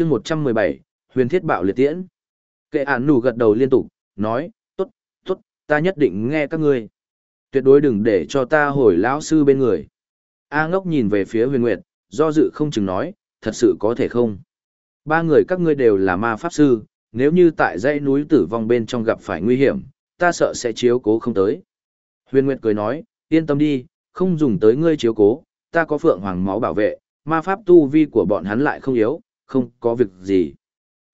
chương 117, huyền thiết bạo liệt tiễn. Kệ ản nù gật đầu liên tục, nói, tốt, tốt, ta nhất định nghe các ngươi. Tuyệt đối đừng để cho ta hồi lão sư bên người. A ngốc nhìn về phía huyền nguyệt, do dự không chừng nói, thật sự có thể không. Ba người các ngươi đều là ma pháp sư, nếu như tại dãy núi tử vong bên trong gặp phải nguy hiểm, ta sợ sẽ chiếu cố không tới. Huyền Nguyệt cười nói, yên tâm đi, không dùng tới ngươi chiếu cố, ta có phượng hoàng máu bảo vệ, ma pháp tu vi của bọn hắn lại không yếu, không có việc gì.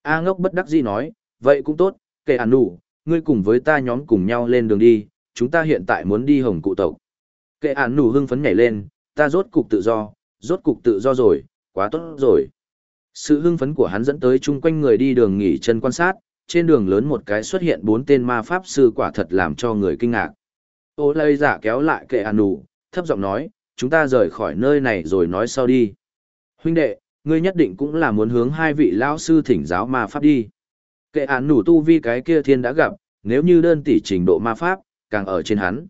A ngốc bất đắc dĩ nói, vậy cũng tốt, kệ ản đủ, ngươi cùng với ta nhóm cùng nhau lên đường đi, chúng ta hiện tại muốn đi hồng cụ tộc. Kệ ản đủ hưng phấn nhảy lên, ta rốt cục tự do, rốt cục tự do rồi, quá tốt rồi. Sự hưng phấn của hắn dẫn tới chung quanh người đi đường nghỉ chân quan sát, trên đường lớn một cái xuất hiện bốn tên ma pháp sư quả thật làm cho người kinh ngạc. Ô lây giả kéo lại kệ ản đủ, thấp giọng nói, chúng ta rời khỏi nơi này rồi nói sau đi. Huynh đệ, ngươi nhất định cũng là muốn hướng hai vị lão sư thỉnh giáo ma pháp đi. Kệ án nủ tu vi cái kia thiên đã gặp, nếu như đơn tỷ trình độ ma pháp, càng ở trên hắn.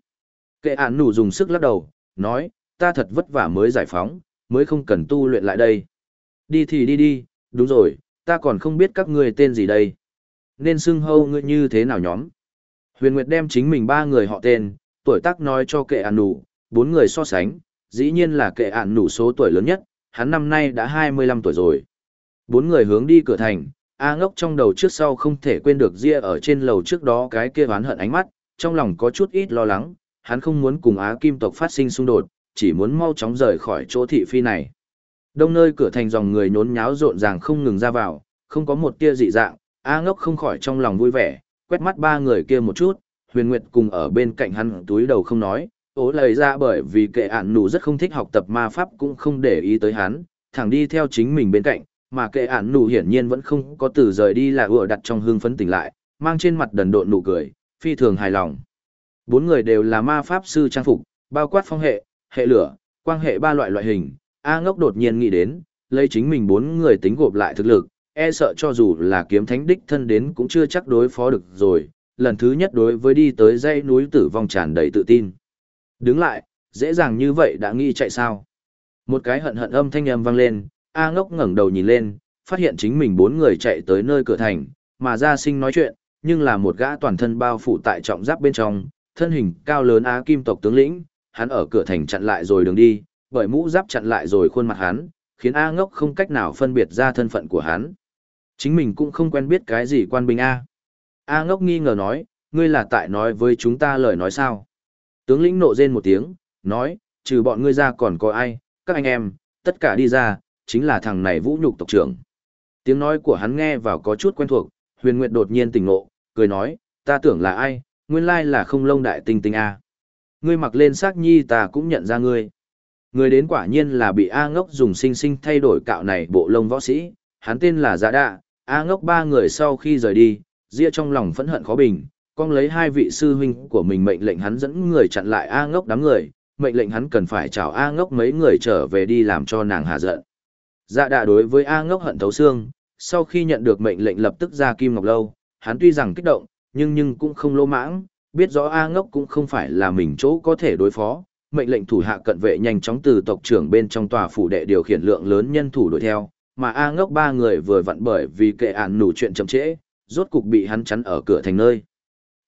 Kệ án nủ dùng sức lắc đầu, nói, ta thật vất vả mới giải phóng, mới không cần tu luyện lại đây. Đi thì đi đi, đúng rồi, ta còn không biết các ngươi tên gì đây. Nên xưng hâu ngươi như thế nào nhóm. Huyền Nguyệt đem chính mình ba người họ tên, tuổi tác nói cho kệ án nủ, bốn người so sánh, dĩ nhiên là kệ án nủ số tuổi lớn nhất, hắn năm nay đã 25 tuổi rồi. Bốn người hướng đi cửa thành, A ngốc trong đầu trước sau không thể quên được Ria ở trên lầu trước đó cái kia oán hận ánh mắt, trong lòng có chút ít lo lắng, hắn không muốn cùng Á Kim tộc phát sinh xung đột, chỉ muốn mau chóng rời khỏi chỗ thị phi này. Đông nơi cửa thành dòng người nhốn nháo rộn ràng không ngừng ra vào, không có một tia dị dạng, A ngốc không khỏi trong lòng vui vẻ, quét mắt ba người kia một chút, huyền nguyệt cùng ở bên cạnh hắn túi đầu không nói, ố lời ra bởi vì kệ ản nụ rất không thích học tập ma pháp cũng không để ý tới hắn, thẳng đi theo chính mình bên cạnh, mà kệ ản nụ hiển nhiên vẫn không có từ rời đi là ựa đặt trong hương phấn tỉnh lại, mang trên mặt đần độn nụ cười, phi thường hài lòng. Bốn người đều là ma pháp sư trang phục, bao quát phong hệ, hệ lửa, quang hệ ba loại loại hình. A ngốc đột nhiên nghĩ đến, lấy chính mình bốn người tính gộp lại thực lực, e sợ cho dù là kiếm thánh đích thân đến cũng chưa chắc đối phó được rồi, lần thứ nhất đối với đi tới dãy núi tử vong tràn đầy tự tin. Đứng lại, dễ dàng như vậy đã nghĩ chạy sao. Một cái hận hận âm thanh âm vang lên, A ngốc ngẩng đầu nhìn lên, phát hiện chính mình bốn người chạy tới nơi cửa thành, mà gia sinh nói chuyện, nhưng là một gã toàn thân bao phủ tại trọng giáp bên trong, thân hình cao lớn Á kim tộc tướng lĩnh, hắn ở cửa thành chặn lại rồi đường đi, bởi mũ giáp chặn lại rồi khuôn mặt hắn, khiến A ngốc không cách nào phân biệt ra thân phận của hắn. Chính mình cũng không quen biết cái gì quan binh A. A ngốc nghi ngờ nói, ngươi là tại nói với chúng ta lời nói sao? Tướng lĩnh nộ rên một tiếng, nói, trừ bọn ngươi ra còn có ai, các anh em, tất cả đi ra, chính là thằng này vũ nhục tộc trưởng. Tiếng nói của hắn nghe vào có chút quen thuộc, huyền nguyệt đột nhiên tỉnh ngộ, cười nói, ta tưởng là ai, nguyên lai là không lông đại tinh tinh A. Ngươi mặc lên xác nhi ta cũng nhận ra ngươi. Người đến quả nhiên là bị A ngốc dùng sinh sinh thay đổi cạo này bộ lông võ sĩ, hắn tên là Giá Đạ, A ngốc ba người sau khi rời đi, ria trong lòng phẫn hận khó bình, con lấy hai vị sư huynh của mình mệnh lệnh hắn dẫn người chặn lại A ngốc đám người, mệnh lệnh hắn cần phải chào A ngốc mấy người trở về đi làm cho nàng hạ giận. Dạ đạ đối với A ngốc hận thấu xương, sau khi nhận được mệnh lệnh lập tức ra Kim Ngọc Lâu, hắn tuy rằng kích động, nhưng nhưng cũng không lô mãng, biết rõ A ngốc cũng không phải là mình chỗ có thể đối phó, mệnh lệnh thủ hạ cận vệ nhanh chóng từ tộc trưởng bên trong tòa phủ đệ điều khiển lượng lớn nhân thủ đuổi theo, mà A ngốc ba người vừa vặn bởi vì kệ ản nủ chuyện chậm trễ, rốt cục bị hắn chắn ở cửa thành nơi.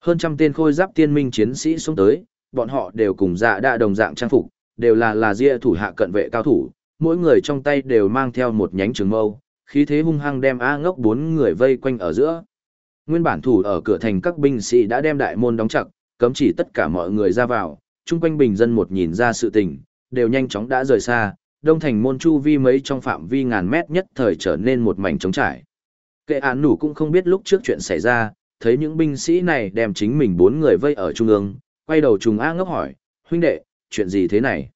Hơn trăm tên khôi giáp tiên minh chiến sĩ xuống tới, bọn họ đều cùng dạ đa đồng dạng trang phục, đều là là ria thủ hạ cận vệ cao thủ, mỗi người trong tay đều mang theo một nhánh trường mâu, khí thế hung hăng đem A ngốc bốn người vây quanh ở giữa. Nguyên bản thủ ở cửa thành các binh sĩ đã đem đại môn đóng chặt, cấm chỉ tất cả mọi người ra vào, chung quanh bình dân một nhìn ra sự tình, đều nhanh chóng đã rời xa, đông thành môn chu vi mấy trong phạm vi ngàn mét nhất thời trở nên một mảnh trống trải. Kệ án nủ cũng không biết lúc trước chuyện xảy ra, thấy những binh sĩ này đem chính mình bốn người vây ở trung ương, quay đầu trùng A ngốc hỏi, huynh đệ, chuyện gì thế này?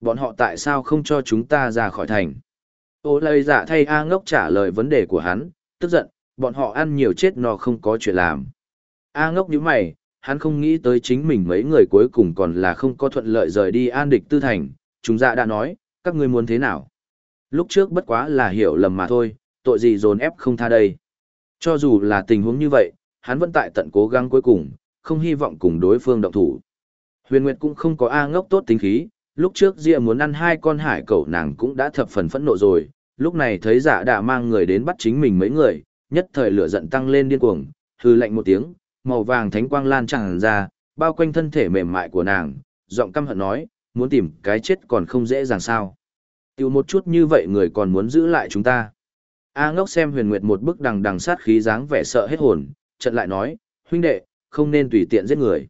Bọn họ tại sao không cho chúng ta ra khỏi thành? Ô lời dạ thay A ngốc trả lời vấn đề của hắn, tức giận, bọn họ ăn nhiều chết no không có chuyện làm. A ngốc nhíu mày, hắn không nghĩ tới chính mình mấy người cuối cùng còn là không có thuận lợi rời đi an địch tư thành, chúng dạ đã nói, các ngươi muốn thế nào? Lúc trước bất quá là hiểu lầm mà thôi, tội gì dồn ép không tha đây. Cho dù là tình huống như vậy, hắn vẫn tại tận cố gắng cuối cùng, không hy vọng cùng đối phương động thủ. Huyền Nguyệt cũng không có A ngốc tốt tính khí, lúc trước Diệp muốn ăn hai con hải cẩu nàng cũng đã thập phần phẫn nộ rồi, lúc này thấy dạ đã mang người đến bắt chính mình mấy người, nhất thời lửa giận tăng lên điên cuồng, hư lạnh một tiếng, màu vàng thánh quang lan tràn ra, bao quanh thân thể mềm mại của nàng, giọng căm hận nói, muốn tìm cái chết còn không dễ dàng sao. Tiêu một chút như vậy người còn muốn giữ lại chúng ta. A ngốc xem huyền nguyệt một bức đằng đằng sát khí dáng vẻ sợ hết hồn, trận lại nói, huynh đệ, không nên tùy tiện giết người.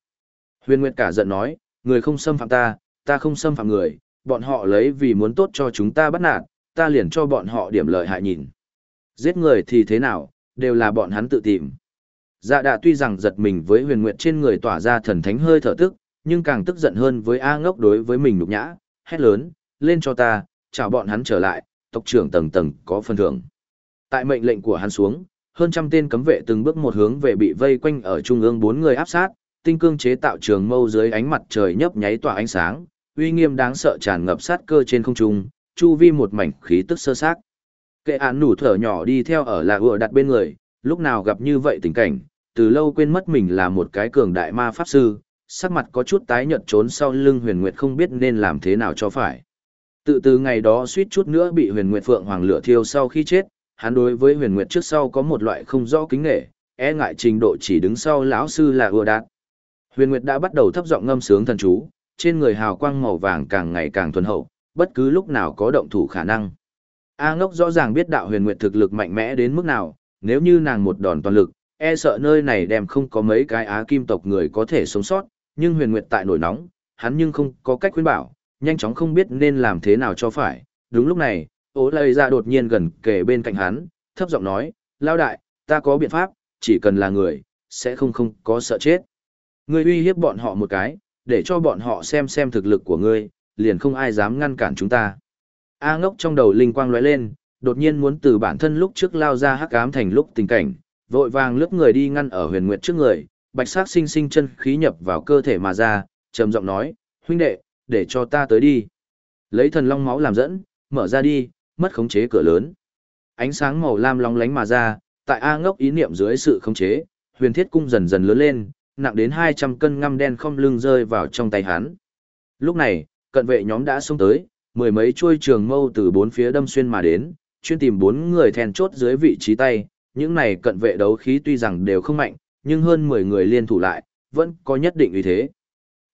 Huyền nguyệt cả giận nói, người không xâm phạm ta, ta không xâm phạm người, bọn họ lấy vì muốn tốt cho chúng ta bắt nạt, ta liền cho bọn họ điểm lợi hại nhìn. Giết người thì thế nào, đều là bọn hắn tự tìm. Dạ đạ tuy rằng giật mình với huyền nguyệt trên người tỏa ra thần thánh hơi thở tức, nhưng càng tức giận hơn với A ngốc đối với mình nhục nhã, hét lớn, lên cho ta, chào bọn hắn trở lại, tộc trưởng tầng tầng có phần thưởng. Tại mệnh lệnh của hắn xuống, hơn trăm tên cấm vệ từng bước một hướng về bị vây quanh ở trung ương bốn người áp sát, tinh cương chế tạo trường mâu dưới ánh mặt trời nhấp nháy tỏa ánh sáng, uy nghiêm đáng sợ tràn ngập sát cơ trên không trung, chu vi một mảnh khí tức sơ sát, Kệ án nủ thở nhỏ đi theo ở là ựa đặt bên người, lúc nào gặp như vậy tình cảnh, từ lâu quên mất mình là một cái cường đại ma pháp sư, sắc mặt có chút tái nhợt trốn sau lưng huyền nguyệt không biết nên làm thế nào cho phải. Tự từ ngày đó suýt chút nữa bị huyền nguyệt phượng hoàng lửa thiêu sau khi chết, hắn đối với huyền nguyệt trước sau có một loại không rõ kính nghệ, e ngại trình độ chỉ đứng sau lão sư là ưa đạt. Huyền nguyệt đã bắt đầu thấp giọng ngâm sướng thần chú, trên người hào quang màu vàng càng ngày càng thuần hậu, bất cứ lúc nào có động thủ khả năng. A ngốc rõ ràng biết đạo huyền nguyệt thực lực mạnh mẽ đến mức nào, nếu như nàng một đòn toàn lực, e sợ nơi này đem không có mấy cái á kim tộc người có thể sống sót, nhưng huyền nguyệt tại nổi nóng, hắn nhưng không có cách khuyên bảo, nhanh chóng không biết nên làm thế nào cho phải. Đúng lúc này, ố lây ra đột nhiên gần kề bên cạnh hắn, thấp giọng nói, lao đại, ta có biện pháp, chỉ cần là người, sẽ không không có sợ chết. Ngươi uy hiếp bọn họ một cái, để cho bọn họ xem xem thực lực của ngươi, liền không ai dám ngăn cản chúng ta. A ngốc trong đầu linh quang lóe lên, đột nhiên muốn từ bản thân lúc trước lao ra hắc ám thành lúc tình cảnh, vội vàng lướt người đi ngăn ở huyền nguyệt trước người, bạch sắc sinh sinh chân khí nhập vào cơ thể mà ra, trầm giọng nói, huynh đệ, để cho ta tới đi. Lấy thần long máu làm dẫn, mở ra đi, mất khống chế cửa lớn. Ánh sáng màu lam long lánh mà ra, tại A ngốc ý niệm dưới sự khống chế, huyền thiết cung dần dần lớn lên, nặng đến 200 cân ngăm đen không lưng rơi vào trong tay hắn. Lúc này, cận vệ nhóm đã xông tới, mười mấy chuôi trường mâu từ bốn phía đâm xuyên mà đến, chuyên tìm bốn người then chốt dưới vị trí tay, những này cận vệ đấu khí tuy rằng đều không mạnh, nhưng hơn 10 người liên thủ lại, vẫn có nhất định uy thế.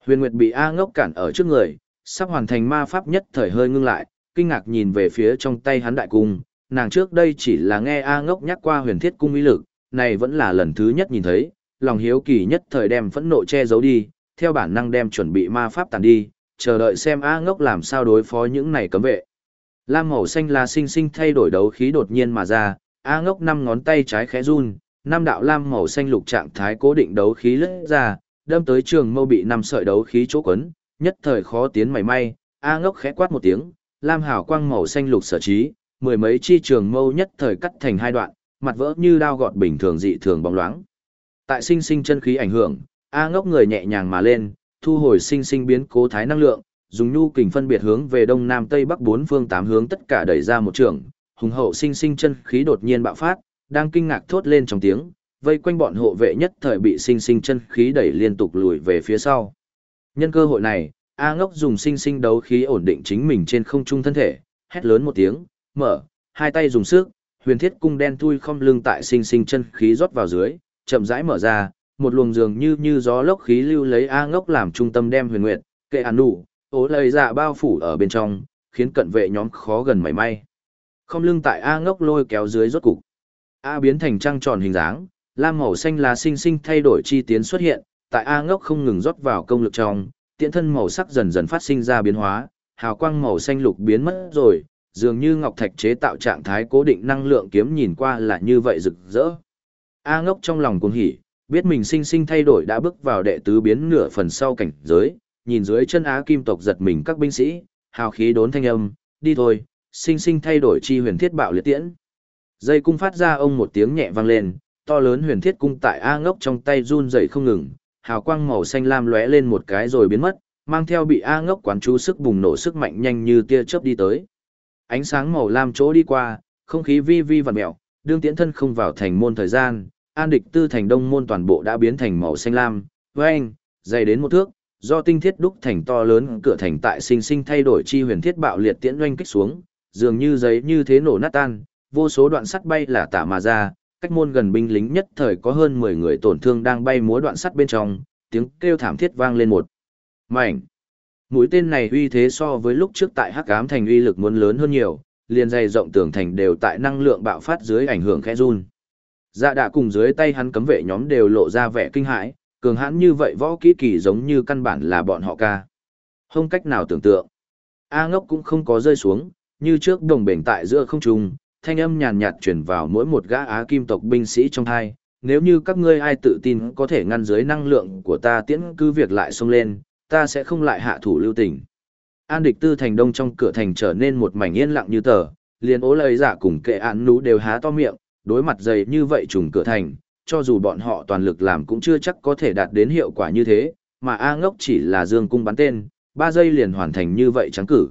Huyền Nguyệt bị A ngốc cản ở trước người, sắp hoàn thành ma pháp nhất thời hơi ngưng lại, kinh ngạc nhìn về phía trong tay hắn đại cung, nàng trước đây chỉ là nghe A ngốc nhắc qua huyền thiết cung uy lực, này vẫn là lần thứ nhất nhìn thấy, lòng hiếu kỳ nhất thời đem phẫn nộ che giấu đi, theo bản năng đem chuẩn bị ma pháp tàn đi, chờ đợi xem A ngốc làm sao đối phó những này cấm vệ. Lam màu xanh là sinh sinh thay đổi đấu khí đột nhiên mà ra, A ngốc năm ngón tay trái khẽ run, năm đạo lam màu xanh lục trạng thái cố định đấu khí lướt ra, đâm tới trường mâu bị năm sợi đấu khí chỗ quấn, nhất thời khó tiến mảy may, A ngốc khẽ quát một tiếng, lam Hảo quang màu xanh lục sở trí, mười mấy chi trường mâu nhất thời cắt thành hai đoạn, mặt vỡ như đao gọt bình thường dị thường bóng loáng. Tại sinh sinh chân khí ảnh hưởng, A ngốc người nhẹ nhàng mà lên, thu hồi sinh sinh biến cố thái năng lượng, dùng nhu kình phân biệt hướng về đông nam tây bắc bốn phương tám hướng tất cả đẩy ra một trường, hùng hậu sinh sinh chân khí đột nhiên bạo phát, đang kinh ngạc thốt lên trong tiếng, vây quanh bọn hộ vệ nhất thời bị sinh sinh chân khí đẩy liên tục lùi về phía sau. Nhân cơ hội này, A Ngốc dùng sinh sinh đấu khí ổn định chính mình trên không trung thân thể, hét lớn một tiếng, mở, hai tay dùng sức, huyền thiết cung đen thui không lưng tại sinh sinh chân khí rót vào dưới, chậm rãi mở ra, một luồng dường như như gió lốc khí lưu lấy A Ngốc làm trung tâm đem huyền nguyệt, kệ ăn đủ, ố lời dạ bao phủ ở bên trong, khiến cận vệ nhóm khó gần mảy may. Không lưng tại A Ngốc lôi kéo dưới rốt cục. A biến thành trăng tròn hình dáng, lam màu xanh lá sinh sinh thay đổi chi tiến xuất hiện, tại A ngốc không ngừng rót vào công lực trong, tiện thân màu sắc dần dần phát sinh ra biến hóa, hào quang màu xanh lục biến mất rồi, dường như ngọc thạch chế tạo trạng thái cố định năng lượng kiếm nhìn qua là như vậy rực rỡ. A ngốc trong lòng cuồng hỉ, biết mình sinh sinh thay đổi đã bước vào đệ tứ biến nửa phần sau cảnh giới, nhìn dưới chân Á kim tộc giật mình các binh sĩ, hào khí đốn thanh âm, đi thôi, sinh sinh thay đổi chi huyền thiết bạo liệt tiễn. Dây cung phát ra ông một tiếng nhẹ vang lên, to lớn huyền thiết cung tại A ngốc trong tay run rẩy không ngừng, hào quang màu xanh lam lóe lên một cái rồi biến mất, mang theo bị A ngốc quán chú sức bùng nổ sức mạnh nhanh như tia chớp đi tới. Ánh sáng màu lam chỗ đi qua, không khí vi vi vặn mèo, đương tiễn thân không vào thành môn thời gian, an địch tư thành đông môn toàn bộ đã biến thành màu xanh lam, vang, dày đến một thước, do tinh thiết đúc thành to lớn cửa thành tại sinh sinh thay đổi chi huyền thiết bạo liệt tiễn doanh kích xuống, dường như giấy như thế nổ nát tan, vô số đoạn sắt bay là tả mà ra, cách môn gần binh lính nhất thời có hơn 10 người tổn thương đang bay múa đoạn sắt bên trong, tiếng kêu thảm thiết vang lên một. Mảnh. Mũi tên này uy thế so với lúc trước tại Hắc Ám thành uy lực muốn lớn hơn nhiều, liền dày rộng tường thành đều tại năng lượng bạo phát dưới ảnh hưởng khẽ run. Dạ đạ cùng dưới tay hắn cấm vệ nhóm đều lộ ra vẻ kinh hãi, cường hãn như vậy võ kỹ kỳ giống như căn bản là bọn họ ca. Không cách nào tưởng tượng. A ngốc cũng không có rơi xuống, như trước đồng bền tại giữa không trung, thanh âm nhàn nhạt truyền vào mỗi một gã á kim tộc binh sĩ trong hai. Nếu như các ngươi ai tự tin có thể ngăn dưới năng lượng của ta tiễn cứ việc lại xông lên, ta sẽ không lại hạ thủ lưu tình. An địch tư thành đông trong cửa thành trở nên một mảnh yên lặng như tờ, liền ố lời giả cùng kệ án nú đều há to miệng, đối mặt dày như vậy trùng cửa thành, cho dù bọn họ toàn lực làm cũng chưa chắc có thể đạt đến hiệu quả như thế, mà A ngốc chỉ là dương cung bắn tên, ba giây liền hoàn thành như vậy trắng cử.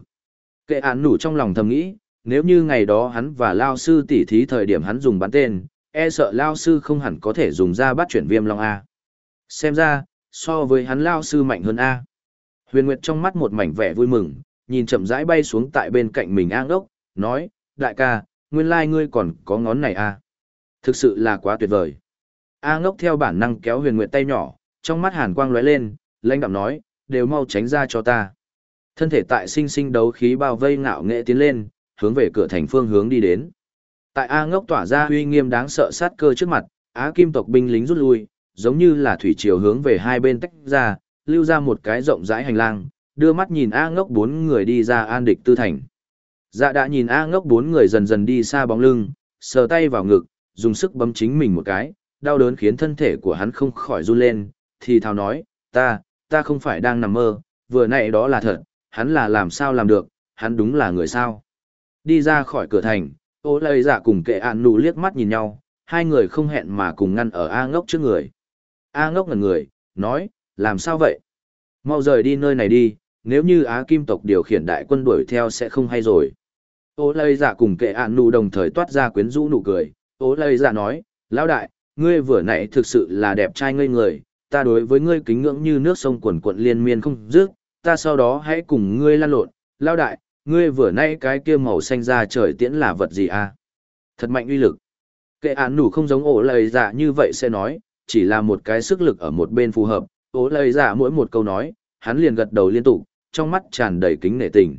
Kệ án nủ trong lòng thầm nghĩ, nếu như ngày đó hắn và Lao Sư tỉ thí thời điểm hắn dùng bắn tên, e sợ Lao Sư không hẳn có thể dùng ra bắt chuyển viêm long A. Xem ra, so với hắn Lao Sư mạnh hơn A. Huyền Nguyệt trong mắt một mảnh vẻ vui mừng, nhìn chậm rãi bay xuống tại bên cạnh mình an đốc, nói, đại ca, nguyên lai ngươi còn có ngón này A. Thực sự là quá tuyệt vời. A ngốc theo bản năng kéo huyền nguyệt tay nhỏ, trong mắt hàn quang lóe lên, lãnh đạm nói, đều mau tránh ra cho ta. Thân thể tại sinh sinh đấu khí bao vây ngạo nghệ tiến lên, hướng về cửa thành phương hướng đi đến. Tại A ngốc tỏa ra uy nghiêm đáng sợ sát cơ trước mặt, Á kim tộc binh lính rút lui, giống như là thủy triều hướng về hai bên tách ra, lưu ra một cái rộng rãi hành lang, đưa mắt nhìn A ngốc bốn người đi ra an địch tư thành. Dạ đã nhìn A ngốc bốn người dần dần đi xa bóng lưng, sờ tay vào ngực, dùng sức bấm chính mình một cái, đau đớn khiến thân thể của hắn không khỏi run lên, thì thào nói, ta, ta không phải đang nằm mơ, vừa nãy đó là thật, hắn là làm sao làm được, hắn đúng là người sao. Đi ra khỏi cửa thành, ô lây dạ cùng kệ ạn nụ liếc mắt nhìn nhau, hai người không hẹn mà cùng ngăn ở A ngốc trước người. A ngốc ngần người, nói, làm sao vậy? Mau rời đi nơi này đi, nếu như Á Kim tộc điều khiển đại quân đuổi theo sẽ không hay rồi. Ô lây dạ cùng kệ ạn nụ đồng thời toát ra quyến rũ nụ cười, ô lây dạ nói, lão đại, ngươi vừa nãy thực sự là đẹp trai ngây người, ta đối với ngươi kính ngưỡng như nước sông quần quận liên miên không dứt, ta sau đó hãy cùng ngươi lan lộn, Lão đại, ngươi vừa nãy cái kia màu xanh ra trời tiễn là vật gì à? Thật mạnh uy lực. Kệ án nủ không giống ổ lời dạ như vậy sẽ nói, chỉ là một cái sức lực ở một bên phù hợp, ổ lời dạ mỗi một câu nói, hắn liền gật đầu liên tục, trong mắt tràn đầy kính nể tình.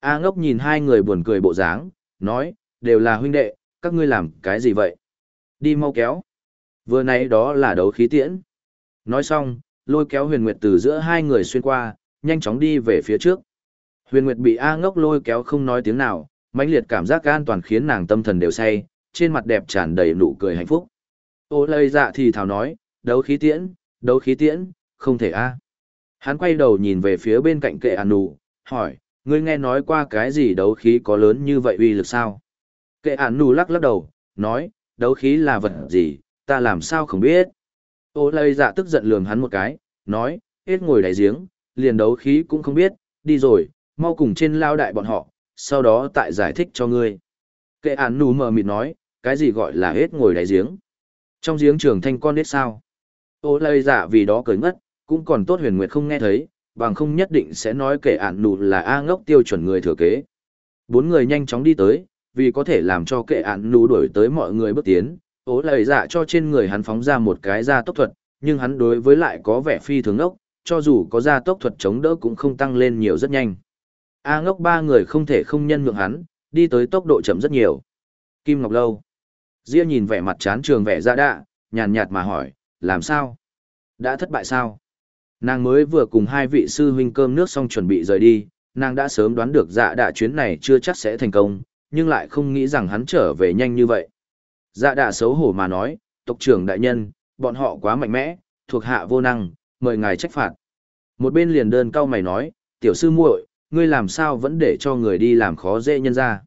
A ngốc nhìn hai người buồn cười bộ dáng, nói, đều là huynh đệ, các ngươi làm cái gì vậy? Đi mau kéo. Vừa nãy đó là đấu khí tiễn. Nói xong, lôi kéo huyền nguyệt từ giữa hai người xuyên qua, nhanh chóng đi về phía trước. Huyền nguyệt bị A ngốc lôi kéo không nói tiếng nào, mãnh liệt cảm giác an toàn khiến nàng tâm thần đều say, trên mặt đẹp tràn đầy nụ cười hạnh phúc. Ô lây dạ thì thảo nói, đấu khí tiễn, đấu khí tiễn, không thể a. Hắn quay đầu nhìn về phía bên cạnh kệ ản nụ, hỏi, ngươi nghe nói qua cái gì đấu khí có lớn như vậy uy lực sao? Kệ ản nụ lắc lắc đầu, nói, đấu khí là vật gì, ta làm sao không biết. Ô lây dạ tức giận lườm hắn một cái, nói, hết ngồi đáy giếng, liền đấu khí cũng không biết, đi rồi, mau cùng trên lao đại bọn họ, sau đó tại giải thích cho ngươi. Kệ án nù mờ mịt nói, cái gì gọi là hết ngồi đáy giếng. Trong giếng trường thanh con hết sao. Ô lây dạ vì đó cười ngất, cũng còn tốt huyền nguyệt không nghe thấy, bằng không nhất định sẽ nói kệ án nù là A ngốc tiêu chuẩn người thừa kế. Bốn người nhanh chóng đi tới, vì có thể làm cho kệ án nù đuổi tới mọi người bước tiến, ố lời dạ cho trên người hắn phóng ra một cái da tốc thuật, nhưng hắn đối với lại có vẻ phi thường ốc, cho dù có da tốc thuật chống đỡ cũng không tăng lên nhiều rất nhanh. A ngốc ba người không thể không nhân nhượng hắn, đi tới tốc độ chậm rất nhiều. Kim Ngọc Lâu. Ria nhìn vẻ mặt chán trường vẻ ra đạ, nhàn nhạt mà hỏi, làm sao? Đã thất bại sao? Nàng mới vừa cùng hai vị sư huynh cơm nước xong chuẩn bị rời đi, nàng đã sớm đoán được dạ đạ chuyến này chưa chắc sẽ thành công, nhưng lại không nghĩ rằng hắn trở về nhanh như vậy. Dạ đạ xấu hổ mà nói, tộc trưởng đại nhân, bọn họ quá mạnh mẽ, thuộc hạ vô năng, mời ngài trách phạt. Một bên liền đơn cao mày nói, tiểu sư muội, ngươi làm sao vẫn để cho người đi làm khó dễ nhân ra.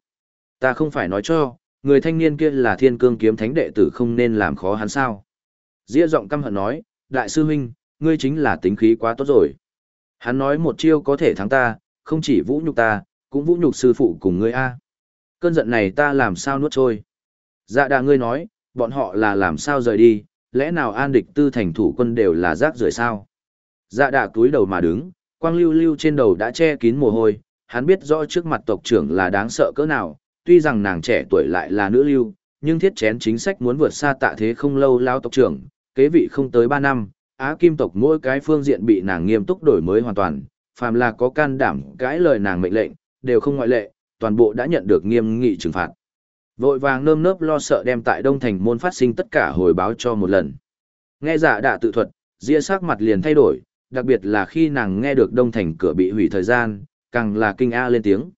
Ta không phải nói cho, người thanh niên kia là thiên cương kiếm thánh đệ tử không nên làm khó hắn sao. Dĩa giọng căm hận nói, đại sư huynh, ngươi chính là tính khí quá tốt rồi. Hắn nói một chiêu có thể thắng ta, không chỉ vũ nhục ta, cũng vũ nhục sư phụ cùng ngươi a. Cơn giận này ta làm sao nuốt trôi. Dạ đà ngươi nói, bọn họ là làm sao rời đi, lẽ nào an địch tư thành thủ quân đều là rác rưởi sao? Dạ đà túi đầu mà đứng, quang lưu lưu trên đầu đã che kín mồ hôi, Hắn biết rõ trước mặt tộc trưởng là đáng sợ cỡ nào, tuy rằng nàng trẻ tuổi lại là nữ lưu, nhưng thiết chén chính sách muốn vượt xa tạ thế không lâu lao tộc trưởng, kế vị không tới 3 năm, Á Kim tộc mỗi cái phương diện bị nàng nghiêm túc đổi mới hoàn toàn, phàm là có can đảm cãi lời nàng mệnh lệnh, đều không ngoại lệ, toàn bộ đã nhận được nghiêm nghị trừng phạt. Vội vàng nơm nớp lo sợ đem tại Đông Thành môn phát sinh tất cả hồi báo cho một lần. Nghe giả đạ tự thuật, ria sắc mặt liền thay đổi, đặc biệt là khi nàng nghe được Đông Thành cửa bị hủy thời gian, càng là kinh a lên tiếng.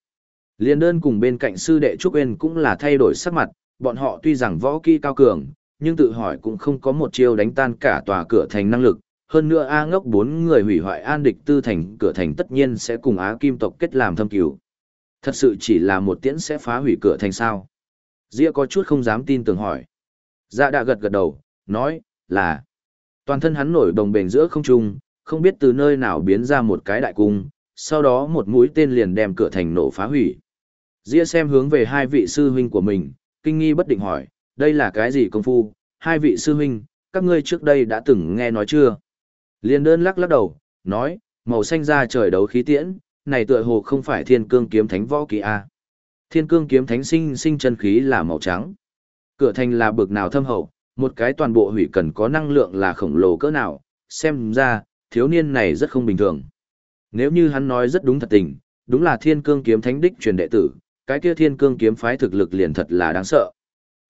Liên đơn cùng bên cạnh sư đệ Trúc Uyên cũng là thay đổi sắc mặt, bọn họ tuy rằng võ kỹ cao cường, nhưng tự hỏi cũng không có một chiêu đánh tan cả tòa cửa thành năng lực. Hơn nữa A ngốc bốn người hủy hoại an địch tư thành cửa thành tất nhiên sẽ cùng Á Kim tộc kết làm thâm cứu. Thật sự chỉ là một tiễn sẽ phá hủy cửa thành sao. Dĩa có chút không dám tin tưởng hỏi. Dạ đã gật gật đầu, nói, là. Toàn thân hắn nổi đồng bền giữa không trung, không biết từ nơi nào biến ra một cái đại cung, sau đó một mũi tên liền đem cửa thành nổ phá hủy. Dĩa xem hướng về hai vị sư huynh của mình, kinh nghi bất định hỏi, đây là cái gì công phu, hai vị sư huynh, các ngươi trước đây đã từng nghe nói chưa? Liên đơn lắc lắc đầu, nói, màu xanh ra trời đấu khí tiễn, này tựa hồ không phải thiên cương kiếm thánh võ kỳ A. Thiên cương kiếm thánh sinh sinh chân khí là màu trắng. Cửa thành là bực nào thâm hậu, một cái toàn bộ hủy cần có năng lượng là khổng lồ cỡ nào, xem ra, thiếu niên này rất không bình thường. Nếu như hắn nói rất đúng thật tình, đúng là thiên cương kiếm thánh đích truyền đệ tử, cái kia thiên cương kiếm phái thực lực liền thật là đáng sợ.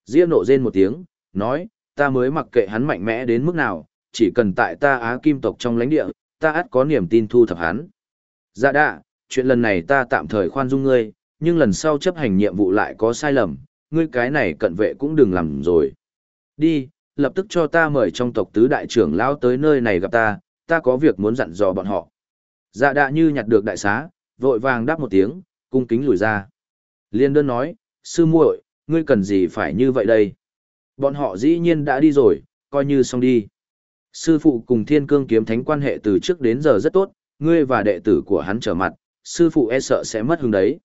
Diễm nộ rên một tiếng, nói, ta mới mặc kệ hắn mạnh mẽ đến mức nào, chỉ cần tại ta á kim tộc trong lãnh địa, ta ắt có niềm tin thu thập hắn. Dạ đạ, chuyện lần này ta tạm thời khoan dung ngươi, nhưng lần sau chấp hành nhiệm vụ lại có sai lầm, ngươi cái này cận vệ cũng đừng làm rồi. Đi, lập tức cho ta mời trong tộc tứ đại trưởng lão tới nơi này gặp ta, ta có việc muốn dặn dò bọn họ. Dạ đạ như nhặt được đại xá, vội vàng đáp một tiếng, cung kính lùi ra. Liên đơn nói, sư muội, ngươi cần gì phải như vậy đây? Bọn họ dĩ nhiên đã đi rồi, coi như xong đi. Sư phụ cùng thiên cương kiếm thánh quan hệ từ trước đến giờ rất tốt, ngươi và đệ tử của hắn trở mặt, sư phụ e sợ sẽ mất hứng đấy.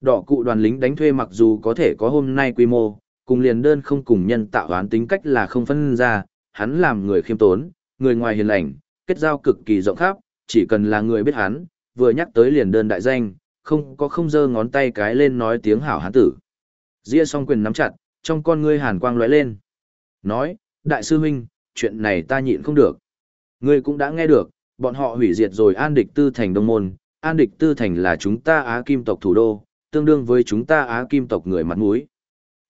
Đỏ cụ đoàn lính đánh thuê mặc dù có thể có hôm nay quy mô, cùng liền đơn không cùng nhân tạo hoán tính cách là không phân ra, hắn làm người khiêm tốn, người ngoài hiền lành, kết giao cực kỳ rộng khắp, chỉ cần là người biết hắn, vừa nhắc tới liền đơn đại danh, không có không dơ ngón tay cái lên nói tiếng hảo hán tử. Ria song quyền nắm chặt, trong con ngươi hàn quang lóe lên. Nói, đại sư huynh, chuyện này ta nhịn không được. Ngươi cũng đã nghe được, bọn họ hủy diệt rồi an địch tư thành đông môn, an địch tư thành là chúng ta Á Kim tộc thủ đô, tương đương với chúng ta Á Kim tộc người mặt mũi.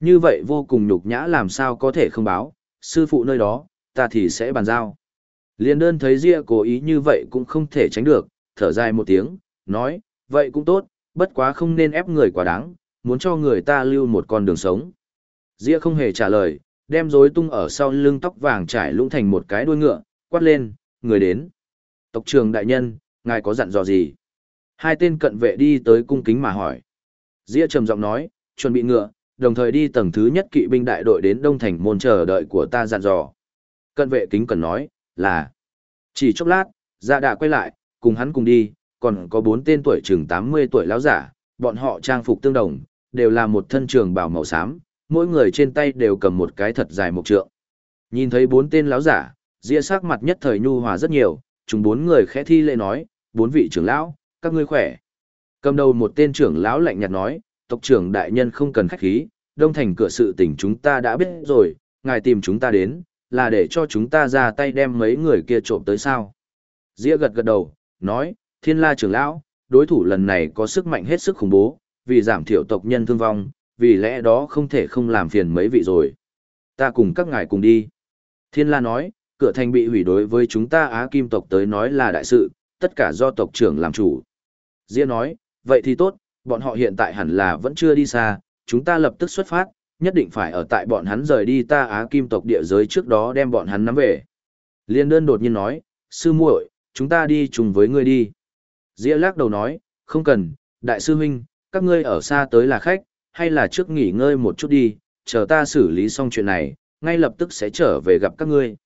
Như vậy vô cùng nhục nhã làm sao có thể không báo, sư phụ nơi đó, ta thì sẽ bàn giao. Liên đơn thấy Ria cố ý như vậy cũng không thể tránh được, thở dài một tiếng, nói, vậy cũng tốt, bất quá không nên ép người quá đáng, muốn cho người ta lưu một con đường sống. Ria không hề trả lời, đem rối tung ở sau lưng tóc vàng trải lũng thành một cái đuôi ngựa, quát lên, người đến. Tộc trường đại nhân, ngài có dặn dò gì? Hai tên cận vệ đi tới cung kính mà hỏi. Ria trầm giọng nói, chuẩn bị ngựa, đồng thời đi tầng thứ nhất kỵ binh đại đội đến Đông Thành môn chờ đợi của ta dặn dò. Cận vệ kính cần nói, là. Chỉ chốc lát, dạ đà quay lại, cùng hắn cùng đi, còn có bốn tên tuổi chừng 80 tuổi lão giả, bọn họ trang phục tương đồng, đều là một thân trường bào màu xám, mỗi người trên tay đều cầm một cái thật dài một trượng. Nhìn thấy bốn tên lão giả, Ria sắc mặt nhất thời nhu hòa rất nhiều, chúng bốn người khẽ thi lễ nói, bốn vị trưởng lão, các ngươi khỏe. Cầm đầu một tên trưởng lão lạnh nhạt nói, tộc trưởng đại nhân không cần khách khí, đông thành cửa sự tình chúng ta đã biết rồi, ngài tìm chúng ta đến, là để cho chúng ta ra tay đem mấy người kia trộm tới sao. Dĩa gật gật đầu, nói, thiên la trưởng lão, đối thủ lần này có sức mạnh hết sức khủng bố, vì giảm thiểu tộc nhân thương vong, vì lẽ đó không thể không làm phiền mấy vị rồi. Ta cùng các ngài cùng đi. Thiên la nói, cửa thành bị hủy đối với chúng ta Á Kim tộc tới nói là đại sự, tất cả do tộc trưởng làm chủ. Dĩa nói, vậy thì tốt, bọn họ hiện tại hẳn là vẫn chưa đi xa, chúng ta lập tức xuất phát, nhất định phải ở tại bọn hắn rời đi ta Á Kim tộc địa giới trước đó đem bọn hắn nắm về. Liên đơn đột nhiên nói, sư muội, chúng ta đi chung với ngươi đi. Dĩa lắc đầu nói, không cần, đại sư huynh, các ngươi ở xa tới là khách, hay là trước nghỉ ngơi một chút đi, chờ ta xử lý xong chuyện này, ngay lập tức sẽ trở về gặp các ngươi.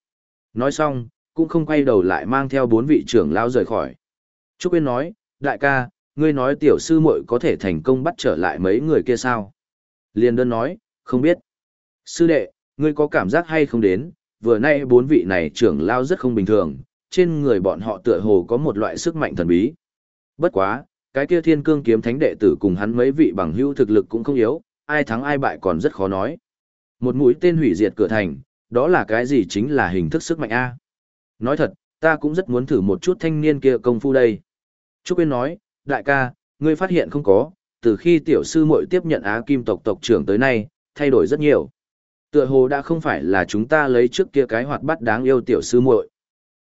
Nói xong, cũng không quay đầu lại mang theo bốn vị trưởng lao rời khỏi. Trúc Yên nói, đại ca, ngươi nói tiểu sư muội có thể thành công bắt trở lại mấy người kia sao? Liên đơn nói, không biết. Sư đệ, ngươi có cảm giác hay không đến, vừa nay bốn vị này trưởng lao rất không bình thường, trên người bọn họ tựa hồ có một loại sức mạnh thần bí. Bất quá, Cái kia thiên cương kiếm thánh đệ tử cùng hắn mấy vị bằng hữu thực lực cũng không yếu, ai thắng ai bại còn rất khó nói. Một mũi tên hủy diệt cửa thành, đó là cái gì chính là hình thức sức mạnh A. Nói thật, ta cũng rất muốn thử một chút thanh niên kia công phu đây. Trúc Yên nói, đại ca, ngươi phát hiện không có, từ khi tiểu sư muội tiếp nhận Á Kim tộc tộc trưởng tới nay, thay đổi rất nhiều. Tựa hồ đã không phải là chúng ta lấy trước kia cái hoạt bát đáng yêu tiểu sư muội.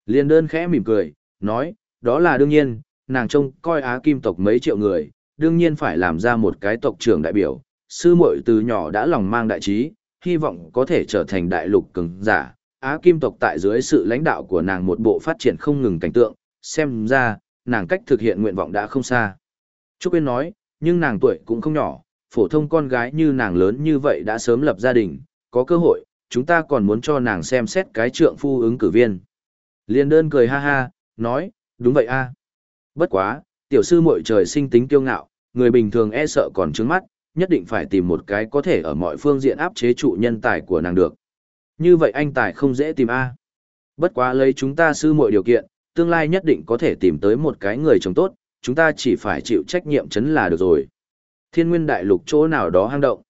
Liên đơn khẽ mỉm cười, nói, đó là đương nhiên, nàng trông coi Á Kim tộc mấy triệu người, đương nhiên phải làm ra một cái tộc trưởng đại biểu. Sư muội từ nhỏ đã lòng mang đại trí, hy vọng có thể trở thành đại lục cường giả. Á Kim tộc tại dưới sự lãnh đạo của nàng một bộ phát triển không ngừng cảnh tượng, xem ra, nàng cách thực hiện nguyện vọng đã không xa. Trúc Yên nói, nhưng nàng tuổi cũng không nhỏ, phổ thông con gái như nàng lớn như vậy đã sớm lập gia đình, có cơ hội, chúng ta còn muốn cho nàng xem xét cái trượng phu ứng cử viên. Liên đơn cười ha ha, nói, đúng vậy a. Bất quá, tiểu sư muội trời sinh tính kiêu ngạo, người bình thường e sợ còn trứng mắt, nhất định phải tìm một cái có thể ở mọi phương diện áp chế trụ nhân tài của nàng được. Như vậy anh tài không dễ tìm a. Bất quá lấy chúng ta sư muội điều kiện, tương lai nhất định có thể tìm tới một cái người chồng tốt, chúng ta chỉ phải chịu trách nhiệm chấn là được rồi. Thiên nguyên đại lục chỗ nào đó hang động.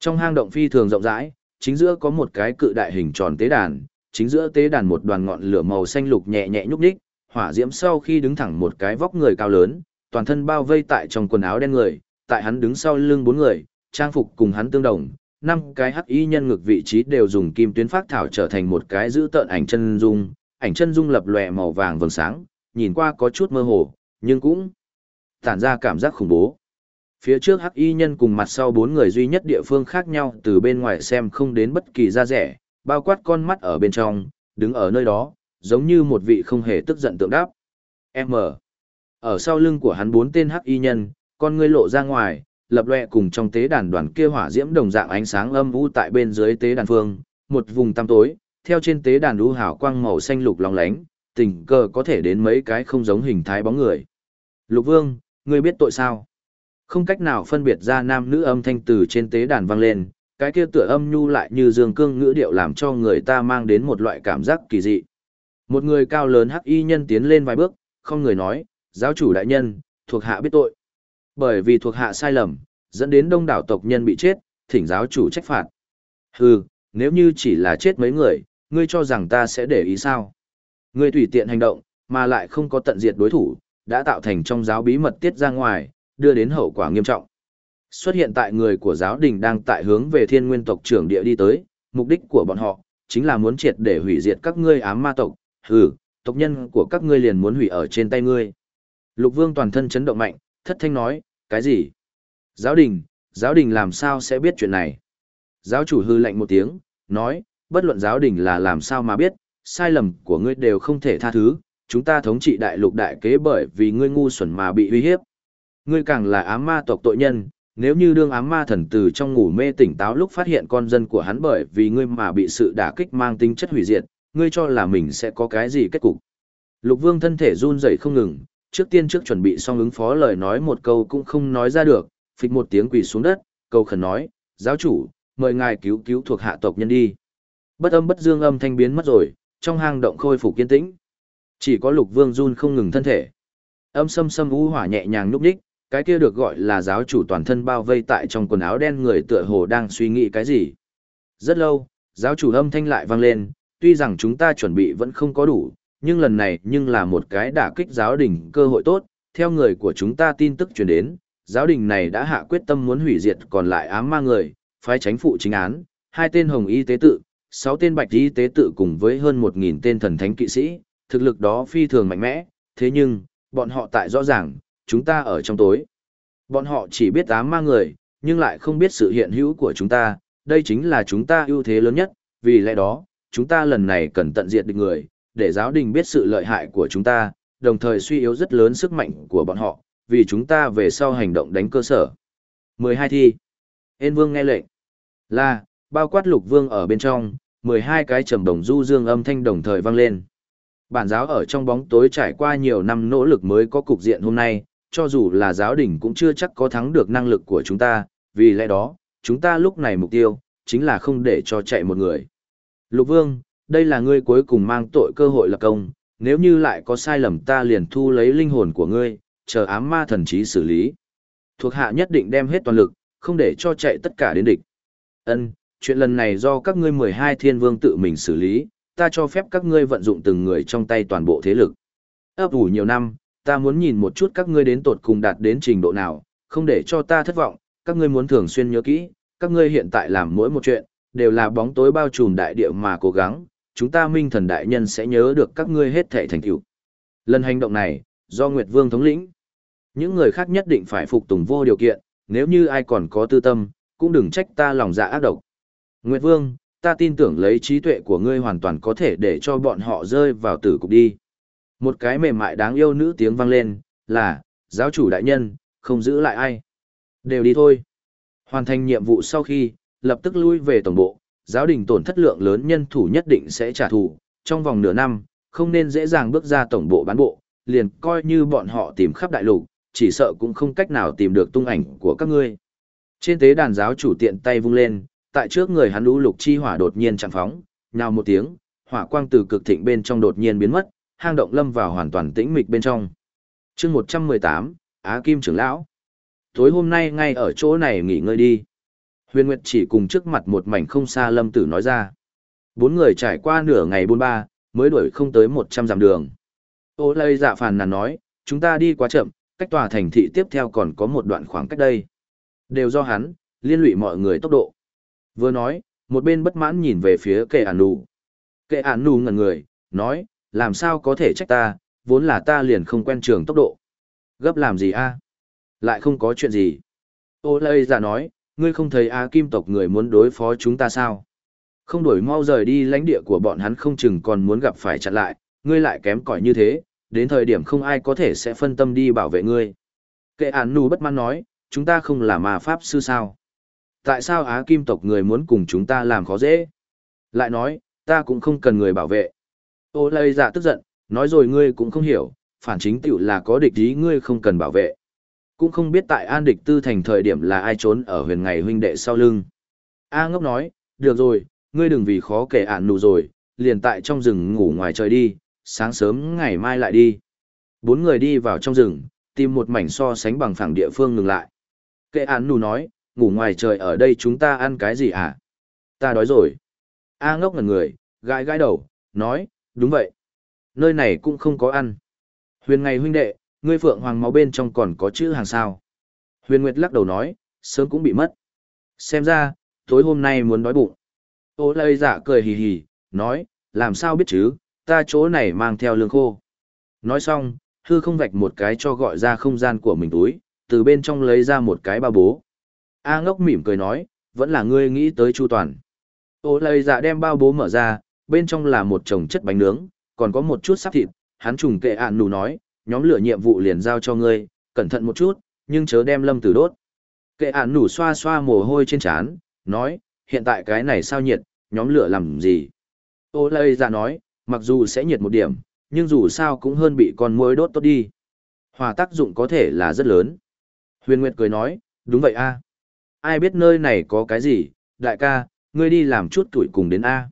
Trong hang động phi thường rộng rãi, chính giữa có một cái cự đại hình tròn tế đàn, chính giữa tế đàn một đoàn ngọn lửa màu xanh lục nhẹ nhẹ nhúc nhích, hỏa diễm sau khi đứng thẳng một cái vóc người cao lớn, toàn thân bao vây tại trong quần áo đen người, tại hắn đứng sau lưng bốn người, trang phục cùng hắn tương đồng, năm cái hắc y nhân ngược vị trí đều dùng kim tuyến phát thảo trở thành một cái giữ tợn ảnh chân dung, ảnh chân dung lập lòe màu vàng vầng sáng, nhìn qua có chút mơ hồ, nhưng cũng tản ra cảm giác khủng bố. Phía trước hắc y nhân cùng mặt sau bốn người duy nhất địa phương khác nhau từ bên ngoài xem không đến bất kỳ da rẻ, bao quát con mắt ở bên trong, đứng ở nơi đó, giống như một vị không hề tức giận tượng đáp. M. Ở sau lưng của hắn bốn tên hắc y nhân, con ngươi lộ ra ngoài, lập lòe cùng trong tế đàn đoàn kia hỏa diễm đồng dạng ánh sáng âm u tại bên dưới tế đàn phương, một vùng tăm tối, theo trên tế đàn lũ hào quang màu xanh lục lóng lánh, tình cờ có thể đến mấy cái không giống hình thái bóng người. Lục Vương, ngươi biết tội sao? Không cách nào phân biệt ra nam nữ âm thanh từ trên tế đàn vang lên, cái kia tựa âm nhu lại như dương cương ngữ điệu làm cho người ta mang đến một loại cảm giác kỳ dị. Một người cao lớn hắc y nhân tiến lên vài bước, không người nói, giáo chủ đại nhân, thuộc hạ biết tội. Bởi vì thuộc hạ sai lầm, dẫn đến đông đảo tộc nhân bị chết, thỉnh giáo chủ trách phạt. Hừ, nếu như chỉ là chết mấy người, ngươi cho rằng ta sẽ để ý sao? Ngươi tùy tiện hành động, mà lại không có tận diệt đối thủ, đã tạo thành trong giáo bí mật tiết ra ngoài, đưa đến hậu quả nghiêm trọng. Xuất hiện tại người của giáo đình đang tại hướng về thiên nguyên tộc trưởng địa đi tới, mục đích của bọn họ, chính là muốn triệt để hủy diệt các ngươi ám ma tộc, hừ, tộc nhân của các ngươi liền muốn hủy ở trên tay ngươi. Lục vương toàn thân chấn động mạnh, thất thanh nói, cái gì? Giáo đình, giáo đình làm sao sẽ biết chuyện này? Giáo chủ hư lạnh một tiếng, nói, bất luận giáo đình là làm sao mà biết, sai lầm của ngươi đều không thể tha thứ, chúng ta thống trị đại lục đại kế bởi vì ngươi ngu xuẩn mà bị uy hiếp. Ngươi càng là ám ma tộc tội nhân, nếu như đương ám ma thần từ trong ngủ mê tỉnh táo lúc phát hiện con dân của hắn bởi vì ngươi mà bị sự đả kích mang tính chất hủy diệt, ngươi cho là mình sẽ có cái gì kết cục. Lục vương thân thể run rẩy không ngừng, trước tiên trước chuẩn bị xong ứng phó lời nói một câu cũng không nói ra được, phịch một tiếng quỳ xuống đất, câu khẩn nói, giáo chủ, mời ngài cứu cứu thuộc hạ tộc nhân đi. Bất âm bất dương âm thanh biến mất rồi, trong hang động khôi phục kiên tĩnh. Chỉ có lục vương run không ngừng thân thể. Âm sâm sâm u hỏa nhẹ nhàng núp đích, cái kia được gọi là giáo chủ toàn thân bao vây tại trong quần áo đen người tựa hồ đang suy nghĩ cái gì. Rất lâu, giáo chủ âm thanh lại vang lên, tuy rằng chúng ta chuẩn bị vẫn không có đủ, nhưng lần này nhưng là một cái đả kích giáo đình cơ hội tốt, theo người của chúng ta tin tức truyền đến, giáo đình này đã hạ quyết tâm muốn hủy diệt còn lại ám ma người, phái tránh phụ chính án, hai tên hồng y tế tự, sáu tên bạch y tế tự cùng với hơn một nghìn tên thần thánh kỵ sĩ, thực lực đó phi thường mạnh mẽ, thế nhưng, bọn họ tại rõ ràng, chúng ta ở trong tối. Bọn họ chỉ biết ám ma người, nhưng lại không biết sự hiện hữu của chúng ta, đây chính là chúng ta ưu thế lớn nhất, vì lẽ đó, chúng ta lần này cần tận diệt địch người, để giáo đình biết sự lợi hại của chúng ta, đồng thời suy yếu rất lớn sức mạnh của bọn họ, vì chúng ta về sau hành động đánh cơ sở. 12 thi. Ên vương nghe lệnh. Là, bao quát lục vương ở bên trong, 12 cái trầm đồng du dương âm thanh đồng thời vang lên. Bản giáo ở trong bóng tối trải qua nhiều năm nỗ lực mới có cục diện hôm nay, cho dù là giáo đình cũng chưa chắc có thắng được năng lực của chúng ta, vì lẽ đó, chúng ta lúc này mục tiêu, chính là không để cho chạy một người. Lục Vương, đây là ngươi cuối cùng mang tội cơ hội lập công, nếu như lại có sai lầm ta liền thu lấy linh hồn của ngươi, chờ ám ma thần trí xử lý. Thuộc hạ nhất định đem hết toàn lực, không để cho chạy tất cả đến địch. Ân, chuyện lần này do các ngươi 12 thiên vương tự mình xử lý, ta cho phép các ngươi vận dụng từng người trong tay toàn bộ thế lực. Ấp ủ nhiều năm, ta muốn nhìn một chút các ngươi đến tột cùng đạt đến trình độ nào, không để cho ta thất vọng, các ngươi muốn thường xuyên nhớ kỹ, các ngươi hiện tại làm mỗi một chuyện, đều là bóng tối bao trùm đại địa mà cố gắng, chúng ta minh thần đại nhân sẽ nhớ được các ngươi hết thể thành tựu. Lần hành động này, do Nguyệt Vương thống lĩnh, những người khác nhất định phải phục tùng vô điều kiện, nếu như ai còn có tư tâm, cũng đừng trách ta lòng dạ ác độc. Nguyệt Vương, ta tin tưởng lấy trí tuệ của ngươi hoàn toàn có thể để cho bọn họ rơi vào tử cục đi. Một cái mềm mại đáng yêu nữ tiếng vang lên, là, giáo chủ đại nhân, không giữ lại ai. Đều đi thôi. Hoàn thành nhiệm vụ sau khi, lập tức lui về tổng bộ, giáo đình tổn thất lượng lớn nhân thủ nhất định sẽ trả thù, trong vòng nửa năm, không nên dễ dàng bước ra tổng bộ bán bộ, liền coi như bọn họ tìm khắp đại lục, chỉ sợ cũng không cách nào tìm được tung ảnh của các ngươi. Trên tế đàn giáo chủ tiện tay vung lên, tại trước người hắn lũ lục chi hỏa đột nhiên chạm phóng, nào một tiếng, hỏa quang từ cực thịnh bên trong đột nhiên biến mất, hang động lâm vào hoàn toàn tĩnh mịch bên trong. chương 118, Á Kim trưởng lão. Tối hôm nay ngay ở chỗ này nghỉ ngơi đi. Huyền Nguyệt chỉ cùng trước mặt một mảnh không xa lâm tử nói ra. Bốn người trải qua nửa ngày buôn ba, mới đuổi không tới 100 dặm đường. Ô lây dạ phàn nàn nói, chúng ta đi quá chậm, cách tòa thành thị tiếp theo còn có một đoạn khoảng cách đây. Đều do hắn, liên lụy mọi người tốc độ. Vừa nói, một bên bất mãn nhìn về phía kệ ản nụ. Kệ ản nụ ngẩn người, nói, làm sao có thể trách ta, vốn là ta liền không quen trường tốc độ. Gấp làm gì a? Lại không có chuyện gì. Ô lây giả nói, ngươi không thấy A Kim tộc người muốn đối phó chúng ta sao? Không đổi mau rời đi lãnh địa của bọn hắn không chừng còn muốn gặp phải chặn lại, ngươi lại kém cỏi như thế, đến thời điểm không ai có thể sẽ phân tâm đi bảo vệ ngươi. Kệ án nù bất mãn nói, chúng ta không là ma pháp sư sao? Tại sao Á Kim tộc người muốn cùng chúng ta làm khó dễ? Lại nói, ta cũng không cần người bảo vệ. Ô lây dạ tức giận, nói rồi ngươi cũng không hiểu, phản chính tiểu là có địch ý ngươi không cần bảo vệ. Cũng không biết tại an địch tư thành thời điểm là ai trốn ở huyền ngày huynh đệ sau lưng. A ngốc nói, được rồi, ngươi đừng vì khó kể ạn nụ rồi, liền tại trong rừng ngủ ngoài trời đi, sáng sớm ngày mai lại đi. Bốn người đi vào trong rừng, tìm một mảnh so sánh bằng phẳng địa phương ngừng lại. Kệ án nụ nói, ngủ ngoài trời ở đây chúng ta ăn cái gì hả? Ta đói rồi. A ngốc ngần người, gãi gãi đầu, nói, đúng vậy. Nơi này cũng không có ăn. Huyền ngày huynh đệ, ngươi phượng hoàng máu bên trong còn có chữ hàng sao. Huyền Nguyệt lắc đầu nói, sớm cũng bị mất. Xem ra, tối hôm nay muốn đói bụng. Ô lây dạ cười hì hì, nói, làm sao biết chứ, ta chỗ này mang theo lương khô. Nói xong, hư không vạch một cái cho gọi ra không gian của mình túi, từ bên trong lấy ra một cái ba bố. A ngốc mỉm cười nói, vẫn là ngươi nghĩ tới chu toàn. Ô lây dạ đem bao bố mở ra, bên trong là một chồng chất bánh nướng, còn có một chút sắp thịt, hắn trùng kệ ạn nù nói, nhóm lửa nhiệm vụ liền giao cho ngươi, cẩn thận một chút, nhưng chớ đem lâm tử đốt. Kệ ạn nù xoa xoa mồ hôi trên trán, nói, hiện tại cái này sao nhiệt, nhóm lửa làm gì? Ô lây ra nói, mặc dù sẽ nhiệt một điểm, nhưng dù sao cũng hơn bị con muỗi đốt tốt đi. Hòa tác dụng có thể là rất lớn. Huyền Nguyệt cười nói, đúng vậy a. Ai biết nơi này có cái gì, đại ca, ngươi đi làm chút tuổi cùng đến A.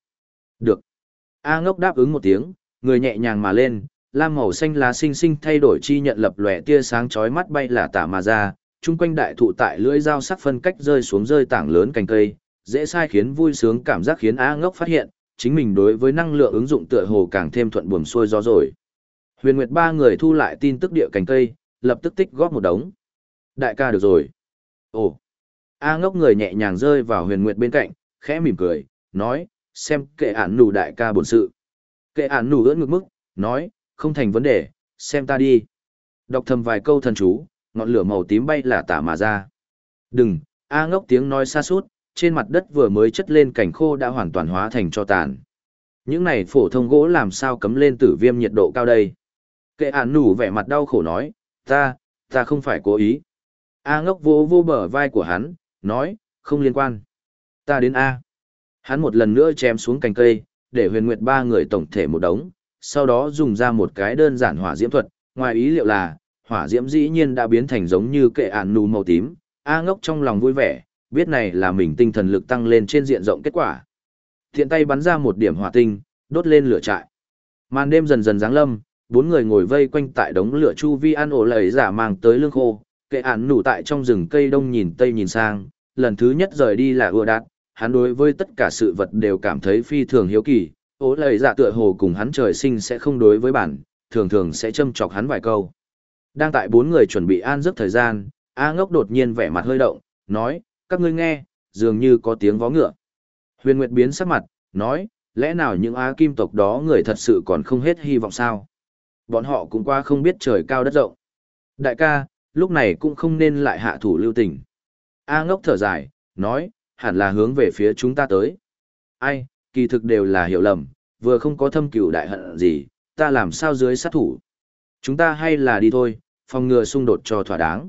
A ngốc đáp ứng một tiếng, người nhẹ nhàng mà lên, lam màu xanh lá xinh xinh thay đổi chi nhận lập lòe tia sáng chói mắt bay là tả mà ra, chung quanh đại thụ tại lưỡi dao sắc phân cách rơi xuống rơi tảng lớn cành cây, dễ sai khiến vui sướng cảm giác khiến A ngốc phát hiện, chính mình đối với năng lượng ứng dụng tựa hồ càng thêm thuận buồm xuôi gió rồi. Huyền Nguyệt ba người thu lại tin tức địa cành cây, lập tức tích góp một đống. Đại ca được rồi. Ồ. A ngốc người nhẹ nhàng rơi vào Huyền Nguyệt bên cạnh, khẽ mỉm cười, nói, xem kệ ản nù đại ca bổn sự. Kệ ản nù ưỡn ngực mức, nói, không thành vấn đề, xem ta đi. Đọc thầm vài câu thần chú, ngọn lửa màu tím bay là tả mà ra. Đừng, A ngốc tiếng nói xa suốt, trên mặt đất vừa mới chất lên cảnh khô đã hoàn toàn hóa thành cho tàn. Những này phổ thông gỗ làm sao cấm lên tử viêm nhiệt độ cao đây. Kệ ản nủ vẻ mặt đau khổ nói, ta, ta không phải cố ý. A ngốc vô vô bờ vai của hắn, nói, không liên quan. Ta đến A. Hắn một lần nữa chém xuống cành cây, để huyền nguyệt ba người tổng thể một đống, sau đó dùng ra một cái đơn giản hỏa diễm thuật, ngoài ý liệu là, hỏa diễm dĩ nhiên đã biến thành giống như kệ ản nù màu tím, A ngốc trong lòng vui vẻ, biết này là mình tinh thần lực tăng lên trên diện rộng kết quả. Thiện tay bắn ra một điểm hỏa tinh, đốt lên lửa trại. Màn đêm dần dần giáng lâm, bốn người ngồi vây quanh tại đống lửa chu vi ăn ổ lầy giả mang tới lương khô, kệ ản nủ tại trong rừng cây đông nhìn tây nhìn sang, lần thứ nhất rời đi là ưa đạt, hắn đối với tất cả sự vật đều cảm thấy phi thường hiếu kỳ, ố lầy Dạ tựa hồ cùng hắn trời sinh sẽ không đối với bản, thường thường sẽ châm chọc hắn vài câu. Đang tại bốn người chuẩn bị an giấc thời gian, A ngốc đột nhiên vẻ mặt hơi động, nói, các ngươi nghe, dường như có tiếng vó ngựa. Huyền Nguyệt biến sắc mặt, nói, lẽ nào những Á Kim tộc đó người thật sự còn không hết hy vọng sao? Bọn họ cũng qua không biết trời cao đất rộng. Đại ca, lúc này cũng không nên lại hạ thủ lưu tình. A ngốc thở dài, nói, hẳn là hướng về phía chúng ta tới. Ai, kỳ thực đều là hiểu lầm, vừa không có thâm cửu đại hận gì, ta làm sao dưới sát thủ. Chúng ta hay là đi thôi, phòng ngừa xung đột cho thỏa đáng.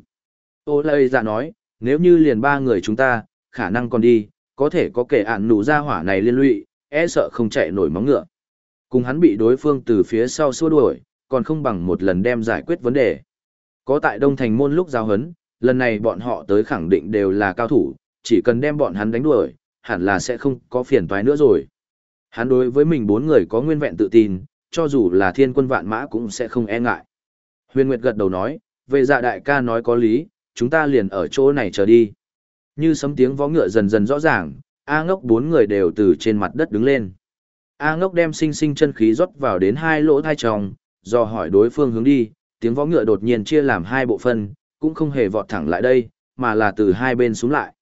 Ô lây dạ nói, nếu như liền ba người chúng ta, khả năng còn đi, có thể có kẻ ạn nụ ra hỏa này liên lụy, e sợ không chạy nổi móng ngựa. Cùng hắn bị đối phương từ phía sau xua đuổi, còn không bằng một lần đem giải quyết vấn đề. Có tại Đông Thành môn lúc giao hấn, lần này bọn họ tới khẳng định đều là cao thủ, chỉ cần đem bọn hắn đánh đuổi, hẳn là sẽ không có phiền toái nữa rồi. Hắn đối với mình bốn người có nguyên vẹn tự tin, cho dù là thiên quân vạn mã cũng sẽ không e ngại. Huyền Nguyệt gật đầu nói, về dạ đại ca nói có lý, chúng ta liền ở chỗ này chờ đi. Như sấm tiếng vó ngựa dần dần rõ ràng, A ngốc bốn người đều từ trên mặt đất đứng lên. A ngốc đem sinh sinh chân khí rót vào đến hai lỗ thai tròng, do hỏi đối phương hướng đi, tiếng vó ngựa đột nhiên chia làm hai bộ phân, cũng không hề vọt thẳng lại đây, mà là từ hai bên xuống lại.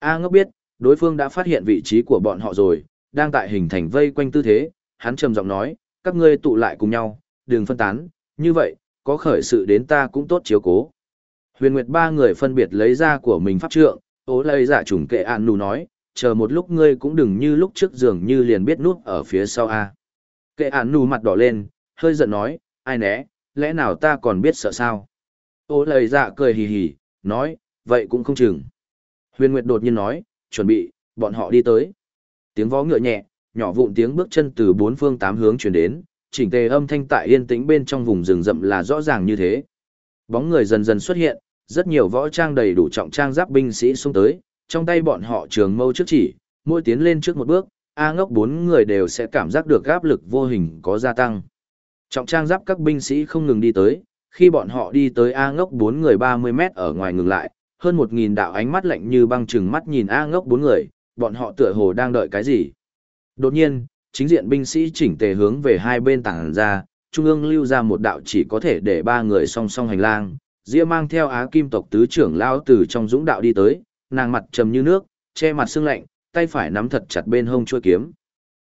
A ngốc biết, đối phương đã phát hiện vị trí của bọn họ rồi, đang tại hình thành vây quanh tư thế, hắn trầm giọng nói, các ngươi tụ lại cùng nhau, đừng phân tán, như vậy, có khởi sự đến ta cũng tốt chiếu cố. Huyền Nguyệt ba người phân biệt lấy ra của mình pháp trượng, ố lây dạ giả trùng kệ an nù nói, chờ một lúc ngươi cũng đừng như lúc trước giường như liền biết nút ở phía sau a. Kệ an nù mặt đỏ lên, hơi giận nói, ai né, lẽ nào ta còn biết sợ sao? Ô lời dạ cười hì hì, nói, vậy cũng không chừng. Huyền Nguyệt đột nhiên nói, chuẩn bị, bọn họ đi tới. Tiếng vó ngựa nhẹ, nhỏ vụn tiếng bước chân từ bốn phương tám hướng truyền đến, chỉnh tề âm thanh tại yên tĩnh bên trong vùng rừng rậm là rõ ràng như thế. Bóng người dần dần xuất hiện, rất nhiều võ trang đầy đủ trọng trang giáp binh sĩ xung tới, trong tay bọn họ trường mâu trước chỉ, mỗi tiến lên trước một bước, A ngốc bốn người đều sẽ cảm giác được áp lực vô hình có gia tăng. Trọng trang giáp các binh sĩ không ngừng đi tới, khi bọn họ đi tới A ngốc bốn người 30 mét ở ngoài ngừng lại, hơn 1.000 đạo ánh mắt lạnh như băng chừng mắt nhìn A ngốc bốn người, bọn họ tựa hồ đang đợi cái gì. Đột nhiên, chính diện binh sĩ chỉnh tề hướng về hai bên tảng ra, trung ương lưu ra một đạo chỉ có thể để ba người song song hành lang, Diệp mang theo Á Kim tộc tứ trưởng lao từ trong dũng đạo đi tới, nàng mặt trầm như nước, che mặt sương lạnh, tay phải nắm thật chặt bên hông chuôi kiếm.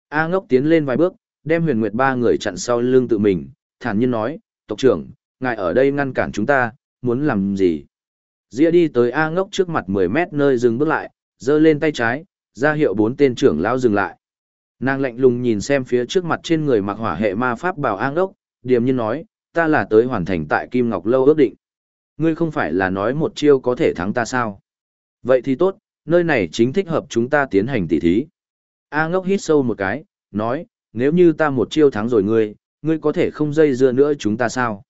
A Ngốc tiến lên vài bước, đem Huyền Nguyệt ba người chặn sau lưng tự mình, thản nhiên nói, "Tộc trưởng, ngài ở đây ngăn cản chúng ta, muốn làm gì?" Dĩa đi tới A Ngốc trước mặt 10 mét nơi dừng bước lại, giơ lên tay trái, ra hiệu bốn tên trưởng lao dừng lại. Nàng lạnh lùng nhìn xem phía trước mặt trên người mặc hỏa hệ ma pháp bảo A Ngốc, điềm nhiên nói, "Ta là tới hoàn thành tại Kim Ngọc lâu ước định." Ngươi không phải là nói một chiêu có thể thắng ta sao? Vậy thì tốt, nơi này chính thích hợp chúng ta tiến hành tỉ thí. A ngốc hít sâu một cái, nói, nếu như ta một chiêu thắng rồi ngươi, ngươi có thể không dây dưa nữa chúng ta sao?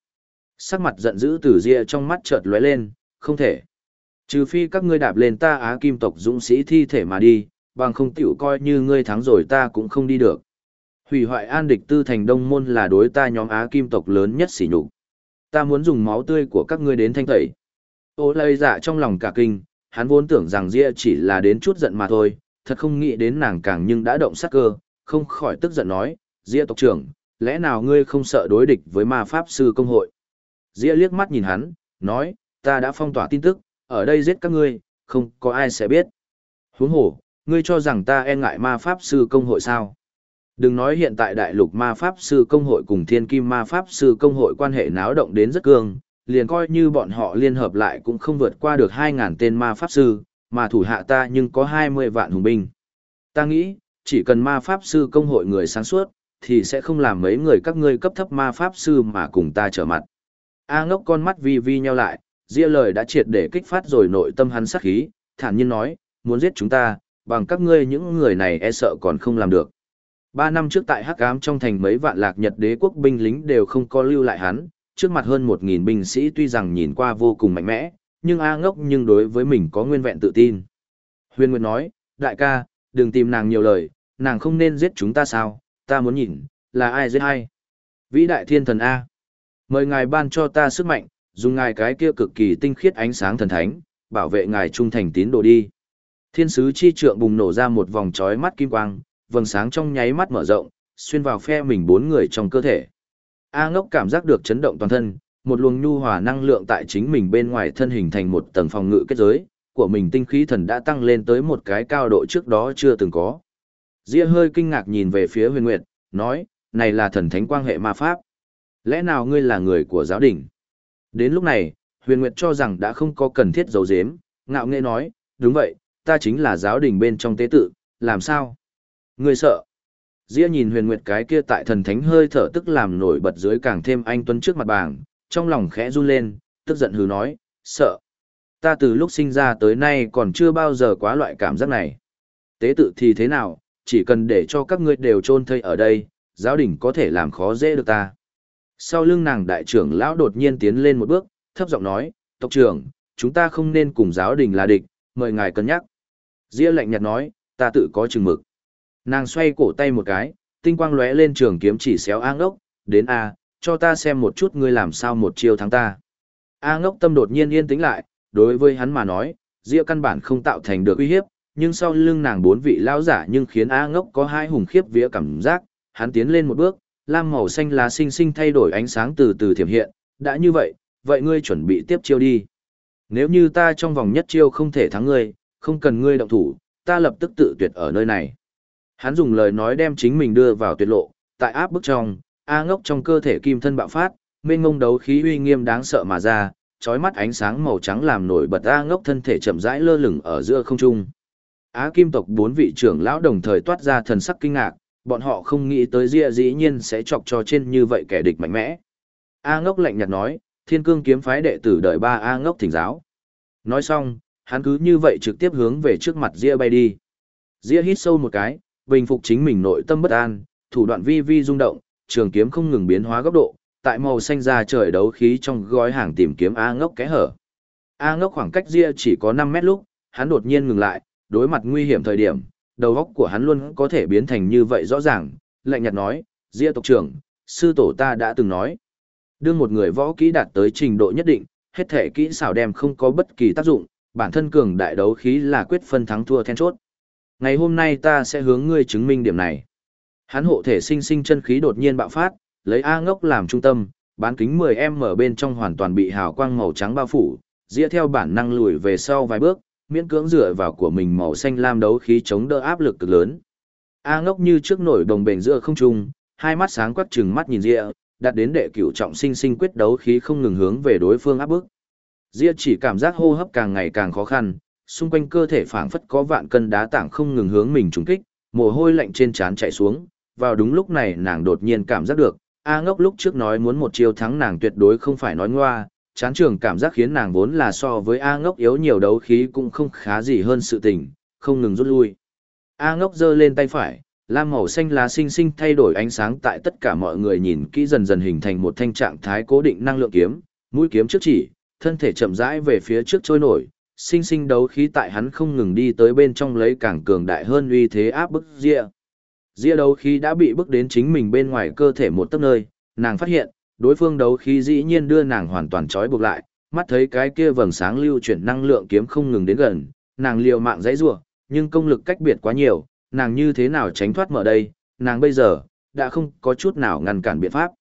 Sắc mặt giận dữ từ ria trong mắt chợt lóe lên, không thể. Trừ phi các ngươi đạp lên ta á kim tộc dũng sĩ thi thể mà đi, bằng không tiểu coi như ngươi thắng rồi ta cũng không đi được. Hủy hoại an địch tư thành đông môn là đối ta nhóm á kim tộc lớn nhất sỉ nhục ta muốn dùng máu tươi của các ngươi đến thanh tẩy. Ô lây dạ trong lòng cả kinh, hắn vốn tưởng rằng Ria chỉ là đến chút giận mà thôi, thật không nghĩ đến nàng càng nhưng đã động sát cơ, không khỏi tức giận nói, Ria tộc trưởng, lẽ nào ngươi không sợ đối địch với ma pháp sư công hội? Ria liếc mắt nhìn hắn, nói, ta đã phong tỏa tin tức, ở đây giết các ngươi, không có ai sẽ biết. Huống hồ, ngươi cho rằng ta e ngại ma pháp sư công hội sao? Đừng nói hiện tại đại lục ma pháp sư công hội cùng thiên kim ma pháp sư công hội quan hệ náo động đến rất cương, liền coi như bọn họ liên hợp lại cũng không vượt qua được 2.000 tên ma pháp sư, mà thủ hạ ta nhưng có 20 vạn hùng binh. Ta nghĩ, chỉ cần ma pháp sư công hội người sáng suốt, thì sẽ không làm mấy người các ngươi cấp thấp ma pháp sư mà cùng ta trở mặt. A ngốc con mắt vi vi nheo lại, ria lời đã triệt để kích phát rồi nội tâm hắn sát khí, thản nhiên nói, muốn giết chúng ta, bằng các ngươi những người này e sợ còn không làm được. Ba năm trước tại Hắc Ám trong thành mấy vạn lạc Nhật đế quốc binh lính đều không có lưu lại hắn, trước mặt hơn một nghìn binh sĩ tuy rằng nhìn qua vô cùng mạnh mẽ, nhưng A ngốc nhưng đối với mình có nguyên vẹn tự tin. Huyền Nguyệt nói, đại ca, đừng tìm nàng nhiều lời, nàng không nên giết chúng ta sao, ta muốn nhìn, là ai giết ai. Vĩ đại thiên thần A. Mời ngài ban cho ta sức mạnh, dùng ngài cái kia cực kỳ tinh khiết ánh sáng thần thánh, bảo vệ ngài trung thành tín đồ đi. Thiên sứ chi trượng bùng nổ ra một vòng chói mắt kim quang, vầng sáng trong nháy mắt mở rộng, xuyên vào phe mình bốn người trong cơ thể. A ngốc cảm giác được chấn động toàn thân, một luồng nhu hòa năng lượng tại chính mình bên ngoài thân hình thành một tầng phòng ngự kết giới, của mình tinh khí thần đã tăng lên tới một cái cao độ trước đó chưa từng có. Diệp hơi kinh ngạc nhìn về phía huyền nguyệt, nói, này là thần thánh quang hệ ma pháp. Lẽ nào ngươi là người của giáo đình? Đến lúc này, huyền nguyệt cho rằng đã không có cần thiết giấu giếm, ngạo nghệ nói, đúng vậy, ta chính là giáo đình bên trong tế tự, làm sao? người sợ? Dĩa nhìn huyền nguyệt cái kia tại thần thánh hơi thở tức làm nổi bật dưới càng thêm anh tuấn trước mặt bảng, trong lòng khẽ run lên, tức giận hừ nói, sợ. Ta từ lúc sinh ra tới nay còn chưa bao giờ quá loại cảm giác này. Tế tự thì thế nào, chỉ cần để cho các ngươi đều chôn thây ở đây, giáo đình có thể làm khó dễ được ta. Sau lưng nàng đại trưởng lão đột nhiên tiến lên một bước, thấp giọng nói, tộc trưởng, chúng ta không nên cùng giáo đình là địch, mời ngài cân nhắc. Dĩa lạnh nhạt nói, ta tự có chừng mực. Nàng xoay cổ tay một cái, tinh quang lóe lên trường kiếm chỉ xéo A ngốc, đến A, cho ta xem một chút ngươi làm sao một chiêu thắng ta. A ngốc tâm đột nhiên yên tĩnh lại, đối với hắn mà nói, Diệp căn bản không tạo thành được uy hiếp, nhưng sau lưng nàng bốn vị lão giả nhưng khiến A ngốc có hai hùng khiếp vía cảm giác, hắn tiến lên một bước, lam màu xanh lá xinh xinh thay đổi ánh sáng từ từ thiểm hiện, đã như vậy, vậy ngươi chuẩn bị tiếp chiêu đi. Nếu như ta trong vòng nhất chiêu không thể thắng ngươi, không cần ngươi động thủ, ta lập tức tự tuyệt ở nơi này. Hắn dùng lời nói đem chính mình đưa vào tuyệt lộ, tại áp bức trong, A ngốc trong cơ thể kim thân bạo phát, mênh ngông đấu khí uy nghiêm đáng sợ mà ra, chói mắt ánh sáng màu trắng làm nổi bật A ngốc thân thể chậm rãi lơ lửng ở giữa không trung. Á kim tộc bốn vị trưởng lão đồng thời toát ra thần sắc kinh ngạc, bọn họ không nghĩ tới Diệp dĩ nhiên sẽ chọc cho trên như vậy kẻ địch mạnh mẽ. A ngốc lạnh nhạt nói, thiên cương kiếm phái đệ tử đợi ba A ngốc thỉnh giáo. Nói xong, hắn cứ như vậy trực tiếp hướng về trước mặt Diệp bay đi. Diệp hít sâu một cái, bình phục chính mình nội tâm bất an, thủ đoạn vi vi rung động, trường kiếm không ngừng biến hóa góc độ, tại màu xanh ra trời đấu khí trong gói hàng tìm kiếm A ngốc kẽ hở. A ngốc khoảng cách ria chỉ có 5 mét lúc, hắn đột nhiên ngừng lại, đối mặt nguy hiểm thời điểm, đầu óc của hắn luôn có thể biến thành như vậy rõ ràng, lạnh nhạt nói, Diệp tộc trưởng, sư tổ ta đã từng nói. Đương một người võ kỹ đạt tới trình độ nhất định, hết thể kỹ xảo đem không có bất kỳ tác dụng, bản thân cường đại đấu khí là quyết phân thắng thua then chốt. Ngày hôm nay ta sẽ hướng ngươi chứng minh điểm này. Hắn hộ thể sinh sinh chân khí đột nhiên bạo phát, lấy A ngốc làm trung tâm, bán kính 10M ở bên trong hoàn toàn bị hào quang màu trắng bao phủ, dĩa theo bản năng lùi về sau vài bước, miễn cưỡng dựa vào của mình màu xanh lam đấu khí chống đỡ áp lực cực lớn. A ngốc như trước nổi đồng bền giữa không trung, hai mắt sáng quắc trừng mắt nhìn Diệp, đặt đến đệ cửu trọng sinh sinh quyết đấu khí không ngừng hướng về đối phương áp bức. Diệp chỉ cảm giác hô hấp càng ngày càng khó khăn, xung quanh cơ thể phảng phất có vạn cân đá tảng không ngừng hướng mình trúng kích, mồ hôi lạnh trên trán chảy xuống, vào đúng lúc này nàng đột nhiên cảm giác được, A ngốc lúc trước nói muốn một chiêu thắng nàng tuyệt đối không phải nói ngoa, chán trường cảm giác khiến nàng vốn là so với A ngốc yếu nhiều đấu khí cũng không khá gì hơn sự tình, không ngừng rút lui. A ngốc giơ lên tay phải, lam màu xanh lá xinh xinh thay đổi ánh sáng tại tất cả mọi người nhìn kỹ dần dần hình thành một thanh trạng thái cố định năng lượng kiếm, mũi kiếm trước chỉ, thân thể chậm rãi về phía trước trôi nổi, xinh xinh đấu khí tại hắn không ngừng đi tới bên trong lấy càng cường đại hơn uy thế áp bức ria. Ria đấu khí đã bị bức đến chính mình bên ngoài cơ thể một tấc nơi, nàng phát hiện, đối phương đấu khí dĩ nhiên đưa nàng hoàn toàn trói buộc lại, mắt thấy cái kia vầng sáng lưu chuyển năng lượng kiếm không ngừng đến gần, nàng liều mạng dãy rủa, nhưng công lực cách biệt quá nhiều, nàng như thế nào tránh thoát mở đây, nàng bây giờ đã không có chút nào ngăn cản biện pháp.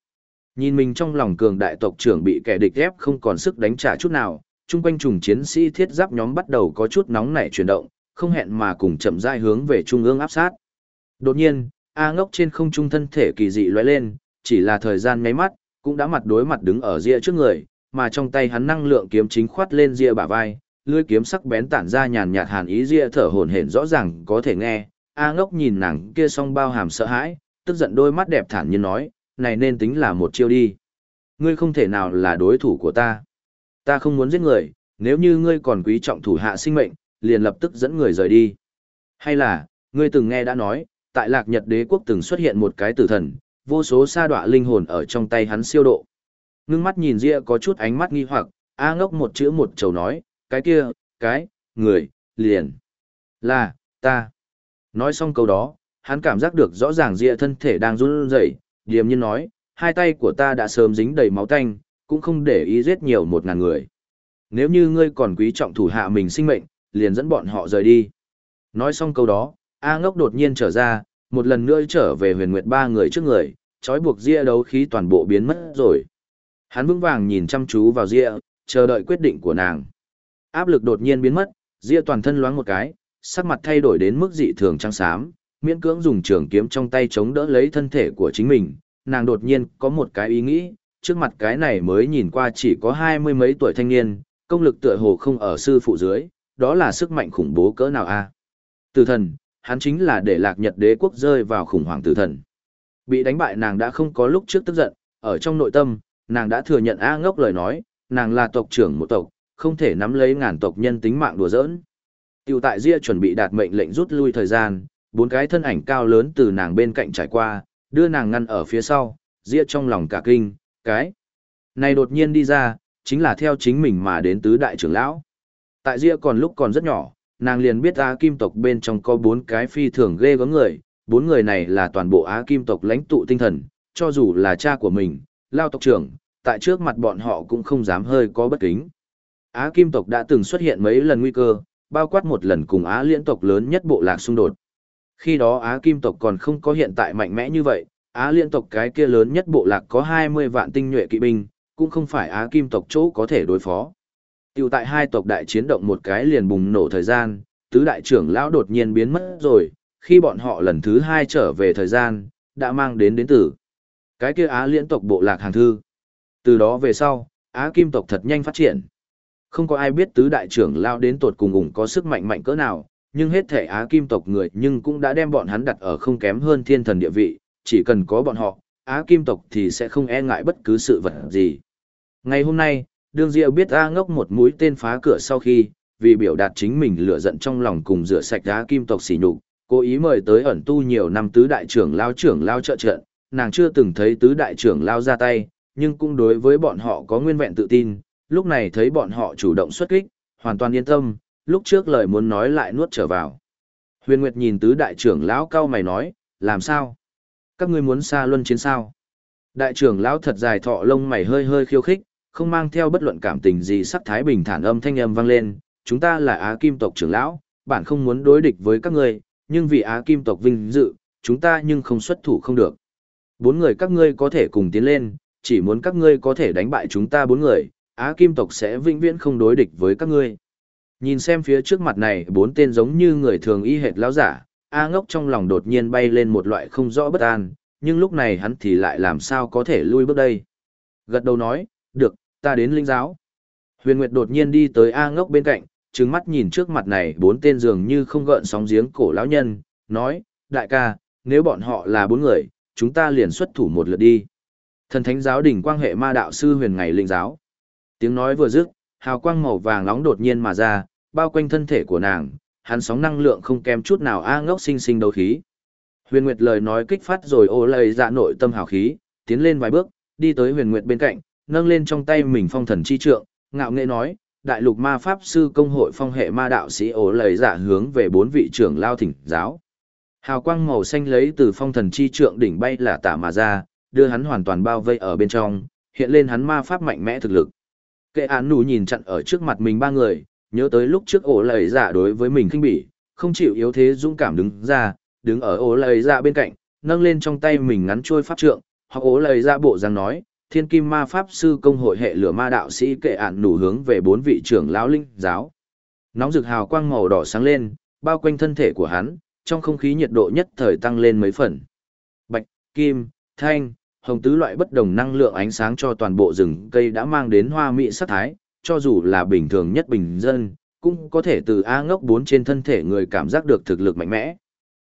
Nhìn mình trong lòng cường đại tộc trưởng bị kẻ địch ép không còn sức đánh trả chút nào, chung quanh trùng chiến sĩ thiết giáp nhóm bắt đầu có chút nóng nảy chuyển động, không hẹn mà cùng chậm rãi hướng về trung ương áp sát. Đột nhiên, A ngốc trên không trung thân thể kỳ dị lóe lên, chỉ là thời gian nháy mắt, cũng đã mặt đối mặt đứng ở ria trước người, mà trong tay hắn năng lượng kiếm chính khoát lên ria bả vai, lưỡi kiếm sắc bén tản ra nhàn nhạt hàn ý ria thở hổn hển rõ ràng có thể nghe. A ngốc nhìn nàng kia song bao hàm sợ hãi, tức giận đôi mắt đẹp thản nhiên nói, này nên tính là một chiêu đi. Ngươi không thể nào là đối thủ của ta. Ta không muốn giết người, nếu như ngươi còn quý trọng thủ hạ sinh mệnh, liền lập tức dẫn người rời đi. Hay là, ngươi từng nghe đã nói, tại lạc nhật đế quốc từng xuất hiện một cái tử thần, vô số sa đọa linh hồn ở trong tay hắn siêu độ. Ngưng mắt nhìn Ria có chút ánh mắt nghi hoặc, A ngốc một chữ một chầu nói, cái kia, cái, người, liền, là, ta. Nói xong câu đó, hắn cảm giác được rõ ràng Ria thân thể đang run rẩy, điềm nhiên nói, hai tay của ta đã sớm dính đầy máu tanh, cũng không để ý giết nhiều một ngàn người. Nếu như ngươi còn quý trọng thủ hạ mình sinh mệnh, liền dẫn bọn họ rời đi. Nói xong câu đó, A ngốc đột nhiên trở ra, một lần nữa trở về huyền nguyệt ba người trước người, trói buộc ria đấu khí toàn bộ biến mất rồi. Hắn vững vàng nhìn chăm chú vào ria, chờ đợi quyết định của nàng. Áp lực đột nhiên biến mất, ria toàn thân loáng một cái, sắc mặt thay đổi đến mức dị thường trắng xám, miễn cưỡng dùng trường kiếm trong tay chống đỡ lấy thân thể của chính mình. Nàng đột nhiên có một cái ý nghĩ, trước mặt cái này mới nhìn qua chỉ có hai mươi mấy tuổi thanh niên, công lực tựa hồ không ở sư phụ dưới, đó là sức mạnh khủng bố cỡ nào a? Từ thần, hắn chính là để lạc nhật đế quốc rơi vào khủng hoảng tử thần. Bị đánh bại nàng đã không có lúc trước tức giận, ở trong nội tâm, nàng đã thừa nhận A ngốc lời nói, nàng là tộc trưởng một tộc, không thể nắm lấy ngàn tộc nhân tính mạng đùa giỡn. Tiểu tại Ria chuẩn bị đạt mệnh lệnh rút lui thời gian, bốn cái thân ảnh cao lớn từ nàng bên cạnh trải qua, đưa nàng ngăn ở phía sau, Ria trong lòng cả kinh, cái này đột nhiên đi ra, chính là theo chính mình mà đến tứ đại trưởng lão. Tại Ria còn lúc còn rất nhỏ, nàng liền biết Á Kim tộc bên trong có bốn cái phi thường ghê gớm người, bốn người này là toàn bộ Á Kim tộc lãnh tụ tinh thần, cho dù là cha của mình, lao tộc trưởng, tại trước mặt bọn họ cũng không dám hơi có bất kính. Á Kim tộc đã từng xuất hiện mấy lần nguy cơ, bao quát một lần cùng Á liên tộc lớn nhất bộ lạc xung đột. Khi đó Á Kim tộc còn không có hiện tại mạnh mẽ như vậy, Á liên tộc cái kia lớn nhất bộ lạc có 20 vạn tinh nhuệ kỵ binh, cũng không phải Á Kim tộc chỗ có thể đối phó. Tiểu tại hai tộc đại chiến động một cái liền bùng nổ thời gian, tứ đại trưởng lão đột nhiên biến mất rồi, khi bọn họ lần thứ hai trở về thời gian, đã mang đến đến từ cái kia Á liên tộc bộ lạc hàng thư. Từ đó về sau, Á Kim tộc thật nhanh phát triển. Không có ai biết tứ đại trưởng lão đến tột cùng ủng có sức mạnh mạnh cỡ nào, nhưng hết thể Á Kim tộc người nhưng cũng đã đem bọn hắn đặt ở không kém hơn thiên thần địa vị, chỉ cần có bọn họ, Á Kim tộc thì sẽ không e ngại bất cứ sự vật gì. Ngày hôm nay, Đương Diệu biết A ngốc một mũi tên phá cửa sau khi, vì biểu đạt chính mình lửa giận trong lòng cùng rửa sạch đá Kim tộc xỉ nhục, cố ý mời tới ẩn tu nhiều năm tứ đại trưởng lao trưởng lao trợ trận, nàng chưa từng thấy tứ đại trưởng lao ra tay, nhưng cũng đối với bọn họ có nguyên vẹn tự tin, lúc này thấy bọn họ chủ động xuất kích, hoàn toàn yên tâm, lúc trước lời muốn nói lại nuốt trở vào. Huyền Nguyệt nhìn tứ đại trưởng lão cao mày nói, làm sao? Các ngươi muốn xa luân chiến sao? Đại trưởng lão thật dài thọ lông mày hơi hơi khiêu khích, không mang theo bất luận cảm tình gì sắc thái bình thản âm thanh âm vang lên, chúng ta là Á Kim tộc trưởng lão, bản không muốn đối địch với các ngươi, nhưng vì Á Kim tộc vinh dự, chúng ta nhưng không xuất thủ không được. Bốn người các ngươi có thể cùng tiến lên, chỉ muốn các ngươi có thể đánh bại chúng ta bốn người, Á Kim tộc sẽ vĩnh viễn không đối địch với các ngươi. Nhìn xem phía trước mặt này bốn tên giống như người thường y hệt lão giả, A ngốc trong lòng đột nhiên bay lên một loại không rõ bất an, nhưng lúc này hắn thì lại làm sao có thể lui bước đây. Gật đầu nói, được, ta đến linh giáo. Huyền Nguyệt đột nhiên đi tới A ngốc bên cạnh, trừng mắt nhìn trước mặt này bốn tên dường như không gợn sóng giếng cổ lão nhân, nói, đại ca, nếu bọn họ là bốn người, chúng ta liền xuất thủ một lượt đi. Thần thánh giáo đỉnh quang hệ ma đạo sư huyền ngày linh giáo. Tiếng nói vừa dứt, hào quang màu vàng nóng đột nhiên mà ra, bao quanh thân thể của nàng, hắn sóng năng lượng không kém chút nào a ngốc sinh sinh đấu khí. Huyền Nguyệt lời nói kích phát rồi ô lây dạ nội tâm hào khí, tiến lên vài bước, đi tới Huyền Nguyệt bên cạnh, nâng lên trong tay mình phong thần chi trượng, ngạo nghệ nói, đại lục ma pháp sư công hội phong hệ ma đạo sĩ ổ lời giả hướng về bốn vị trưởng lao thỉnh giáo. Hào quang màu xanh lấy từ phong thần chi trượng đỉnh bay là tả mà ra, đưa hắn hoàn toàn bao vây ở bên trong, hiện lên hắn ma pháp mạnh mẽ thực lực. Kệ án nụ nhìn chặn ở trước mặt mình ba người, nhớ tới lúc trước ổ lời dạ đối với mình khinh bỉ, không chịu yếu thế dũng cảm đứng ra, đứng ở ổ lời dạ bên cạnh, nâng lên trong tay mình ngắn trôi pháp trượng, hoặc ổ lời dạ bộ rằng nói, thiên kim ma pháp sư công hội hệ lửa ma đạo sĩ kệ ạn nủ hướng về bốn vị trưởng lão linh giáo. Nóng rực hào quang màu đỏ sáng lên, bao quanh thân thể của hắn, trong không khí nhiệt độ nhất thời tăng lên mấy phần. Bạch, kim, thanh, hồng tứ loại bất đồng năng lượng ánh sáng cho toàn bộ rừng cây đã mang đến hoa mỹ sắc thái, cho dù là bình thường nhất bình dân, cũng có thể từ A ngốc bốn trên thân thể người cảm giác được thực lực mạnh mẽ.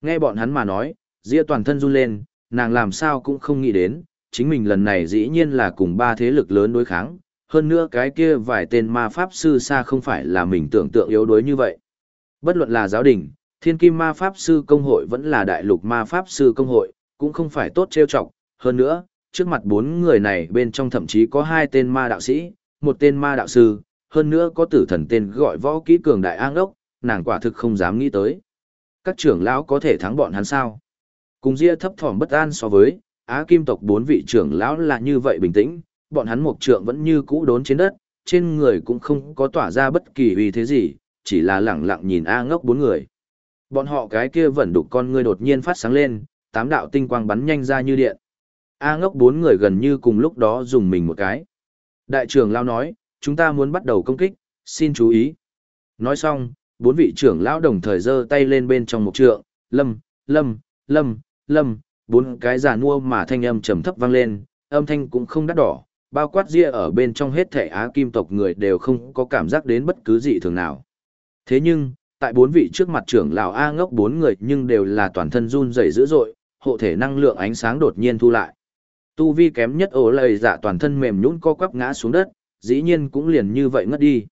Nghe bọn hắn mà nói, ria toàn thân run lên, nàng làm sao cũng không nghĩ đến, chính mình lần này dĩ nhiên là cùng ba thế lực lớn đối kháng, hơn nữa cái kia vài tên ma pháp sư xa không phải là mình tưởng tượng yếu đuối như vậy. Bất luận là giáo đình, thiên kim ma pháp sư công hội vẫn là đại lục ma pháp sư công hội, cũng không phải tốt trêu chọc, hơn nữa, trước mặt bốn người này bên trong thậm chí có hai tên ma đạo sĩ, một tên ma đạo sư, hơn nữa có tử thần tên gọi võ kỹ cường đại an ốc, nàng quả thực không dám nghĩ tới. Các trưởng lão có thể thắng bọn hắn sao? Cùng ria thấp thỏm bất an so với, Á Kim tộc bốn vị trưởng lão là như vậy bình tĩnh, bọn hắn mục trượng vẫn như cũ đốn trên đất, trên người cũng không có tỏa ra bất kỳ uy thế gì, chỉ là lẳng lặng nhìn A ngốc bốn người. Bọn họ cái kia vẫn đục con ngươi đột nhiên phát sáng lên, tám đạo tinh quang bắn nhanh ra như điện. A ngốc bốn người gần như cùng lúc đó dùng mình một cái. Đại trưởng lão nói, chúng ta muốn bắt đầu công kích, xin chú ý. Nói xong, bốn vị trưởng lão đồng thời giơ tay lên bên trong mục trượng, lâm, lâm, lâm, lâm, bốn cái giả mua mà thanh âm trầm thấp vang lên, âm thanh cũng không đắt đỏ, bao quát ria ở bên trong hết thể á kim tộc người đều không có cảm giác đến bất cứ gì thường nào. Thế nhưng, tại bốn vị trước mặt trưởng lão A ngốc bốn người nhưng đều là toàn thân run rẩy dữ dội, hộ thể năng lượng ánh sáng đột nhiên thu lại. Tu vi kém nhất ổ lời giả dạ toàn thân mềm nhũn co quắp ngã xuống đất, dĩ nhiên cũng liền như vậy ngất đi.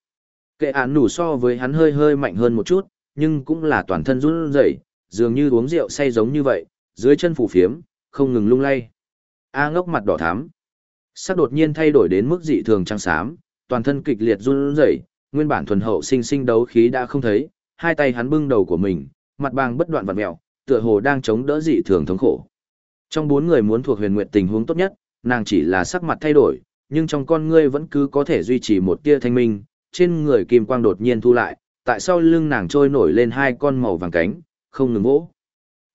Kệ án nủ so với hắn hơi hơi mạnh hơn một chút, nhưng cũng là toàn thân run rẩy, dường như uống rượu say giống như vậy, dưới chân phủ phiếm, không ngừng lung lay. A ngốc mặt đỏ thắm. Sắc đột nhiên thay đổi đến mức dị thường trắng xám, toàn thân kịch liệt run rẩy, nguyên bản thuần hậu sinh sinh đấu khí đã không thấy, hai tay hắn bưng đầu của mình, mặt bàng bất đoạn vặn mèo, tựa hồ đang chống đỡ dị thường thống khổ. Trong bốn người muốn thuộc huyền nguyệt tình huống tốt nhất, nàng chỉ là sắc mặt thay đổi, nhưng trong con ngươi vẫn cứ có thể duy trì một tia thanh minh, trên người kim quang đột nhiên thu lại, tại sau lưng nàng trôi nổi lên hai con màu vàng cánh, không ngừng vỗ.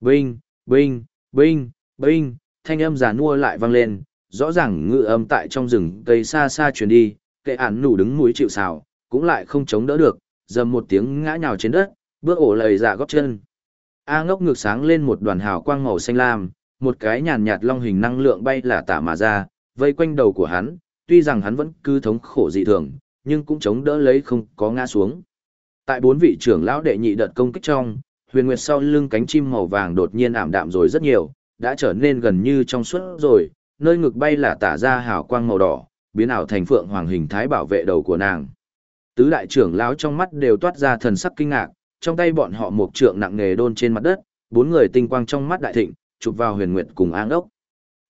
vinh binh, binh, binh, thanh âm giả nua lại vang lên, rõ ràng ngự âm tại trong rừng cây xa xa truyền đi, kệ ản nủ đứng mũi chịu xào, cũng lại không chống đỡ được, dầm một tiếng ngã nhào trên đất, bước ổ lầy dạ góp chân. A ngốc ngược sáng lên một đoàn hào quang màu xanh lam, một cái nhàn nhạt long hình năng lượng bay là tả mà ra, vây quanh đầu của hắn, tuy rằng hắn vẫn cứ thống khổ dị thường, nhưng cũng chống đỡ lấy không có ngã xuống. Tại bốn vị trưởng lão đệ nhị đợt công kích trong, huyền nguyệt sau lưng cánh chim màu vàng đột nhiên ảm đạm rồi rất nhiều, đã trở nên gần như trong suốt rồi, nơi ngực bay là tả ra hào quang màu đỏ, biến ảo thành phượng hoàng hình thái bảo vệ đầu của nàng. Tứ đại trưởng lão trong mắt đều toát ra thần sắc kinh ngạc, trong tay bọn họ một trượng nặng nề đôn trên mặt đất, bốn người tinh quang trong mắt đại thịnh, chụp vào huyền nguyệt cùng áng ốc.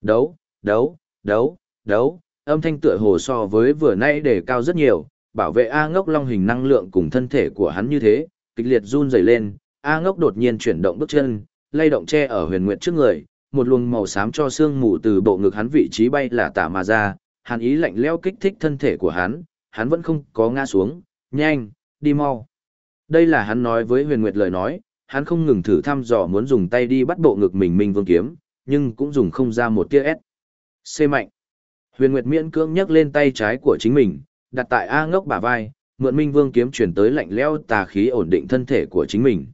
Đấu, đấu, đấu, đấu, âm thanh tựa hồ so với vừa nãy đề cao rất nhiều, bảo vệ A ngốc long hình năng lượng cùng thân thể của hắn như thế, kịch liệt run rẩy lên, A ngốc đột nhiên chuyển động bước chân, lay động che ở huyền nguyệt trước người, một luồng màu xám cho xương mù từ bộ ngực hắn vị trí bay là tả mà ra, hàn ý lạnh lẽo kích thích thân thể của hắn, hắn vẫn không có ngã xuống, nhanh, đi mau. Đây là hắn nói với huyền nguyệt lời nói, hắn không ngừng thử thăm dò muốn dùng tay đi bắt bộ ngực mình minh vương kiếm, nhưng cũng dùng không ra một tia S. C mạnh. Huyền Nguyệt miễn cưỡng nhấc lên tay trái của chính mình, đặt tại A ngốc bả vai, mượn minh vương kiếm chuyển tới lạnh lẽo tà khí ổn định thân thể của chính mình.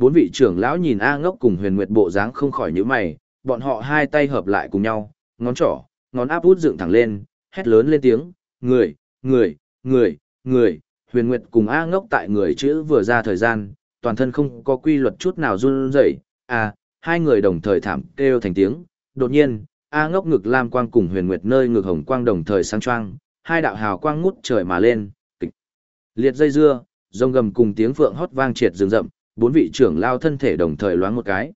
Bốn vị trưởng lão nhìn A ngốc cùng huyền nguyệt bộ dáng không khỏi nhíu mày, bọn họ hai tay hợp lại cùng nhau, ngón trỏ, ngón áp út dựng thẳng lên, hét lớn lên tiếng, người, người, người, người, huyền nguyệt cùng A ngốc tại người chữ vừa ra thời gian, toàn thân không có quy luật chút nào run rẩy, à, hai người đồng thời thảm kêu thành tiếng, đột nhiên, A ngốc ngực lam quang cùng huyền nguyệt nơi ngực hồng quang đồng thời sáng choang, hai đạo hào quang ngút trời mà lên, kịch. Liệt dây dưa, rồng gầm cùng tiếng phượng hót vang triệt rừng rậm, bốn vị trưởng lao thân thể đồng thời loáng một cái.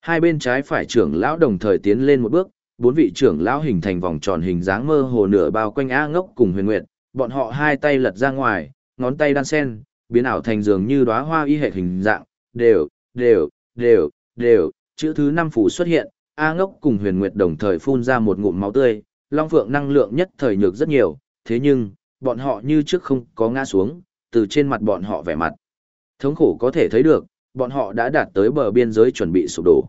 Hai bên trái phải trưởng lão đồng thời tiến lên một bước, bốn vị trưởng lão hình thành vòng tròn hình dáng mơ hồ nửa bao quanh A ngốc cùng huyền nguyệt, bọn họ hai tay lật ra ngoài, ngón tay đan sen, biến ảo thành dường như đóa hoa y hệ hình dạng, đều, đều, đều, đều, chữ thứ năm phủ xuất hiện, A ngốc cùng huyền nguyệt đồng thời phun ra một ngụm máu tươi, long phượng năng lượng nhất thời nhược rất nhiều, thế nhưng, bọn họ như trước không có ngã xuống, từ trên mặt bọn họ vẻ mặt. Thống khổ có thể thấy được, bọn họ đã đạt tới bờ biên giới chuẩn bị sụp đổ.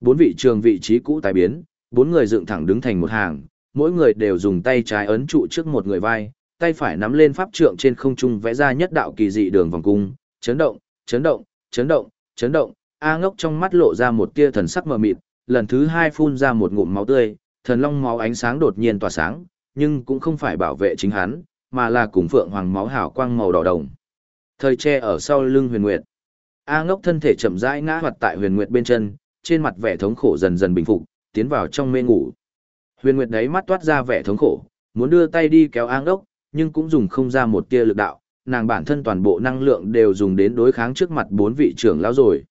Bốn vị trường vị trí cũ tái biến, bốn người dựng thẳng đứng thành một hàng, mỗi người đều dùng tay trái ấn trụ trước một người vai, tay phải nắm lên pháp trượng trên không trung vẽ ra nhất đạo kỳ dị đường vòng cung, chấn động, chấn động, chấn động, chấn động, A ngốc trong mắt lộ ra một tia thần sắc mờ mịt, lần thứ hai phun ra một ngụm máu tươi, thần long máu ánh sáng đột nhiên tỏa sáng, nhưng cũng không phải bảo vệ chính hắn, mà là cùng phượng hoàng máu hảo quang màu đỏ đồng. Thời che ở sau lưng huyền nguyệt. A ngốc thân thể chậm rãi ngã hoạt tại huyền nguyệt bên chân, trên mặt vẻ thống khổ dần dần bình phục, tiến vào trong mê ngủ. Huyền nguyệt đấy mắt toát ra vẻ thống khổ, muốn đưa tay đi kéo A ngốc, nhưng cũng dùng không ra một tia lực đạo, nàng bản thân toàn bộ năng lượng đều dùng đến đối kháng trước mặt bốn vị trưởng lão rồi.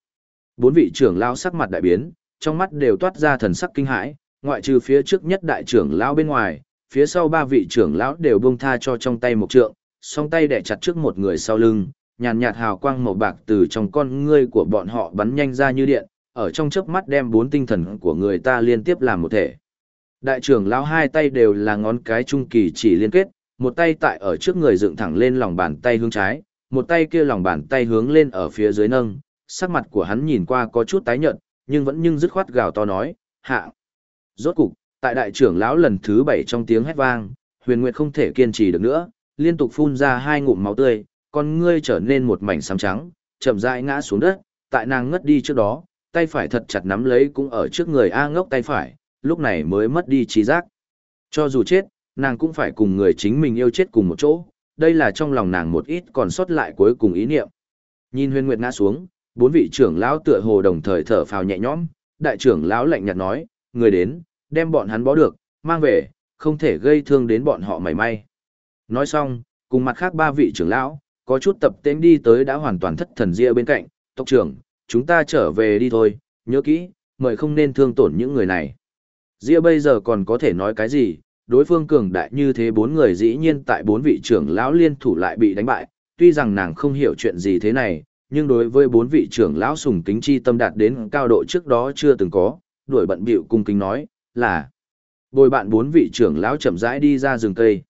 Bốn vị trưởng lão sắc mặt đại biến, trong mắt đều toát ra thần sắc kinh hãi, ngoại trừ phía trước nhất đại trưởng lão bên ngoài, phía sau ba vị trưởng lão đều buông tha cho trong tay một trượng, song tay đè chặt trước một người sau lưng, nhàn nhạt hào quang màu bạc từ trong con ngươi của bọn họ bắn nhanh ra như điện, ở trong chớp mắt đem bốn tinh thần của người ta liên tiếp làm một thể. Đại trưởng lão hai tay đều là ngón cái trung kỳ chỉ liên kết, một tay tại ở trước người dựng thẳng lên lòng bàn tay hướng trái, một tay kia lòng bàn tay hướng lên ở phía dưới nâng, sắc mặt của hắn nhìn qua có chút tái nhợt, nhưng vẫn nhưng dứt khoát gào to nói, hạ. Rốt cục, tại đại trưởng lão lần thứ bảy trong tiếng hét vang, huyền nguyệt không thể kiên trì được nữa, liên tục phun ra hai ngụm máu tươi, con ngươi trở nên một mảnh xám trắng, chậm rãi ngã xuống đất, tại nàng ngất đi trước đó, tay phải thật chặt nắm lấy cũng ở trước người A ngốc tay phải, lúc này mới mất đi trí giác. Cho dù chết, nàng cũng phải cùng người chính mình yêu chết cùng một chỗ, đây là trong lòng nàng một ít còn sót lại cuối cùng ý niệm. Nhìn huyền nguyệt ngã xuống, bốn vị trưởng lão tựa hồ đồng thời thở phào nhẹ nhõm, đại trưởng lão lạnh nhạt nói, người đến, đem bọn hắn bó được, mang về, không thể gây thương đến bọn họ mảy may. Nói xong, cùng mặt khác ba vị trưởng lão, có chút tập tên đi tới đã hoàn toàn thất thần ria bên cạnh, tộc trưởng, chúng ta trở về đi thôi, nhớ kỹ, mời không nên thương tổn những người này. Ria bây giờ còn có thể nói cái gì, đối phương cường đại như thế bốn người dĩ nhiên tại bốn vị trưởng lão liên thủ lại bị đánh bại, tuy rằng nàng không hiểu chuyện gì thế này, nhưng đối với bốn vị trưởng lão sùng kính chi tâm đạt đến cao độ trước đó chưa từng có, đuổi bận bịu cung kính nói, là bồi bạn bốn vị trưởng lão chậm rãi đi ra rừng cây.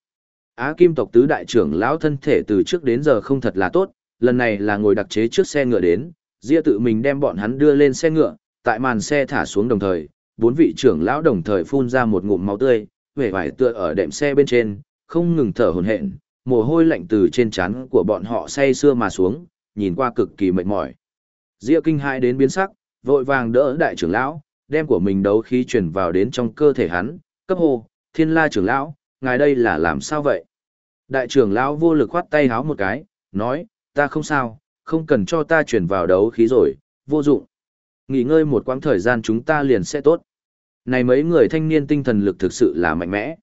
Á Kim tộc tứ đại trưởng lão thân thể từ trước đến giờ không thật là tốt, lần này là ngồi đặc chế trước xe ngựa đến, Diệp tự mình đem bọn hắn đưa lên xe ngựa, tại màn xe thả xuống đồng thời, bốn vị trưởng lão đồng thời phun ra một ngụm máu tươi, vẻ vải tựa ở đệm xe bên trên, không ngừng thở hổn hển, mồ hôi lạnh từ trên trán của bọn họ say sưa mà xuống, nhìn qua cực kỳ mệt mỏi. Diệp kinh hai đến biến sắc, vội vàng đỡ đại trưởng lão, đem của mình đấu khí truyền vào đến trong cơ thể hắn, cấp hô, thiên la trưởng lão, ngài đây là làm sao vậy? Đại trưởng lão vô lực khoát tay háo một cái, nói, ta không sao, không cần cho ta truyền vào đấu khí rồi, vô dụng. Nghỉ ngơi một quãng thời gian chúng ta liền sẽ tốt. Này mấy người thanh niên tinh thần lực thực sự là mạnh mẽ.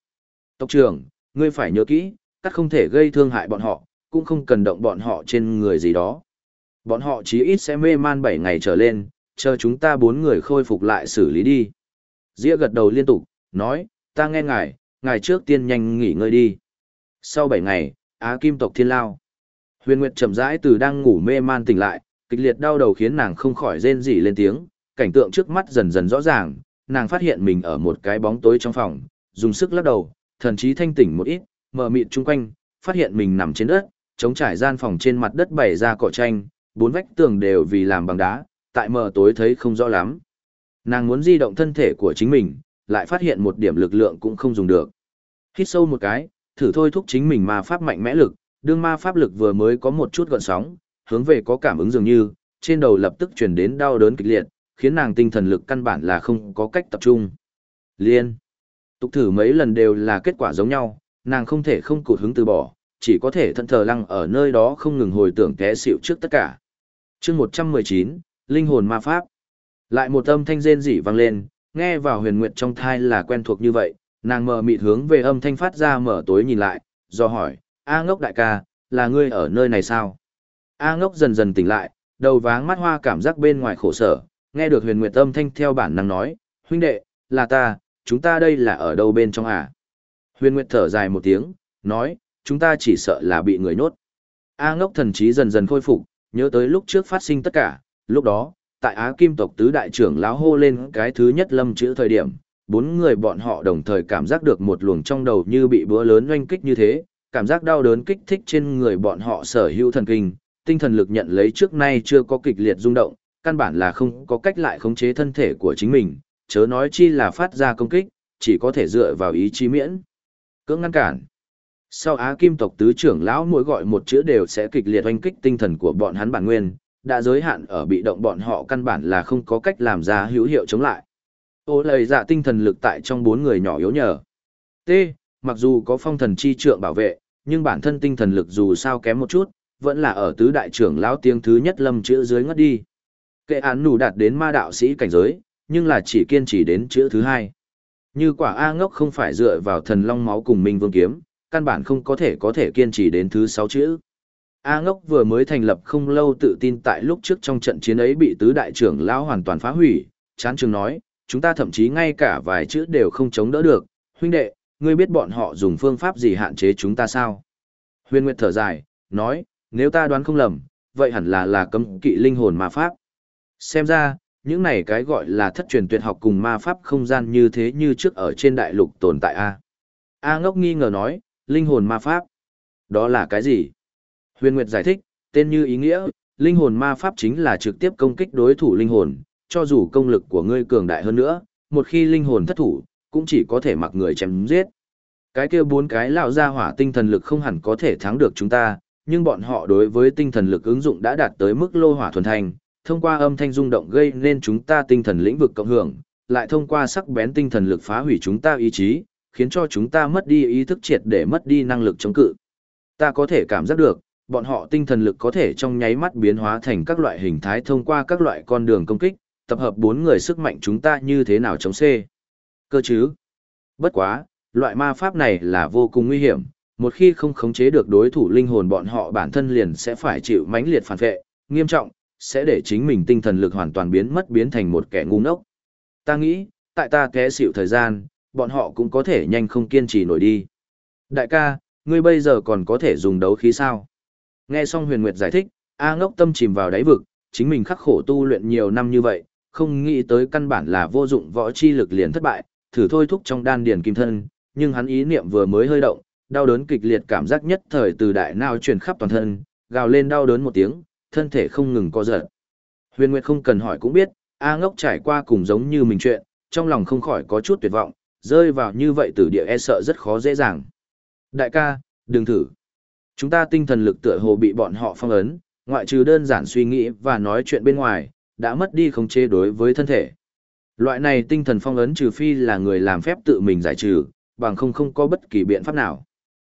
Tộc trưởng, ngươi phải nhớ kỹ, các không thể gây thương hại bọn họ, cũng không cần động bọn họ trên người gì đó. Bọn họ chí ít sẽ mê man 7 ngày trở lên, chờ chúng ta bốn người khôi phục lại xử lý đi. Dĩa gật đầu liên tục, nói, ta nghe ngài, ngài trước tiên nhanh nghỉ ngơi đi. Sau 7 ngày, Á Kim tộc thiên lao. Huyền Nguyệt chậm rãi từ đang ngủ mê man tỉnh lại, kịch liệt đau đầu khiến nàng không khỏi rên rỉ lên tiếng, cảnh tượng trước mắt dần dần rõ ràng, nàng phát hiện mình ở một cái bóng tối trong phòng, dùng sức lắc đầu, thần trí thanh tỉnh một ít, mở mịt chung quanh, phát hiện mình nằm trên đất, chống trải gian phòng trên mặt đất bày ra cỏ tranh, bốn vách tường đều vì làm bằng đá, tại mờ tối thấy không rõ lắm. Nàng muốn di động thân thể của chính mình, lại phát hiện một điểm lực lượng cũng không dùng được. Hít sâu một cái, thử thôi thúc chính mình ma pháp mạnh mẽ lực, đương ma pháp lực vừa mới có một chút gợn sóng, hướng về có cảm ứng dường như, trên đầu lập tức truyền đến đau đớn kịch liệt, khiến nàng tinh thần lực căn bản là không có cách tập trung. Liên. Tục thử mấy lần đều là kết quả giống nhau, nàng không thể không cụt hứng từ bỏ, chỉ có thể thận thờ lăng ở nơi đó không ngừng hồi tưởng té xịu trước tất cả. chương 119, Linh hồn ma pháp. Lại một âm thanh rên rỉ vang lên, nghe vào huyền nguyệt trong thai là quen thuộc như vậy, nàng mờ mịt hướng về âm thanh phát ra mở tối nhìn lại, do hỏi, A ngốc đại ca, là ngươi ở nơi này sao? A ngốc dần dần tỉnh lại, đầu váng mắt hoa cảm giác bên ngoài khổ sở, nghe được huyền nguyệt âm thanh theo bản năng nói, huynh đệ, là ta, chúng ta đây là ở đâu bên trong à? Huyền nguyệt thở dài một tiếng, nói, chúng ta chỉ sợ là bị người nhốt. A ngốc thần trí dần dần khôi phục, nhớ tới lúc trước phát sinh tất cả, lúc đó, tại Á Kim tộc tứ đại trưởng lão hô lên cái thứ nhất lâm chữ thời điểm, bốn người bọn họ đồng thời cảm giác được một luồng trong đầu như bị búa lớn oanh kích như thế, cảm giác đau đớn kích thích trên người bọn họ sở hữu thần kinh, tinh thần lực nhận lấy trước nay chưa có kịch liệt rung động, căn bản là không có cách lại khống chế thân thể của chính mình, chớ nói chi là phát ra công kích, chỉ có thể dựa vào ý chí miễn. Cưỡng ngăn cản. Sau Á Kim tộc tứ trưởng lão mỗi gọi một chữ đều sẽ kịch liệt oanh kích tinh thần của bọn hắn bản nguyên, đã giới hạn ở bị động bọn họ căn bản là không có cách làm ra hữu hiệu chống lại. Ô lời dạ tinh thần lực tại trong bốn người nhỏ yếu nhờ. T. Mặc dù có phong thần chi trượng bảo vệ, nhưng bản thân tinh thần lực dù sao kém một chút, vẫn là ở tứ đại trưởng lão tiếng thứ nhất lâm chữ dưới ngất đi. Kệ án nủ đạt đến ma đạo sĩ cảnh giới, nhưng là chỉ kiên trì đến chữ thứ hai. Như quả A ngốc không phải dựa vào thần long máu cùng Minh Vương Kiếm, căn bản không có thể có thể kiên trì đến thứ sáu chữ. A ngốc vừa mới thành lập không lâu tự tin tại lúc trước trong trận chiến ấy bị tứ đại trưởng lão hoàn toàn phá hủy, chán trường nói, chúng ta thậm chí ngay cả vài chữ đều không chống đỡ được, huynh đệ, ngươi biết bọn họ dùng phương pháp gì hạn chế chúng ta sao? Huyền Nguyệt thở dài, nói, nếu ta đoán không lầm, vậy hẳn là là cấm kỵ linh hồn ma pháp. Xem ra, những này cái gọi là thất truyền tuyệt học cùng ma pháp không gian như thế như trước ở trên đại lục tồn tại a a ngốc nghi ngờ nói linh hồn ma pháp đó là cái gì huyền nguyệt giải thích tên như ý nghĩa linh hồn ma pháp chính là trực tiếp công kích đối thủ linh hồn cho dù công lực của ngươi cường đại hơn nữa một khi linh hồn thất thủ cũng chỉ có thể mặc người chém giết cái kia bốn cái lão gia hỏa tinh thần lực không hẳn có thể thắng được chúng ta nhưng bọn họ đối với tinh thần lực ứng dụng đã đạt tới mức lô hỏa thuần thành thông qua âm thanh rung động gây nên chúng ta tinh thần lĩnh vực cộng hưởng, lại thông qua sắc bén tinh thần lực phá hủy chúng ta ý chí, khiến cho chúng ta mất đi ý thức triệt để mất đi năng lực chống cự. Ta có thể cảm giác được, bọn họ tinh thần lực có thể trong nháy mắt biến hóa thành các loại hình thái thông qua các loại con đường công kích, tập hợp bốn người sức mạnh chúng ta như thế nào chống C. Cơ chứ? Bất quá, loại ma pháp này là vô cùng nguy hiểm, một khi không khống chế được đối thủ linh hồn bọn họ bản thân liền sẽ phải chịu mãnh liệt phản vệ, nghiêm trọng, sẽ để chính mình tinh thần lực hoàn toàn biến mất biến thành một kẻ ngu ngốc. Ta nghĩ, tại ta té xịu thời gian, bọn họ cũng có thể nhanh không kiên trì nổi đi. Đại ca, ngươi bây giờ còn có thể dùng đấu khí sao? Nghe xong huyền nguyệt giải thích, A ngốc tâm chìm vào đáy vực, chính mình khắc khổ tu luyện nhiều năm như vậy, không nghĩ tới căn bản là vô dụng võ chi lực liền thất bại, thử thôi thúc trong đan điền kim thân, nhưng hắn ý niệm vừa mới hơi động, đau đớn kịch liệt cảm giác nhất thời từ đại não truyền khắp toàn thân, gào lên đau đớn một tiếng, thân thể không ngừng co giật. Huyền Nguyệt không cần hỏi cũng biết, A ngốc trải qua cùng giống như mình chuyện, trong lòng không khỏi có chút tuyệt vọng, rơi vào như vậy từ địa e sợ rất khó dễ dàng. Đại ca, đừng thử. Chúng ta tinh thần lực tựa hồ bị bọn họ phong ấn, ngoại trừ đơn giản suy nghĩ và nói chuyện bên ngoài, đã mất đi khống chế đối với thân thể. Loại này tinh thần phong ấn trừ phi là người làm phép tự mình giải trừ, bằng không không có bất kỳ biện pháp nào.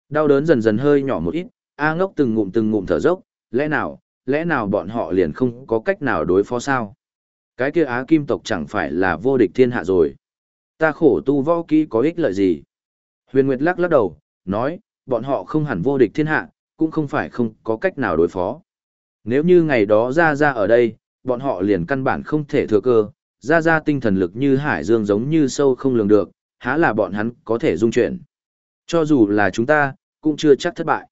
Đau đớn dần dần hơi nhỏ một ít, A ngốc từng ngụm từng ngụm thở dốc, lẽ nào, lẽ nào bọn họ liền không có cách nào đối phó sao? Cái kia Á Kim tộc chẳng phải là vô địch thiên hạ rồi. Ta khổ tu võ kỹ có ích lợi gì? Huyền Nguyệt lắc lắc đầu, nói, bọn họ không hẳn vô địch thiên hạ, cũng không phải không có cách nào đối phó. Nếu như ngày đó ra ra ở đây, bọn họ liền căn bản không thể thừa cơ, ra ra tinh thần lực như hải dương giống như sâu không lường được, há là bọn hắn có thể dung chuyển. Cho dù là chúng ta, cũng chưa chắc thất bại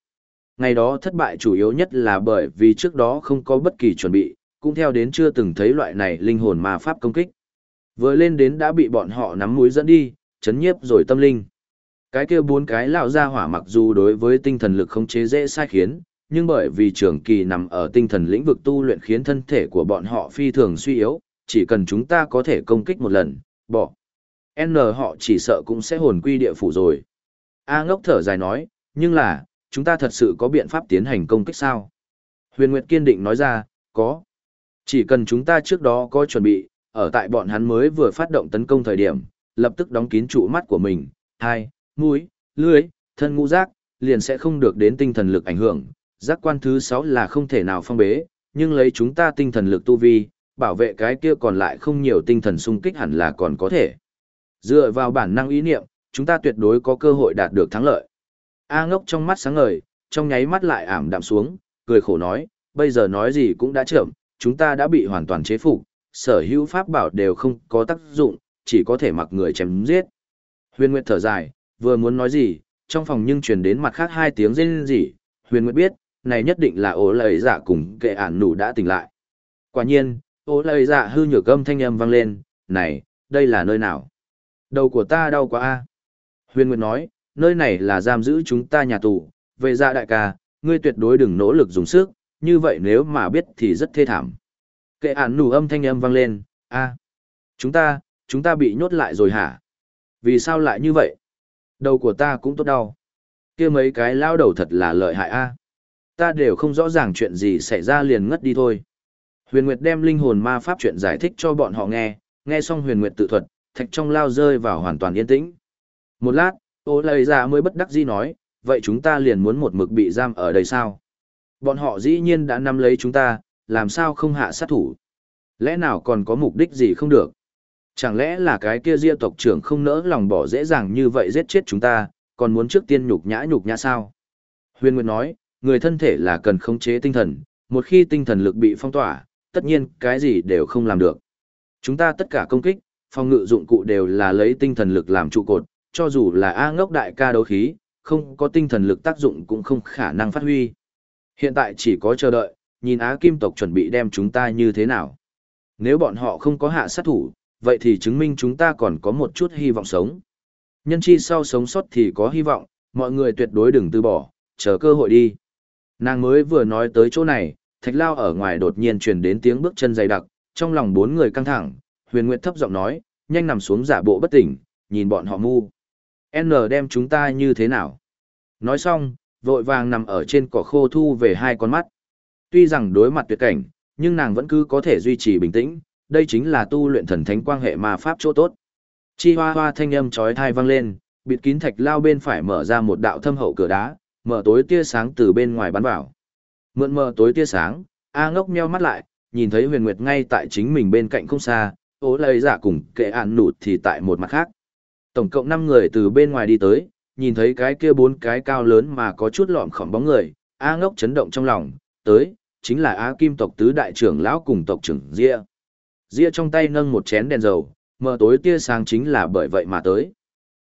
ngày đó thất bại chủ yếu nhất là bởi vì trước đó không có bất kỳ chuẩn bị, cũng theo đến chưa từng thấy loại này linh hồn ma pháp công kích. Vừa lên đến đã bị bọn họ nắm mũi dẫn đi, chấn nhiếp rồi tâm linh. Cái kia bốn cái lão gia hỏa mặc dù đối với tinh thần lực không chế dễ sai khiến, nhưng bởi vì trường kỳ nằm ở tinh thần lĩnh vực tu luyện khiến thân thể của bọn họ phi thường suy yếu, chỉ cần chúng ta có thể công kích một lần, bỏ. N họ chỉ sợ cũng sẽ hồn quy địa phủ rồi. A ngốc thở dài nói, nhưng là, chúng ta thật sự có biện pháp tiến hành công kích sao? Huyền Nguyệt kiên định nói ra, có. Chỉ cần chúng ta trước đó có chuẩn bị, ở tại bọn hắn mới vừa phát động tấn công thời điểm, lập tức đóng kín trụ mắt của mình, hai, mũi, lưới, thân ngũ giác, liền sẽ không được đến tinh thần lực ảnh hưởng. Giác quan thứ sáu là không thể nào phong bế, nhưng lấy chúng ta tinh thần lực tu vi, bảo vệ cái kia còn lại không nhiều tinh thần sung kích hẳn là còn có thể. Dựa vào bản năng ý niệm, chúng ta tuyệt đối có cơ hội đạt được thắng lợi. A ngốc trong mắt sáng ngời, trong nháy mắt lại ảm đạm xuống, cười khổ nói, bây giờ nói gì cũng đã chậm, chúng ta đã bị hoàn toàn chế phục, sở hữu pháp bảo đều không có tác dụng, chỉ có thể mặc người chém giết. Huyền Nguyệt thở dài, vừa muốn nói gì, trong phòng nhưng truyền đến mặt khác hai tiếng rên rỉ, Huyền Nguyệt biết, này nhất định là ố lời giả dạ cùng kệ ản nủ đã tỉnh lại. Quả nhiên, ố lời giả dạ hư nhược âm thanh âm vang lên, này, đây là nơi nào? Đầu của ta đau quá a. Huyền Nguyệt nói, nơi này là giam giữ chúng ta nhà tù, về ra dạ đại ca, ngươi tuyệt đối đừng nỗ lực dùng sức, như vậy nếu mà biết thì rất thê thảm. Kệ ản nụ âm thanh âm vang lên, a, chúng ta, chúng ta bị nhốt lại rồi hả? Vì sao lại như vậy? Đầu của ta cũng tốt đau. kia mấy cái lao đầu thật là lợi hại a. Ta đều không rõ ràng chuyện gì xảy ra liền ngất đi thôi. Huyền Nguyệt đem linh hồn ma pháp chuyện giải thích cho bọn họ nghe, nghe xong Huyền Nguyệt tự thuật, thạch trong lao rơi vào hoàn toàn yên tĩnh. Một lát, Ô lời ra dạ mới bất đắc dĩ nói, vậy chúng ta liền muốn một mực bị giam ở đây sao? Bọn họ dĩ nhiên đã nắm lấy chúng ta, làm sao không hạ sát thủ? Lẽ nào còn có mục đích gì không được? Chẳng lẽ là cái kia Diêu tộc trưởng không nỡ lòng bỏ dễ dàng như vậy giết chết chúng ta, còn muốn trước tiên nhục nhã nhục nhã sao? Huyền Nguyệt nói, người thân thể là cần khống chế tinh thần, một khi tinh thần lực bị phong tỏa, tất nhiên cái gì đều không làm được. Chúng ta tất cả công kích, phòng ngự dụng cụ đều là lấy tinh thần lực làm trụ cột, cho dù là A ngốc đại ca đấu khí, không có tinh thần lực tác dụng cũng không khả năng phát huy. Hiện tại chỉ có chờ đợi, nhìn Á Kim tộc chuẩn bị đem chúng ta như thế nào. Nếu bọn họ không có hạ sát thủ, vậy thì chứng minh chúng ta còn có một chút hy vọng sống. Nhân chi sau sống sót thì có hy vọng, mọi người tuyệt đối đừng từ bỏ, chờ cơ hội đi. Nàng mới vừa nói tới chỗ này, thạch lao ở ngoài đột nhiên truyền đến tiếng bước chân dày đặc, trong lòng bốn người căng thẳng, huyền nguyệt thấp giọng nói, nhanh nằm xuống giả bộ bất tỉnh, nhìn bọn họ mu. N đem chúng ta như thế nào? Nói xong, vội vàng nằm ở trên cỏ khô thu về hai con mắt. Tuy rằng đối mặt tuyệt cảnh, nhưng nàng vẫn cứ có thể duy trì bình tĩnh, đây chính là tu luyện thần thánh quang hệ ma pháp chỗ tốt. Chi hoa hoa thanh âm chói tai vang lên, bịt kín thạch lao bên phải mở ra một đạo thâm hậu cửa đá, mở tối tia sáng từ bên ngoài bắn vào. Mượn mờ tối tia sáng, A ngốc nheo mắt lại, nhìn thấy huyền nguyệt ngay tại chính mình bên cạnh không xa, ố lấy giả cùng kệ ạn nụt thì tại một mặt khác. Tổng cộng 5 người từ bên ngoài đi tới, nhìn thấy cái kia bốn cái cao lớn mà có chút lọm khỏng bóng người, A ngốc chấn động trong lòng, tới, chính là Á Kim tộc tứ đại trưởng lão cùng tộc trưởng Ria. Ria trong tay nâng một chén đèn dầu, mờ tối tia sáng chính là bởi vậy mà tới.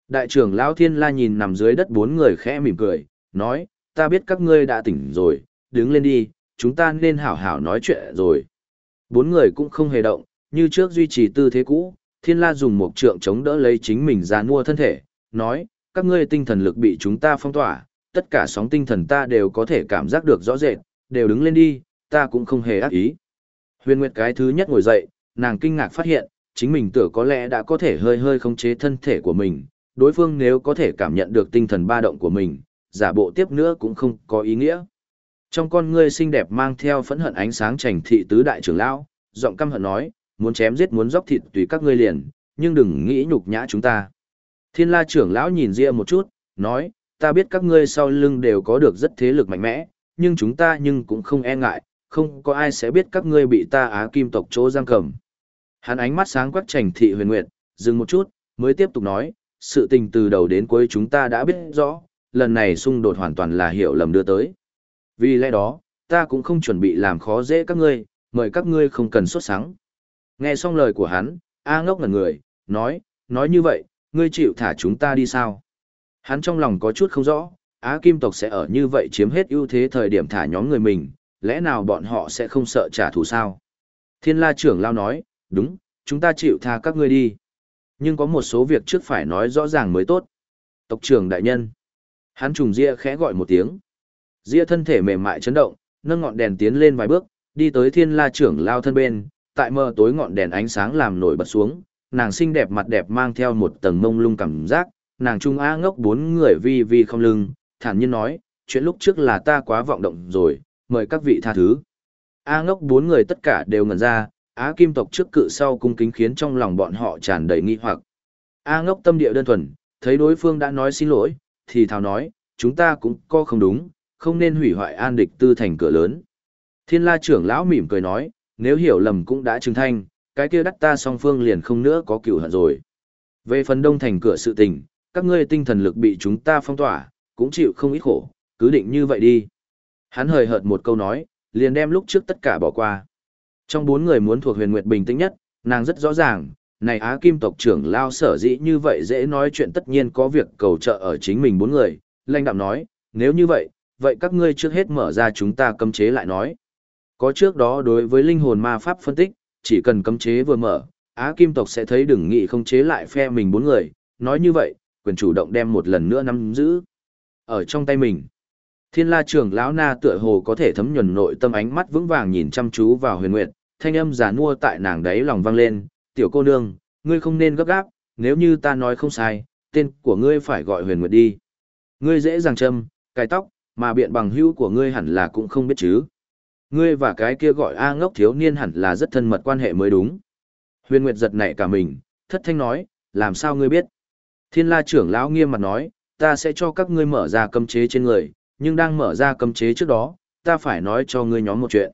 Đại trưởng lão Thiên La nhìn nằm dưới đất bốn người khẽ mỉm cười, nói, ta biết các ngươi đã tỉnh rồi, đứng lên đi, chúng ta nên hảo hảo nói chuyện rồi. Bốn người cũng không hề động, như trước duy trì tư thế cũ, Thiên La dùng một trượng chống đỡ lấy chính mình ra mua thân thể, nói, các ngươi tinh thần lực bị chúng ta phong tỏa, tất cả sóng tinh thần ta đều có thể cảm giác được rõ rệt, đều đứng lên đi, ta cũng không hề ác ý. Huyền Nguyệt cái thứ nhất ngồi dậy, nàng kinh ngạc phát hiện, chính mình tưởng có lẽ đã có thể hơi hơi khống chế thân thể của mình, đối phương nếu có thể cảm nhận được tinh thần ba động của mình, giả bộ tiếp nữa cũng không có ý nghĩa. Trong con ngươi xinh đẹp mang theo phẫn hận ánh sáng trành thị tứ đại trưởng lão, giọng căm hận nói, muốn chém giết muốn dốc thịt tùy các ngươi liền, nhưng đừng nghĩ nhục nhã chúng ta. Thiên la trưởng lão nhìn Ria một chút, nói, ta biết các ngươi sau lưng đều có được rất thế lực mạnh mẽ, nhưng chúng ta nhưng cũng không e ngại, không có ai sẽ biết các ngươi bị ta á kim tộc chỗ giam cầm. Hắn ánh mắt sáng quắc trành thị huyền nguyệt, dừng một chút, mới tiếp tục nói, sự tình từ đầu đến cuối chúng ta đã biết rõ, lần này xung đột hoàn toàn là hiểu lầm đưa tới. Vì lẽ đó, ta cũng không chuẩn bị làm khó dễ các ngươi, mời các ngươi không cần xuất sáng. Nghe xong lời của hắn, A ngốc ngẩn người, nói, nói như vậy, ngươi chịu thả chúng ta đi sao? Hắn trong lòng có chút không rõ, Á Kim tộc sẽ ở như vậy chiếm hết ưu thế thời điểm thả nhóm người mình, lẽ nào bọn họ sẽ không sợ trả thù sao? Thiên la trưởng lao nói, đúng, chúng ta chịu tha các ngươi đi. Nhưng có một số việc trước phải nói rõ ràng mới tốt. Tộc trưởng đại nhân. Hắn trùng ria khẽ gọi một tiếng. Ria thân thể mềm mại chấn động, nâng ngọn đèn tiến lên vài bước, đi tới thiên la trưởng lao thân bên, tại mờ tối ngọn đèn ánh sáng làm nổi bật xuống, nàng xinh đẹp mặt đẹp mang theo một tầng mông lung cảm giác, nàng trung á ngốc bốn người vi vi không lưng, thản nhiên nói, chuyện lúc trước là ta quá vọng động rồi, mời các vị tha thứ. A ngốc bốn người tất cả đều ngẩn ra, Á kim tộc trước cự sau cung kính khiến trong lòng bọn họ tràn đầy nghi hoặc. A ngốc tâm địa đơn thuần, thấy đối phương đã nói xin lỗi, thì thào nói, chúng ta cũng có không đúng, không nên hủy hoại an địch tư thành cửa lớn. Thiên la trưởng lão mỉm cười nói, nếu hiểu lầm cũng đã chứng thanh, cái kia đắt ta song phương liền không nữa có cửu hận rồi. Về phần đông thành cửa sự tình, các ngươi tinh thần lực bị chúng ta phong tỏa, cũng chịu không ít khổ, cứ định như vậy đi. Hắn hời hợt một câu nói, liền đem lúc trước tất cả bỏ qua. Trong bốn người muốn thuộc huyền nguyệt bình tĩnh nhất, nàng rất rõ ràng, này Á Kim tộc trưởng lao sở dĩ như vậy dễ nói chuyện tất nhiên có việc cầu trợ ở chính mình bốn người, lãnh đạm nói, nếu như vậy, vậy các ngươi trước hết mở ra chúng ta cấm chế lại nói. Có trước đó đối với linh hồn ma pháp phân tích, chỉ cần cấm chế vừa mở, Á Kim tộc sẽ thấy đừng nghị không chế lại phe mình bốn người, nói như vậy, quyền chủ động đem một lần nữa nắm giữ ở trong tay mình. Thiên La trưởng lão na tựa hồ có thể thấm nhuần nội tâm ánh mắt vững vàng nhìn chăm chú vào Huyền Nguyệt, thanh âm giả mua tại nàng đấy lòng vang lên, "Tiểu cô nương, ngươi không nên gấp gáp, nếu như ta nói không sai, tên của ngươi phải gọi Huyền Nguyệt đi. Ngươi dễ dàng châm, cài tóc, mà biện bằng hữu của ngươi hẳn là cũng không biết chứ. Ngươi và cái kia gọi A ngốc thiếu niên hẳn là rất thân mật quan hệ mới đúng." Huyền Nguyệt giật nảy cả mình, thất thanh nói, "Làm sao ngươi biết?" Thiên La trưởng lão nghiêm mặt nói, "Ta sẽ cho các ngươi mở ra cấm chế trên người." nhưng đang mở ra cấm chế trước đó, ta phải nói cho ngươi nhóm một chuyện.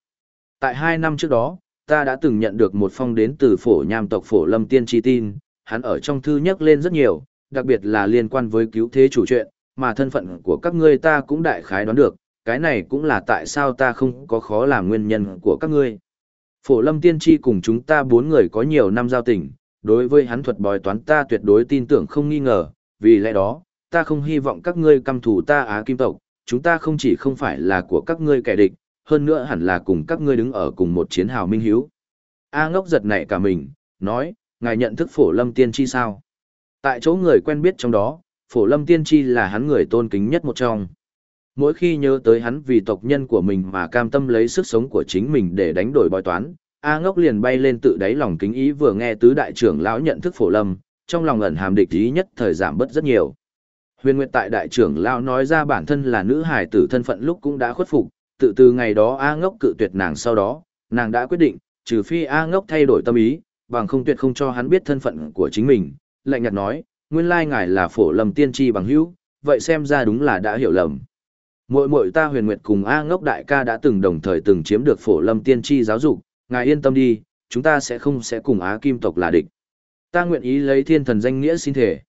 Tại hai năm trước đó, ta đã từng nhận được một phong đến từ phổ nham tộc phổ lâm tiên tri tin, hắn ở trong thư nhắc lên rất nhiều, đặc biệt là liên quan với cứu thế chủ chuyện, mà thân phận của các ngươi ta cũng đại khái đoán được, cái này cũng là tại sao ta không có khó làm nguyên nhân của các ngươi. Phổ lâm tiên tri cùng chúng ta bốn người có nhiều năm giao tình, đối với hắn thuật bói toán ta tuyệt đối tin tưởng không nghi ngờ, vì lẽ đó, ta không hy vọng các ngươi căm thù ta Á Kim tộc, chúng ta không chỉ không phải là của các ngươi kẻ địch, hơn nữa hẳn là cùng các ngươi đứng ở cùng một chiến hào minh hiếu. A ngốc giật nảy cả mình, nói, ngài nhận thức phổ lâm tiên tri sao? Tại chỗ người quen biết trong đó, phổ lâm tiên tri là hắn người tôn kính nhất một trong. Mỗi khi nhớ tới hắn vì tộc nhân của mình mà cam tâm lấy sức sống của chính mình để đánh đổi bói toán, A ngốc liền bay lên tự đáy lòng kính ý vừa nghe tứ đại trưởng lão nhận thức phổ lâm, trong lòng ẩn hàm địch ý nhất thời giảm bớt rất nhiều. Huyền Nguyệt tại đại trưởng lão nói ra bản thân là nữ hài tử thân phận lúc cũng đã khuất phục, tự từ ngày đó A ngốc cự tuyệt nàng sau đó, nàng đã quyết định, trừ phi A ngốc thay đổi tâm ý, bằng không tuyệt không cho hắn biết thân phận của chính mình, lạnh nhạt nói, nguyên lai ngài là phổ lầm tiên tri bằng hữu, vậy xem ra đúng là đã hiểu lầm. Muội muội ta huyền nguyệt cùng A ngốc đại ca đã từng đồng thời từng chiếm được phổ lâm tiên tri giáo dục, ngài yên tâm đi, chúng ta sẽ không sẽ cùng Á Kim tộc là địch. Ta nguyện ý lấy thiên thần danh nghĩa xin thể.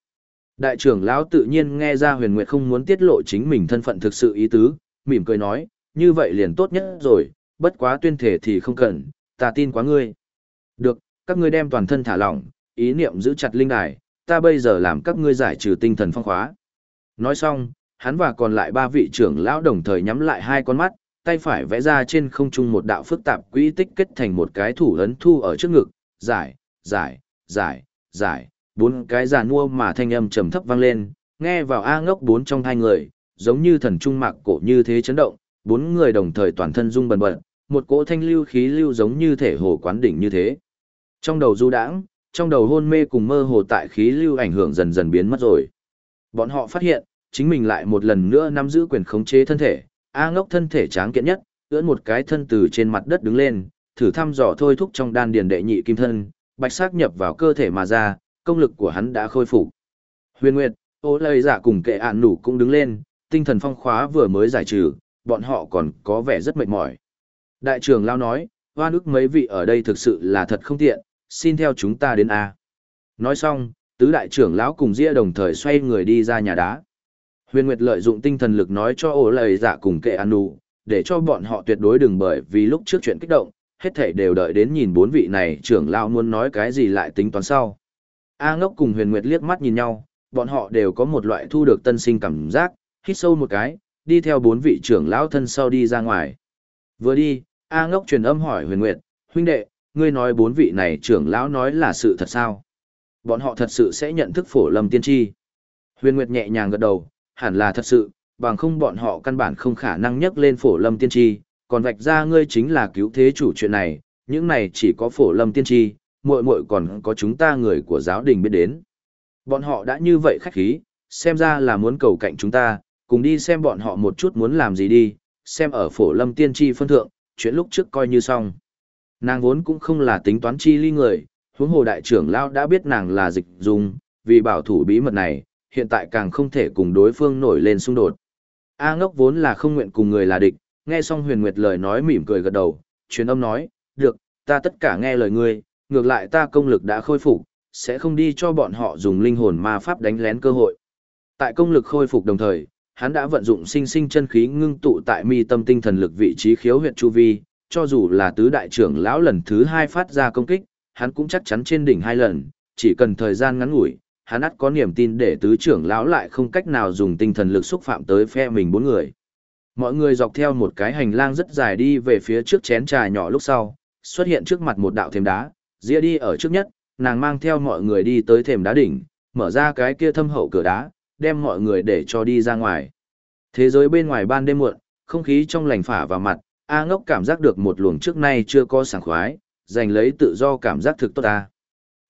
Đại trưởng lão tự nhiên nghe ra huyền nguyệt không muốn tiết lộ chính mình thân phận thực sự ý tứ, mỉm cười nói, như vậy liền tốt nhất rồi, bất quá tuyên thể thì không cần, ta tin quá ngươi. Được, các ngươi đem toàn thân thả lỏng, ý niệm giữ chặt linh đài, ta bây giờ làm các ngươi giải trừ tinh thần phong khóa. Nói xong, hắn và còn lại ba vị trưởng lão đồng thời nhắm lại hai con mắt, tay phải vẽ ra trên không trung một đạo phức tạp quỹ tích kết thành một cái thủ ấn thu ở trước ngực, giải, giải, giải, giải, bốn cái giàn mua mà thanh âm trầm thấp vang lên, nghe vào A ngốc bốn trong hai người, giống như thần trung mạc cổ như thế chấn động, bốn người đồng thời toàn thân rung bần bật, một cỗ thanh lưu khí lưu giống như thể hồ quán đỉnh như thế. Trong đầu du đãng, trong đầu hôn mê cùng mơ hồ tại khí lưu ảnh hưởng dần dần biến mất rồi. Bọn họ phát hiện, chính mình lại một lần nữa nắm giữ quyền khống chế thân thể, A ngốc thân thể tráng kiện nhất, ưỡn một cái thân từ trên mặt đất đứng lên, thử thăm dò thôi thúc trong đan điền đệ nhị kim thân, bạch sắc nhập vào cơ thể mà ra, công lực của hắn đã khôi phục. Huyền Nguyệt, ô lây giả cùng kệ ạn nủ cũng đứng lên, tinh thần phong khóa vừa mới giải trừ, bọn họ còn có vẻ rất mệt mỏi. Đại trưởng lao nói, hoa nước mấy vị ở đây thực sự là thật không tiện, xin theo chúng ta đến A. Nói xong, tứ đại trưởng lão cùng Ria đồng thời xoay người đi ra nhà đá. Huyền Nguyệt lợi dụng tinh thần lực nói cho ổ lời giả cùng kệ an nụ, để cho bọn họ tuyệt đối đừng bởi vì lúc trước chuyện kích động, hết thảy đều đợi đến nhìn bốn vị này trưởng lão muốn nói cái gì lại tính toán sau. A ngốc cùng Huyền Nguyệt liếc mắt nhìn nhau, bọn họ đều có một loại thu được tân sinh cảm giác, hít sâu một cái, đi theo bốn vị trưởng lão thân sau đi ra ngoài. Vừa đi, A ngốc truyền âm hỏi Huyền Nguyệt, huynh đệ, ngươi nói bốn vị này trưởng lão nói là sự thật sao? Bọn họ thật sự sẽ nhận thức phổ lâm tiên tri. Huyền Nguyệt nhẹ nhàng gật đầu, hẳn là thật sự, bằng không bọn họ căn bản không khả năng nhắc lên phổ lâm tiên tri, còn vạch ra ngươi chính là cứu thế chủ chuyện này, những này chỉ có phổ lâm tiên tri, muội muội còn có chúng ta người của giáo đình biết đến. Bọn họ đã như vậy khách khí, xem ra là muốn cầu cạnh chúng ta, cùng đi xem bọn họ một chút muốn làm gì đi, xem ở phổ lâm tiên tri phân thượng, chuyện lúc trước coi như xong. Nàng vốn cũng không là tính toán chi ly người, huống hồ đại trưởng lao đã biết nàng là dịch dung, vì bảo thủ bí mật này, hiện tại càng không thể cùng đối phương nổi lên xung đột. A ngốc vốn là không nguyện cùng người là địch, nghe xong huyền nguyệt lời nói mỉm cười gật đầu, truyền âm nói, được, ta tất cả nghe lời ngươi, ngược lại ta công lực đã khôi phục, sẽ không đi cho bọn họ dùng linh hồn ma pháp đánh lén cơ hội. Tại công lực khôi phục đồng thời, hắn đã vận dụng sinh sinh chân khí ngưng tụ tại mi tâm tinh thần lực vị trí khiếu huyệt chu vi, cho dù là tứ đại trưởng lão lần thứ hai phát ra công kích, hắn cũng chắc chắn trên đỉnh hai lần, chỉ cần thời gian ngắn ngủi, hắn ắt có niềm tin để tứ trưởng lão lại không cách nào dùng tinh thần lực xúc phạm tới phe mình bốn người. Mọi người dọc theo một cái hành lang rất dài đi về phía trước chén trà nhỏ lúc sau, xuất hiện trước mặt một đạo thềm đá, Ria đi ở trước nhất, nàng mang theo mọi người đi tới thềm đá đỉnh, mở ra cái kia thâm hậu cửa đá, đem mọi người để cho đi ra ngoài. Thế giới bên ngoài ban đêm muộn, không khí trong lành phả vào mặt, A ngốc cảm giác được một luồng trước nay chưa có sảng khoái, giành lấy tự do cảm giác thực tốt ta.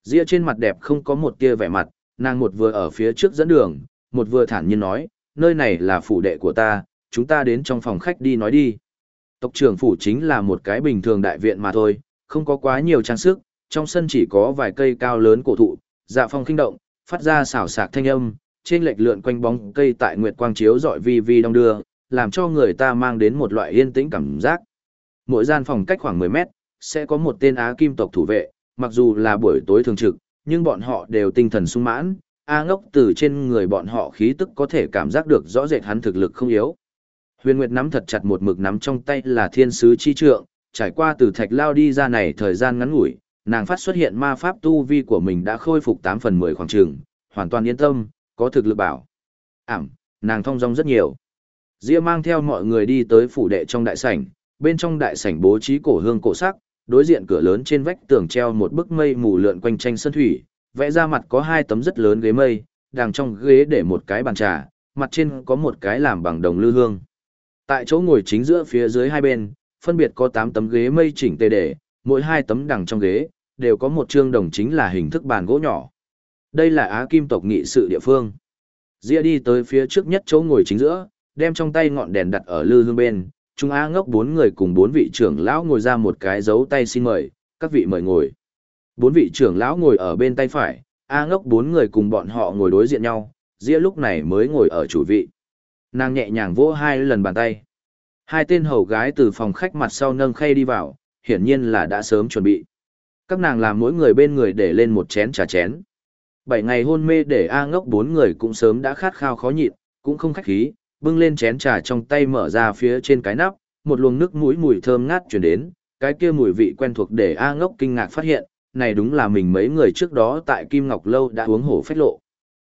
Dĩa trên mặt đẹp không có một tia vẻ mặt, nàng một vừa ở phía trước dẫn đường, một vừa thản nhiên nói, nơi này là phủ đệ của ta, chúng ta đến trong phòng khách đi nói đi. Tộc trưởng phủ chính là một cái bình thường đại viện mà thôi, không có quá nhiều trang sức, trong sân chỉ có vài cây cao lớn cổ thụ, dạ phong kinh động, phát ra xào xạc thanh âm, trên lệch lượn quanh bóng cây tại nguyệt quang chiếu dọi vi vi đong đưa, làm cho người ta mang đến một loại yên tĩnh cảm giác. Mỗi gian phòng cách khoảng 10 mét, sẽ có một tên Á Kim tộc thủ vệ, mặc dù là buổi tối thường trực, nhưng bọn họ đều tinh thần sung mãn, A ngốc từ trên người bọn họ khí tức có thể cảm giác được rõ rệt hắn thực lực không yếu. Huyền Nguyệt nắm thật chặt một mực nắm trong tay là thiên sứ chi trượng, trải qua từ thạch lao đi ra này thời gian ngắn ngủi, nàng phát xuất hiện ma pháp tu vi của mình đã khôi phục 8 phần 10 khoảng trường, hoàn toàn yên tâm, có thực lực bảo. Ảm, nàng thông dong rất nhiều. Diệp mang theo mọi người đi tới phủ đệ trong đại sảnh, bên trong đại sảnh bố trí cổ hương cổ sắc, đối diện cửa lớn trên vách tường treo một bức mây mù lượn quanh tranh sân thủy, vẽ ra mặt có hai tấm rất lớn ghế mây, đằng trong ghế để một cái bàn trà, mặt trên có một cái làm bằng đồng lư hương. Tại chỗ ngồi chính giữa phía dưới hai bên, phân biệt có 8 tấm ghế mây chỉnh tề để, mỗi hai tấm đằng trong ghế, đều có một trương đồng chính là hình thức bàn gỗ nhỏ. Đây là Á Kim tộc nghị sự địa phương. Dĩa đi tới phía trước nhất chỗ ngồi chính giữa, đem trong tay ngọn đèn đặt ở lư hương bên, Trung Á ngốc bốn người cùng bốn vị trưởng lão ngồi ra một cái dấu tay xin mời, các vị mời ngồi. Bốn vị trưởng lão ngồi ở bên tay phải, A ngốc bốn người cùng bọn họ ngồi đối diện nhau, Dĩa lúc này mới ngồi ở chủ vị. Nàng nhẹ nhàng vỗ hai lần bàn tay. Hai tên hầu gái từ phòng khách mặt sau nâng khay đi vào, hiển nhiên là đã sớm chuẩn bị. Các nàng làm mỗi người bên người để lên một chén trà chén. Bảy ngày hôn mê để A ngốc bốn người cũng sớm đã khát khao khó nhịn, cũng không khách khí, bưng lên chén trà trong tay mở ra phía trên cái nắp, một luồng nước mũi mùi thơm ngát chuyển đến, cái kia mùi vị quen thuộc để A ngốc kinh ngạc phát hiện, này đúng là mình mấy người trước đó tại Kim Ngọc Lâu đã uống hổ phách lộ.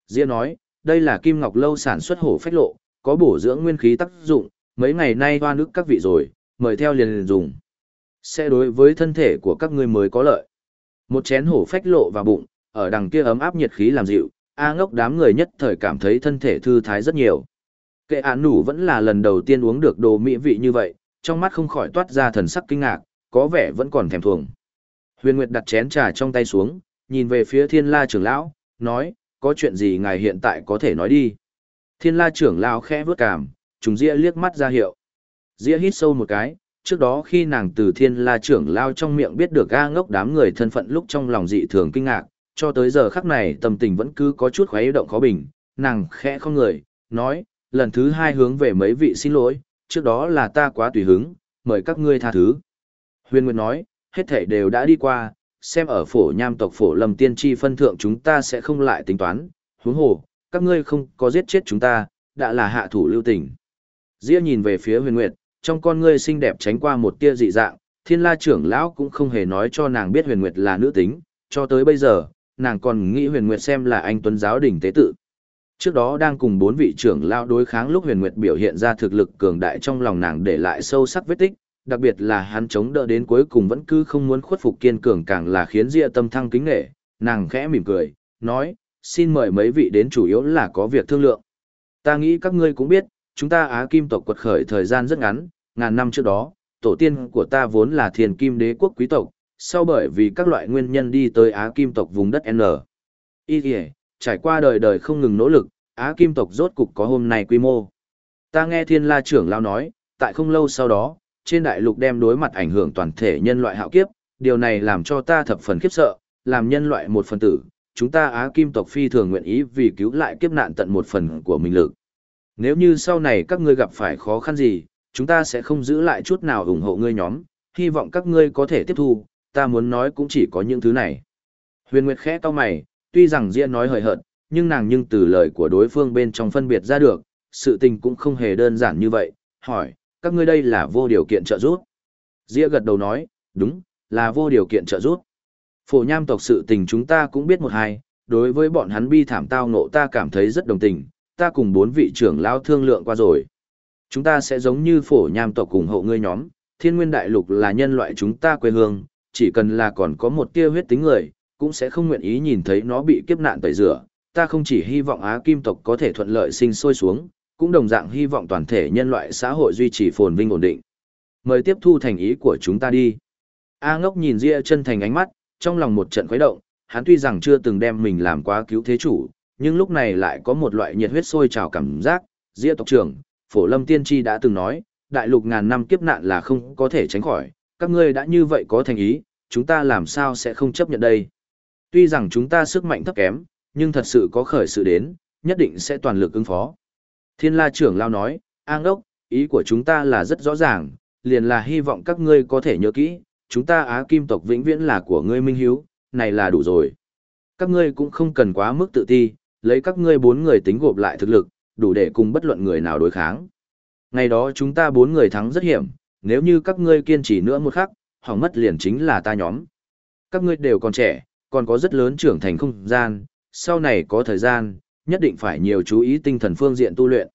Diệp nói, đây là Kim Ngọc Lâu sản xuất hổ phách lộ, có bổ dưỡng nguyên khí tác dụng, mấy ngày nay hoa nước các vị rồi, mời theo liền liền dùng. Sẽ đối với thân thể của các ngươi mới có lợi. Một chén hổ phách lộ vào bụng, ở đằng kia ấm áp nhiệt khí làm dịu, A ngốc đám người nhất thời cảm thấy thân thể thư thái rất nhiều. Kệ án nủ vẫn là lần đầu tiên uống được đồ mỹ vị như vậy, trong mắt không khỏi toát ra thần sắc kinh ngạc, có vẻ vẫn còn thèm thuồng. Huyền Nguyệt đặt chén trà trong tay xuống, nhìn về phía thiên la trưởng lão, nói, có chuyện gì ngài hiện tại có thể nói đi. Thiên la trưởng lão khẽ vướt cảm, trùng Dĩa liếc mắt ra hiệu. Dĩa hít sâu một cái, trước đó khi nàng từ thiên la trưởng lão trong miệng biết được ga ngốc đám người thân phận lúc trong lòng dị thường kinh ngạc, cho tới giờ khắc này tâm tình vẫn cứ có chút khuấy động khó bình, nàng khẽ không người, nói, lần thứ hai hướng về mấy vị xin lỗi, trước đó là ta quá tùy hứng, mời các ngươi tha thứ. Huyền Nguyệt nói, hết thể đều đã đi qua, xem ở phổ nham tộc phổ lầm tiên tri phân thượng chúng ta sẽ không lại tính toán, huống hồ, các ngươi không có giết chết chúng ta, đã là hạ thủ lưu tình. Diễm nhìn về phía huyền nguyệt, trong con ngươi xinh đẹp tránh qua một tia dị dạng, thiên la trưởng lão cũng không hề nói cho nàng biết huyền nguyệt là nữ tính, cho tới bây giờ, nàng còn nghĩ huyền nguyệt xem là anh tuấn giáo đỉnh tế tự. Trước đó đang cùng bốn vị trưởng lao đối kháng lúc huyền nguyệt biểu hiện ra thực lực cường đại trong lòng nàng để lại sâu sắc vết tích, đặc biệt là hắn chống đỡ đến cuối cùng vẫn cứ không muốn khuất phục kiên cường càng là khiến ria tâm thăng kính nghệ, nàng khẽ mỉm cười, nói, xin mời mấy vị đến chủ yếu là có việc thương lượng. Ta nghĩ các ngươi cũng biết, chúng ta Á Kim tộc quật khởi thời gian rất ngắn, ngàn năm trước đó, tổ tiên của ta vốn là thiền kim đế quốc quý tộc, sau bởi vì các loại nguyên nhân đi tới Á Kim tộc vùng đất N. Y kìa, trải qua đời đời không ngừng nỗ lực, Á Kim tộc rốt cục có hôm nay quy mô. Ta nghe thiên la trưởng lao nói, tại không lâu sau đó, trên đại lục đem đối mặt ảnh hưởng toàn thể nhân loại hạo kiếp, điều này làm cho ta thập phần khiếp sợ, làm nhân loại một phần tử, chúng ta Á Kim tộc phi thường nguyện ý vì cứu lại kiếp nạn tận một phần của mình lực. Nếu như sau này các ngươi gặp phải khó khăn gì, chúng ta sẽ không giữ lại chút nào ủng hộ ngươi nhóm, hy vọng các ngươi có thể tiếp thu, ta muốn nói cũng chỉ có những thứ này. Huyền Nguyệt khẽ to mày, tuy rằng Diễn nói hời hợt, nhưng nàng nhưng từ lời của đối phương bên trong phân biệt ra được, sự tình cũng không hề đơn giản như vậy, hỏi, các ngươi đây là vô điều kiện trợ giúp. Diễn gật đầu nói, đúng, là vô điều kiện trợ giúp. Phổ nham tộc sự tình chúng ta cũng biết một hai, đối với bọn hắn bi thảm tao ngộ ta cảm thấy rất đồng tình, ta cùng bốn vị trưởng lao thương lượng qua rồi. Chúng ta sẽ giống như phổ nham tộc cùng hộ ngươi nhóm, thiên nguyên đại lục là nhân loại chúng ta quê hương, chỉ cần là còn có một tia huyết tính người, cũng sẽ không nguyện ý nhìn thấy nó bị kiếp nạn tẩy rửa. Ta không chỉ hy vọng Á Kim tộc có thể thuận lợi sinh sôi xuống, cũng đồng dạng hy vọng toàn thể nhân loại xã hội duy trì phồn vinh ổn định. Mời tiếp thu thành ý của chúng ta đi. A ngốc nhìn Ria chân thành ánh mắt, trong lòng một trận khuấy động, hắn tuy rằng chưa từng đem mình làm quá cứu thế chủ, nhưng lúc này lại có một loại nhiệt huyết sôi trào cảm giác, Ria tộc trưởng, Phổ Lâm Tiên Tri đã từng nói, đại lục ngàn năm kiếp nạn là không có thể tránh khỏi, các ngươi đã như vậy có thành ý, chúng ta làm sao sẽ không chấp nhận đây. Tuy rằng chúng ta sức mạnh thấp kém, nhưng thật sự có khởi sự đến, nhất định sẽ toàn lực ứng phó. Thiên la trưởng lao nói, an đốc, ý của chúng ta là rất rõ ràng, liền là hy vọng các ngươi có thể nhớ kỹ, chúng ta Á Kim tộc vĩnh viễn là của ngươi minh hiếu, này là đủ rồi. Các ngươi cũng không cần quá mức tự ti, lấy các ngươi bốn người tính gộp lại thực lực, đủ để cùng bất luận người nào đối kháng. Ngày đó chúng ta bốn người thắng rất hiểm, nếu như các ngươi kiên trì nữa một khắc, hỏng mất liền chính là ta nhóm. Các ngươi đều còn trẻ, còn có rất lớn trưởng thành không gian, sau này có thời gian, nhất định phải nhiều chú ý tinh thần phương diện tu luyện.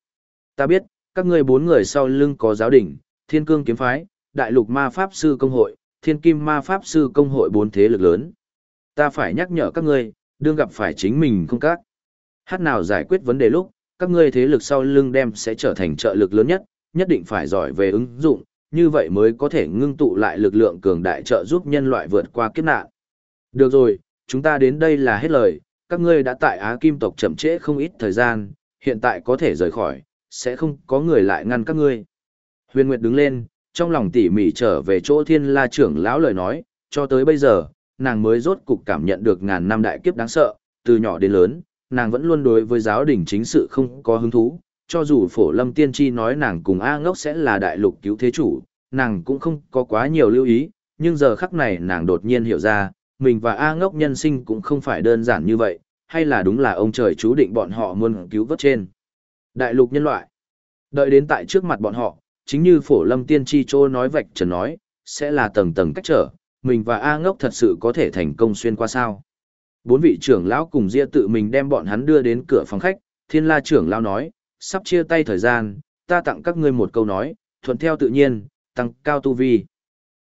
Ta biết, các ngươi bốn người sau lưng có giáo đình, thiên cương kiếm phái, đại lục ma pháp sư công hội, thiên kim ma pháp sư công hội bốn thế lực lớn. Ta phải nhắc nhở các ngươi, đương gặp phải chính mình không các. Hát nào giải quyết vấn đề lúc, các ngươi thế lực sau lưng đem sẽ trở thành trợ lực lớn nhất, nhất định phải giỏi về ứng dụng, như vậy mới có thể ngưng tụ lại lực lượng cường đại trợ giúp nhân loại vượt qua kiếp nạn. Được rồi, chúng ta đến đây là hết lời, các ngươi đã tại Á Kim tộc chậm trễ không ít thời gian, hiện tại có thể rời khỏi, sẽ không có người lại ngăn các ngươi. Huyền Nguyệt đứng lên, trong lòng tỉ mỉ trở về chỗ thiên la trưởng lão lời nói, cho tới bây giờ, nàng mới rốt cục cảm nhận được ngàn năm đại kiếp đáng sợ, từ nhỏ đến lớn, nàng vẫn luôn đối với giáo đình chính sự không có hứng thú, cho dù phổ lâm tiên tri nói nàng cùng A ngốc sẽ là đại lục cứu thế chủ, nàng cũng không có quá nhiều lưu ý, nhưng giờ khắc này nàng đột nhiên hiểu ra, mình và A ngốc nhân sinh cũng không phải đơn giản như vậy, hay là đúng là ông trời chú định bọn họ muốn cứu vớt trên. Đại lục nhân loại, đợi đến tại trước mặt bọn họ, chính như phổ lâm tiên tri chô nói vạch trần nói, sẽ là tầng tầng cách trở, mình và A ngốc thật sự có thể thành công xuyên qua sao. Bốn vị trưởng lão cùng Dia tự mình đem bọn hắn đưa đến cửa phòng khách, thiên la trưởng lão nói, sắp chia tay thời gian, ta tặng các ngươi một câu nói, thuận theo tự nhiên, tăng cao tu vi.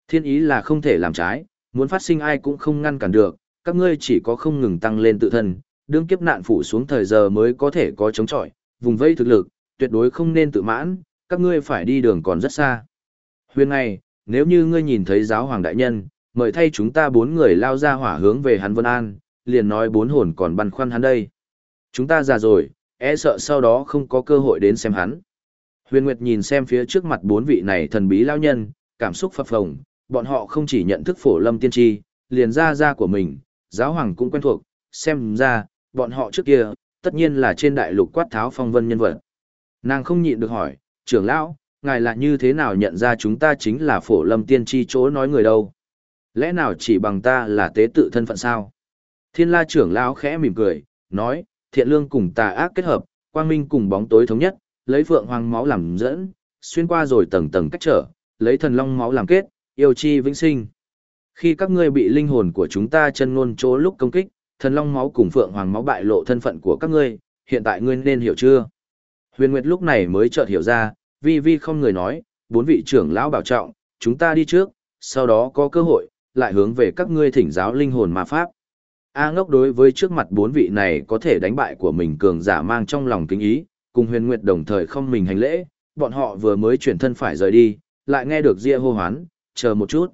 Thiên ý là không thể làm trái, muốn phát sinh ai cũng không ngăn cản được, các ngươi chỉ có không ngừng tăng lên tự thân, đương kiếp nạn phủ xuống thời giờ mới có thể có chống chọi, vùng vây thực lực, tuyệt đối không nên tự mãn, các ngươi phải đi đường còn rất xa. Huyền này, nếu như ngươi nhìn thấy giáo hoàng đại nhân, mời thay chúng ta bốn người lao ra hỏa hướng về hắn Vân An, liền nói bốn hồn còn băn khoăn hắn đây. Chúng ta già rồi, e sợ sau đó không có cơ hội đến xem hắn. Huyền Nguyệt nhìn xem phía trước mặt bốn vị này thần bí lao nhân, cảm xúc phập phồng, bọn họ không chỉ nhận thức phổ lâm tiên tri, liền ra ra của mình, giáo hoàng cũng quen thuộc, xem ra, bọn họ trước kia, tất nhiên là trên đại lục quát tháo phong vân nhân vật. Nàng không nhịn được hỏi, trưởng lão, ngài là như thế nào nhận ra chúng ta chính là phổ lâm tiên tri chỗ nói người đâu? Lẽ nào chỉ bằng ta là tế tự thân phận sao? Thiên la trưởng lão khẽ mỉm cười, nói, thiện lương cùng tà ác kết hợp, quang minh cùng bóng tối thống nhất, lấy phượng hoàng máu làm dẫn, xuyên qua rồi tầng tầng cách trở, lấy thần long máu làm kết, yêu chi vĩnh sinh. Khi các ngươi bị linh hồn của chúng ta chân ngôn chỗ lúc công kích, thần long máu cùng phượng hoàng máu bại lộ thân phận của các ngươi, hiện tại ngươi nên hiểu chưa? Huyền Nguyệt lúc này mới chợt hiểu ra, vi vi không người nói, bốn vị trưởng lão bảo trọng, chúng ta đi trước, sau đó có cơ hội, lại hướng về các ngươi thỉnh giáo linh hồn ma pháp. A ngốc đối với trước mặt bốn vị này có thể đánh bại của mình cường giả mang trong lòng kính ý, cùng huyền nguyệt đồng thời không mình hành lễ, bọn họ vừa mới chuyển thân phải rời đi, lại nghe được Ria hô hoán, chờ một chút.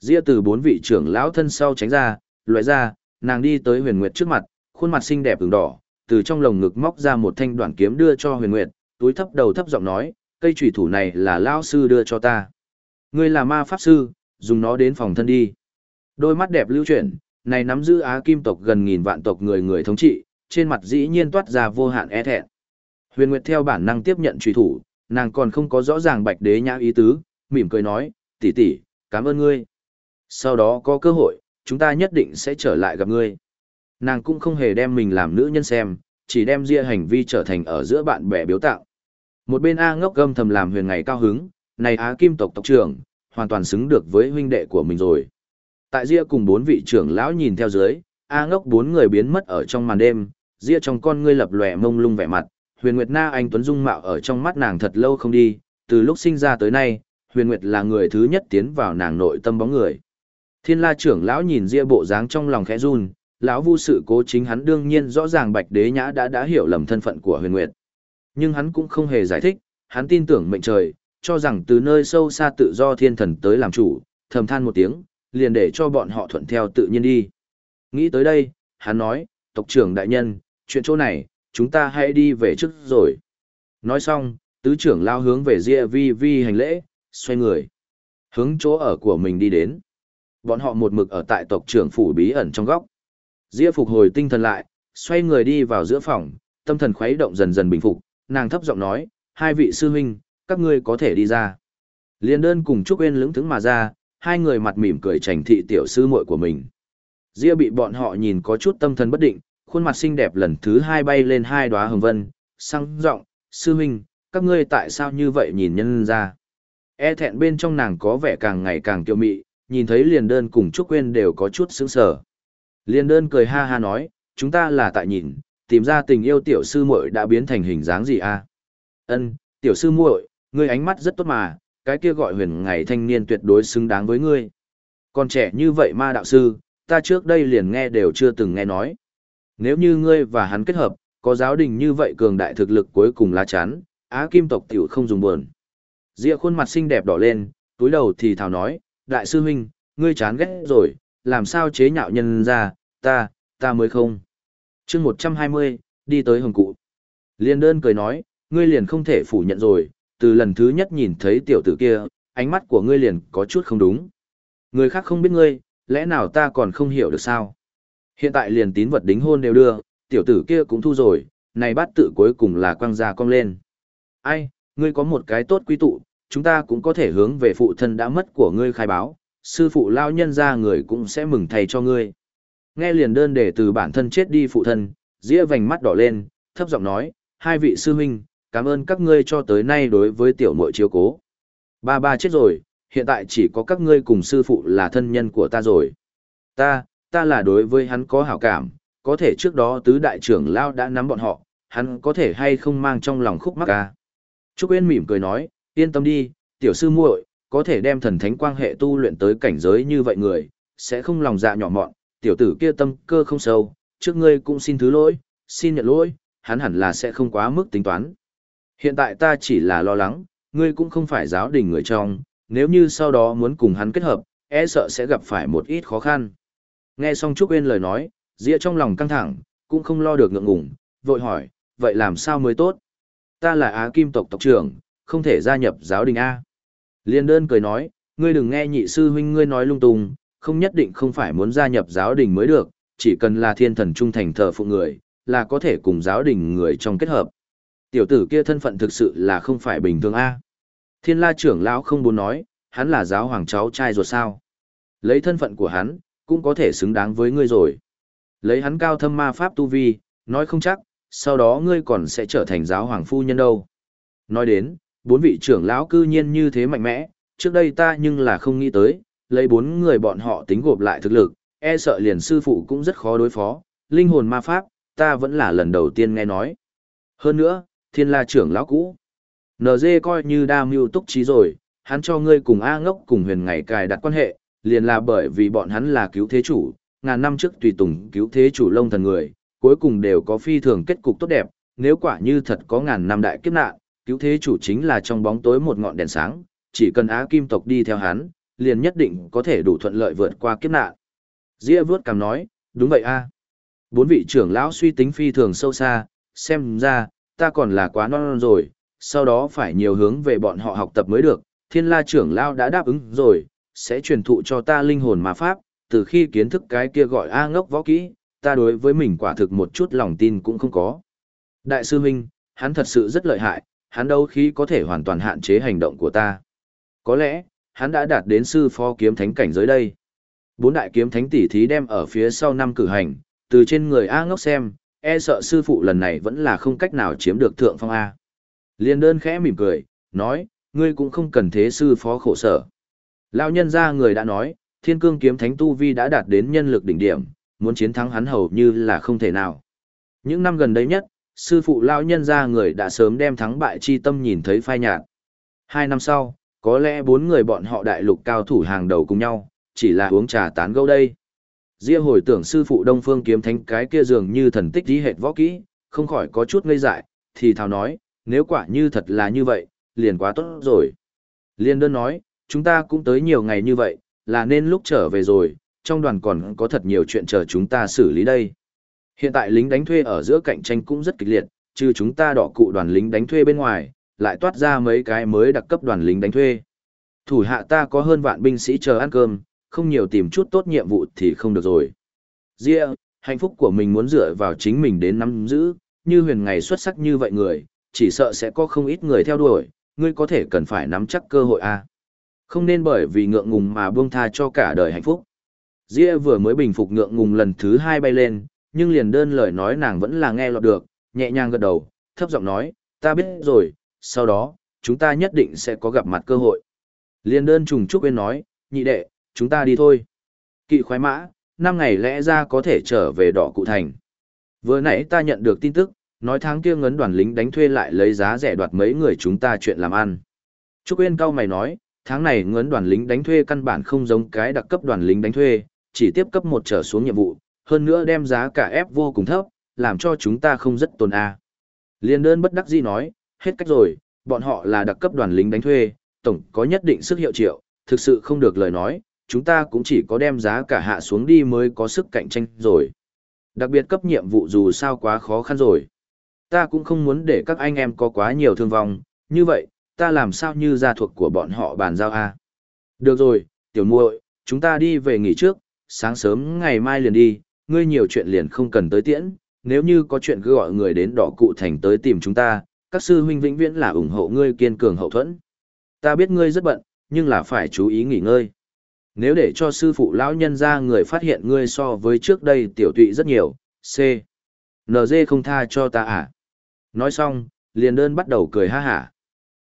Ria từ bốn vị trưởng lão thân sau tránh ra, loại ra, nàng đi tới huyền nguyệt trước mặt, khuôn mặt xinh đẹp ửng đỏ, từ trong lồng ngực móc ra một thanh đoạn kiếm đưa cho huyền nguyệt, túi thấp đầu thấp giọng nói, cây trùy thủ này là lão sư đưa cho ta. Ngươi là ma pháp sư, dùng nó đến phòng thân đi. Đôi mắt đẹp lưu chuyển, này nắm giữ Á Kim tộc gần nghìn vạn tộc người người thống trị, trên mặt dĩ nhiên toát ra vô hạn e thẹn. Huyền Nguyệt theo bản năng tiếp nhận truy thủ, nàng còn không có rõ ràng bạch đế nhã ý tứ, mỉm cười nói, tỷ tỷ, cảm ơn ngươi. Sau đó có cơ hội, chúng ta nhất định sẽ trở lại gặp ngươi. Nàng cũng không hề đem mình làm nữ nhân xem, chỉ đem ria hành vi trở thành ở giữa bạn bè biếu tạo. Một bên A ngốc gâm thầm làm huyền ngày cao hứng, này Á Kim tộc tộc trưởng, hoàn toàn xứng được với huynh đệ của mình rồi. Tại ria cùng bốn vị trưởng lão nhìn theo dưới, A ngốc bốn người biến mất ở trong màn đêm, ria trong con ngươi lập lòe mông lung vẻ mặt, huyền nguyệt na anh tuấn dung mạo ở trong mắt nàng thật lâu không đi, từ lúc sinh ra tới nay, huyền nguyệt là người thứ nhất tiến vào nàng nội tâm bóng người. Thiên la trưởng lão nhìn ria bộ dáng trong lòng khẽ run, lão vu sự cố chính hắn đương nhiên rõ ràng bạch đế nhã đã đã hiểu lầm thân phận của huyền nguyệt. Nhưng hắn cũng không hề giải thích, hắn tin tưởng mệnh trời, cho rằng từ nơi sâu xa tự do thiên thần tới làm chủ, thầm than một tiếng, liền để cho bọn họ thuận theo tự nhiên đi. Nghĩ tới đây, hắn nói, tộc trưởng đại nhân, chuyện chỗ này, chúng ta hãy đi về trước rồi. Nói xong, tứ trưởng lao hướng về Ria Vi Vi hành lễ, xoay người. Hướng chỗ ở của mình đi đến. Bọn họ một mực ở tại tộc trưởng phủ bí ẩn trong góc. Ria phục hồi tinh thần lại, xoay người đi vào giữa phòng, tâm thần khuấy động dần dần bình phục, nàng thấp giọng nói, hai vị sư huynh, các ngươi có thể đi ra. Liên đơn cùng Trúc Uyên lững thững mà ra, hai người mặt mỉm cười trành thị tiểu sư muội của mình. Ria bị bọn họ nhìn có chút tâm thần bất định, khuôn mặt xinh đẹp lần thứ hai bay lên hai đóa hồng vân, sang giọng, sư huynh, các ngươi tại sao như vậy nhìn nhân ra. E thẹn bên trong nàng có vẻ càng ngày càng kiêu mị, nhìn thấy liền đơn cùng Trúc Quyên đều có chút sững sờ. Liền đơn cười ha ha nói, chúng ta là tại nhìn, tìm ra tình yêu tiểu sư muội đã biến thành hình dáng gì a? À? Ân, tiểu sư muội, ngươi ánh mắt rất tốt mà, cái kia gọi huyền ngày thanh niên tuyệt đối xứng đáng với ngươi. Còn trẻ như vậy ma đạo sư, ta trước đây liền nghe đều chưa từng nghe nói. Nếu như ngươi và hắn kết hợp, có giáo đình như vậy cường đại thực lực cuối cùng lá chắn, á kim tộc tiểu không dùng buồn. Dịa khuôn mặt xinh đẹp đỏ lên, túi đầu thì thảo nói, đại sư huynh, ngươi chán ghét rồi, làm sao chế nhạo nhân ra, ta, ta mới không. chương 120, đi tới hồng cụ. Liên đơn cười nói, ngươi liền không thể phủ nhận rồi, từ lần thứ nhất nhìn thấy tiểu tử kia, ánh mắt của ngươi liền có chút không đúng. Người khác không biết ngươi, lẽ nào ta còn không hiểu được sao? Hiện tại liền tín vật đính hôn đều đưa, tiểu tử kia cũng thu rồi, này bát tự cuối cùng là quăng ra cong lên. Ai, ngươi có một cái tốt quy tụ, chúng ta cũng có thể hướng về phụ thân đã mất của ngươi khai báo, sư phụ lao nhân ra người cũng sẽ mừng thầy cho ngươi. Nghe liền đơn để từ bản thân chết đi phụ thân, dĩa vành mắt đỏ lên, thấp giọng nói, hai vị sư huynh, cảm ơn các ngươi cho tới nay đối với tiểu muội chiếu cố. Ba ba chết rồi, hiện tại chỉ có các ngươi cùng sư phụ là thân nhân của ta rồi. Ta, ta là đối với hắn có hảo cảm, có thể trước đó tứ đại trưởng lao đã nắm bọn họ, hắn có thể hay không mang trong lòng khúc mắc ca. Trúc Yên mỉm cười nói, yên tâm đi, tiểu sư muội có thể đem thần thánh quang hệ tu luyện tới cảnh giới như vậy người, sẽ không lòng dạ nhỏ mọn, tiểu tử kia tâm cơ không sâu, trước ngươi cũng xin thứ lỗi, xin nhận lỗi, hắn hẳn là sẽ không quá mức tính toán. Hiện tại ta chỉ là lo lắng, ngươi cũng không phải giáo đình người trong, nếu như sau đó muốn cùng hắn kết hợp, e sợ sẽ gặp phải một ít khó khăn. Nghe xong Trúc Uyên lời nói, Dĩa trong lòng căng thẳng, cũng không lo được ngượng ngùng, vội hỏi, vậy làm sao mới tốt? Ta là Á Kim tộc tộc trưởng, không thể gia nhập giáo đình A. Liên đơn cười nói, ngươi đừng nghe nhị sư huynh ngươi nói lung tung, không nhất định không phải muốn gia nhập giáo đình mới được, chỉ cần là thiên thần trung thành thờ phụ người, là có thể cùng giáo đình người trong kết hợp. Tiểu tử kia thân phận thực sự là không phải bình thường A. Thiên la trưởng lão không muốn nói, hắn là giáo hoàng cháu trai rồi sao? Lấy thân phận của hắn, cũng có thể xứng đáng với ngươi rồi. Lấy hắn cao thâm ma pháp tu vi, nói không chắc, sau đó ngươi còn sẽ trở thành giáo hoàng phu nhân đâu. Nói đến, bốn vị trưởng lão cư nhiên như thế mạnh mẽ, trước đây ta nhưng là không nghĩ tới, lấy bốn người bọn họ tính gộp lại thực lực, e sợ liền sư phụ cũng rất khó đối phó, linh hồn ma pháp, ta vẫn là lần đầu tiên nghe nói. Hơn nữa, thiên la trưởng lão cũ. NG coi như đa mưu túc trí rồi, hắn cho ngươi cùng A ngốc cùng huyền ngày cài đặt quan hệ, liền là bởi vì bọn hắn là cứu thế chủ, ngàn năm trước tùy tùng cứu thế chủ lông thần người, cuối cùng đều có phi thường kết cục tốt đẹp, nếu quả như thật có ngàn năm đại kiếp nạn, cứu thế chủ chính là trong bóng tối một ngọn đèn sáng, chỉ cần Á Kim tộc đi theo hắn, liền nhất định có thể đủ thuận lợi vượt qua kiếp nạn. Dĩa vướt cảm nói, đúng vậy a. Bốn vị trưởng lão suy tính phi thường sâu xa, xem ra, ta còn là quá non, non rồi, sau đó phải nhiều hướng về bọn họ học tập mới được, thiên la trưởng lao đã đáp ứng rồi, sẽ truyền thụ cho ta linh hồn ma pháp, từ khi kiến thức cái kia gọi A ngốc võ kỹ, ta đối với mình quả thực một chút lòng tin cũng không có. Đại sư huynh, hắn thật sự rất lợi hại, hắn đâu khí có thể hoàn toàn hạn chế hành động của ta. Có lẽ, hắn đã đạt đến sư phó kiếm thánh cảnh giới đây. Bốn đại kiếm thánh tỷ thí đem ở phía sau năm cử hành, từ trên người A ngốc xem, e sợ sư phụ lần này vẫn là không cách nào chiếm được thượng phong A. Liên đơn khẽ mỉm cười, nói, ngươi cũng không cần thế sư phó khổ sở. Lão nhân ra người đã nói, thiên cương kiếm thánh tu vi đã đạt đến nhân lực đỉnh điểm, muốn chiến thắng hắn hầu như là không thể nào. Những năm gần đây nhất, sư phụ lão nhân ra người đã sớm đem thắng bại chi tâm nhìn thấy phai nhạt. Hai năm sau, có lẽ bốn người bọn họ đại lục cao thủ hàng đầu cùng nhau, chỉ là uống trà tán gẫu đây. Ria hồi tưởng sư phụ Đông Phương kiếm thánh cái kia dường như thần tích dí hệt võ kỹ, không khỏi có chút ngây dại, thì thào nói, nếu quả như thật là như vậy, liền quá tốt rồi. Liên đơn nói, chúng ta cũng tới nhiều ngày như vậy, là nên lúc trở về rồi, trong đoàn còn có thật nhiều chuyện chờ chúng ta xử lý đây. Hiện tại lính đánh thuê ở giữa cạnh tranh cũng rất kịch liệt, trừ chúng ta đỏ cụ đoàn lính đánh thuê bên ngoài, lại toát ra mấy cái mới đặc cấp đoàn lính đánh thuê. Thủ hạ ta có hơn vạn binh sĩ chờ ăn cơm, không nhiều tìm chút tốt nhiệm vụ thì không được rồi. Ria, hạnh phúc của mình muốn dựa vào chính mình đến nắm giữ, như huyền ngày xuất sắc như vậy người, chỉ sợ sẽ có không ít người theo đuổi, ngươi có thể cần phải nắm chắc cơ hội a. À. Không nên bởi vì ngượng ngùng mà buông tha cho cả đời hạnh phúc. Ria vừa mới bình phục ngượng ngùng lần thứ hai bay lên, nhưng liền đơn lời nói nàng vẫn là nghe lọt được, nhẹ nhàng gật đầu, thấp giọng nói, ta biết rồi, sau đó, chúng ta nhất định sẽ có gặp mặt cơ hội. Liên đơn trùng trúc bên nói, nhị đệ, chúng ta đi thôi. Kỵ khoái mã, năm ngày lẽ ra có thể trở về đỏ cụ thành. Vừa nãy ta nhận được tin tức, nói tháng kia ngấn đoàn lính đánh thuê lại lấy giá rẻ đoạt mấy người chúng ta chuyện làm ăn. Trúc Uyên cao mày nói, tháng này ngấn đoàn lính đánh thuê căn bản không giống cái đặc cấp đoàn lính đánh thuê, chỉ tiếp cấp một trở xuống nhiệm vụ, hơn nữa đem giá cả ép vô cùng thấp, làm cho chúng ta không rất tồn a. Liên đơn bất đắc dĩ nói, hết cách rồi, bọn họ là đặc cấp đoàn lính đánh thuê, tổng có nhất định sức hiệu triệu, thực sự không được lời nói, chúng ta cũng chỉ có đem giá cả hạ xuống đi mới có sức cạnh tranh rồi. Đặc biệt cấp nhiệm vụ dù sao quá khó khăn rồi. Ta cũng không muốn để các anh em có quá nhiều thương vong, như vậy, ta làm sao như gia thuộc của bọn họ bàn giao a Được rồi, tiểu muội, chúng ta đi về nghỉ trước, sáng sớm ngày mai liền đi, ngươi nhiều chuyện liền không cần tới tiễn, nếu như có chuyện cứ gọi người đến đỏ cụ thành tới tìm chúng ta, các sư huynh vĩnh viễn là ủng hộ ngươi kiên cường hậu thuẫn. Ta biết ngươi rất bận, nhưng là phải chú ý nghỉ ngơi. Nếu để cho sư phụ lão nhân ra người phát hiện ngươi so với trước đây tiểu tụy rất nhiều, C. NG không tha cho ta à? Nói xong, liền đơn bắt đầu cười ha hả.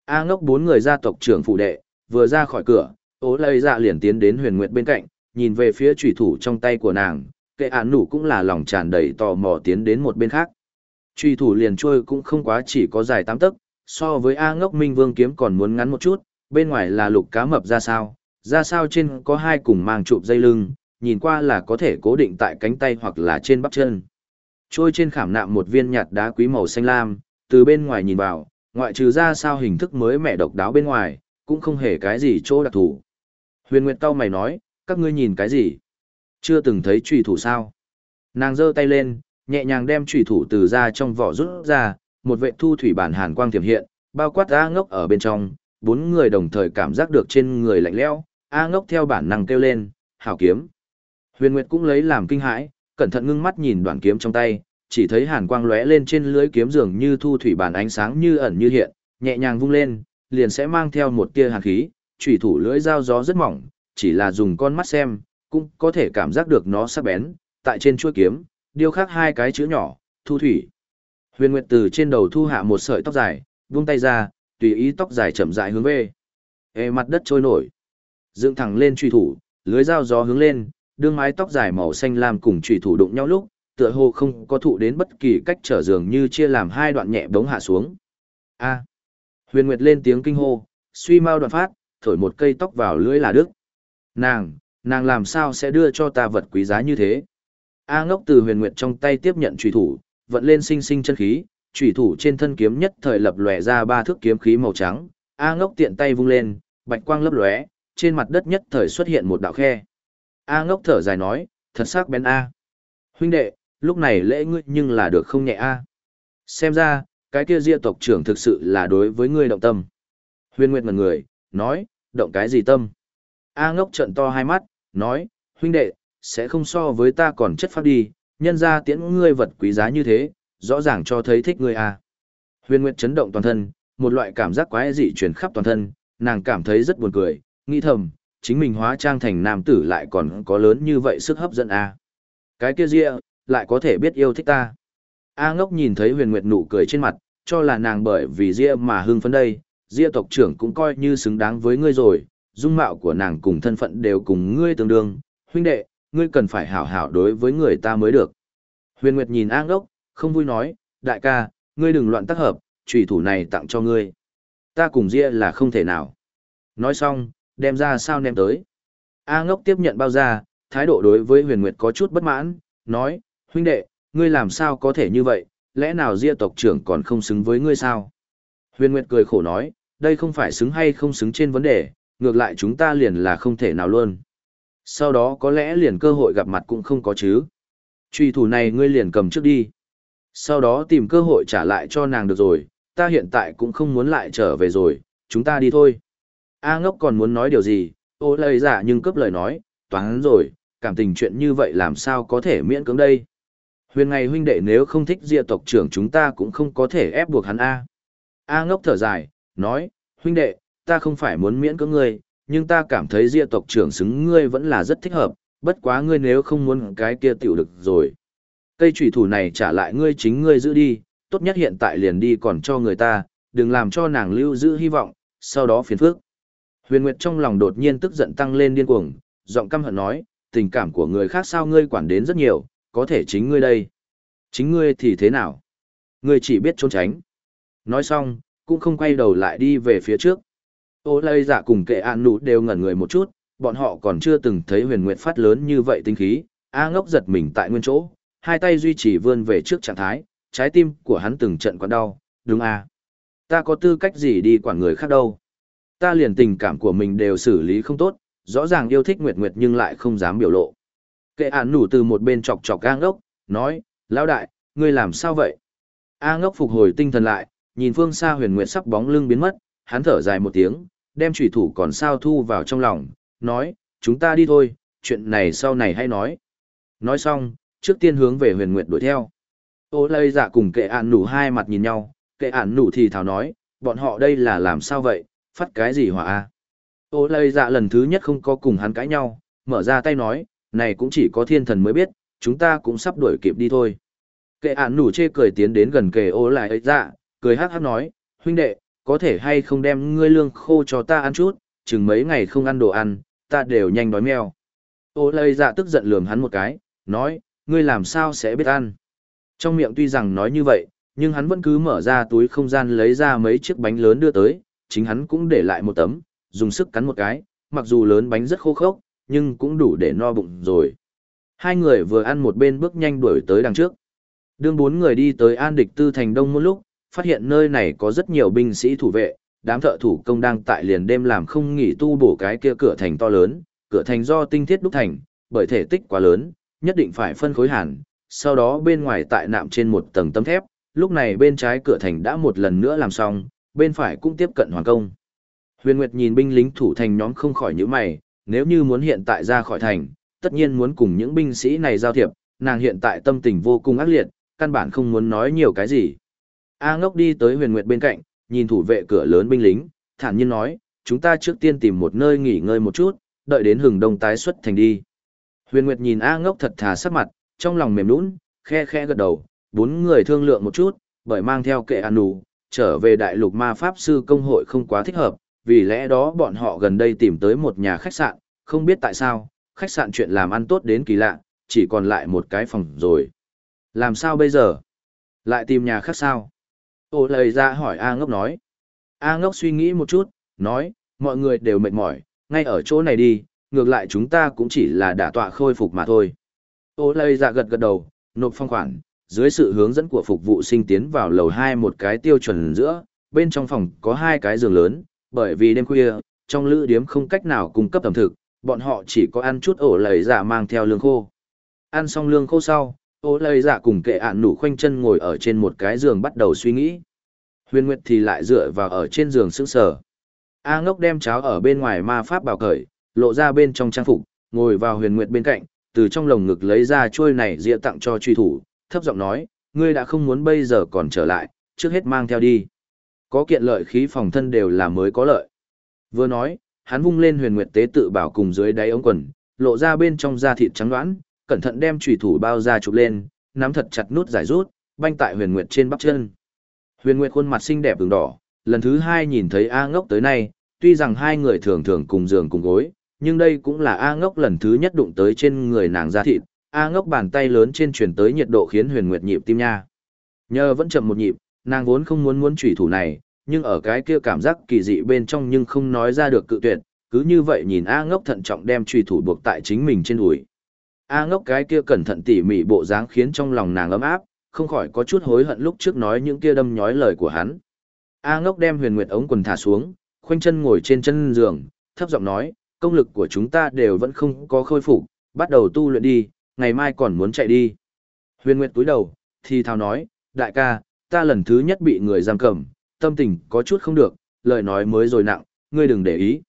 A ngốc bốn người gia tộc trưởng phụ đệ, vừa ra khỏi cửa, ố lây dạ liền tiến đến huyền nguyệt bên cạnh, nhìn về phía trùy thủ trong tay của nàng, kệ án nủ cũng là lòng tràn đầy tò mò tiến đến một bên khác. Trùy thủ liền trôi cũng không quá chỉ có dài tám tấc, so với A ngốc minh vương kiếm còn muốn ngắn một chút, bên ngoài là lục cá mập ra sao, ra sao trên có hai cùng mang chụp dây lưng, nhìn qua là có thể cố định tại cánh tay hoặc là trên bắp chân. Trôi trên khảm nạm một viên nhạt đá quý màu xanh lam, từ bên ngoài nhìn vào, ngoại trừ ra sao hình thức mới mẹ độc đáo bên ngoài, cũng không hề cái gì chỗ đặc thù. Huyền Nguyệt tao mày nói, các ngươi nhìn cái gì? Chưa từng thấy trùy thủ sao? Nàng giơ tay lên, nhẹ nhàng đem trùy thủ từ ra trong vỏ rút ra, một vệ thu thủy bản hàn quang tiềm hiện, bao quát ra ngốc ở bên trong, bốn người đồng thời cảm giác được trên người lạnh lẽo, A ngốc theo bản năng kêu lên, hảo kiếm. Huyền Nguyệt cũng lấy làm kinh hãi, cẩn thận ngưng mắt nhìn đoạn kiếm trong tay, chỉ thấy hàn quang lóe lên trên lưới kiếm dường như thu thủy bản ánh sáng như ẩn như hiện, nhẹ nhàng vung lên, liền sẽ mang theo một tia hàn khí, chủy thủ lưỡi dao gió rất mỏng, chỉ là dùng con mắt xem, cũng có thể cảm giác được nó sắc bén, tại trên chuôi kiếm, điêu khắc hai cái chữ nhỏ, thu thủy. Huyền Nguyệt từ trên đầu thu hạ một sợi tóc dài, vung tay ra, tùy ý tóc dài chậm rãi hướng về. Ê mặt đất trôi nổi. Dựng thẳng lên truy thủ, lưới dao gió hướng lên, đương mái tóc dài màu xanh lam cùng truy thủ đụng nhau lúc, tựa hồ không có thụ đến bất kỳ cách trở dường như chia làm hai đoạn nhẹ bóng hạ xuống. A. Huyền Nguyệt lên tiếng kinh hô, suy mau đoạn phát, thổi một cây tóc vào lưỡi là đức. Nàng, nàng làm sao sẽ đưa cho ta vật quý giá như thế? A ngốc từ huyền nguyệt trong tay tiếp nhận trùy thủ, vận lên sinh sinh chân khí, trùy thủ trên thân kiếm nhất thời lập lòe ra ba thước kiếm khí màu trắng. A ngốc tiện tay vung lên, bạch quang lấp lóe, trên mặt đất nhất thời xuất hiện một đạo khe. A ngốc thở dài nói, thật sắc bén A. Huynh đệ, lúc này lễ ngươi nhưng là được không nhẹ A. Xem ra, cái kia diệt tộc trưởng thực sự là đối với ngươi động tâm. Huyền Nguyệt ngần người, nói, động cái gì tâm? A ngốc trận to hai mắt, nói, huynh đệ, sẽ không so với ta còn chất phát đi, nhân ra tiễn ngươi vật quý giá như thế, rõ ràng cho thấy thích ngươi à. Huyền Nguyệt chấn động toàn thân, một loại cảm giác quái dị truyền khắp toàn thân, nàng cảm thấy rất buồn cười, nghĩ thầm, chính mình hóa trang thành nam tử lại còn có lớn như vậy sức hấp dẫn à. Cái kia ria, lại có thể biết yêu thích ta. A ngốc nhìn thấy huyền nguyệt nụ cười trên mặt, cho là nàng bởi vì ria mà hưng phấn đây, ria tộc trưởng cũng coi như xứng đáng với ngươi rồi, dung mạo của nàng cùng thân phận đều cùng ngươi tương đương, huynh đệ, ngươi cần phải hảo hảo đối với người ta mới được. Huyền Nguyệt nhìn A ngốc, không vui nói, đại ca, ngươi đừng loạn tác hợp, trùy thủ này tặng cho ngươi. Ta cùng Ria là không thể nào. Nói xong, đem ra sao ném tới. A ngốc tiếp nhận bao ra, thái độ đối với huyền Nguyệt có chút bất mãn, nói, huynh đệ, ngươi làm sao có thể như vậy, lẽ nào gia tộc trưởng còn không xứng với ngươi sao? Huyền Nguyệt cười khổ nói, đây không phải xứng hay không xứng trên vấn đề, ngược lại chúng ta liền là không thể nào luôn. Sau đó có lẽ liền cơ hội gặp mặt cũng không có chứ. Truy thủ này ngươi liền cầm trước đi. Sau đó tìm cơ hội trả lại cho nàng được rồi, ta hiện tại cũng không muốn lại trở về rồi, chúng ta đi thôi. A ngốc còn muốn nói điều gì, ô lời giả nhưng cướp lời nói, toán rồi, cảm tình chuyện như vậy làm sao có thể miễn cưỡng đây. Huyền ngày huynh đệ nếu không thích diệt tộc trưởng chúng ta cũng không có thể ép buộc hắn A. A ngốc thở dài, nói, huynh đệ, ta không phải muốn miễn cưỡng ngươi, nhưng ta cảm thấy diệt tộc trưởng xứng ngươi vẫn là rất thích hợp, bất quá ngươi nếu không muốn cái kia tiểu được rồi. Cây trùy thủ này trả lại ngươi chính ngươi giữ đi, tốt nhất hiện tại liền đi còn cho người ta, đừng làm cho nàng lưu giữ hy vọng, sau đó phiền phức. Huyền Nguyệt trong lòng đột nhiên tức giận tăng lên điên cuồng, giọng căm hận nói, tình cảm của người khác sao ngươi quản đến rất nhiều, có thể chính ngươi đây. Chính ngươi thì thế nào? Ngươi chỉ biết trốn tránh. Nói xong, cũng không quay đầu lại đi về phía trước. Ô lây dạ cùng kệ An nụ đều ngẩn người một chút, bọn họ còn chưa từng thấy huyền nguyệt phát lớn như vậy tinh khí, A ngốc giật mình tại nguyên chỗ, hai tay duy trì vươn về trước trạng thái, trái tim của hắn từng trận quặn đau, đúng a Ta có tư cách gì đi quản người khác đâu. Ta liền tình cảm của mình đều xử lý không tốt, rõ ràng yêu thích Nguyệt Nguyệt nhưng lại không dám biểu lộ. Kệ án nủ từ một bên chọc chọc A ngốc, nói, lão đại, ngươi làm sao vậy? A ngốc phục hồi tinh thần lại, nhìn phương xa huyền nguyệt sắc bóng lưng biến mất, hắn thở dài một tiếng, đem trùy thủ còn sao thu vào trong lòng, nói, chúng ta đi thôi, chuyện này sau này hay nói. Nói xong, trước tiên hướng về huyền nguyệt đuổi theo. Ô lây dạ cùng kệ ản nủ hai mặt nhìn nhau, kệ ản nủ thì thảo nói, bọn họ đây là làm sao vậy, phát cái gì hỏa a Ô lây dạ lần thứ nhất không có cùng hắn cãi nhau, mở ra tay nói, này cũng chỉ có thiên thần mới biết, chúng ta cũng sắp đuổi kịp đi thôi. Kệ Ạn nủ chê cười tiến đến gần kề ô lại ấy dạ, cười hắc hắc nói, huynh đệ, có thể hay không đem ngươi lương khô cho ta ăn chút, chừng mấy ngày không ăn đồ ăn, ta đều nhanh đói meo. Ô lây dạ tức giận lườm hắn một cái, nói, ngươi làm sao sẽ biết ăn. Trong miệng tuy rằng nói như vậy, nhưng hắn vẫn cứ mở ra túi không gian lấy ra mấy chiếc bánh lớn đưa tới, chính hắn cũng để lại một tấm, dùng sức cắn một cái, mặc dù lớn bánh rất khô khốc, nhưng cũng đủ để no bụng rồi. Hai người vừa ăn một bên bước nhanh đuổi tới đằng trước. Đương bốn người đi tới An Địch Tư thành đông một lúc, phát hiện nơi này có rất nhiều binh sĩ thủ vệ, đám thợ thủ công đang tại liền đêm làm không nghỉ tu bổ cái kia cửa thành to lớn, cửa thành do tinh thiết đúc thành, bởi thể tích quá lớn, nhất định phải phân khối hẳn, sau đó bên ngoài tại nạm trên một tầng tấm thép, lúc này bên trái cửa thành đã một lần nữa làm xong, bên phải cũng tiếp cận hoàn công. Huyền Nguyệt nhìn binh lính thủ thành nhóm không khỏi nhíu mày, nếu như muốn hiện tại ra khỏi thành, tất nhiên muốn cùng những binh sĩ này giao thiệp, nàng hiện tại tâm tình vô cùng ác liệt, căn bản không muốn nói nhiều cái gì. A ngốc đi tới huyền nguyệt bên cạnh, nhìn thủ vệ cửa lớn binh lính, thản nhiên nói, chúng ta trước tiên tìm một nơi nghỉ ngơi một chút, đợi đến hừng đông tái xuất thành đi. Huyền nguyệt nhìn A ngốc thật thà sắc mặt, trong lòng mềm nũng, khe khe gật đầu, bốn người thương lượng một chút, bởi mang theo kệ an nụ, trở về đại lục ma pháp sư công hội không quá thích hợp, vì lẽ đó bọn họ gần đây tìm tới một nhà khách sạn, không biết tại sao, khách sạn chuyện làm ăn tốt đến kỳ lạ, chỉ còn lại một cái phòng rồi. Làm sao bây giờ? Lại tìm nhà khác sao? Ô lời ra hỏi A ngốc nói. A ngốc suy nghĩ một chút, nói, mọi người đều mệt mỏi, ngay ở chỗ này đi, ngược lại chúng ta cũng chỉ là đả tọa khôi phục mà thôi. Ô lời ra gật gật đầu, nộp phong khoản, dưới sự hướng dẫn của phục vụ sinh tiến vào lầu 2 một cái tiêu chuẩn giữa, bên trong phòng có hai cái giường lớn, bởi vì đêm khuya, trong lữ điếm không cách nào cung cấp ẩm thực, bọn họ chỉ có ăn chút ổ lầy giả mang theo lương khô. Ăn xong lương khô sau, ổ lầy giả cùng kệ ạn nủ khoanh chân ngồi ở trên một cái giường bắt đầu suy nghĩ. Huyền Nguyệt thì lại dựa vào ở trên giường sững sờ. A ngốc đem cháo ở bên ngoài ma pháp bảo cởi, lộ ra bên trong trang phục, ngồi vào Huyền Nguyệt bên cạnh, từ trong lồng ngực lấy ra chuôi này dịa tặng cho truy thủ, thấp giọng nói, ngươi đã không muốn bây giờ còn trở lại, trước hết mang theo đi. Có kiện lợi khí phòng thân đều là mới có lợi. Vừa nói, hắn vung lên huyền nguyệt tế tự bảo cùng dưới đáy ống quần, lộ ra bên trong da thịt trắng đoán, cẩn thận đem chủy thủ bao ra chụp lên, nắm thật chặt nút giải rút, banh tại huyền nguyệt trên bắp chân. Huyền nguyệt khuôn mặt xinh đẹp ửng đỏ, lần thứ hai nhìn thấy A ngốc tới nay, tuy rằng hai người thường thường cùng giường cùng gối, nhưng đây cũng là A ngốc lần thứ nhất đụng tới trên người nàng da thịt, A ngốc bàn tay lớn trên truyền tới nhiệt độ khiến huyền nguyệt nhịp tim nha. Nhờ vẫn chậm một nhịp, nàng vốn không muốn muốn chủy thủ này, nhưng ở cái kia cảm giác kỳ dị bên trong nhưng không nói ra được cự tuyệt, cứ như vậy nhìn A ngốc thận trọng đem chủy thủ buộc tại chính mình trên đùi. A ngốc cái kia cẩn thận tỉ mỉ bộ dáng khiến trong lòng nàng ấm áp, không khỏi có chút hối hận lúc trước nói những kia đâm nhói lời của hắn. A ngốc đem huyền nguyệt ống quần thả xuống, khoanh chân ngồi trên chân giường, thấp giọng nói, công lực của chúng ta đều vẫn không có khôi phục, bắt đầu tu luyện đi, ngày mai còn muốn chạy đi. Huyền Nguyệt túi đầu, thì thào nói, đại ca, ta lần thứ nhất bị người giam cầm, tâm tình có chút không được, lời nói mới rồi nặng, ngươi đừng để ý.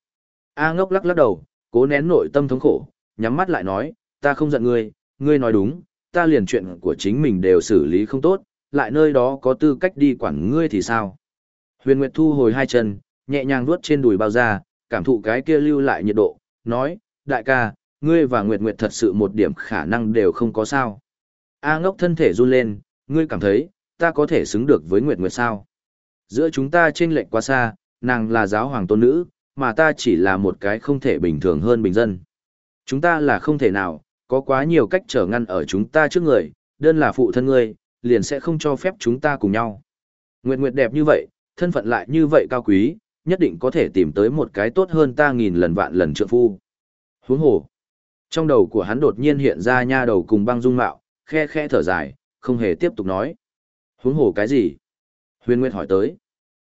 A ngốc lắc lắc đầu, cố nén nội tâm thống khổ, nhắm mắt lại nói, ta không giận ngươi, ngươi nói đúng, ta liền chuyện của chính mình đều xử lý không tốt, lại nơi đó có tư cách đi quản ngươi thì sao. Huyền Nguyệt thu hồi hai chân, nhẹ nhàng vuốt trên đùi bao da, cảm thụ cái kia lưu lại nhiệt độ, nói, đại ca, ngươi và Nguyệt Nguyệt thật sự một điểm khả năng đều không có sao. A ngốc thân thể run lên, ngươi cảm thấy, ta có thể xứng được với Nguyệt Nguyệt sao? Giữa chúng ta trên lệch quá xa, nàng là giáo hoàng tôn nữ, mà ta chỉ là một cái không thể bình thường hơn bình dân. Chúng ta là không thể nào, có quá nhiều cách trở ngăn ở chúng ta trước người, đơn là phụ thân ngươi, liền sẽ không cho phép chúng ta cùng nhau. Nguyệt Nguyệt đẹp như vậy, thân phận lại như vậy cao quý, nhất định có thể tìm tới một cái tốt hơn ta nghìn lần vạn lần trượng phu. Huống hồ. Trong đầu của hắn đột nhiên hiện ra nha đầu cùng băng dung mạo, khe khe thở dài, không hề tiếp tục nói. Huống hồ cái gì? Huyền Nguyệt hỏi tới.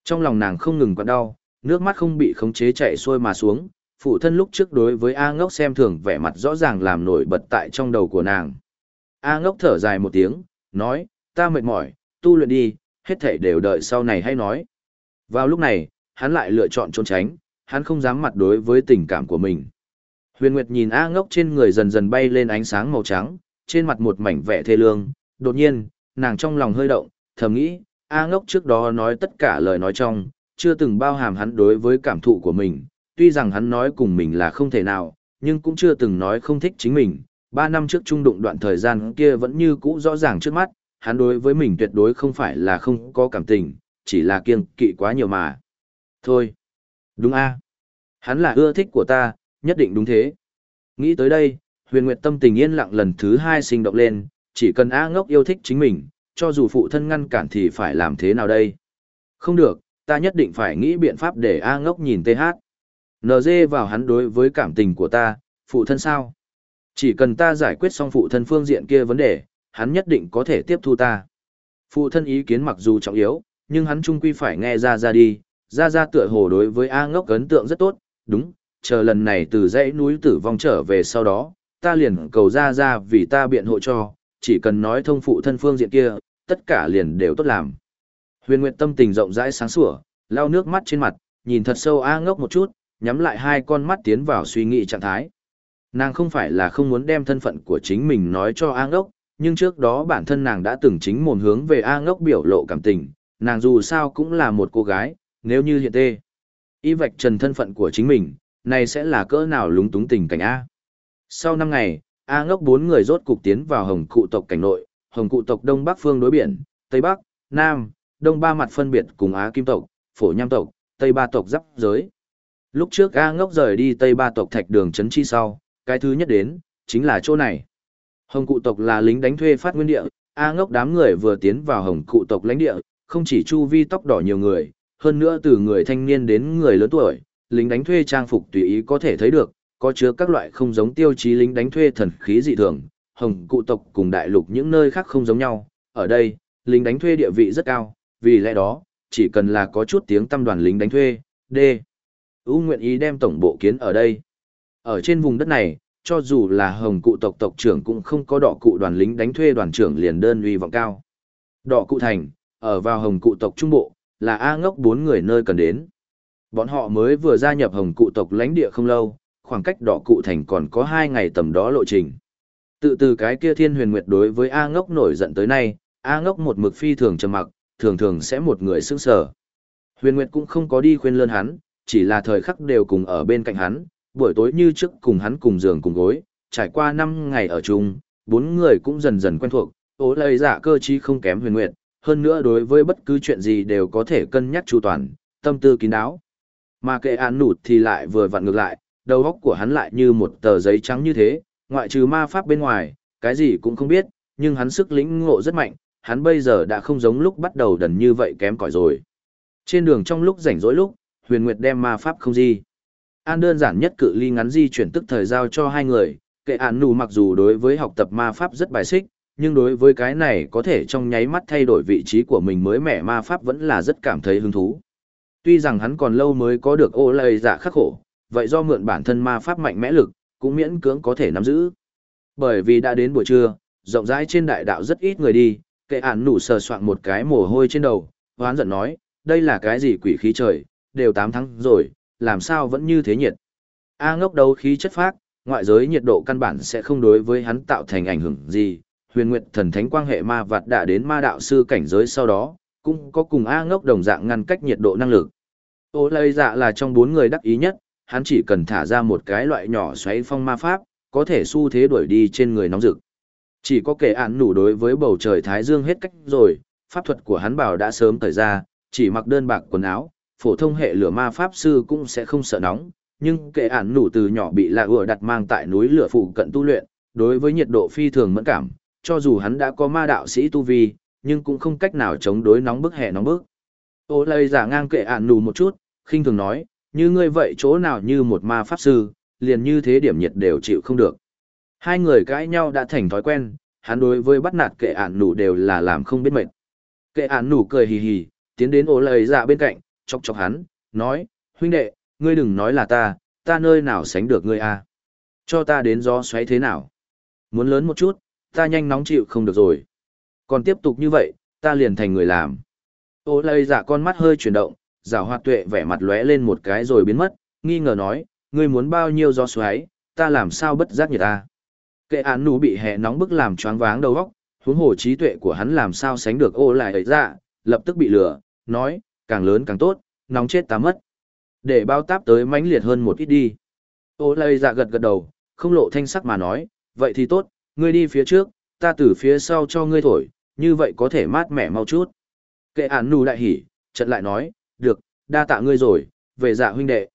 Trong lòng nàng không ngừng quặn đau, nước mắt không bị khống chế chạy xuôi mà xuống, phụ thân lúc trước đối với A ngốc xem thường vẻ mặt rõ ràng làm nổi bật tại trong đầu của nàng. A ngốc thở dài một tiếng, nói, ta mệt mỏi, tu luyện đi, hết thảy đều đợi sau này hay nói. Vào lúc này, hắn lại lựa chọn trốn tránh, hắn không dám mặt đối với tình cảm của mình. Huyền Nguyệt nhìn A ngốc trên người dần dần bay lên ánh sáng màu trắng, trên mặt một mảnh vẻ thê lương, đột nhiên, nàng trong lòng hơi động, thầm nghĩ, A ngốc trước đó nói tất cả lời nói trong, chưa từng bao hàm hắn đối với cảm thụ của mình, tuy rằng hắn nói cùng mình là không thể nào, nhưng cũng chưa từng nói không thích chính mình. Ba năm trước trung đụng đoạn thời gian kia vẫn như cũ rõ ràng trước mắt, hắn đối với mình tuyệt đối không phải là không có cảm tình, chỉ là kiêng kỵ quá nhiều mà. Thôi. Đúng a Hắn là ưa thích của ta, nhất định đúng thế. Nghĩ tới đây, huyền nguyệt tâm tình yên lặng lần thứ hai sinh động lên, chỉ cần A ngốc yêu thích chính mình, cho dù phụ thân ngăn cản thì phải làm thế nào đây? Không được, ta nhất định phải nghĩ biện pháp để A ngốc nhìn TH. NG vào hắn đối với cảm tình của ta, phụ thân sao? Chỉ cần ta giải quyết xong phụ thân phương diện kia vấn đề, hắn nhất định có thể tiếp thu ta. Phụ thân ý kiến mặc dù trọng yếu, nhưng hắn trung quy phải nghe ra ra đi, ra ra tựa hồ đối với A ngốc ấn tượng rất tốt, đúng, chờ lần này từ dãy núi tử vong trở về sau đó, ta liền cầu ra ra vì ta biện hộ cho, chỉ cần nói thông phụ thân phương diện kia, tất cả liền đều tốt làm. Huyền Nguyệt tâm tình rộng rãi sáng sủa, lau nước mắt trên mặt, nhìn thật sâu A ngốc một chút, nhắm lại hai con mắt tiến vào suy nghĩ trạng thái. Nàng không phải là không muốn đem thân phận của chính mình nói cho A ngốc, nhưng trước đó bản thân nàng đã từng chính mồm hướng về A ngốc biểu lộ cảm tình, nàng dù sao cũng là một cô gái, nếu như hiện tê. Y vạch trần thân phận của chính mình, này sẽ là cỡ nào lúng túng tình cảnh A. Sau năm ngày, A ngốc bốn người rốt cục tiến vào hồng cụ tộc cảnh nội, hồng cụ tộc Đông Bắc phương đối biển, Tây Bắc, Nam, Đông ba mặt phân biệt cùng Á Kim tộc, Phổ Nham tộc, Tây ba tộc giáp giới. Lúc trước A ngốc rời đi Tây ba tộc thạch đường chấn chi sau, cái thứ nhất đến, chính là chỗ này. Hồng cụ tộc là lính đánh thuê phát nguyên địa, A ngốc đám người vừa tiến vào hồng cụ tộc lãnh địa, không chỉ chu vi tóc đỏ nhiều người, hơn nữa từ người thanh niên đến người lớn tuổi, lính đánh thuê trang phục tùy ý có thể thấy được, có chứa các loại không giống tiêu chí lính đánh thuê thần khí dị thường, hồng cụ tộc cùng đại lục những nơi khác không giống nhau, ở đây, lính đánh thuê địa vị rất cao, vì lẽ đó, chỉ cần là có chút tiếng tâm đoàn lính đánh thuê, D. U nguyện ý đem tổng bộ kiến ở đây. Ở trên vùng đất này, cho dù là hồng cụ tộc tộc trưởng cũng không có đỏ cụ đoàn lính đánh thuê đoàn trưởng liền đơn uy vọng cao. Đỏ cụ thành, ở vào hồng cụ tộc trung bộ, là A ngốc bốn người nơi cần đến. Bọn họ mới vừa gia nhập hồng cụ tộc lãnh địa không lâu, khoảng cách đỏ cụ thành còn có hai ngày tầm đó lộ trình. Tự từ cái kia thiên huyền nguyệt đối với A ngốc nổi giận tới nay, A ngốc một mực phi thường trầm mặc, thường thường sẽ một người sững sờ. Huyền nguyệt cũng không có đi khuyên lơn hắn, chỉ là thời khắc đều cùng ở bên cạnh hắn, buổi tối như trước cùng hắn cùng giường cùng gối, trải qua năm ngày ở chung, bốn người cũng dần dần quen thuộc, ố lời giả dạ cơ trí không kém huyền nguyệt, hơn nữa đối với bất cứ chuyện gì đều có thể cân nhắc chu toàn, tâm tư kín đáo. Mà kệ án nụt thì lại vừa vặn ngược lại, đầu óc của hắn lại như một tờ giấy trắng như thế, ngoại trừ ma pháp bên ngoài, cái gì cũng không biết, nhưng hắn sức lĩnh ngộ rất mạnh, hắn bây giờ đã không giống lúc bắt đầu đần như vậy kém cỏi rồi. Trên đường trong lúc rảnh rỗi lúc, Huyền Nguyệt đem ma pháp không di. An đơn giản nhất cự ly ngắn di chuyển tức thời giao cho hai người, kệ án nụ mặc dù đối với học tập ma pháp rất bài xích, nhưng đối với cái này có thể trong nháy mắt thay đổi vị trí của mình mới mẻ ma pháp vẫn là rất cảm thấy hứng thú. Tuy rằng hắn còn lâu mới có được ô lầy dạ khắc khổ, vậy do mượn bản thân ma pháp mạnh mẽ lực, cũng miễn cưỡng có thể nắm giữ. Bởi vì đã đến buổi trưa, rộng rãi trên đại đạo rất ít người đi, kệ ản nủ sờ soạn một cái mồ hôi trên đầu, hoán giận nói, đây là cái gì quỷ khí trời, đều 8 tháng rồi, làm sao vẫn như thế nhiệt. A ngốc đấu khí chất phác, ngoại giới nhiệt độ căn bản sẽ không đối với hắn tạo thành ảnh hưởng gì. Huyền Nguyệt thần thánh quang hệ ma vạt đã đến ma đạo sư cảnh giới sau đó, cũng có cùng A ngốc đồng dạng ngăn cách nhiệt độ năng lực. Ô lây dạ là trong bốn người đắc ý nhất, hắn chỉ cần thả ra một cái loại nhỏ xoáy phong ma pháp, có thể xu thế đuổi đi trên người nóng rực. Chỉ có kẻ án nủ đối với bầu trời Thái Dương hết cách rồi, pháp thuật của hắn bảo đã sớm thời ra, chỉ mặc đơn bạc quần áo, phổ thông hệ lửa ma pháp sư cũng sẽ không sợ nóng, nhưng kẻ án nủ từ nhỏ bị lạ ủa đặt mang tại núi lửa phụ cận tu luyện, đối với nhiệt độ phi thường mẫn cảm, cho dù hắn đã có ma đạo sĩ tu vi, nhưng cũng không cách nào chống đối nóng bức hệ nóng bức. Ô lây giả ngang kệ ạn nù một chút, khinh thường nói, như ngươi vậy chỗ nào như một ma pháp sư, liền như thế điểm nhiệt đều chịu không được. Hai người cãi nhau đã thành thói quen, hắn đối với bắt nạt kệ ản nủ đều là làm không biết mệt. Kệ ản nủ cười hì hì, tiến đến ô lây giả bên cạnh, chọc chọc hắn, nói, huynh đệ, ngươi đừng nói là ta, ta nơi nào sánh được ngươi a Cho ta đến gió xoáy thế nào? Muốn lớn một chút, ta nhanh nóng chịu không được rồi. Còn tiếp tục như vậy, ta liền thành người làm. Ô lây dạ con mắt hơi chuyển động, giả hoạt tuệ vẻ mặt lóe lên một cái rồi biến mất, nghi ngờ nói, ngươi muốn bao nhiêu gió xoáy, ta làm sao bất giác nhiệt ta. Kệ án nú bị hè nóng bức làm choáng váng đầu óc, huống hồ trí tuệ của hắn làm sao sánh được ô lại ấy dạ, lập tức bị lừa, nói, càng lớn càng tốt, nóng chết ta mất. Để bao táp tới mãnh liệt hơn một ít đi. Ô lây dạ gật gật đầu, không lộ thanh sắc mà nói, vậy thì tốt, ngươi đi phía trước, ta từ phía sau cho ngươi thổi, như vậy có thể mát mẻ mau chút. Kệ án nù đại hỉ, trận lại nói, được, đa tạ ngươi rồi, về dạ huynh đệ.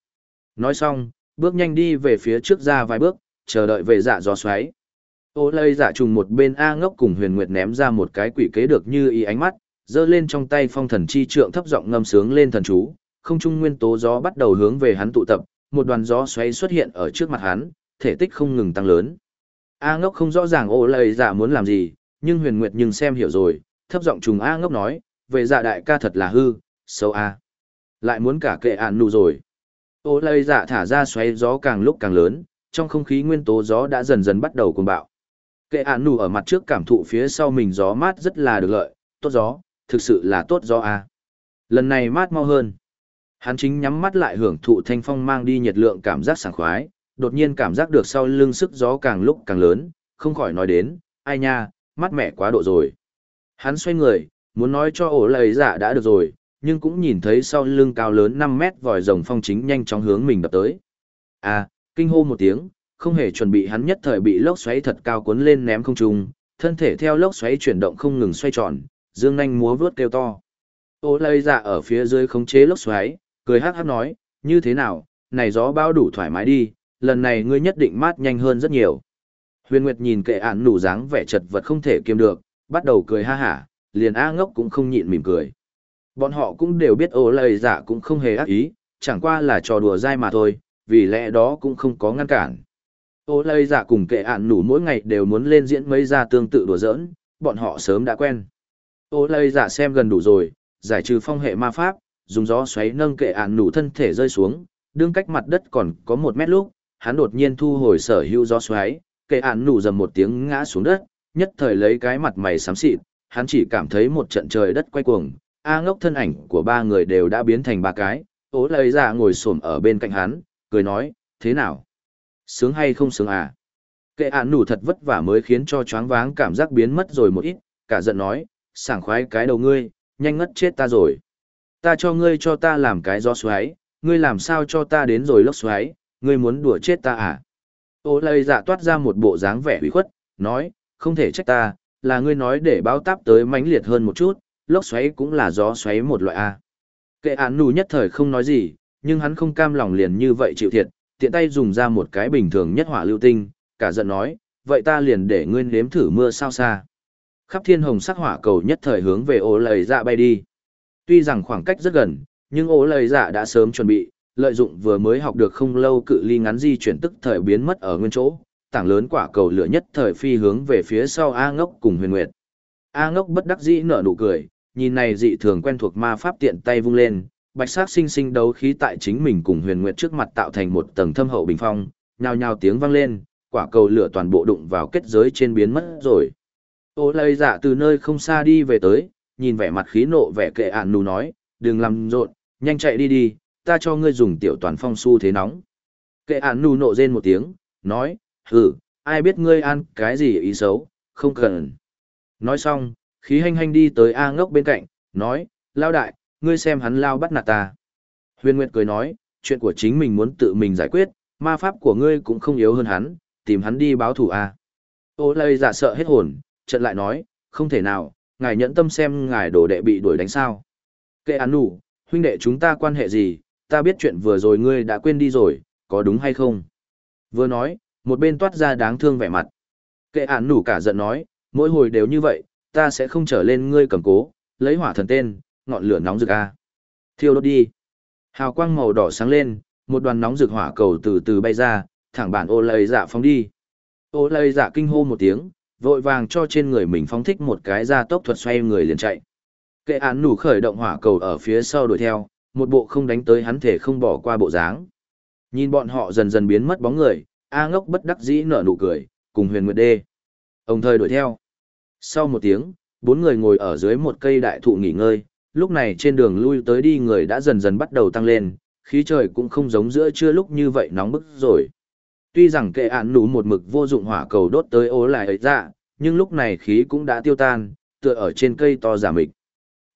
Nói xong, bước nhanh đi về phía trước ra vài bước, chờ đợi về dạ gió xoáy. Ô lây dạ trùng một bên A ngốc cùng huyền nguyệt ném ra một cái quỷ kế được như ý ánh mắt, giơ lên trong tay phong thần chi trượng thấp giọng ngâm sướng lên thần chú, không trung nguyên tố gió bắt đầu hướng về hắn tụ tập, một đoàn gió xoáy xuất hiện ở trước mặt hắn, thể tích không ngừng tăng lớn. A ngốc không rõ ràng ô lây dạ muốn làm gì, nhưng huyền nguyệt nhưng xem hiểu rồi, thấp giọng trùng A ngốc nói, về dạ đại ca thật là hư, xấu A. Lại muốn cả kệ ạn nụ rồi. Ô lây dạ thả ra xoáy gió càng lúc càng lớn, trong không khí nguyên tố gió đã dần dần bắt đầu cuồng bạo. Kệ ạn nụ ở mặt trước cảm thụ phía sau mình gió mát rất là được lợi, tốt gió, thực sự là tốt gió A. Lần này mát mau hơn. Hắn chính nhắm mắt lại hưởng thụ thanh phong mang đi nhiệt lượng cảm giác sảng khoái, đột nhiên cảm giác được sau lưng sức gió càng lúc càng lớn, không khỏi nói đến, ai nha, mắt mẻ quá độ rồi. Hắn xoay người, muốn nói cho ổ lời dạ đã được rồi, nhưng cũng nhìn thấy sau lưng cao lớn 5 mét vòi rồng phong chính nhanh chóng hướng mình đập tới. À, kinh hô một tiếng, không hề chuẩn bị hắn nhất thời bị lốc xoáy thật cao cuốn lên ném không trung, thân thể theo lốc xoáy chuyển động không ngừng xoay tròn, dương nhanh múa vướt kêu to. Ô lây dạ ở phía dưới khống chế lốc xoáy, cười hát hát nói, như thế nào, này gió bao đủ thoải mái đi, lần này ngươi nhất định mát nhanh hơn rất nhiều. Huyền Nguyệt nhìn kệ ản nụ dáng vẻ chật vật không thể kiềm được, bắt đầu cười ha hả, liền A ngốc cũng không nhịn mỉm cười. Bọn họ cũng đều biết ô lời giả cũng không hề ác ý, chẳng qua là trò đùa dai mà thôi, vì lẽ đó cũng không có ngăn cản. Ô lời giả cùng kệ ản nụ mỗi ngày đều muốn lên diễn mấy ra tương tự đùa giỡn, bọn họ sớm đã quen. Ô lời giả xem gần đủ rồi, giải trừ phong hệ ma pháp, dùng gió xoáy nâng kệ ản nụ thân thể rơi xuống, đương cách mặt đất còn có một mét lúc, hắn đột nhiên thu hồi sở hữu gió xoáy, kệ ạn nụ dầm một tiếng ngã xuống đất, nhất thời lấy cái mặt mày xám xịt, hắn chỉ cảm thấy một trận trời đất quay cuồng, A ngốc thân ảnh của ba người đều đã biến thành ba cái, ố lấy ra ngồi xổm ở bên cạnh hắn, cười nói, thế nào? Sướng hay không sướng à? Kệ ạn nụ thật vất vả mới khiến cho choáng váng cảm giác biến mất rồi một ít, cả giận nói, sảng khoái cái đầu ngươi, nhanh ngất chết ta rồi. Ta cho ngươi cho ta làm cái gió xoáy, ngươi làm sao cho ta đến rồi lốc xoáy, ngươi muốn đùa chết ta à? Ô lây dạ toát ra một bộ dáng vẻ hủy khuất, nói, không thể trách ta, là ngươi nói để báo táp tới mãnh liệt hơn một chút, lốc xoáy cũng là gió xoáy một loại A. Kệ án nù nhất thời không nói gì, nhưng hắn không cam lòng liền như vậy chịu thiệt, tiện tay dùng ra một cái bình thường nhất hỏa lưu tinh, cả giận nói, vậy ta liền để ngươi nếm thử mưa sao xa. Khắp thiên hồng sắc hỏa cầu nhất thời hướng về ô lầy dạ bay đi. Tuy rằng khoảng cách rất gần, nhưng ô lầy dạ đã sớm chuẩn bị, lợi dụng vừa mới học được không lâu cự ly ngắn di chuyển tức thời biến mất ở nguyên chỗ, tảng lớn quả cầu lửa nhất thời phi hướng về phía sau A ngốc cùng huyền nguyệt. A ngốc bất đắc dĩ nở nụ cười, nhìn này dị thường quen thuộc ma pháp tiện tay vung lên, bạch sắc sinh sinh đấu khí tại chính mình cùng huyền nguyệt trước mặt tạo thành một tầng thâm hậu bình phong, nhao nhao tiếng vang lên, quả cầu lửa toàn bộ đụng vào kết giới trên biến mất rồi. Ô lây dạ từ nơi không xa đi về tới, nhìn vẻ mặt khí nộ vẻ kệ ản nù nói, đừng làm rộn, nhanh chạy đi đi, ta cho ngươi dùng tiểu toàn phong su thế nóng. Kệ ạn nụ nộ rên một tiếng, nói, hừ, ai biết ngươi ăn cái gì ý xấu, không cần. Nói xong, khí hanh hanh đi tới A ngốc bên cạnh, nói, lao đại, ngươi xem hắn lao bắt nạt ta. Huyền Nguyệt cười nói, chuyện của chính mình muốn tự mình giải quyết, ma pháp của ngươi cũng không yếu hơn hắn, tìm hắn đi báo thủ A. Ô lây giả sợ hết hồn, trận lại nói, không thể nào, ngài nhẫn tâm xem ngài đổ đệ bị đuổi đánh sao. Kệ án nụ, huynh đệ chúng ta quan hệ gì, ta biết chuyện vừa rồi ngươi đã quên đi rồi, có đúng hay không? Vừa nói, một bên toát ra đáng thương vẻ mặt. Kệ án nủ cả giận nói, mỗi hồi đều như vậy, ta sẽ không trở lên ngươi cầm cố, lấy hỏa thần tên, ngọn lửa nóng rực a. Thiêu đốt đi. Hào quang màu đỏ sáng lên, một đoàn nóng rực hỏa cầu từ từ bay ra, thẳng bản ô lây dạ phóng đi. Ô lây dạ kinh hô một tiếng, vội vàng cho trên người mình phóng thích một cái ra tốc thuật xoay người liền chạy. Kệ án nủ khởi động hỏa cầu ở phía sau đuổi theo, một bộ không đánh tới hắn thể không bỏ qua bộ dáng. Nhìn bọn họ dần dần biến mất bóng người, A ngốc bất đắc dĩ nở nụ cười, cùng huyền nguyệt đê. Ông thời đuổi theo. Sau một tiếng, bốn người ngồi ở dưới một cây đại thụ nghỉ ngơi, lúc này trên đường lui tới đi người đã dần dần bắt đầu tăng lên, khí trời cũng không giống giữa trưa lúc như vậy nóng bức rồi. Tuy rằng kệ án nú một mực vô dụng hỏa cầu đốt tới ố lại ấy ra, nhưng lúc này khí cũng đã tiêu tan, tựa ở trên cây to giả mịch.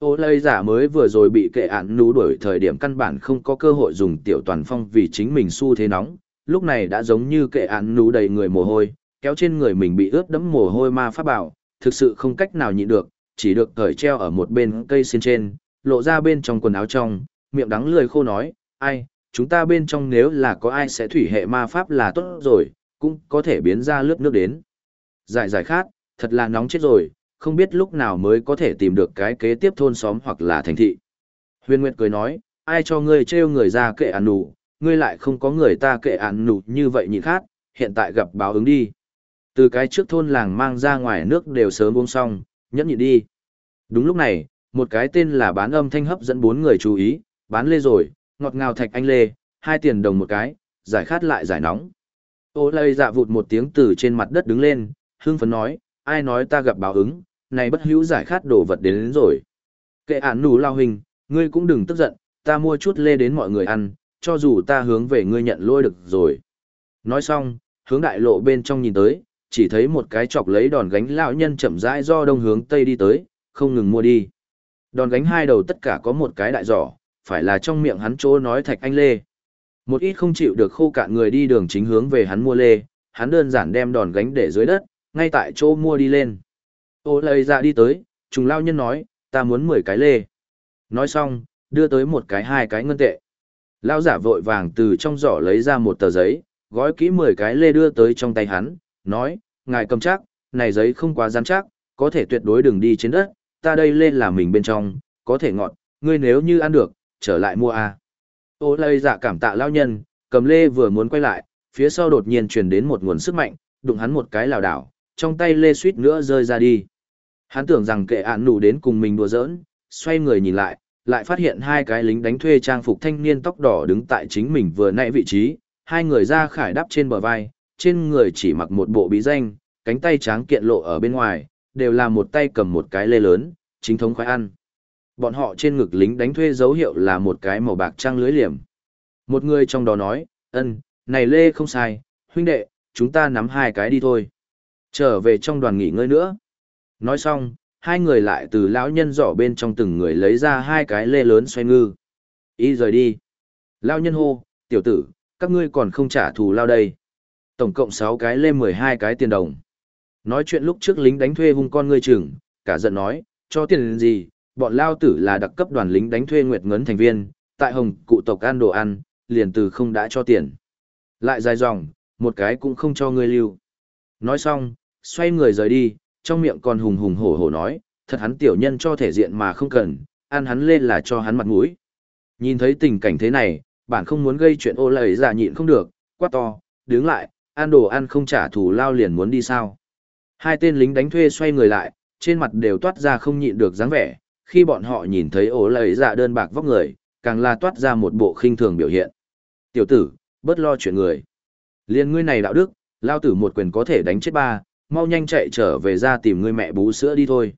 Ô lây giả mới vừa rồi bị kệ ạn nú đuổi thời điểm căn bản không có cơ hội dùng tiểu toàn phong vì chính mình su thế nóng, lúc này đã giống như kệ ạn nú đầy người mồ hôi, kéo trên người mình bị ướt đẫm mồ hôi ma pháp bảo, thực sự không cách nào nhịn được, chỉ được cởi treo ở một bên cây xin trên, lộ ra bên trong quần áo trong, miệng đắng lười khô nói, ai, chúng ta bên trong nếu là có ai sẽ thủy hệ ma pháp là tốt rồi, cũng có thể biến ra lướt nước đến. Giải giải khát, thật là nóng chết rồi, không biết lúc nào mới có thể tìm được cái kế tiếp thôn xóm hoặc là thành thị. Huyền Nguyệt cười nói, ai cho ngươi trêu người ra kệ ăn nụ, ngươi lại không có người ta kệ ăn nụ như vậy nhịn khát, hiện tại gặp báo ứng đi. Từ cái trước thôn làng mang ra ngoài nước đều sớm uống xong, nhẫn nhịn đi. Đúng lúc này, một cái tên là bán âm thanh hấp dẫn bốn người chú ý, bán lê rồi, ngọt ngào thạch anh lê, hai tiền đồng một cái, giải khát lại giải nóng. Ô lây dạ vụt một tiếng từ trên mặt đất đứng lên, Hương phấn nói, ai nói ta gặp báo ứng, này bất hữu giải khát đồ vật đến, đến rồi. Kệ ản nù lao hình, ngươi cũng đừng tức giận, ta mua chút lê đến mọi người ăn, cho dù ta hướng về ngươi nhận lôi được rồi. Nói xong, hướng đại lộ bên trong nhìn tới, chỉ thấy một cái chọc lấy đòn gánh lão nhân chậm rãi do đông hướng tây đi tới, không ngừng mua đi. Đòn gánh hai đầu tất cả có một cái đại giỏ, phải là trong miệng hắn chỗ nói thạch anh lê. Một ít không chịu được khô cạn người đi đường chính hướng về hắn mua lê, hắn đơn giản đem đòn gánh để dưới đất, ngay tại chỗ mua đi lên. Ô lời ra dạ đi tới, trùng lao nhân nói, ta muốn 10 cái lê. Nói xong, đưa tới một cái hai cái ngân tệ. Lao giả vội vàng từ trong giỏ lấy ra một tờ giấy, gói kỹ 10 cái lê đưa tới trong tay hắn, nói, ngài cầm chắc, này giấy không quá rắn chắc, có thể tuyệt đối đừng đi trên đất, ta đây lên là mình bên trong, có thể ngọt, ngươi nếu như ăn được, trở lại mua a. À. Ô lây dạ cảm tạ lao nhân, cầm lê vừa muốn quay lại, phía sau đột nhiên truyền đến một nguồn sức mạnh, đụng hắn một cái lảo đảo, trong tay lê suýt nữa rơi ra đi. Hắn tưởng rằng kệ ản nụ đến cùng mình đùa giỡn, xoay người nhìn lại, lại phát hiện hai cái lính đánh thuê trang phục thanh niên tóc đỏ đứng tại chính mình vừa nãy vị trí, hai người ra khải đắp trên bờ vai, trên người chỉ mặc một bộ bí danh, cánh tay tráng kiện lộ ở bên ngoài, đều là một tay cầm một cái lê lớn, chính thống khoái ăn. Bọn họ trên ngực lính đánh thuê dấu hiệu là một cái màu bạc trang lưới liềm. Một người trong đó nói, ân, này lê không sai, huynh đệ, chúng ta nắm hai cái đi thôi. Trở về trong đoàn nghỉ ngơi nữa. Nói xong, hai người lại từ lão nhân giỏ bên trong từng người lấy ra hai cái lê lớn xoay ngư. Ý rời đi. Lão nhân hô, tiểu tử, các ngươi còn không trả thù lao đây. Tổng cộng 6 cái lê 12 cái tiền đồng. Nói chuyện lúc trước lính đánh thuê hung con ngươi chừng, cả giận nói, cho tiền gì, bọn lao tử là đặc cấp đoàn lính đánh thuê nguyệt ngấn thành viên, tại hồng cụ tộc ăn đồ ăn, liền từ không đã cho tiền. Lại dài dòng, một cái cũng không cho ngươi lưu. Nói xong, xoay người rời đi, trong miệng còn hùng hùng hổ hổ nói, thật hắn tiểu nhân cho thể diện mà không cần, ăn hắn lên là cho hắn mặt mũi. Nhìn thấy tình cảnh thế này, bản không muốn gây chuyện ô lầy giả nhịn không được, quát to, đứng lại, ăn đồ ăn không trả thù lao liền muốn đi sao. Hai tên lính đánh thuê xoay người lại, trên mặt đều toát ra không nhịn được dáng vẻ, khi bọn họ nhìn thấy ổ lầy dạ đơn bạc vóc người, càng là toát ra một bộ khinh thường biểu hiện. Tiểu tử, bớt lo chuyện người. Liên ngươi này đạo đức, lao tử một quyền có thể đánh chết ba, mau nhanh chạy trở về ra tìm người mẹ bú sữa đi thôi.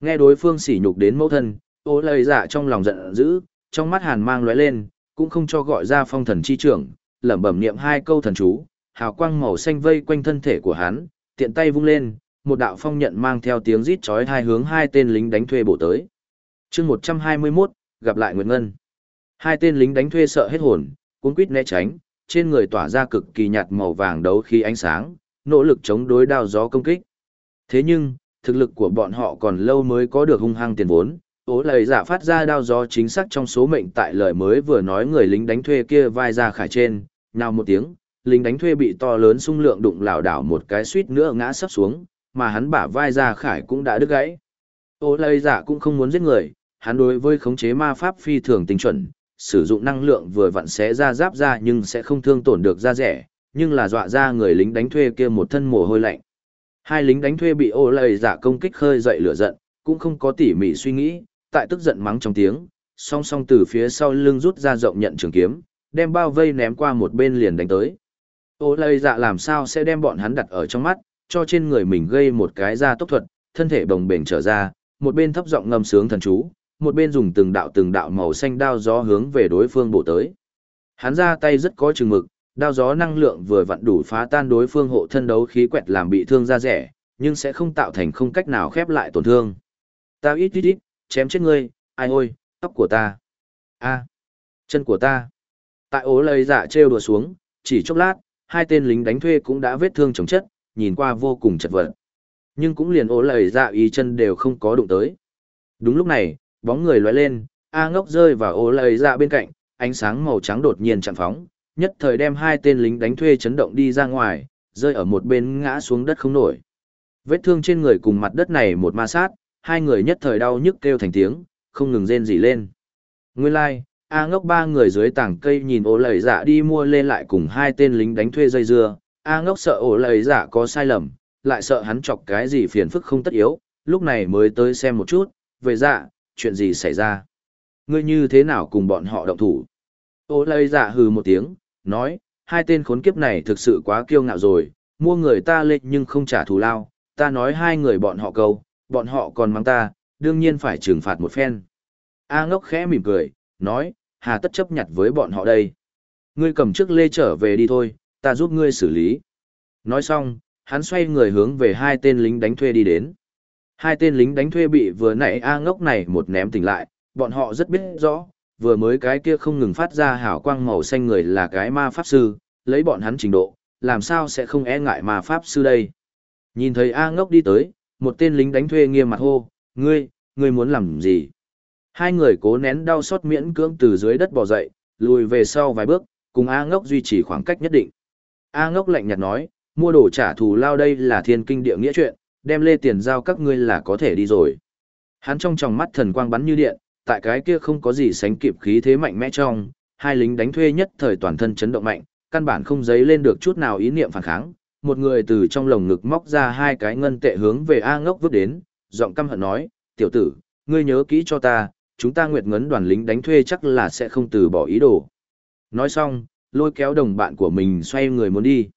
Nghe đối phương sỉ nhục đến mẫu thân, Ô Lời dạ trong lòng giận dữ, trong mắt hàn mang lóe lên, cũng không cho gọi ra phong thần chi trưởng, lẩm bẩm niệm hai câu thần chú, hào quang màu xanh vây quanh thân thể của hắn, tiện tay vung lên, một đạo phong nhận mang theo tiếng rít chói hai hướng hai tên lính đánh thuê bổ tới. chương 121, gặp lại Nguyệt Ngân. Hai tên lính đánh thuê sợ hết hồn, cuốn quýt né tránh, trên người tỏa ra cực kỳ nhạt màu vàng đấu khi ánh sáng, nỗ lực chống đối đao gió công kích. Thế nhưng, thực lực của bọn họ còn lâu mới có được hung hăng tiền vốn. Ố lời giả dạ phát ra đao gió chính xác trong số mệnh tại lời mới vừa nói người lính đánh thuê kia vai ra khải trên, nào một tiếng, lính đánh thuê bị to lớn xung lượng đụng lảo đảo một cái suýt nữa ngã sắp xuống, mà hắn bả vai ra khải cũng đã đứt gãy. Ô lây giả cũng không muốn giết người, hắn đối với khống chế ma pháp phi thường tinh chuẩn, sử dụng năng lượng vừa vặn xé ra giáp ra nhưng sẽ không thương tổn được da rẻ, nhưng là dọa ra người lính đánh thuê kia một thân mồ hôi lạnh. Hai lính đánh thuê bị ô lầy giả công kích khơi dậy lửa giận, cũng không có tỉ mỉ suy nghĩ, tại tức giận mắng trong tiếng, song song từ phía sau lưng rút ra rộng nhận trường kiếm, đem bao vây ném qua một bên liền đánh tới. Ô lầy dạ làm sao sẽ đem bọn hắn đặt ở trong mắt, cho trên người mình gây một cái da tốc thuật, thân thể bồng bềnh trở ra, một bên thấp giọng ngâm sướng thần chú, một bên dùng từng đạo từng đạo màu xanh đao gió hướng về đối phương bổ tới. Hắn ra tay rất có chừng mực, đao gió năng lượng vừa vặn đủ phá tan đối phương hộ thân đấu khí quẹt làm bị thương ra rẻ, nhưng sẽ không tạo thành không cách nào khép lại tổn thương. Ta ít ít ít, chém chết ngươi, ai ôi, tóc của ta. a chân của ta. Tại ố lời dạ trêu đùa xuống, chỉ chốc lát, hai tên lính đánh thuê cũng đã vết thương chồng chất, nhìn qua vô cùng chật vật. Nhưng cũng liền ố lời dạ y chân đều không có đụng tới. Đúng lúc này, bóng người lóe lên, A ngốc rơi vào ố lời dạ bên cạnh, ánh sáng màu trắng đột nhiên chặn phóng, nhất thời đem hai tên lính đánh thuê chấn động đi ra ngoài, rơi ở một bên ngã xuống đất không nổi. Vết thương trên người cùng mặt đất này một ma sát, hai người nhất thời đau nhức kêu thành tiếng, không ngừng rên rỉ lên. Nguyên lai, like, A ngốc ba người dưới tảng cây nhìn ổ lầy dạ đi mua lên lại cùng hai tên lính đánh thuê dây dưa. A ngốc sợ ổ lầy dạ có sai lầm, lại sợ hắn chọc cái gì phiền phức không tất yếu, lúc này mới tới xem một chút, về dạ, chuyện gì xảy ra. Ngươi như thế nào cùng bọn họ động thủ? Ổ lầy dạ hừ một tiếng, nói, hai tên khốn kiếp này thực sự quá kiêu ngạo rồi, mua người ta lên nhưng không trả thù lao, ta nói hai người bọn họ câu, bọn họ còn mang ta, đương nhiên phải trừng phạt một phen. A ngốc khẽ mỉm cười, nói, hà tất chấp nhặt với bọn họ đây. Ngươi cầm trước lê trở về đi thôi, ta giúp ngươi xử lý. Nói xong, hắn xoay người hướng về hai tên lính đánh thuê đi đến. Hai tên lính đánh thuê bị vừa nãy A ngốc này một ném tỉnh lại, bọn họ rất biết rõ, vừa mới cái kia không ngừng phát ra hào quang màu xanh người là cái ma pháp sư, lấy bọn hắn trình độ, làm sao sẽ không e ngại ma pháp sư đây. Nhìn thấy A ngốc đi tới, một tên lính đánh thuê nghiêm mặt hô, ngươi, ngươi muốn làm gì? Hai người cố nén đau xót miễn cưỡng từ dưới đất bò dậy, lùi về sau vài bước, cùng A ngốc duy trì khoảng cách nhất định. A ngốc lạnh nhạt nói, mua đồ trả thù lao đây là thiên kinh địa nghĩa chuyện, đem lê tiền giao các ngươi là có thể đi rồi. Hắn trong tròng mắt thần quang bắn như điện, tại cái kia không có gì sánh kịp khí thế mạnh mẽ trong, hai lính đánh thuê nhất thời toàn thân chấn động mạnh, căn bản không dấy lên được chút nào ý niệm phản kháng. Một người từ trong lồng ngực móc ra hai cái ngân tệ hướng về A ngốc vứt đến, giọng căm hận nói, tiểu tử, ngươi nhớ kỹ cho ta, chúng ta nguyệt ngấn đoàn lính đánh thuê chắc là sẽ không từ bỏ ý đồ. Nói xong, lôi kéo đồng bạn của mình xoay người muốn đi.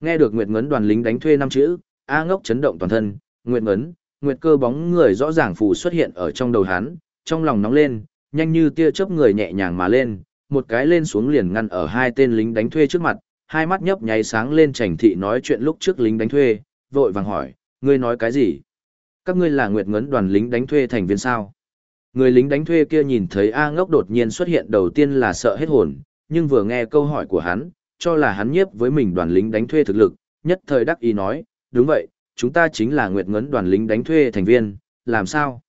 Nghe được nguyệt ngấn đoàn lính đánh thuê năm chữ, A ngốc chấn động toàn thân, nguyệt ngấn, nguyệt cơ bóng người rõ ràng phù xuất hiện ở trong đầu hắn, trong lòng nóng lên, nhanh như tia chớp người nhẹ nhàng mà lên, một cái lên xuống liền ngăn ở hai tên lính đánh thuê trước mặt, hai mắt nhấp nháy sáng lên chảnh thị nói chuyện lúc trước lính đánh thuê, vội vàng hỏi, ngươi nói cái gì? Các ngươi là nguyệt ngấn đoàn lính đánh thuê thành viên sao? Người lính đánh thuê kia nhìn thấy A ngốc đột nhiên xuất hiện đầu tiên là sợ hết hồn, nhưng vừa nghe câu hỏi của hắn, cho là hắn nhiếp với mình đoàn lính đánh thuê thực lực, nhất thời đắc ý nói, đúng vậy, chúng ta chính là nguyệt ngấn đoàn lính đánh thuê thành viên, làm sao?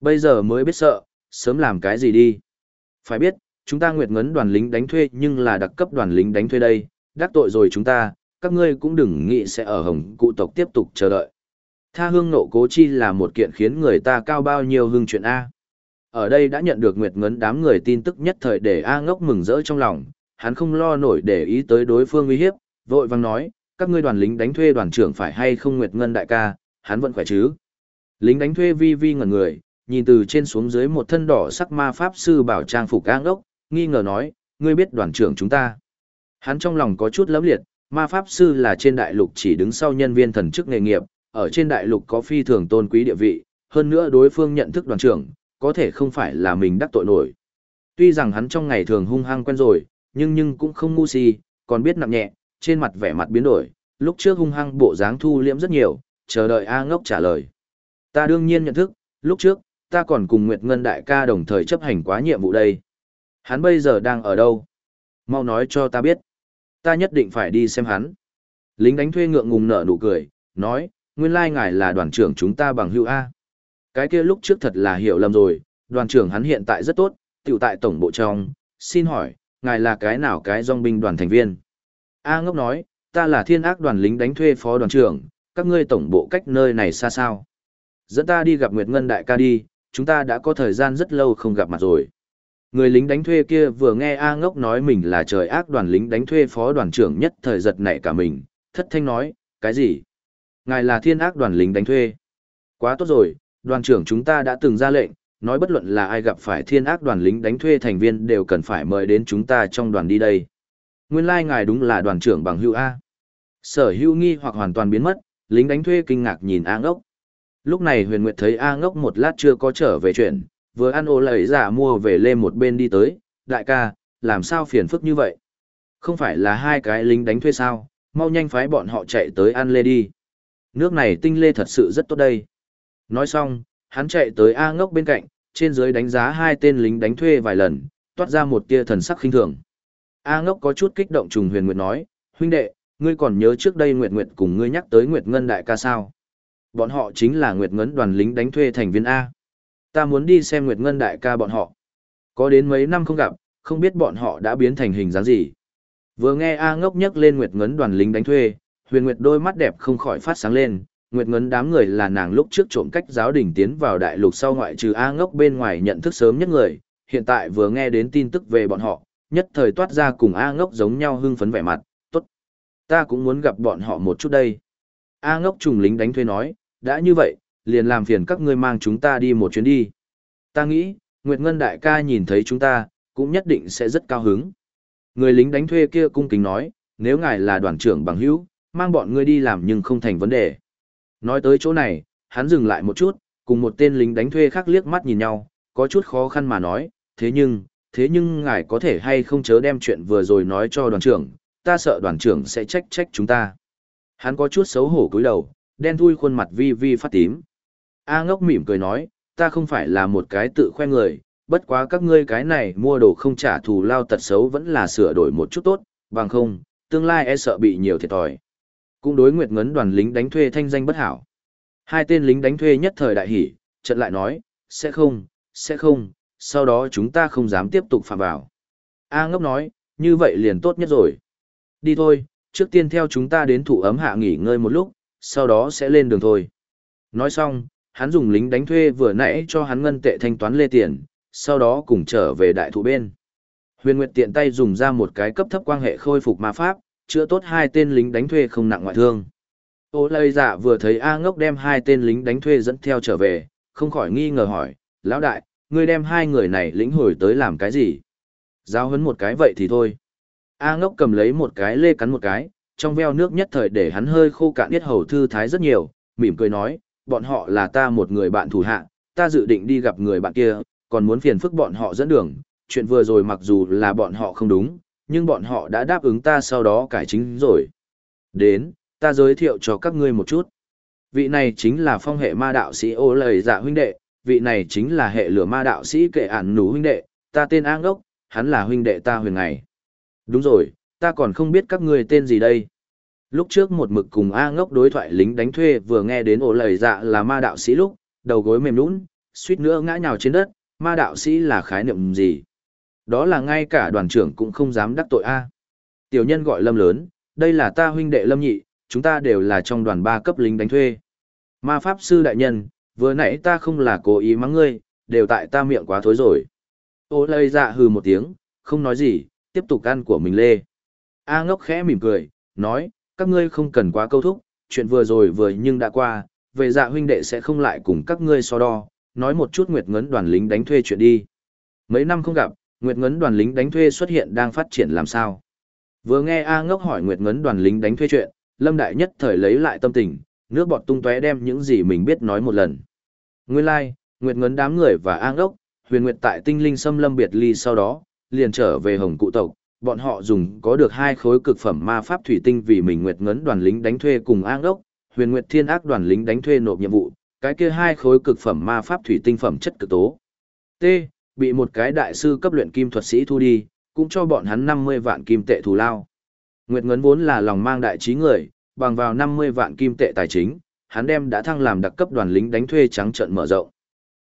Bây giờ mới biết sợ, sớm làm cái gì đi. Phải biết, chúng ta nguyệt ngấn đoàn lính đánh thuê nhưng là đặc cấp đoàn lính đánh thuê đây, đắc tội rồi chúng ta, các ngươi cũng đừng nghĩ sẽ ở hồng cụ tộc tiếp tục chờ đợi. Tha hương nộ cố chi là một kiện khiến người ta cao bao nhiêu hương chuyện A. Ở đây đã nhận được nguyệt ngấn đám người tin tức nhất thời để A ngốc mừng rỡ trong lòng, hắn không lo nổi để ý tới đối phương uy hiếp, vội vang nói, các ngươi đoàn lính đánh thuê đoàn trưởng phải hay không nguyệt ngân đại ca, hắn vẫn khỏe chứ. Lính đánh thuê vi vi ngẩn người, nhìn từ trên xuống dưới một thân đỏ sắc ma pháp sư bảo trang phục gang ốc, nghi ngờ nói, ngươi biết đoàn trưởng chúng ta. Hắn trong lòng có chút lấm liệt, ma pháp sư là trên đại lục chỉ đứng sau nhân viên thần chức nghề nghiệp, ở trên đại lục có phi thường tôn quý địa vị, hơn nữa đối phương nhận thức đoàn trưởng, có thể không phải là mình đắc tội nổi. Tuy rằng hắn trong ngày thường hung hăng quen rồi, nhưng nhưng cũng không ngu si, còn biết nặng nhẹ, trên mặt vẻ mặt biến đổi, lúc trước hung hăng bộ dáng thu liễm rất nhiều, chờ đợi A ngốc trả lời. Ta đương nhiên nhận thức, lúc trước, ta còn cùng Nguyệt Ngân đại ca đồng thời chấp hành quá nhiệm vụ đây. Hắn bây giờ đang ở đâu? Mau nói cho ta biết. Ta nhất định phải đi xem hắn. Lính đánh thuê ngượng ngùng nở nụ cười, nói, nguyên lai ngài là đoàn trưởng chúng ta bằng hữu A. Cái kia lúc trước thật là hiểu lầm rồi, đoàn trưởng hắn hiện tại rất tốt, tiểu tại tổng bộ trong, xin hỏi, ngài là cái nào cái dòng binh đoàn thành viên? A ngốc nói, ta là thiên ác đoàn lính đánh thuê phó đoàn trưởng, các ngươi tổng bộ cách nơi này xa sao? Dẫn ta đi gặp Nguyệt Ngân đại ca đi, chúng ta đã có thời gian rất lâu không gặp mặt rồi. Người lính đánh thuê kia vừa nghe A ngốc nói mình là trời ác đoàn lính đánh thuê phó đoàn trưởng nhất thời giật nảy cả mình, thất thanh nói, cái gì? Ngài là thiên ác đoàn lính đánh thuê. Quá tốt rồi, đoàn trưởng chúng ta đã từng ra lệnh, nói bất luận là ai gặp phải thiên ác đoàn lính đánh thuê thành viên đều cần phải mời đến chúng ta trong đoàn đi đây. Nguyên lai like ngài đúng là đoàn trưởng bằng hữu A. Sở hữu nghi hoặc hoàn toàn biến mất, lính đánh thuê kinh ngạc nhìn A ngốc. Lúc này huyền nguyệt thấy A ngốc một lát chưa có trở về chuyện, vừa ăn ô lấy giả mua về lê một bên đi tới, đại ca, làm sao phiền phức như vậy? Không phải là hai cái lính đánh thuê sao, mau nhanh phái bọn họ chạy tới ăn lê đi. Nước này tinh lê thật sự rất tốt đây. Nói xong, hắn chạy tới A ngốc bên cạnh, trên dưới đánh giá hai tên lính đánh thuê vài lần, toát ra một tia thần sắc khinh thường. A ngốc có chút kích động trùng huyền nguyệt nói, huynh đệ, ngươi còn nhớ trước đây Nguyệt Nguyệt cùng ngươi nhắc tới Nguyệt Ngân đại ca sao? Bọn họ chính là Nguyệt Ngân đoàn lính đánh thuê thành viên A. Ta muốn đi xem Nguyệt Ngân đại ca bọn họ. Có đến mấy năm không gặp, không biết bọn họ đã biến thành hình dáng gì. Vừa nghe A ngốc nhắc lên Nguyệt Ngân đoàn lính đánh thuê, huyền Nguyệt đôi mắt đẹp không khỏi phát sáng lên. Nguyệt Ngân đám người là nàng lúc trước trộm cách giáo đình tiến vào đại lục sau ngoại trừ A ngốc bên ngoài nhận thức sớm nhất người, hiện tại vừa nghe đến tin tức về bọn họ, nhất thời toát ra cùng A ngốc giống nhau hưng phấn vẻ mặt, tốt. Ta cũng muốn gặp bọn họ một chút đây. A ngốc trùng lính đánh thuê nói, đã như vậy, liền làm phiền các ngươi mang chúng ta đi một chuyến đi. Ta nghĩ, Nguyệt Ngân đại ca nhìn thấy chúng ta, cũng nhất định sẽ rất cao hứng. Người lính đánh thuê kia cung kính nói, nếu ngài là đoàn trưởng bằng hữu, mang bọn ngươi đi làm nhưng không thành vấn đề. Nói tới chỗ này, hắn dừng lại một chút, cùng một tên lính đánh thuê khác liếc mắt nhìn nhau, có chút khó khăn mà nói, thế nhưng, thế nhưng ngài có thể hay không chớ đem chuyện vừa rồi nói cho đoàn trưởng, ta sợ đoàn trưởng sẽ trách trách chúng ta. Hắn có chút xấu hổ cúi đầu, đen thui khuôn mặt vi vi phát tím. A ngốc mỉm cười nói, ta không phải là một cái tự khoe người, bất quá các ngươi cái này mua đồ không trả thù lao tật xấu vẫn là sửa đổi một chút tốt, bằng không, tương lai e sợ bị nhiều thiệt thòi. Cũng đối nguyệt ngấn đoàn lính đánh thuê thanh danh bất hảo. Hai tên lính đánh thuê nhất thời đại hỉ, trận lại nói, sẽ không, sẽ không, sau đó chúng ta không dám tiếp tục phạm vào. A ngốc nói, như vậy liền tốt nhất rồi. Đi thôi, trước tiên theo chúng ta đến thủ ấm hạ nghỉ ngơi một lúc, sau đó sẽ lên đường thôi. Nói xong, hắn dùng lính đánh thuê vừa nãy cho hắn ngân tệ thanh toán lê tiền, sau đó cùng trở về đại thụ bên. Huyền Nguyệt tiện tay dùng ra một cái cấp thấp quan hệ khôi phục ma pháp, chữa tốt hai tên lính đánh thuê không nặng ngoại thương. Ô lây dạ vừa thấy A ngốc đem hai tên lính đánh thuê dẫn theo trở về, không khỏi nghi ngờ hỏi, lão đại, ngươi đem hai người này lĩnh hồi tới làm cái gì? Giao hấn một cái vậy thì thôi. A ngốc cầm lấy một cái lê cắn một cái, trong veo nước nhất thời để hắn hơi khô cạn biết hầu thư thái rất nhiều, mỉm cười nói, bọn họ là ta một người bạn thủ hạ, ta dự định đi gặp người bạn kia, còn muốn phiền phức bọn họ dẫn đường, chuyện vừa rồi mặc dù là bọn họ không đúng, nhưng bọn họ đã đáp ứng ta sau đó cải chính rồi. Đến, ta giới thiệu cho các ngươi một chút. Vị này chính là phong hệ ma đạo sĩ ô lời dạ huynh đệ, vị này chính là hệ lửa ma đạo sĩ kệ ản nú huynh đệ, ta tên A Ngốc, hắn là huynh đệ ta huyền ngày. Đúng rồi, ta còn không biết các ngươi tên gì đây. Lúc trước một mực cùng A ngốc đối thoại lính đánh thuê vừa nghe đến ổ lời dạ là ma đạo sĩ lúc, đầu gối mềm nũng, suýt nữa ngã nhào trên đất, ma đạo sĩ là khái niệm gì. Đó là ngay cả đoàn trưởng cũng không dám đắc tội A. Tiểu nhân gọi lâm lớn, đây là ta huynh đệ lâm nhị, chúng ta đều là trong đoàn ba cấp lính đánh thuê. Ma pháp sư đại nhân, vừa nãy ta không là cố ý mắng ngươi, đều tại ta miệng quá thối rồi. Ô lây dạ hừ một tiếng, không nói gì, tiếp tục ăn của mình lê. A ngốc khẽ mỉm cười, nói, các ngươi không cần quá câu thúc, chuyện vừa rồi vừa nhưng đã qua, về dạ huynh đệ sẽ không lại cùng các ngươi so đo, nói một chút Nguyệt Ngấn đoàn lính đánh thuê chuyện đi. Mấy năm không gặp, Nguyệt Ngấn đoàn lính đánh thuê xuất hiện đang phát triển làm sao? Vừa nghe A ngốc hỏi Nguyệt Ngấn đoàn lính đánh thuê chuyện, Lâm Đại nhất thời lấy lại tâm tình, nước bọt tung tóe đem những gì mình biết nói một lần. Nguyên lai, like, Nguyệt Ngấn đám người và A ngốc, huyền Nguyệt tại tinh linh xâm lâm biệt ly sau đó, liền trở về hồng cụ tộc, bọn họ dùng có được hai khối cực phẩm ma pháp thủy tinh vì mình nguyệt ngấn đoàn lính đánh thuê cùng an ốc, huyền nguyệt thiên ác đoàn lính đánh thuê nộp nhiệm vụ, cái kia hai khối cực phẩm ma pháp thủy tinh phẩm chất cực tố. T. Bị một cái đại sư cấp luyện kim thuật sĩ thu đi, cũng cho bọn hắn 50 vạn kim tệ thù lao. Nguyệt ngấn vốn là lòng mang đại trí người, bằng vào 50 vạn kim tệ tài chính, hắn đem đã thăng làm đặc cấp đoàn lính đánh thuê trắng trận mở rộng.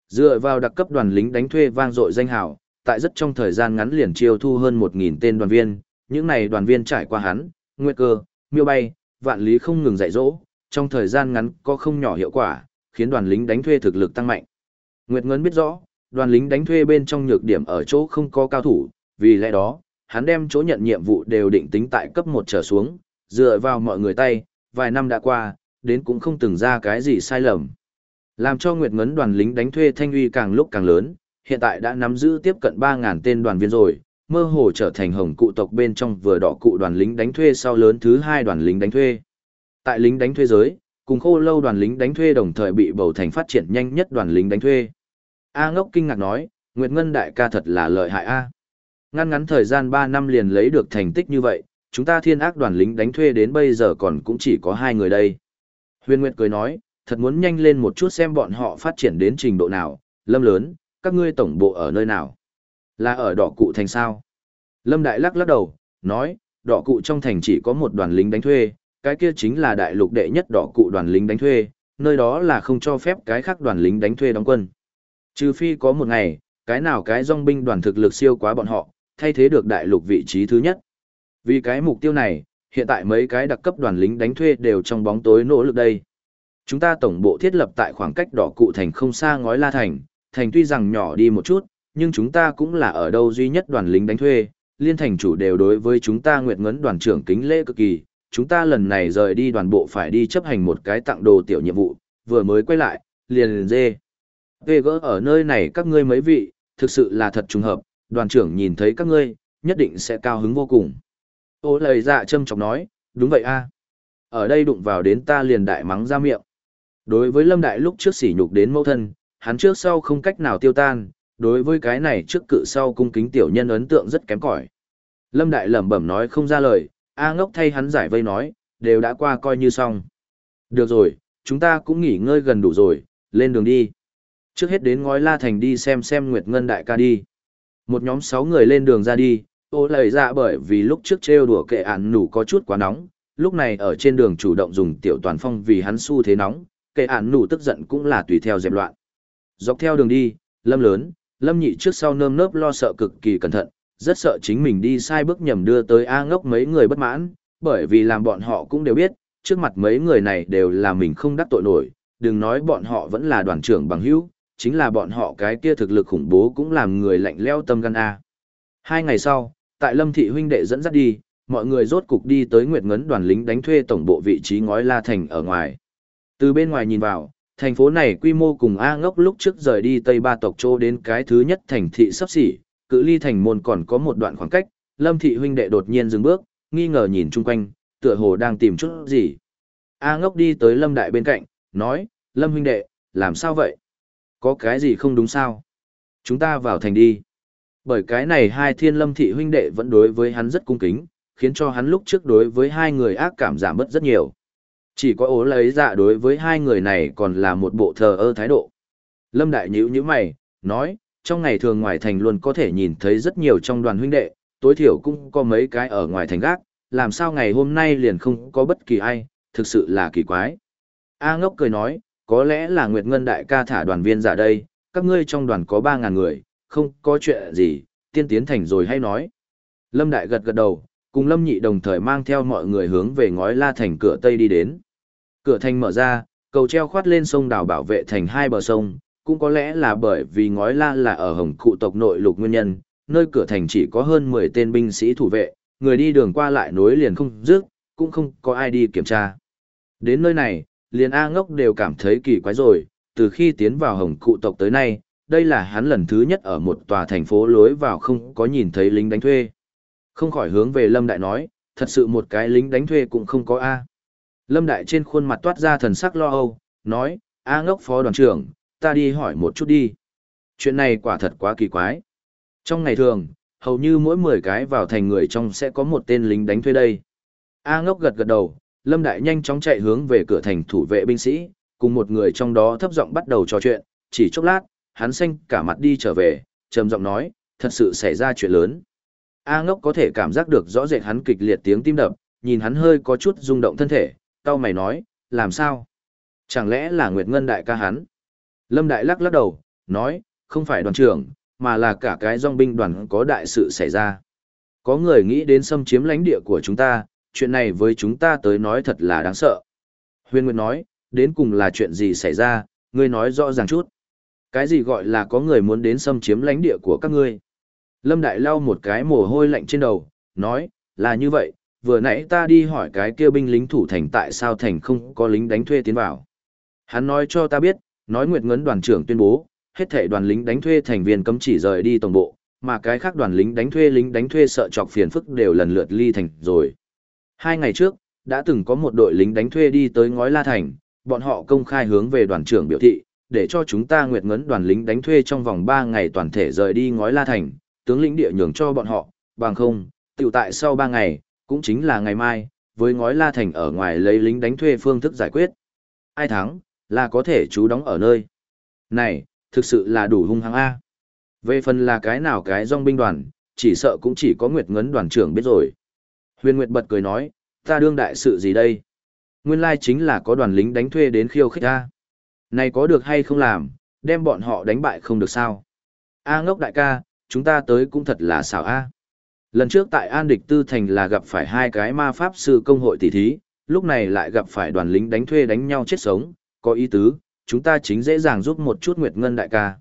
Dựa vào đặc cấp đoàn lính đánh thuê vang dội danh hào, tại rất trong thời gian ngắn liền chiêu thu hơn 1.000 tên đoàn viên, những này đoàn viên trải qua hắn, nguyệt cơ, miêu bay, vạn lý không ngừng dạy dỗ, trong thời gian ngắn có không nhỏ hiệu quả, khiến đoàn lính đánh thuê thực lực tăng mạnh. Nguyệt Ngân biết rõ, Đoàn lính đánh thuê bên trong nhược điểm ở chỗ không có cao thủ, vì lẽ đó, hắn đem chỗ nhận nhiệm vụ đều định tính tại cấp 1 trở xuống, dựa vào mọi người tay, vài năm đã qua, đến cũng không từng ra cái gì sai lầm. Làm cho Nguyệt Ngấn đoàn lính đánh thuê thanh uy càng lúc càng lớn, hiện tại đã nắm giữ tiếp cận 3.000 tên đoàn viên rồi, mơ hồ trở thành hồng cụ tộc bên trong vừa đỏ cụ đoàn lính đánh thuê sau lớn thứ hai đoàn lính đánh thuê. Tại lính đánh thuê giới, cùng khô lâu đoàn lính đánh thuê đồng thời bị bầu thành phát triển nhanh nhất đoàn lính đánh thuê. A ngốc kinh ngạc nói, Nguyệt Ngân đại ca thật là lợi hại A. Ngăn ngắn thời gian 3 năm liền lấy được thành tích như vậy, chúng ta thiên ác đoàn lính đánh thuê đến bây giờ còn cũng chỉ có hai người đây. Huyền Nguyệt cười nói, thật muốn nhanh lên một chút xem bọn họ phát triển đến trình độ nào, lâm lớn, các ngươi tổng bộ ở nơi nào? Là ở đỏ cụ thành sao? Lâm Đại lắc lắc đầu, nói, đỏ cụ trong thành chỉ có một đoàn lính đánh thuê, cái kia chính là đại lục đệ nhất đỏ cụ đoàn lính đánh thuê, nơi đó là không cho phép cái khác đoàn lính đánh thuê đóng quân. Trừ phi có một ngày, cái nào cái dòng binh đoàn thực lực siêu quá bọn họ, thay thế được đại lục vị trí thứ nhất. Vì cái mục tiêu này, hiện tại mấy cái đặc cấp đoàn lính đánh thuê đều trong bóng tối nỗ lực đây. Chúng ta tổng bộ thiết lập tại khoảng cách đỏ cụ thành không xa ngói la thành, thành tuy rằng nhỏ đi một chút, nhưng chúng ta cũng là ở đâu duy nhất đoàn lính đánh thuê, liên thành chủ đều đối với chúng ta nguyệt ngấn đoàn trưởng kính lễ cực kỳ, chúng ta lần này rời đi đoàn bộ phải đi chấp hành một cái tặng đồ tiểu nhiệm vụ, vừa mới quay lại, liền liền dê. Về gỡ ở nơi này các ngươi mấy vị, thực sự là thật trùng hợp, đoàn trưởng nhìn thấy các ngươi, nhất định sẽ cao hứng vô cùng. Ô lời dạ châm chọc nói, đúng vậy a à. Ở đây đụng vào đến ta liền đại mắng ra miệng. Đối với Lâm Đại lúc trước sỉ nhục đến mẫu thân, hắn trước sau không cách nào tiêu tan, đối với cái này trước cự sau cung kính tiểu nhân ấn tượng rất kém cỏi. Lâm Đại lẩm bẩm nói không ra lời, A ngốc thay hắn giải vây nói, đều đã qua coi như xong. Được rồi, chúng ta cũng nghỉ ngơi gần đủ rồi, lên đường đi. Trước hết đến ngói la thành đi xem xem Nguyệt Ngân Đại ca đi. Một nhóm sáu người lên đường ra đi, ô lời ra dạ bởi vì lúc trước trêu đùa kệ ản nủ có chút quá nóng, lúc này ở trên đường chủ động dùng tiểu toàn phong vì hắn su thế nóng, kệ ản nủ tức giận cũng là tùy theo dẹp loạn. Dọc theo đường đi, lâm lớn, lâm nhị trước sau nơm nớp lo sợ cực kỳ cẩn thận, rất sợ chính mình đi sai bước nhầm đưa tới A ngốc mấy người bất mãn, bởi vì làm bọn họ cũng đều biết, trước mặt mấy người này đều là mình không đắc tội nổi, đừng nói bọn họ vẫn là đoàn trưởng bằng hữu, chính là bọn họ cái kia thực lực khủng bố cũng làm người lạnh leo tâm gan A. Hai ngày sau, tại Lâm Thị huynh đệ dẫn dắt đi, mọi người rốt cục đi tới Nguyệt Ngấn đoàn lính đánh thuê tổng bộ vị trí ngói La Thành ở ngoài. Từ bên ngoài nhìn vào, thành phố này quy mô cùng A ngốc lúc trước rời đi Tây Ba tộc Châu đến cái thứ nhất thành thị sắp xỉ, cự ly thành môn còn có một đoạn khoảng cách, Lâm Thị huynh đệ đột nhiên dừng bước, nghi ngờ nhìn chung quanh, tựa hồ đang tìm chút gì. A ngốc đi tới Lâm Đại bên cạnh, nói, Lâm huynh đệ, làm sao vậy? Có cái gì không đúng sao? Chúng ta vào thành đi. Bởi cái này hai thiên lâm thị huynh đệ vẫn đối với hắn rất cung kính, khiến cho hắn lúc trước đối với hai người ác cảm giảm bớt rất nhiều. Chỉ có ố lấy dạ đối với hai người này còn là một bộ thờ ơ thái độ. Lâm Đại nhữ như mày, nói, trong ngày thường ngoài thành luôn có thể nhìn thấy rất nhiều trong đoàn huynh đệ, tối thiểu cũng có mấy cái ở ngoài thành gác, làm sao ngày hôm nay liền không có bất kỳ ai, thực sự là kỳ quái. A ngốc cười nói, có lẽ là Nguyệt Ngân đại ca thả đoàn viên giả đây, các ngươi trong đoàn có 3.000 người, không có chuyện gì, tiên tiến thành rồi hay nói. Lâm Đại gật gật đầu, cùng Lâm Nhị đồng thời mang theo mọi người hướng về ngói la thành cửa Tây đi đến. Cửa thành mở ra, cầu treo khoát lên sông đảo bảo vệ thành hai bờ sông, cũng có lẽ là bởi vì ngói la là ở hồng cụ tộc nội lục nguyên nhân, nơi cửa thành chỉ có hơn 10 tên binh sĩ thủ vệ, người đi đường qua lại nối liền không dứt, cũng không có ai đi kiểm tra. Đến nơi này, liền A ngốc đều cảm thấy kỳ quái rồi, từ khi tiến vào hồng cụ tộc tới nay, đây là hắn lần thứ nhất ở một tòa thành phố lối vào không có nhìn thấy lính đánh thuê. Không khỏi hướng về Lâm Đại nói, thật sự một cái lính đánh thuê cũng không có A. Lâm Đại trên khuôn mặt toát ra thần sắc lo âu, nói, A ngốc phó đoàn trưởng, ta đi hỏi một chút đi. Chuyện này quả thật quá kỳ quái. Trong ngày thường, hầu như mỗi 10 cái vào thành người trong sẽ có một tên lính đánh thuê đây. A ngốc gật gật đầu, Lâm Đại nhanh chóng chạy hướng về cửa thành thủ vệ binh sĩ, cùng một người trong đó thấp giọng bắt đầu trò chuyện, chỉ chốc lát, hắn xanh cả mặt đi trở về, trầm giọng nói, thật sự xảy ra chuyện lớn. A ngốc có thể cảm giác được rõ rệt hắn kịch liệt tiếng tim đập, nhìn hắn hơi có chút rung động thân thể, tao mày nói, làm sao? Chẳng lẽ là Nguyệt Ngân đại ca hắn? Lâm Đại lắc lắc đầu, nói, không phải đoàn trưởng, mà là cả cái dòng binh đoàn có đại sự xảy ra. Có người nghĩ đến xâm chiếm lãnh địa của chúng ta, chuyện này với chúng ta tới nói thật là đáng sợ. Huyền Nguyệt nói, đến cùng là chuyện gì xảy ra, ngươi nói rõ ràng chút. Cái gì gọi là có người muốn đến xâm chiếm lãnh địa của các ngươi? Lâm Đại lau một cái mồ hôi lạnh trên đầu, nói, là như vậy, vừa nãy ta đi hỏi cái kia binh lính thủ thành tại sao thành không có lính đánh thuê tiến vào. Hắn nói cho ta biết, nói Nguyệt Ngấn đoàn trưởng tuyên bố, hết thể đoàn lính đánh thuê thành viên cấm chỉ rời đi tổng bộ, mà cái khác đoàn lính đánh thuê lính đánh thuê sợ chọc phiền phức đều lần lượt ly thành rồi. Hai ngày trước, đã từng có một đội lính đánh thuê đi tới ngói La Thành, bọn họ công khai hướng về đoàn trưởng biểu thị, để cho chúng ta Nguyệt Ngấn đoàn lính đánh thuê trong vòng 3 ngày toàn thể rời đi ngói La Thành, tướng lĩnh địa nhường cho bọn họ, bằng không, tiểu tại sau 3 ngày, cũng chính là ngày mai, với ngói La Thành ở ngoài lấy lính đánh thuê phương thức giải quyết. Ai thắng, là có thể chú đóng ở nơi. Này, thực sự là đủ hung hăng A. Về phần là cái nào cái dòng binh đoàn, chỉ sợ cũng chỉ có Nguyệt Ngấn đoàn trưởng biết rồi. Huyền Nguyệt bật cười nói, ta đương đại sự gì đây? Nguyên lai chính là có đoàn lính đánh thuê đến khiêu khích ta. Này có được hay không làm, đem bọn họ đánh bại không được sao? A ngốc đại ca, chúng ta tới cũng thật là xảo A. Lần trước tại An Địch Tư Thành là gặp phải hai cái ma pháp sư công hội tỷ thí, lúc này lại gặp phải đoàn lính đánh thuê đánh nhau chết sống, có ý tứ, chúng ta chính dễ dàng giúp một chút Nguyệt Ngân đại ca.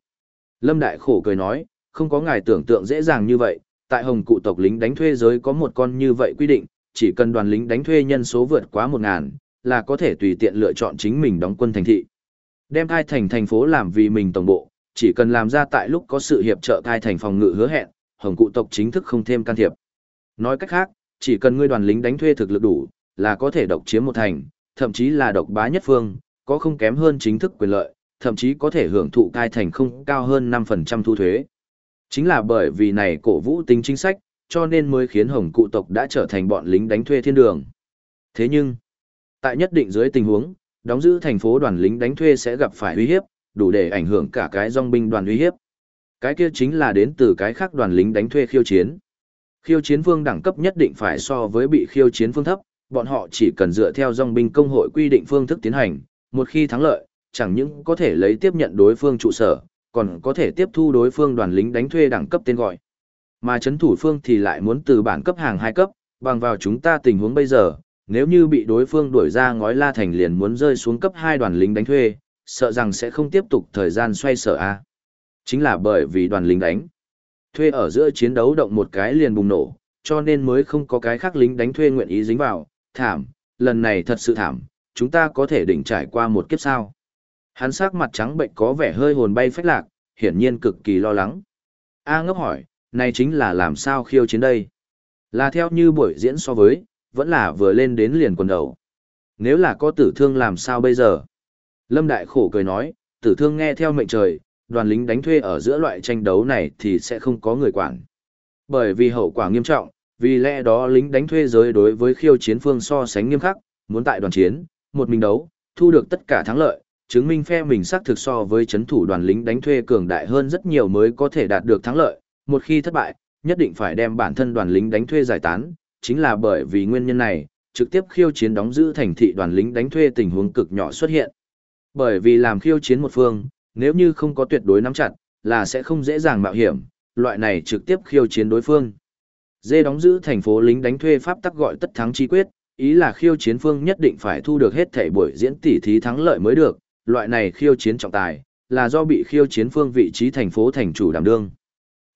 Lâm Đại khổ cười nói, không có ngài tưởng tượng dễ dàng như vậy, tại Hồng cụ tộc lính đánh thuê giới có một con như vậy quy định, chỉ cần đoàn lính đánh thuê nhân số vượt quá một ngàn, là có thể tùy tiện lựa chọn chính mình đóng quân thành thị. Đem thai thành thành phố làm vì mình tổng bộ, chỉ cần làm ra tại lúc có sự hiệp trợ thai thành phòng ngự hứa hẹn, Hồng cụ tộc chính thức không thêm can thiệp. Nói cách khác, chỉ cần ngươi đoàn lính đánh thuê thực lực đủ, là có thể độc chiếm một thành, thậm chí là độc bá nhất phương, có không kém hơn chính thức quyền lợi, thậm chí có thể hưởng thụ cai thành không cao hơn 5% thu thuế. Chính là bởi vì này cổ vũ tính chính sách, cho nên mới khiến hồng cụ tộc đã trở thành bọn lính đánh thuê thiên đường. Thế nhưng, tại nhất định dưới tình huống, đóng giữ thành phố đoàn lính đánh thuê sẽ gặp phải uy hiếp, đủ để ảnh hưởng cả cái dòng binh đoàn uy hiếp. Cái kia chính là đến từ cái khác đoàn lính đánh thuê khiêu chiến. Khiêu chiến vương đẳng cấp nhất định phải so với bị khiêu chiến phương thấp, bọn họ chỉ cần dựa theo dòng binh công hội quy định phương thức tiến hành, một khi thắng lợi, chẳng những có thể lấy tiếp nhận đối phương trụ sở, còn có thể tiếp thu đối phương đoàn lính đánh thuê đẳng cấp tên gọi. Mà chấn thủ phương thì lại muốn từ bản cấp hàng hai cấp, bằng vào chúng ta tình huống bây giờ, nếu như bị đối phương đuổi ra ngói la thành liền muốn rơi xuống cấp hai đoàn lính đánh thuê, sợ rằng sẽ không tiếp tục thời gian xoay sở A. Chính là bởi vì đoàn lính đánh thuê ở giữa chiến đấu động một cái liền bùng nổ, cho nên mới không có cái khác lính đánh thuê nguyện ý dính vào, thảm, lần này thật sự thảm, chúng ta có thể đỉnh trải qua một kiếp sao. Hắn sắc mặt trắng bệnh có vẻ hơi hồn bay phách lạc, hiển nhiên cực kỳ lo lắng. A ngốc hỏi, này chính là làm sao khiêu chiến đây? Là theo như buổi diễn so với, vẫn là vừa lên đến liền quần đầu. Nếu là có tử thương làm sao bây giờ? Lâm Đại khổ cười nói, tử thương nghe theo mệnh trời, đoàn lính đánh thuê ở giữa loại tranh đấu này thì sẽ không có người quản. Bởi vì hậu quả nghiêm trọng, vì lẽ đó lính đánh thuê giới đối với khiêu chiến phương so sánh nghiêm khắc, muốn tại đoàn chiến, một mình đấu, thu được tất cả thắng lợi, chứng minh phe mình xác thực so với chấn thủ đoàn lính đánh thuê cường đại hơn rất nhiều mới có thể đạt được thắng lợi, một khi thất bại, nhất định phải đem bản thân đoàn lính đánh thuê giải tán, chính là bởi vì nguyên nhân này, trực tiếp khiêu chiến đóng giữ thành thị đoàn lính đánh thuê tình huống cực nhỏ xuất hiện. Bởi vì làm khiêu chiến một phương, nếu như không có tuyệt đối nắm chặt, là sẽ không dễ dàng mạo hiểm, loại này trực tiếp khiêu chiến đối phương. Dê đóng giữ thành phố lính đánh thuê pháp tắc gọi tất thắng chi quyết, ý là khiêu chiến phương nhất định phải thu được hết thể buổi diễn tỷ thí thắng lợi mới được, loại này khiêu chiến trọng tài, là do bị khiêu chiến phương vị trí thành phố thành chủ đảm đương.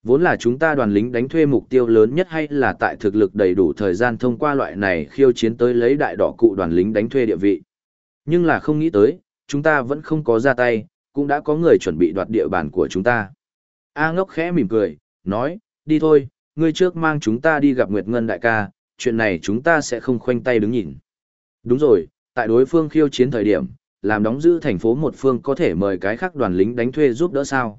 Vốn là chúng ta đoàn lính đánh thuê mục tiêu lớn nhất hay là tại thực lực đầy đủ thời gian thông qua loại này khiêu chiến tới lấy đại đỏ cụ đoàn lính đánh thuê địa vị. Nhưng là không nghĩ tới, chúng ta vẫn không có ra tay, cũng đã có người chuẩn bị đoạt địa bàn của chúng ta. A ngốc khẽ mỉm cười, nói, đi thôi, ngươi trước mang chúng ta đi gặp Nguyệt Ngân đại ca, chuyện này chúng ta sẽ không khoanh tay đứng nhìn. Đúng rồi, tại đối phương khiêu chiến thời điểm, làm đóng giữ thành phố một phương có thể mời cái khác đoàn lính đánh thuê giúp đỡ sao.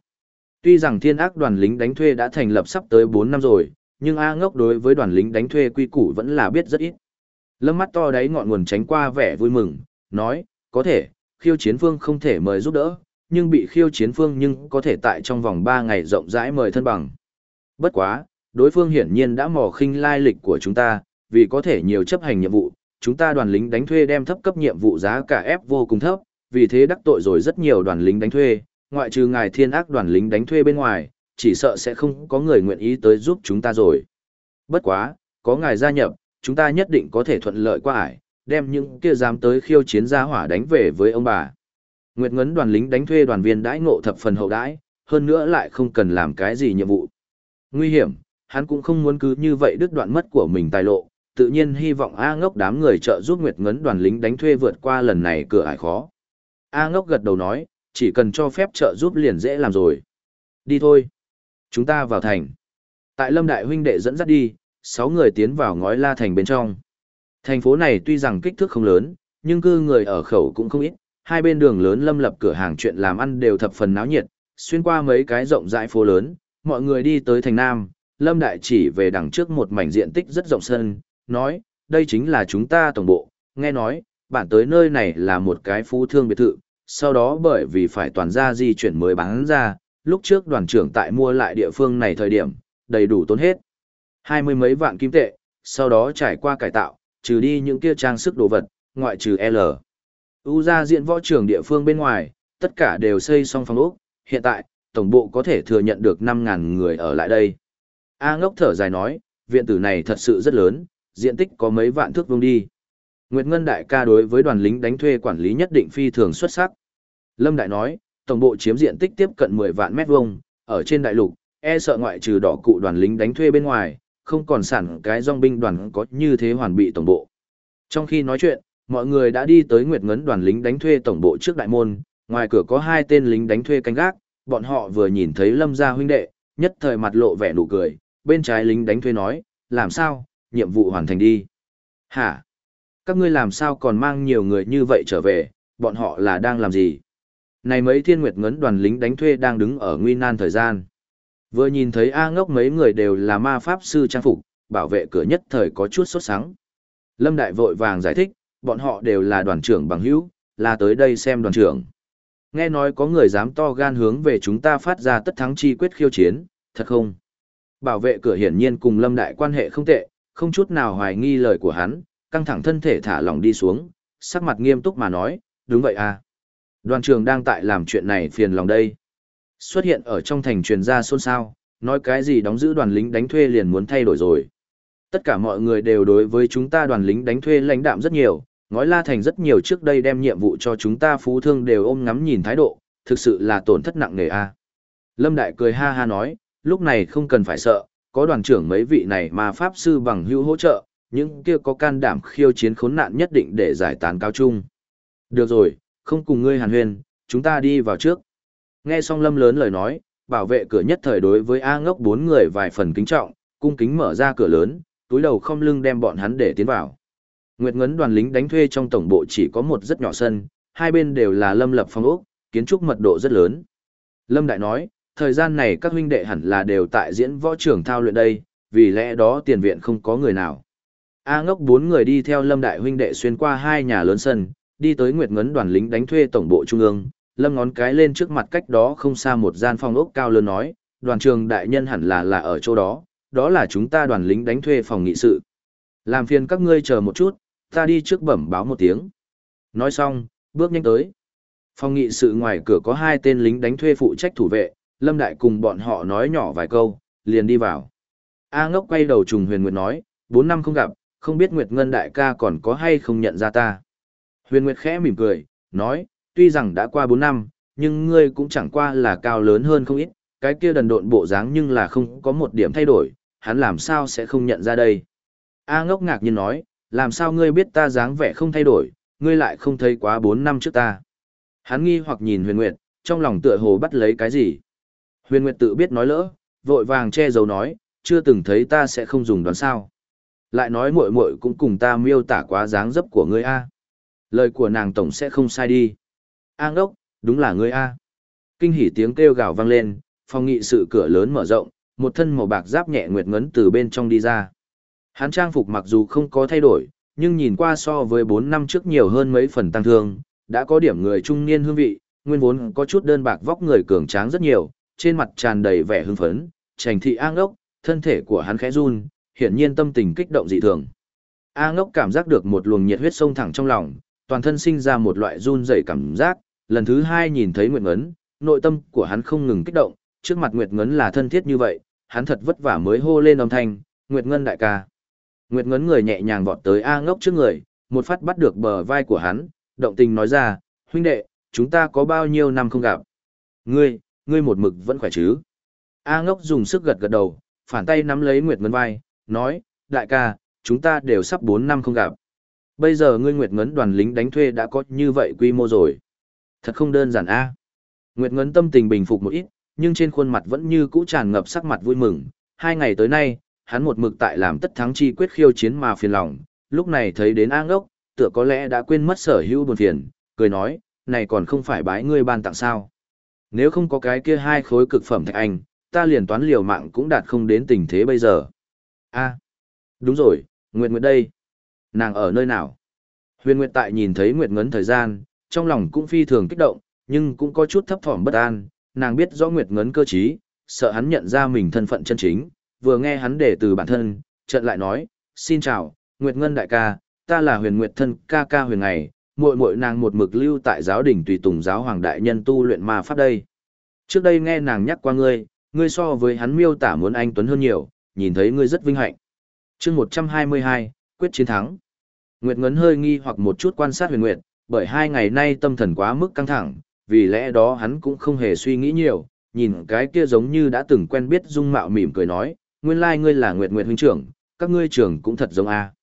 Tuy rằng thiên ác đoàn lính đánh thuê đã thành lập sắp tới 4 năm rồi, nhưng A ngốc đối với đoàn lính đánh thuê quy củ vẫn là biết rất ít. Lâm mắt to đấy ngọn nguồn tránh qua vẻ vui mừng, nói, có thể, khiêu chiến phương không thể mời giúp đỡ, nhưng bị khiêu chiến phương nhưng có thể tại trong vòng 3 ngày rộng rãi mời thân bằng. Bất quá, đối phương hiển nhiên đã mò khinh lai lịch của chúng ta, vì có thể nhiều chấp hành nhiệm vụ, chúng ta đoàn lính đánh thuê đem thấp cấp nhiệm vụ giá cả ép vô cùng thấp, vì thế đắc tội rồi rất nhiều đoàn lính đánh thuê, ngoại trừ ngài thiên ác đoàn lính đánh thuê bên ngoài, chỉ sợ sẽ không có người nguyện ý tới giúp chúng ta rồi. Bất quá, có ngài gia nhập, chúng ta nhất định có thể thuận lợi qua ải, đem những kia dám tới khiêu chiến gia hỏa đánh về với ông bà. Nguyệt Ngấn đoàn lính đánh thuê đoàn viên đãi ngộ thập phần hậu đãi, hơn nữa lại không cần làm cái gì nhiệm vụ. Nguy hiểm, hắn cũng không muốn cứ như vậy đứt đoạn mất của mình tài lộ, tự nhiên hy vọng A ngốc đám người trợ giúp Nguyệt Ngấn đoàn lính đánh thuê vượt qua lần này cửa ải khó. A ngốc gật đầu nói, chỉ cần cho phép trợ giúp liền dễ làm rồi. Đi thôi. Chúng ta vào thành. Tại Lâm Đại huynh đệ dẫn dắt đi, sáu người tiến vào ngói la thành bên trong. Thành phố này tuy rằng kích thước không lớn, nhưng cư người ở khẩu cũng không ít, hai bên đường lớn lâm lập cửa hàng chuyện làm ăn đều thập phần náo nhiệt, xuyên qua mấy cái rộng rãi phố lớn, mọi người đi tới thành Nam, Lâm Đại chỉ về đằng trước một mảnh diện tích rất rộng sân, nói, đây chính là chúng ta tổng bộ, nghe nói, bản tới nơi này là một cái phú thương biệt thự, sau đó bởi vì phải toàn ra di chuyển mới bán ra, lúc trước đoàn trưởng tại mua lại địa phương này thời điểm, đầy đủ tốn hết. Hai mươi mấy vạn kim tệ, sau đó trải qua cải tạo, trừ đi những kia trang sức đồ vật, ngoại trừ L. U ra diện võ trưởng địa phương bên ngoài, tất cả đều xây xong phòng ốc, hiện tại, tổng bộ có thể thừa nhận được 5.000 người ở lại đây. A ngốc thở dài nói, viện tử này thật sự rất lớn, diện tích có mấy vạn thước vuông đi. Nguyệt Ngân đại ca đối với đoàn lính đánh thuê quản lý nhất định phi thường xuất sắc. Lâm Đại nói, tổng bộ chiếm diện tích tiếp cận 10 vạn mét vuông, ở trên đại lục, e sợ ngoại trừ đỏ cụ đoàn lính đánh thuê bên ngoài, không còn sản cái dòng binh đoàn có như thế hoàn bị tổng bộ. Trong khi nói chuyện, mọi người đã đi tới Nguyệt Ngấn đoàn lính đánh thuê tổng bộ trước đại môn, ngoài cửa có hai tên lính đánh thuê canh gác, bọn họ vừa nhìn thấy Lâm gia huynh đệ, nhất thời mặt lộ vẻ nụ cười, bên trái lính đánh thuê nói, làm sao, nhiệm vụ hoàn thành đi. Hả? Các ngươi làm sao còn mang nhiều người như vậy trở về, bọn họ là đang làm gì? Này mấy thiên nguyệt ngấn đoàn lính đánh thuê đang đứng ở nguy nan thời gian. Vừa nhìn thấy A ngốc mấy người đều là ma pháp sư trang phục, bảo vệ cửa nhất thời có chút sốt sắng. Lâm Đại vội vàng giải thích, bọn họ đều là đoàn trưởng bằng hữu, là tới đây xem đoàn trưởng. Nghe nói có người dám to gan hướng về chúng ta phát ra tất thắng chi quyết khiêu chiến, thật không? Bảo vệ cửa hiển nhiên cùng Lâm Đại quan hệ không tệ, không chút nào hoài nghi lời của hắn, căng thẳng thân thể thả lỏng đi xuống, sắc mặt nghiêm túc mà nói, đúng vậy à. Đoàn trưởng đang tại làm chuyện này phiền lòng đây. Xuất hiện ở trong thành truyền ra xôn xao, nói cái gì đóng giữ đoàn lính đánh thuê liền muốn thay đổi rồi. Tất cả mọi người đều đối với chúng ta đoàn lính đánh thuê lãnh đạm rất nhiều, ngói la thành rất nhiều trước đây đem nhiệm vụ cho chúng ta phú thương đều ôm ngắm nhìn thái độ, thực sự là tổn thất nặng nề a. Lâm Đại cười ha ha nói, lúc này không cần phải sợ, có đoàn trưởng mấy vị này mà pháp sư bằng hữu hỗ trợ, những kia có can đảm khiêu chiến khốn nạn nhất định để giải tán cao trung. Được rồi, không cùng ngươi hàn huyên, chúng ta đi vào trước. Nghe xong Lâm lớn lời nói, bảo vệ cửa nhất thời đối với A ngốc bốn người vài phần kính trọng, cung kính mở ra cửa lớn, túi đầu không lưng đem bọn hắn để tiến vào. Nguyệt Ngấn đoàn lính đánh thuê trong tổng bộ chỉ có một rất nhỏ sân, hai bên đều là lâm lập phong ốc, kiến trúc mật độ rất lớn. Lâm Đại nói, thời gian này các huynh đệ hẳn là đều tại diễn võ trưởng thao luyện đây, vì lẽ đó tiền viện không có người nào. A ngốc bốn người đi theo Lâm Đại huynh đệ xuyên qua hai nhà lớn sân, đi tới Nguyệt Ngấn đoàn lính đánh thuê tổng bộ trung ương, Lâm ngón cái lên trước mặt cách đó không xa một gian phòng ốc cao lớn nói, đoàn trường đại nhân hẳn là là ở chỗ đó, đó là chúng ta đoàn lính đánh thuê phòng nghị sự. Làm phiền các ngươi chờ một chút, ta đi trước bẩm báo một tiếng. Nói xong, bước nhanh tới. Phòng nghị sự ngoài cửa có hai tên lính đánh thuê phụ trách thủ vệ, Lâm Đại cùng bọn họ nói nhỏ vài câu, liền đi vào. A ngốc quay đầu trùng huyền nguyệt nói, bốn năm không gặp, không biết Nguyệt Ngân đại ca còn có hay không nhận ra ta. Huyền Nguyệt khẽ mỉm cười, nói, tuy rằng đã qua bốn năm, nhưng ngươi cũng chẳng qua là cao lớn hơn không ít, cái kia đần độn bộ dáng nhưng là không có một điểm thay đổi, hắn làm sao sẽ không nhận ra đây. A ngốc ngạc nhiên nói, làm sao ngươi biết ta dáng vẻ không thay đổi, ngươi lại không thấy quá bốn năm trước ta. Hắn nghi hoặc nhìn huyền nguyệt, trong lòng tựa hồ bắt lấy cái gì. Huyền nguyệt tự biết nói lỡ, vội vàng che giấu nói, chưa từng thấy ta sẽ không dùng đoán sao. Lại nói muội muội cũng cùng ta miêu tả quá dáng dấp của ngươi a. Lời của nàng tổng sẽ không sai đi. An đốc, đúng là ngươi a. Kinh hỉ tiếng kêu gào vang lên, phòng nghị sự cửa lớn mở rộng, một thân màu bạc giáp nhẹ nguyệt ngấn từ bên trong đi ra. Hắn trang phục mặc dù không có thay đổi, nhưng nhìn qua so với 4 năm trước nhiều hơn mấy phần tăng thương, đã có điểm người trung niên hương vị, nguyên vốn có chút đơn bạc vóc người cường tráng rất nhiều, trên mặt tràn đầy vẻ hưng phấn, trành thị A ngốc, thân thể của hắn khẽ run, hiển nhiên tâm tình kích động dị thường. A ngốc cảm giác được một luồng nhiệt huyết sông thẳng trong lòng, toàn thân sinh ra một loại run rẩy cảm giác, lần thứ hai nhìn thấy Nguyệt Ngấn, nội tâm của hắn không ngừng kích động, trước mặt Nguyệt Ngấn là thân thiết như vậy, hắn thật vất vả mới hô lên âm thanh, Nguyệt Ngân đại ca. Nguyệt Ngấn người nhẹ nhàng vọt tới A ngốc trước người, một phát bắt được bờ vai của hắn, động tình nói ra, huynh đệ, chúng ta có bao nhiêu năm không gặp. Ngươi, ngươi một mực vẫn khỏe chứ. A ngốc dùng sức gật gật đầu, phản tay nắm lấy Nguyệt Ngấn vai, nói, đại ca, chúng ta đều sắp 4 năm không gặp. Bây giờ ngươi Nguyệt Ngấn đoàn lính đánh thuê đã có như vậy quy mô rồi. Thật không đơn giản a. Nguyệt Ngấn tâm tình bình phục một ít, nhưng trên khuôn mặt vẫn như cũ tràn ngập sắc mặt vui mừng. Hai ngày tới nay, hắn một mực tại làm tất thắng chi quyết khiêu chiến mà phiền lòng, lúc này thấy đến A ngốc, tựa có lẽ đã quên mất sở hữu buồn phiền, cười nói, này còn không phải bái ngươi ban tặng sao. Nếu không có cái kia hai khối cực phẩm thạch anh, ta liền toán liều mạng cũng đạt không đến tình thế bây giờ. A, đúng rồi, Nguyệt Nguyệt đây. Nàng ở nơi nào? Huyền Nguyệt tại nhìn thấy Nguyệt Ngấn thời gian, trong lòng cũng phi thường kích động, nhưng cũng có chút thấp thỏm bất an, nàng biết rõ Nguyệt Ngấn cơ trí, sợ hắn nhận ra mình thân phận chân chính, vừa nghe hắn để từ bản thân, trận lại nói, xin chào, Nguyệt Ngân đại ca, ta là huyền Nguyệt thân ca ca huyền ngày, muội muội nàng một mực lưu tại giáo đình tùy tùng giáo hoàng đại nhân tu luyện ma pháp đây. Trước đây nghe nàng nhắc qua ngươi, ngươi so với hắn miêu tả muốn anh tuấn hơn nhiều, nhìn thấy ngươi rất vinh hạnh. chương 122, quyết chiến thắng. Nguyệt Ngấn hơi nghi hoặc một chút quan sát huyền Nguyệt, bởi hai ngày nay tâm thần quá mức căng thẳng, vì lẽ đó hắn cũng không hề suy nghĩ nhiều, nhìn cái kia giống như đã từng quen biết dung mạo mỉm cười nói, nguyên lai ngươi là Nguyệt Nguyệt huynh trưởng, các ngươi trưởng cũng thật giống a.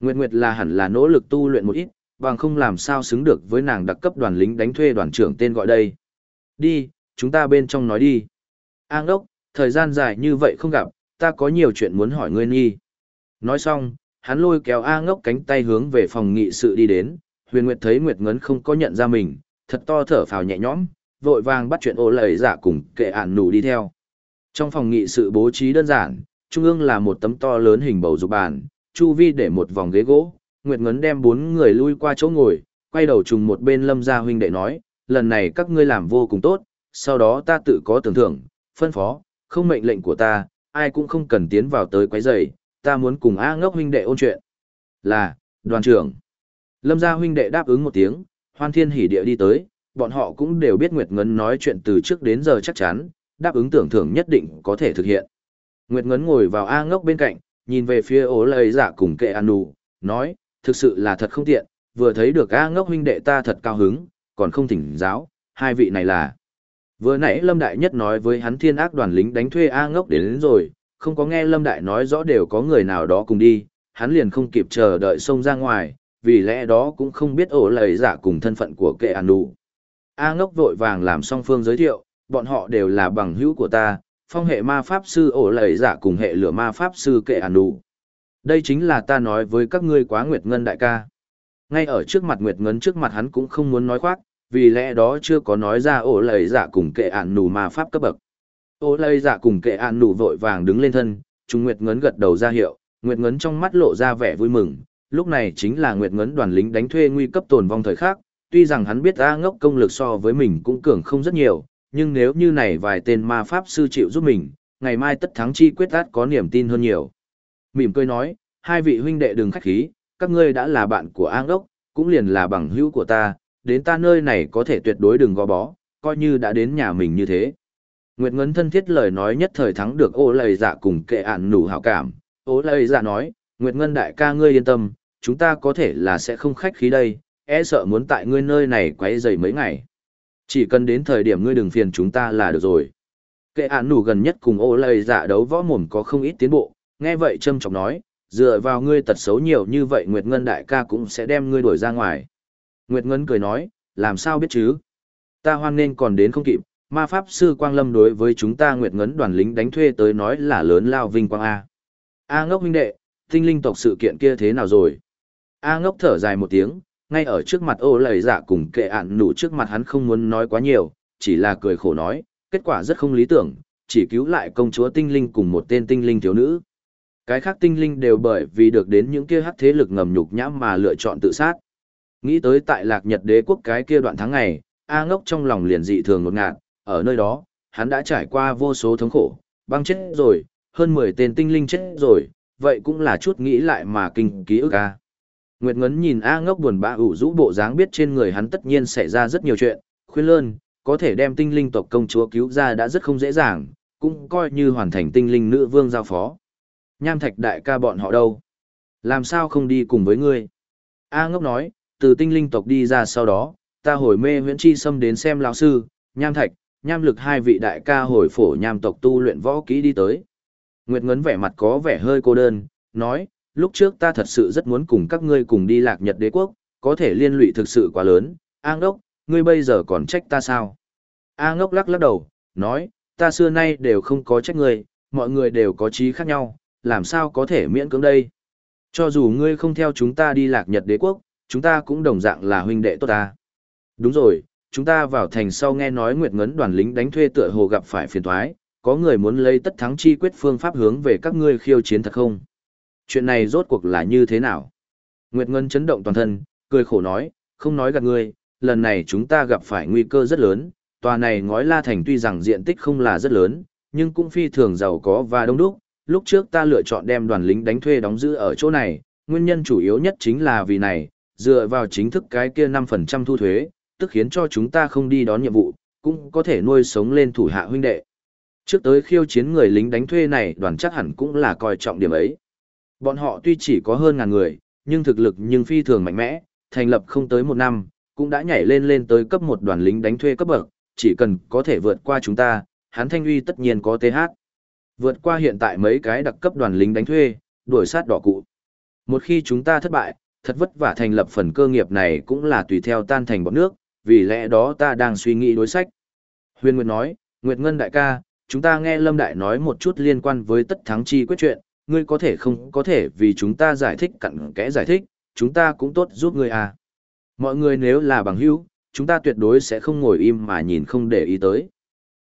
Nguyệt Nguyệt là hẳn là nỗ lực tu luyện một ít, bằng không làm sao xứng được với nàng đặc cấp đoàn lính đánh thuê đoàn trưởng tên gọi đây. Đi, chúng ta bên trong nói đi. An đốc, thời gian dài như vậy không gặp, ta có nhiều chuyện muốn hỏi ngươi nghi. Nói xong, hắn lôi kéo A ngốc cánh tay hướng về phòng nghị sự đi đến, huyền nguyệt thấy Nguyệt Ngấn không có nhận ra mình, thật to thở phào nhẹ nhõm, vội vàng bắt chuyện ô lầy giả cùng kệ ản nủ đi theo. Trong phòng nghị sự bố trí đơn giản, trung ương là một tấm to lớn hình bầu dục bàn, chu vi để một vòng ghế gỗ, Nguyệt Ngấn đem bốn người lui qua chỗ ngồi, quay đầu trùng một bên lâm gia huynh đệ nói, lần này các ngươi làm vô cùng tốt, sau đó ta tự có tưởng thưởng, phân phó, không mệnh lệnh của ta, ai cũng không cần tiến vào tới quấy rầy, ta muốn cùng A ngốc huynh đệ ôn chuyện. Là, đoàn trưởng. Lâm gia huynh đệ đáp ứng một tiếng, hoan thiên hỉ địa đi tới, bọn họ cũng đều biết Nguyệt Ngấn nói chuyện từ trước đến giờ chắc chắn, đáp ứng tưởng thưởng nhất định có thể thực hiện. Nguyệt Ngấn ngồi vào A ngốc bên cạnh, nhìn về phía ố lời giả dạ cùng kệ an nụ, nói, thực sự là thật không tiện, vừa thấy được A ngốc huynh đệ ta thật cao hứng, còn không thỉnh giáo, hai vị này là. Vừa nãy Lâm Đại Nhất nói với hắn thiên ác đoàn lính đánh thuê A ngốc đến, đến rồi, không có nghe Lâm Đại nói rõ đều có người nào đó cùng đi, hắn liền không kịp chờ đợi xông ra ngoài, vì lẽ đó cũng không biết ổ lời giả cùng thân phận của kệ an nụ. A ngốc vội vàng làm song phương giới thiệu, bọn họ đều là bằng hữu của ta, phong hệ ma pháp sư ổ lầy giả cùng hệ lửa ma pháp sư kệ ản đủ. Đây chính là ta nói với các ngươi quá Nguyệt Ngân đại ca. Ngay ở trước mặt Nguyệt Ngân trước mặt hắn cũng không muốn nói khoác, vì lẽ đó chưa có nói ra ổ lầy giả cùng kệ ản nù ma pháp cấp bậc. Ổ lời giả cùng kệ ản nù vội vàng đứng lên thân, chúng Nguyệt Ngân gật đầu ra hiệu, Nguyệt Ngân trong mắt lộ ra vẻ vui mừng, lúc này chính là Nguyệt Ngân đoàn lính đánh thuê nguy cấp tồn vong thời khắc, tuy rằng hắn biết A ngốc công lực so với mình cũng cường không rất nhiều, nhưng nếu như này vài tên ma pháp sư chịu giúp mình, ngày mai tất thắng chi quyết át có niềm tin hơn nhiều mỉm cười nói, hai vị huynh đệ đừng khách khí, các ngươi đã là bạn của An Đốc, cũng liền là bằng hữu của ta, đến ta nơi này có thể tuyệt đối đừng gò bó, coi như đã đến nhà mình như thế. Nguyệt Ngấn thân thiết lời nói nhất thời thắng được ô lời dạ cùng kệ ản nủ hảo cảm. Ô lời dạ nói, Nguyệt Ngân đại ca ngươi yên tâm, chúng ta có thể là sẽ không khách khí đây, e sợ muốn tại ngươi nơi này quấy rầy mấy ngày. Chỉ cần đến thời điểm ngươi đừng phiền chúng ta là được rồi. Kệ ản nủ gần nhất cùng ô lầy giả đấu võ mồm có không ít tiến bộ, Nghe vậy trâm trọng nói, dựa vào ngươi tật xấu nhiều như vậy Nguyệt Ngân đại ca cũng sẽ đem ngươi đuổi ra ngoài. Nguyệt Ngân cười nói, làm sao biết chứ? Ta hoan nên còn đến không kịp, ma pháp sư Quang Lâm đối với chúng ta Nguyệt Ngân đoàn lính đánh thuê tới nói là lớn lao vinh quang A. A ngốc huynh đệ, tinh linh tộc sự kiện kia thế nào rồi? A ngốc thở dài một tiếng, ngay ở trước mặt ô lầy dạ cùng kệ ạn nụ trước mặt hắn không muốn nói quá nhiều, chỉ là cười khổ nói, kết quả rất không lý tưởng, chỉ cứu lại công chúa tinh linh cùng một tên tinh linh thiếu nữ. Cái khác tinh linh đều bởi vì được đến những kia hắc thế lực ngầm nhục nhã mà lựa chọn tự sát. Nghĩ tới tại lạc nhật đế quốc cái kia đoạn tháng ngày, A ngốc trong lòng liền dị thường ngột ngạt, ở nơi đó, hắn đã trải qua vô số thống khổ, băng chết rồi, hơn 10 tên tinh linh chết rồi, vậy cũng là chút nghĩ lại mà kinh ký ức A. Nguyệt Ngấn nhìn A ngốc buồn bã ủ rũ bộ dáng biết trên người hắn tất nhiên xảy ra rất nhiều chuyện, khuyên lơn, có thể đem tinh linh tộc công chúa cứu ra đã rất không dễ dàng, cũng coi như hoàn thành tinh linh nữ vương giao phó. Nham thạch đại ca bọn họ đâu? Làm sao không đi cùng với ngươi? A ngốc nói, từ tinh linh tộc đi ra sau đó, ta hồi mê huyễn chi xâm đến xem lão sư, nham thạch, nham lực hai vị đại ca hồi phổ nham tộc tu luyện võ kỹ đi tới. Nguyệt Ngấn vẻ mặt có vẻ hơi cô đơn, nói, lúc trước ta thật sự rất muốn cùng các ngươi cùng đi lạc nhật đế quốc, có thể liên lụy thực sự quá lớn, A ngốc, ngươi bây giờ còn trách ta sao? A ngốc lắc lắc đầu, nói, ta xưa nay đều không có trách ngươi, mọi người đều có trí khác nhau, làm sao có thể miễn cưỡng đây? Cho dù ngươi không theo chúng ta đi lạc nhật đế quốc, chúng ta cũng đồng dạng là huynh đệ tốt ta. Đúng rồi, chúng ta vào thành sau nghe nói Nguyệt Ngấn đoàn lính đánh thuê tựa hồ gặp phải phiền toái, có người muốn lấy tất thắng chi quyết phương pháp hướng về các ngươi khiêu chiến thật không? Chuyện này rốt cuộc là như thế nào? Nguyệt Ngân chấn động toàn thân, cười khổ nói, không nói gạt ngươi, lần này chúng ta gặp phải nguy cơ rất lớn, tòa này ngói la thành tuy rằng diện tích không là rất lớn, nhưng cũng phi thường giàu có và đông đúc. Lúc trước ta lựa chọn đem đoàn lính đánh thuê đóng giữ ở chỗ này, nguyên nhân chủ yếu nhất chính là vì này, dựa vào chính thức cái kia 5% thu thuế, tức khiến cho chúng ta không đi đón nhiệm vụ, cũng có thể nuôi sống lên thủ hạ huynh đệ. Trước tới khiêu chiến người lính đánh thuê này đoàn chắc hẳn cũng là coi trọng điểm ấy. Bọn họ tuy chỉ có hơn ngàn người, nhưng thực lực nhưng phi thường mạnh mẽ, thành lập không tới một năm, cũng đã nhảy lên lên tới cấp một đoàn lính đánh thuê cấp bậc, chỉ cần có thể vượt qua chúng ta, hắn thanh uy tất nhiên có TH. Vượt qua hiện tại mấy cái đặc cấp đoàn lính đánh thuê, đuổi sát đỏ cụ. Một khi chúng ta thất bại, thật vất vả thành lập phần cơ nghiệp này cũng là tùy theo tan thành bọn nước, vì lẽ đó ta đang suy nghĩ đối sách. Huyền Nguyệt nói, Nguyệt Ngân đại ca, chúng ta nghe Lâm Đại nói một chút liên quan với tất thắng chi quyết chuyện, ngươi có thể không có thể vì chúng ta giải thích cặn kẽ giải thích, chúng ta cũng tốt giúp ngươi à. Mọi người nếu là bằng hữu, chúng ta tuyệt đối sẽ không ngồi im mà nhìn không để ý tới.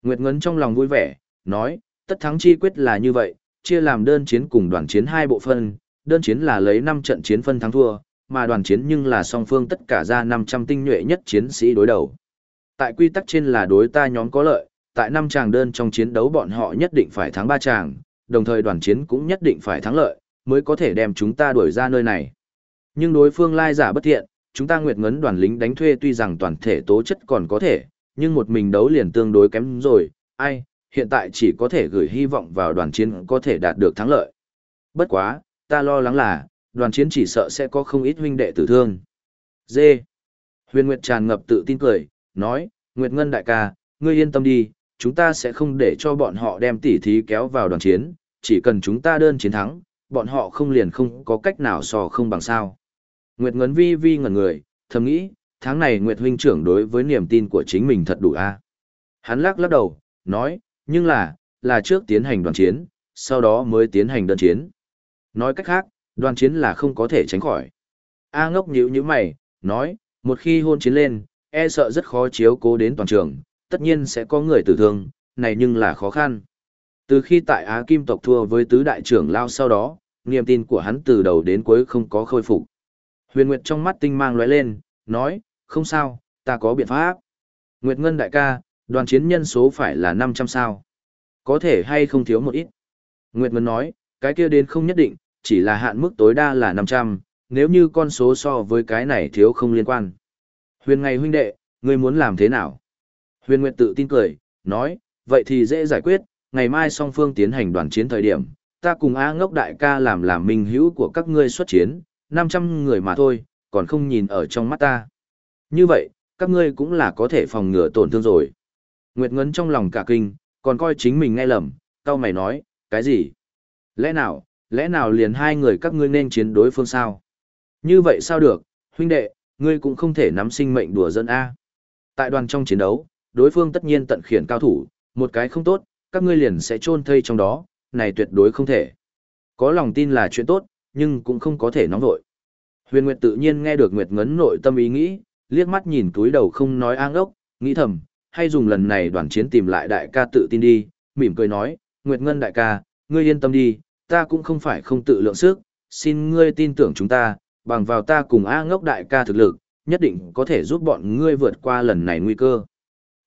Nguyệt Ngấn trong lòng vui vẻ, nói, tất thắng chi quyết là như vậy, chia làm đơn chiến cùng đoàn chiến hai bộ phân, đơn chiến là lấy 5 trận chiến phân thắng thua, mà đoàn chiến nhưng là song phương tất cả ra 500 tinh nhuệ nhất chiến sĩ đối đầu. Tại quy tắc trên là đối ta nhóm có lợi, tại năm chàng đơn trong chiến đấu bọn họ nhất định phải thắng ba chàng, đồng thời đoàn chiến cũng nhất định phải thắng lợi, mới có thể đem chúng ta đuổi ra nơi này. Nhưng đối phương lai giả bất thiện, chúng ta nguyệt ngấn đoàn lính đánh thuê tuy rằng toàn thể tố chất còn có thể, nhưng một mình đấu liền tương đối kém rồi, ai, hiện tại chỉ có thể gửi hy vọng vào đoàn chiến có thể đạt được thắng lợi. Bất quá, ta lo lắng là, đoàn chiến chỉ sợ sẽ có không ít huynh đệ tử thương. d, Huyền Nguyệt tràn ngập tự tin cười, nói, Nguyệt Ngân đại ca, ngươi yên tâm đi, chúng ta sẽ không để cho bọn họ đem tỉ thí kéo vào đoàn chiến, chỉ cần chúng ta đơn chiến thắng, bọn họ không liền không có cách nào so không bằng sao. Nguyệt Ngân vi vi ngẩn người, thầm nghĩ, tháng này Nguyệt huynh trưởng đối với niềm tin của chính mình thật đủ a. Hắn lắc lắc đầu, nói, nhưng là, là trước tiến hành đoàn chiến, sau đó mới tiến hành đơn chiến. Nói cách khác, đoàn chiến là không có thể tránh khỏi. A ngốc nhíu nhíu mày, nói, một khi hôn chiến lên, e sợ rất khó chiếu cố đến toàn trường, tất nhiên sẽ có người tử thương, này nhưng là khó khăn. Từ khi tại Á Kim tộc thua với tứ đại trưởng lao sau đó, niềm tin của hắn từ đầu đến cuối không có khôi phục. Huyền Nguyệt trong mắt tinh mang lóe lên, nói, không sao, ta có biện pháp. Nguyệt Ngân đại ca, đoàn chiến nhân số phải là 500 sao. Có thể hay không thiếu một ít. Nguyệt Ngân nói, cái kia đến không nhất định, chỉ là hạn mức tối đa là 500, nếu như con số so với cái này thiếu không liên quan. Huyền ngày huynh đệ, ngươi muốn làm thế nào? Huyền Nguyệt tự tin cười, nói, vậy thì dễ giải quyết, ngày mai song phương tiến hành đoàn chiến thời điểm, ta cùng A ngốc đại ca làm làm minh hữu của các ngươi xuất chiến, 500 người mà thôi, còn không nhìn ở trong mắt ta. Như vậy, các ngươi cũng là có thể phòng ngừa tổn thương rồi. Nguyệt Ngân trong lòng cả kinh, còn coi chính mình nghe lầm, tao mày nói, cái gì? Lẽ nào, lẽ nào liền hai người các ngươi nên chiến đối phương sao? Như vậy sao được, huynh đệ, ngươi cũng không thể nắm sinh mệnh đùa dân A. Tại đoàn trong chiến đấu, đối phương tất nhiên tận khiển cao thủ, một cái không tốt, các ngươi liền sẽ chôn thây trong đó, này tuyệt đối không thể. Có lòng tin là chuyện tốt, nhưng cũng không có thể nóng vội. Huyền Nguyệt tự nhiên nghe được Nguyệt Ngấn nội tâm ý nghĩ, liếc mắt nhìn túi đầu không nói ang ốc, nghĩ thầm, hay dùng lần này đoàn chiến tìm lại đại ca tự tin đi, mỉm cười nói, Nguyệt Ngân đại ca, ngươi yên tâm đi, ta cũng không phải không tự lượng sức, xin ngươi tin tưởng chúng ta, bằng vào ta cùng A ngốc đại ca thực lực, nhất định có thể giúp bọn ngươi vượt qua lần này nguy cơ.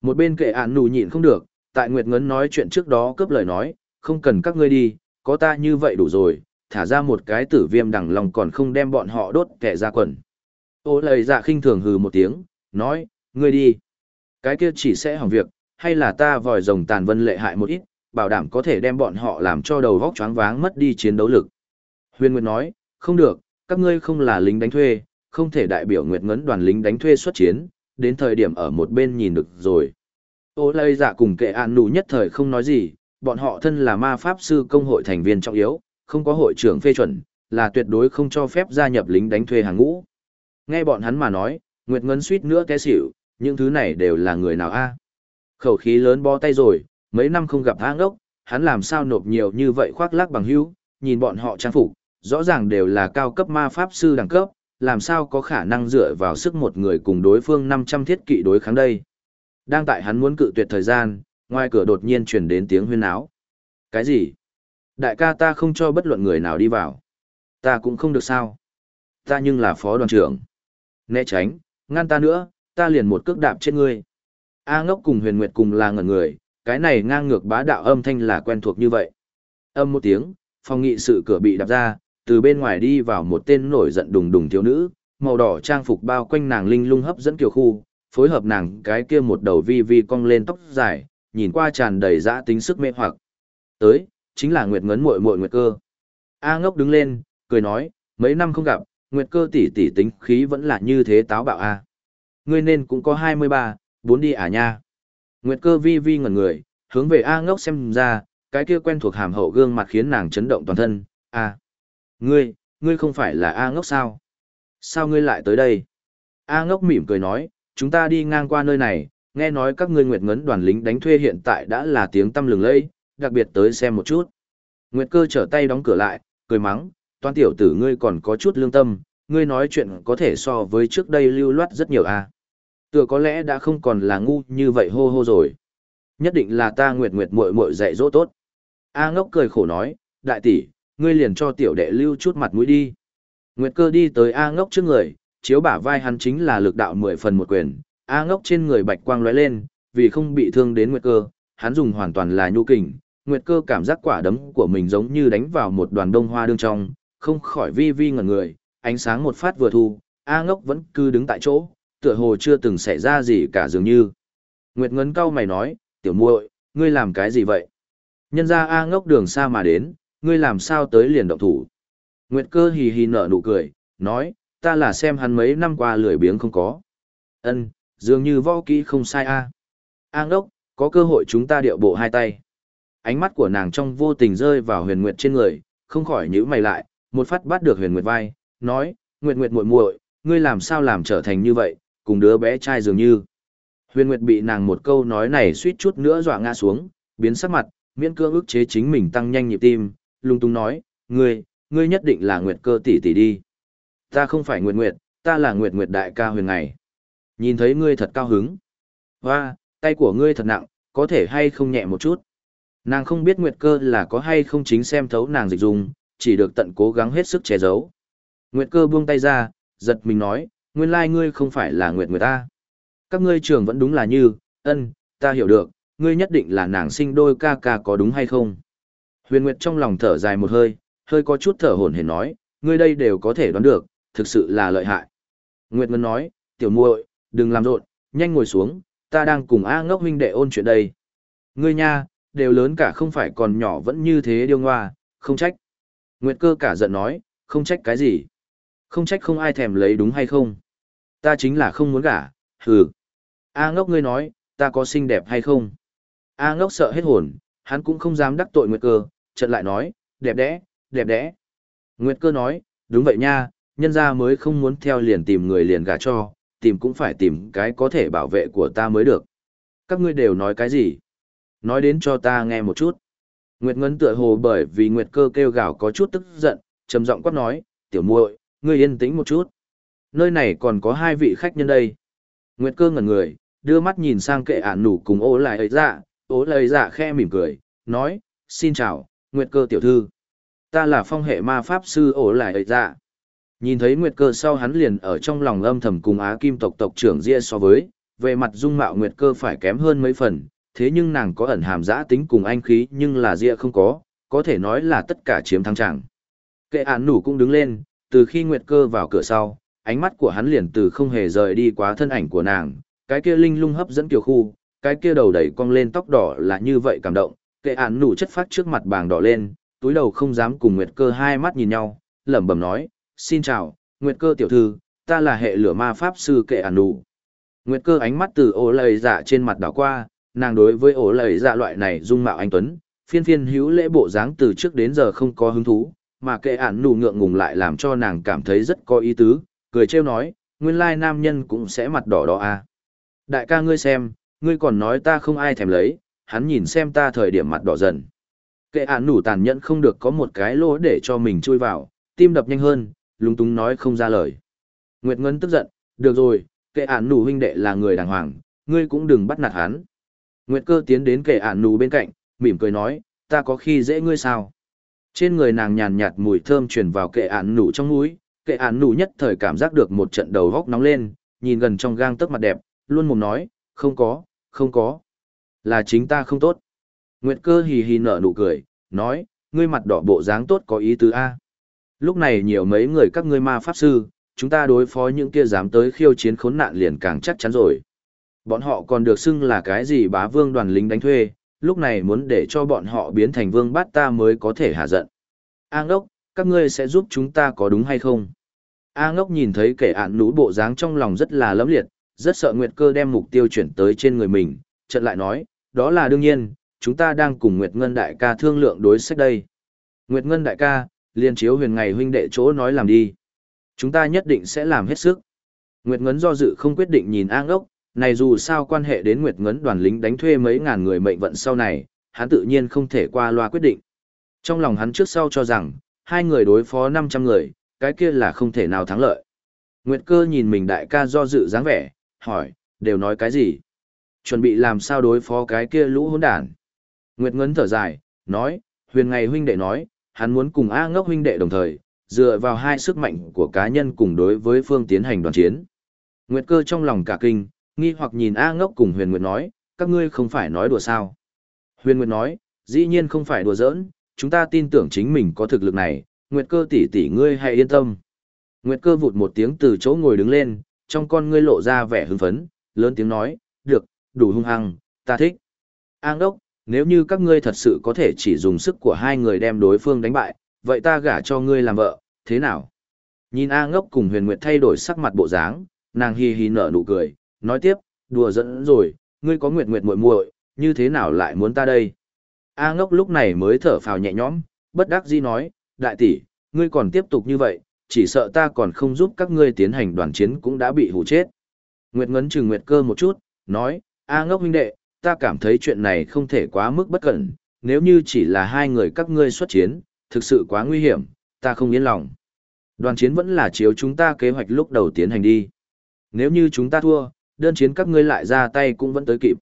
Một bên kệ ạn nù nhịn không được, tại Nguyệt Ngấn nói chuyện trước đó cướp lời nói, không cần các ngươi đi, có ta như vậy đủ rồi, thả ra một cái tử viêm đằng lòng còn không đem bọn họ đốt kẻ ra quần. Ô lời dạ khinh thường hừ một tiếng, nói, ngươi đi. Cái kia chỉ sẽ hỏng việc, hay là ta vòi rồng tàn vân lệ hại một ít, bảo đảm có thể đem bọn họ làm cho đầu vóc choáng váng mất đi chiến đấu lực. Huyền Nguyệt nói, không được, các ngươi không là lính đánh thuê, không thể đại biểu Nguyệt Ngấn đoàn lính đánh thuê xuất chiến, đến thời điểm ở một bên nhìn được rồi. Ô lây giả cùng kệ an nụ nhất thời không nói gì, bọn họ thân là ma pháp sư công hội thành viên trọng yếu, không có hội trưởng phê chuẩn, là tuyệt đối không cho phép gia nhập lính đánh thuê hàng ngũ. Nghe bọn hắn mà nói, Nguyệt Ngân suýt nữa té xỉu, những thứ này đều là người nào a? Khẩu khí lớn bó tay rồi, mấy năm không gặp hang ốc, hắn làm sao nộp nhiều như vậy khoác lác bằng hữu, nhìn bọn họ trang phục, rõ ràng đều là cao cấp ma pháp sư đẳng cấp, làm sao có khả năng dựa vào sức một người cùng đối phương 500 thiết kỵ đối kháng đây. Đang tại hắn muốn cự tuyệt thời gian, ngoài cửa đột nhiên truyền đến tiếng huyên áo. Cái gì? Đại ca ta không cho bất luận người nào đi vào. Ta cũng không được sao. Ta nhưng là phó đoàn trưởng. Né tránh, ngăn ta nữa, ta liền một cước đạp trên ngươi. A ngốc cùng huyền nguyệt cùng là ngẩn người, cái này ngang ngược bá đạo âm thanh là quen thuộc như vậy. Âm một tiếng, phòng nghị sự cửa bị đạp ra, từ bên ngoài đi vào một tên nổi giận đùng đùng thiếu nữ, màu đỏ trang phục bao quanh nàng linh lung hấp dẫn kiều khu, phối hợp nàng cái kia một đầu vi vi cong lên tóc dài, nhìn qua tràn đầy dã tính sức mê hoặc. Tới, chính là Nguyệt Ngấn muội muội Nguyệt Cơ. A Ngốc đứng lên, cười nói, mấy năm không gặp, Nguyệt Cơ tỷ tỷ tính khí vẫn là như thế táo bạo a. Ngươi nên cũng có 23, bốn đi à nha. Nguyệt Cơ vi vi ngẩn người, hướng về A Ngốc xem ra, cái kia quen thuộc hàm hậu gương mặt khiến nàng chấn động toàn thân, a. Ngươi, ngươi không phải là A Ngốc sao? Sao ngươi lại tới đây? A Ngốc mỉm cười nói, chúng ta đi ngang qua nơi này, nghe nói các ngươi Nguyệt Ngấn đoàn lính đánh thuê hiện tại đã là tiếng tâm lừng lẫy, đặc biệt tới xem một chút. Nguyệt Cơ trở tay đóng cửa lại, cười mắng, toan tiểu tử ngươi còn có chút lương tâm, ngươi nói chuyện có thể so với trước đây lưu loát rất nhiều a. À. Tựa có lẽ đã không còn là ngu như vậy hô hô rồi. Nhất định là ta Nguyệt Nguyệt muội muội dạy dỗ tốt. A ngốc cười khổ nói, đại tỷ, ngươi liền cho tiểu đệ lưu chút mặt mũi đi. Nguyệt cơ đi tới A ngốc trước người, chiếu bả vai hắn chính là lực đạo mười phần một quyền. A ngốc trên người bạch quang lóe lên, vì không bị thương đến Nguyệt cơ, hắn dùng hoàn toàn là nhu kình. Nguyệt cơ cảm giác quả đấm của mình giống như đánh vào một đoàn đông hoa đương trong, không khỏi vi vi ngẩn người, ánh sáng một phát vừa thu, A ngốc vẫn cứ đứng tại chỗ, tựa hồ chưa từng xảy ra gì cả dường như. Nguyệt ngấn cau mày nói, tiểu muội, ngươi làm cái gì vậy? Nhân ra A ngốc đường xa mà đến, ngươi làm sao tới liền động thủ. Nguyệt cơ hì hì nở nụ cười, nói, ta là xem hắn mấy năm qua lười biếng không có. Ân, dường như võ kỹ không sai a. A ngốc, có cơ hội chúng ta điệu bộ hai tay. Ánh mắt của nàng trong vô tình rơi vào huyền nguyệt trên người, không khỏi nhíu mày lại, một phát bắt được huyền nguyệt vai, nói, nguyệt nguyệt muội muội, ngươi làm sao làm trở thành như vậy, cùng đứa bé trai dường như. Huyền nguyệt bị nàng một câu nói này suýt chút nữa dọa ngã xuống, biến sắc mặt, miễn cưỡng ức chế chính mình tăng nhanh nhịp tim, lung tung nói, ngươi, ngươi nhất định là Nguyệt cơ tỷ tỷ đi. Ta không phải Nguyệt Nguyệt, ta là Nguyệt Nguyệt đại ca huyền ngày. Nhìn thấy ngươi thật cao hứng. Hoa, tay của ngươi thật nặng, có thể hay không nhẹ một chút. Nàng không biết Nguyệt cơ là có hay không chính xem thấu nàng dịch dùng, chỉ được tận cố gắng hết sức che giấu. Nguyệt cơ buông tay ra, giật mình nói, nguyên lai ngươi không phải là Nguyệt Nguyệt ta. Các ngươi trường vẫn đúng là như, ân, ta hiểu được, ngươi nhất định là nàng sinh đôi ca ca có đúng hay không? Huyền Nguyệt trong lòng thở dài một hơi, hơi có chút thở hổn hển nói, ngươi đây đều có thể đoán được, thực sự là lợi hại. Nguyệt Ngân nói, tiểu muội, đừng làm rộn, nhanh ngồi xuống, ta đang cùng A ngốc huynh đệ ôn chuyện đây. Ngươi nha, đều lớn cả không phải còn nhỏ vẫn như thế điêu ngoa, không trách. Nguyệt cơ cả giận nói, không trách cái gì. Không trách không ai thèm lấy đúng hay không. Ta chính là không muốn gả, hừ. A ngốc ngươi nói, ta có xinh đẹp hay không? A ngốc sợ hết hồn, hắn cũng không dám đắc tội Nguyệt cơ, trận lại nói, đẹp đẽ, đẹp đẽ. Nguyệt cơ nói, đúng vậy nha, nhân gia mới không muốn theo liền tìm người liền gả cho, tìm cũng phải tìm cái có thể bảo vệ của ta mới được. Các ngươi đều nói cái gì? Nói đến cho ta nghe một chút. Nguyệt Ngân tựa hồ bởi vì Nguyệt cơ kêu gào có chút tức giận, trầm giọng quát nói, tiểu muội, ngươi yên tĩnh một chút. Nơi này còn có hai vị khách nhân đây. Nguyệt cơ ngẩn người, đưa mắt nhìn sang kệ ản nủ cùng ố lại ấy dạ, ố lại dạ khẽ mỉm cười, nói, xin chào, Nguyệt cơ tiểu thư. Ta là phong hệ ma pháp sư ố lại ấy dạ. Nhìn thấy Nguyệt cơ sau hắn liền ở trong lòng âm thầm cùng Á Kim tộc tộc trưởng Ria so với, về mặt dung mạo Nguyệt cơ phải kém hơn mấy phần, thế nhưng nàng có ẩn hàm giã tính cùng anh khí nhưng là Ria không có, có thể nói là tất cả chiếm thắng chẳng. Kệ án nủ cũng đứng lên, từ khi Nguyệt cơ vào cửa sau, ánh mắt của hắn liền từ không hề rời đi quá thân ảnh của nàng, cái kia linh lung hấp dẫn kiều khu, cái kia đầu đẩy cong lên tóc đỏ là như vậy cảm động, kệ án nủ chất phát trước mặt bàng đỏ lên, túi đầu không dám cùng Nguyệt cơ hai mắt nhìn nhau, lẩm bẩm nói, xin chào, Nguyệt cơ tiểu thư, ta là hệ lửa ma pháp sư kệ ản nủ. Nguyệt cơ ánh mắt từ ổ lầy dạ trên mặt đảo qua, nàng đối với ổ lầy dạ loại này dung mạo anh Tuấn, phiên phiên hữu lễ bộ dáng từ trước đến giờ không có hứng thú, mà kệ ản nụ ngượng ngùng lại làm cho nàng cảm thấy rất có ý tứ, cười trêu nói, nguyên lai nam nhân cũng sẽ mặt đỏ đỏ à. Đại ca ngươi xem, ngươi còn nói ta không ai thèm lấy, hắn nhìn xem ta thời điểm mặt đỏ dần. Kệ ản nụ tàn nhẫn không được có một cái lỗ để cho mình chui vào, tim đập nhanh hơn, lúng túng nói không ra lời. Nguyệt Ngân tức giận, được rồi, kệ ản nụ huynh đệ là người đàng hoàng, ngươi cũng đừng bắt nạt hắn. Nguyệt cơ tiến đến kệ ản nụ bên cạnh, mỉm cười nói, ta có khi dễ ngươi sao? Trên người nàng nhàn nhạt mùi thơm truyền vào kệ ản nụ trong mũi, kệ ản nụ nhất thời cảm giác được một trận đầu góc nóng lên, nhìn gần trong gang tấc mặt đẹp, luôn mồm nói, không có, không có. Là chính ta không tốt. Nguyệt cơ hì hì nở nụ cười, nói, ngươi mặt đỏ bộ dáng tốt có ý tứ A. Lúc này nhiều mấy người các ngươi ma pháp sư, chúng ta đối phó những kia dám tới khiêu chiến khốn nạn liền càng chắc chắn rồi. Bọn họ còn được xưng là cái gì bá vương đoàn lính đánh thuê, lúc này muốn để cho bọn họ biến thành vương bát ta mới có thể hạ giận. A ngốc, các ngươi sẽ giúp chúng ta có đúng hay không? A ngốc nhìn thấy kẻ ạn nũ bộ dáng trong lòng rất là lấm liệt, rất sợ Nguyệt cơ đem mục tiêu chuyển tới trên người mình, trận lại nói, đó là đương nhiên, chúng ta đang cùng Nguyệt Ngân đại ca thương lượng đối sách đây. Nguyệt Ngân đại ca, liên chiếu huyền ngày huynh đệ chỗ nói làm đi. Chúng ta nhất định sẽ làm hết sức. Nguyệt Ngấn do dự không quyết định nhìn A ngốc, này dù sao quan hệ đến Nguyệt Ngấn đoàn lính đánh thuê mấy ngàn người mệnh vận sau này, hắn tự nhiên không thể qua loa quyết định. Trong lòng hắn trước sau cho rằng, hai người đối phó 500 người, cái kia là không thể nào thắng lợi. Nguyệt cơ nhìn mình đại ca do dự dáng vẻ, hỏi, đều nói cái gì? Chuẩn bị làm sao đối phó cái kia lũ hỗn đản? Nguyệt Ngấn thở dài, nói, huyền ngày huynh đệ nói, hắn muốn cùng A ngốc huynh đệ đồng thời, dựa vào hai sức mạnh của cá nhân cùng đối với phương tiến hành đoàn chiến. Nguyệt cơ trong lòng cả kinh, nghi hoặc nhìn A ngốc cùng huyền nguyệt nói, các ngươi không phải nói đùa sao. Huyền nguyệt nói, dĩ nhiên không phải đùa giỡn, chúng ta tin tưởng chính mình có thực lực này, nguyệt cơ tỷ tỷ ngươi hãy yên tâm. Nguyệt cơ vụt một tiếng từ chỗ ngồi đứng lên, trong con ngươi lộ ra vẻ hưng phấn, lớn tiếng nói, được, đủ hung hăng, ta thích. A ngốc, nếu như các ngươi thật sự có thể chỉ dùng sức của hai người đem đối phương đánh bại, vậy ta gả cho ngươi làm vợ, thế nào? Nhìn A ngốc cùng huyền nguyệt thay đổi sắc mặt bộ dáng, nàng hi hi nở nụ cười, nói tiếp, đùa dẫn rồi, ngươi có nguyệt nguyệt muội muội, như thế nào lại muốn ta đây? A ngốc lúc này mới thở phào nhẹ nhõm, bất đắc dĩ nói, đại tỷ, ngươi còn tiếp tục như vậy, chỉ sợ ta còn không giúp các ngươi tiến hành đoàn chiến cũng đã bị hủ chết. Nguyệt ngấn chừng nguyệt cơ một chút, nói, A ngốc huynh đệ, ta cảm thấy chuyện này không thể quá mức bất cẩn, nếu như chỉ là hai người các ngươi xuất chiến, thực sự quá nguy hiểm, ta không yên lòng. Đoàn chiến vẫn là chiếu chúng ta kế hoạch lúc đầu tiến hành đi. Nếu như chúng ta thua, đơn chiến các ngươi lại ra tay cũng vẫn tới kịp.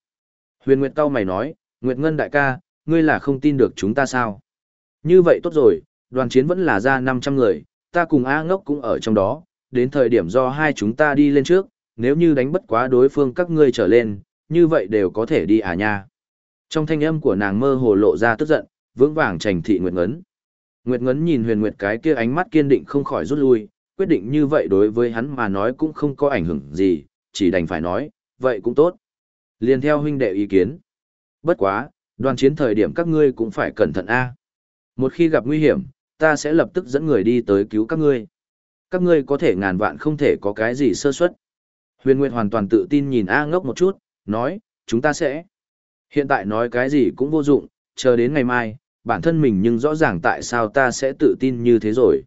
Huyền Nguyệt cao mày nói, Nguyệt Ngân đại ca, ngươi là không tin được chúng ta sao? Như vậy tốt rồi, đoàn chiến vẫn là ra 500 người, ta cùng A ngốc cũng ở trong đó, đến thời điểm do hai chúng ta đi lên trước, nếu như đánh bất quá đối phương các ngươi trở lên, như vậy đều có thể đi à nha. Trong thanh âm của nàng mơ hồ lộ ra tức giận, vững vàng trành thị Nguyệt Ngấn. Nguyệt Ngấn nhìn huyền Nguyệt cái kia ánh mắt kiên định không khỏi rút lui, quyết định như vậy đối với hắn mà nói cũng không có ảnh hưởng gì, chỉ đành phải nói, vậy cũng tốt. Liên theo huynh đệ ý kiến. Bất quá, đoàn chiến thời điểm các ngươi cũng phải cẩn thận a. Một khi gặp nguy hiểm, ta sẽ lập tức dẫn người đi tới cứu các ngươi. Các ngươi có thể ngàn vạn không thể có cái gì sơ suất. Huyền Nguyệt hoàn toàn tự tin nhìn A ngốc một chút, nói, chúng ta sẽ. Hiện tại nói cái gì cũng vô dụng, chờ đến ngày mai, bản thân mình nhưng rõ ràng tại sao ta sẽ tự tin như thế rồi.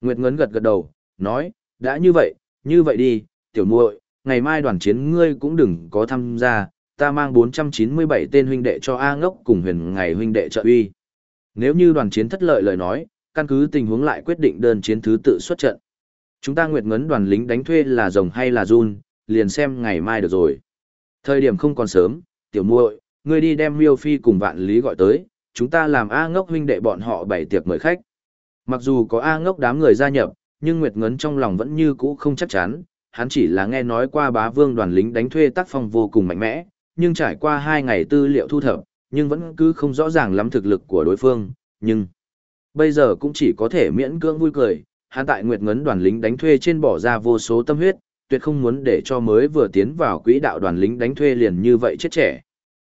Nguyệt Ngấn gật gật đầu, nói, đã như vậy, như vậy đi, tiểu muội, ngày mai đoàn chiến ngươi cũng đừng có tham gia, ta mang 497 tên huynh đệ cho A ngốc cùng huyền ngày huynh đệ trợ uy. Nếu như đoàn chiến thất lợi lời nói, căn cứ tình huống lại quyết định đơn chiến thứ tự xuất trận. Chúng ta nguyệt ngấn đoàn lính đánh thuê là rồng hay là run, liền xem ngày mai được rồi. Thời điểm không còn sớm, tiểu muội, ngươi đi đem miêu phi cùng vạn lý gọi tới, chúng ta làm A ngốc huynh đệ bọn họ bảy tiệc mời khách. Mặc dù có A ngốc đám người gia nhập, nhưng Nguyệt Ngấn trong lòng vẫn như cũ không chắc chắn, hắn chỉ là nghe nói qua bá vương đoàn lính đánh thuê tác phong vô cùng mạnh mẽ, nhưng trải qua hai ngày tư liệu thu thập, nhưng vẫn cứ không rõ ràng lắm thực lực của đối phương, nhưng bây giờ cũng chỉ có thể miễn cưỡng vui cười, hắn tại Nguyệt Ngấn đoàn lính đánh thuê trên bỏ ra vô số tâm huyết, tuyệt không muốn để cho mới vừa tiến vào quỹ đạo đoàn lính đánh thuê liền như vậy chết trẻ.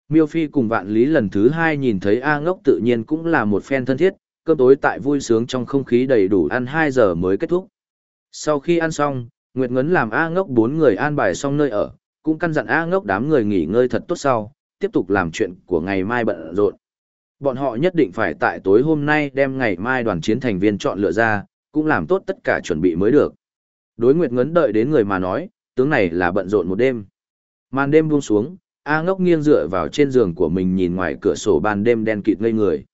Miêu Phi cùng vạn lý lần thứ hai nhìn thấy A ngốc tự nhiên cũng là một phen thân thiết, cơm tối tại vui sướng trong không khí đầy đủ ăn 2 giờ mới kết thúc. Sau khi ăn xong, Nguyệt Ngấn làm A ngốc bốn người an bài xong nơi ở, cũng căn dặn A ngốc đám người nghỉ ngơi thật tốt sau, tiếp tục làm chuyện của ngày mai bận rộn. Bọn họ nhất định phải tại tối hôm nay đem ngày mai đoàn chiến thành viên chọn lựa ra, cũng làm tốt tất cả chuẩn bị mới được. Đối Nguyệt Ngấn đợi đến người mà nói, tướng này là bận rộn một đêm. Màn đêm buông xuống, A ngốc nghiêng dựa vào trên giường của mình nhìn ngoài cửa sổ ban đêm đen kịt ngây người.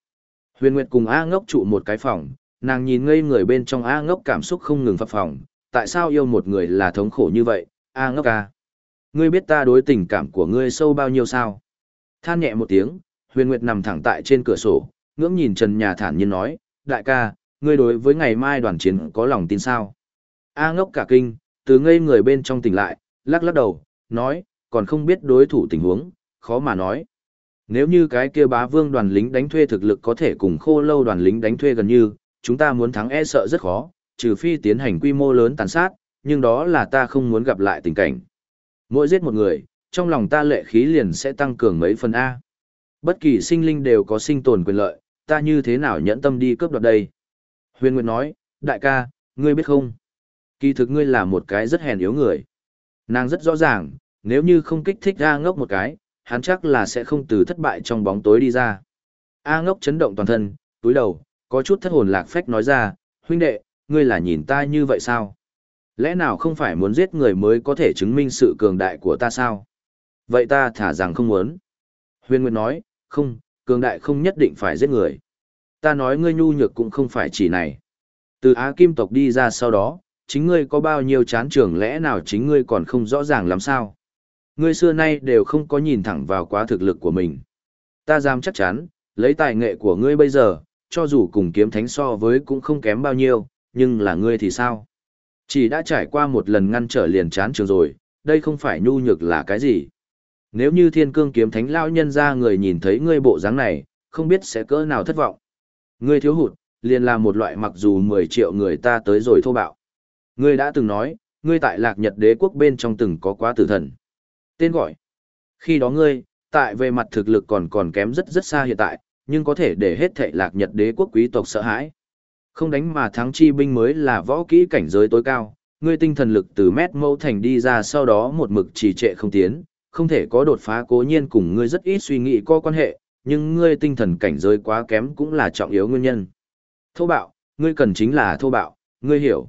Huyền Nguyệt cùng A ngốc trụ một cái phòng, nàng nhìn ngây người bên trong A ngốc cảm xúc không ngừng phập phòng. Tại sao yêu một người là thống khổ như vậy, A ngốc ca, Ngươi biết ta đối tình cảm của ngươi sâu bao nhiêu sao? Than nhẹ một tiếng, Huyền Nguyệt nằm thẳng tại trên cửa sổ, ngưỡng nhìn trần nhà thản nhiên nói, đại ca, ngươi đối với ngày mai đoàn chiến có lòng tin sao? A ngốc cả kinh, từ ngây người bên trong tỉnh lại, lắc lắc đầu, nói, còn không biết đối thủ tình huống, khó mà nói. Nếu như cái kia bá vương đoàn lính đánh thuê thực lực có thể cùng khô lâu đoàn lính đánh thuê gần như, chúng ta muốn thắng e sợ rất khó, trừ phi tiến hành quy mô lớn tàn sát, nhưng đó là ta không muốn gặp lại tình cảnh. Mỗi giết một người, trong lòng ta lệ khí liền sẽ tăng cường mấy phần A. Bất kỳ sinh linh đều có sinh tồn quyền lợi, ta như thế nào nhẫn tâm đi cướp đoạt đây? Huyền Nguyệt nói, đại ca, ngươi biết không? Kỳ thực ngươi là một cái rất hèn yếu người. Nàng rất rõ ràng, nếu như không kích thích A ngốc một cái, hắn chắc là sẽ không từ thất bại trong bóng tối đi ra. A ngốc chấn động toàn thân, túi đầu, có chút thất hồn lạc phách nói ra, huynh đệ, ngươi là nhìn ta như vậy sao? Lẽ nào không phải muốn giết người mới có thể chứng minh sự cường đại của ta sao? Vậy ta thả rằng không muốn. Huyền Nguyệt nói, không, cường đại không nhất định phải giết người. Ta nói ngươi nhu nhược cũng không phải chỉ này. Từ Á Kim tộc đi ra sau đó, chính ngươi có bao nhiêu chán trường lẽ nào chính ngươi còn không rõ ràng làm sao? Ngươi xưa nay đều không có nhìn thẳng vào quá thực lực của mình. Ta dám chắc chắn, lấy tài nghệ của ngươi bây giờ, cho dù cùng kiếm thánh so với cũng không kém bao nhiêu, nhưng là ngươi thì sao? Chỉ đã trải qua một lần ngăn trở liền chán trường rồi, đây không phải nhu nhược là cái gì. Nếu như thiên cương kiếm thánh lao nhân ra người nhìn thấy ngươi bộ dáng này, không biết sẽ cỡ nào thất vọng. Ngươi thiếu hụt, liền là một loại mặc dù 10 triệu người ta tới rồi thô bạo. Ngươi đã từng nói, ngươi tại lạc nhật đế quốc bên trong từng có quá tử thần. Tên gọi. Khi đó ngươi, tại về mặt thực lực còn còn kém rất rất xa hiện tại, nhưng có thể để hết thệ lạc nhật đế quốc quý tộc sợ hãi. Không đánh mà thắng chi binh mới là võ kỹ cảnh giới tối cao, ngươi tinh thần lực từ mét mâu thành đi ra sau đó một mực trì trệ không tiến, không thể có đột phá cố nhiên cùng ngươi rất ít suy nghĩ có quan hệ, nhưng ngươi tinh thần cảnh giới quá kém cũng là trọng yếu nguyên nhân. Thô bạo, ngươi cần chính là thô bạo, ngươi hiểu.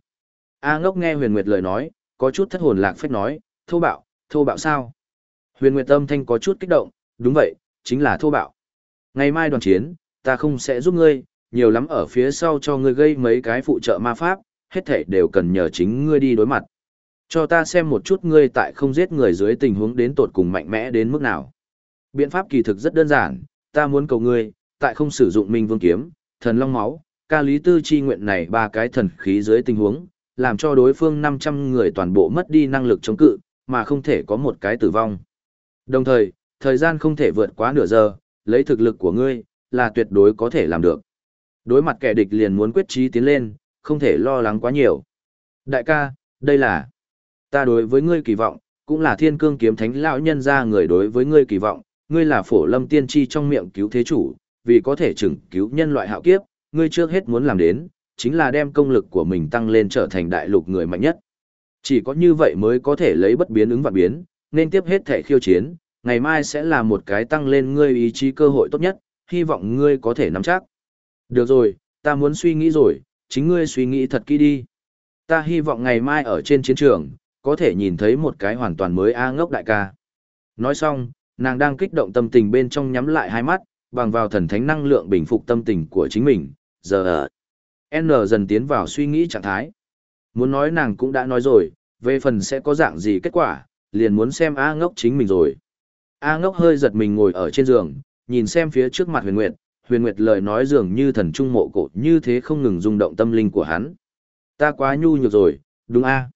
A ngốc nghe huyền nguyệt lời nói, có chút thất hồn lạc phách nói, thô bạo, thô bạo sao? Huyền nguyệt âm thanh có chút kích động, đúng vậy, chính là thô bạo. Ngày mai đoàn chiến, ta không sẽ giúp ngươi, nhiều lắm ở phía sau cho ngươi gây mấy cái phụ trợ ma pháp, hết thể đều cần nhờ chính ngươi đi đối mặt. Cho ta xem một chút ngươi tại không giết người dưới tình huống đến tột cùng mạnh mẽ đến mức nào. Biện pháp kỳ thực rất đơn giản, ta muốn cầu ngươi, tại không sử dụng minh vương kiếm, thần long máu, ca lý tư chi nguyện này ba cái thần khí dưới tình huống, làm cho đối phương 500 người toàn bộ mất đi năng lực chống cự, mà không thể có một cái tử vong. Đồng thời, thời gian không thể vượt quá nửa giờ, lấy thực lực của ngươi, là tuyệt đối có thể làm được. Đối mặt kẻ địch liền muốn quyết trí tiến lên, không thể lo lắng quá nhiều. Đại ca, đây là ta đối với ngươi kỳ vọng, cũng là thiên cương kiếm thánh lão nhân ra người đối với ngươi kỳ vọng, ngươi là phổ lâm tiên tri trong miệng cứu thế chủ, vì có thể chừng cứu nhân loại hạo kiếp, ngươi trước hết muốn làm đến, chính là đem công lực của mình tăng lên trở thành đại lục người mạnh nhất. Chỉ có như vậy mới có thể lấy bất biến ứng vạn biến, nên tiếp hết thể khiêu chiến, ngày mai sẽ là một cái tăng lên ngươi ý chí cơ hội tốt nhất, hy vọng ngươi có thể nắm chắc. Được rồi, ta muốn suy nghĩ rồi, chính ngươi suy nghĩ thật kỹ đi. Ta hy vọng ngày mai ở trên chiến trường, có thể nhìn thấy một cái hoàn toàn mới A ngốc đại ca. Nói xong, nàng đang kích động tâm tình bên trong nhắm lại hai mắt, bằng vào thần thánh năng lượng bình phục tâm tình của chính mình, giờ ở. N dần tiến vào suy nghĩ trạng thái. Muốn nói nàng cũng đã nói rồi, về phần sẽ có dạng gì kết quả, liền muốn xem A ngốc chính mình rồi. A ngốc hơi giật mình ngồi ở trên giường, nhìn xem phía trước mặt huyền nguyệt, huyền nguyệt lời nói dường như thần trung mộ cổ như thế không ngừng rung động tâm linh của hắn. Ta quá nhu nhược rồi, đúng A.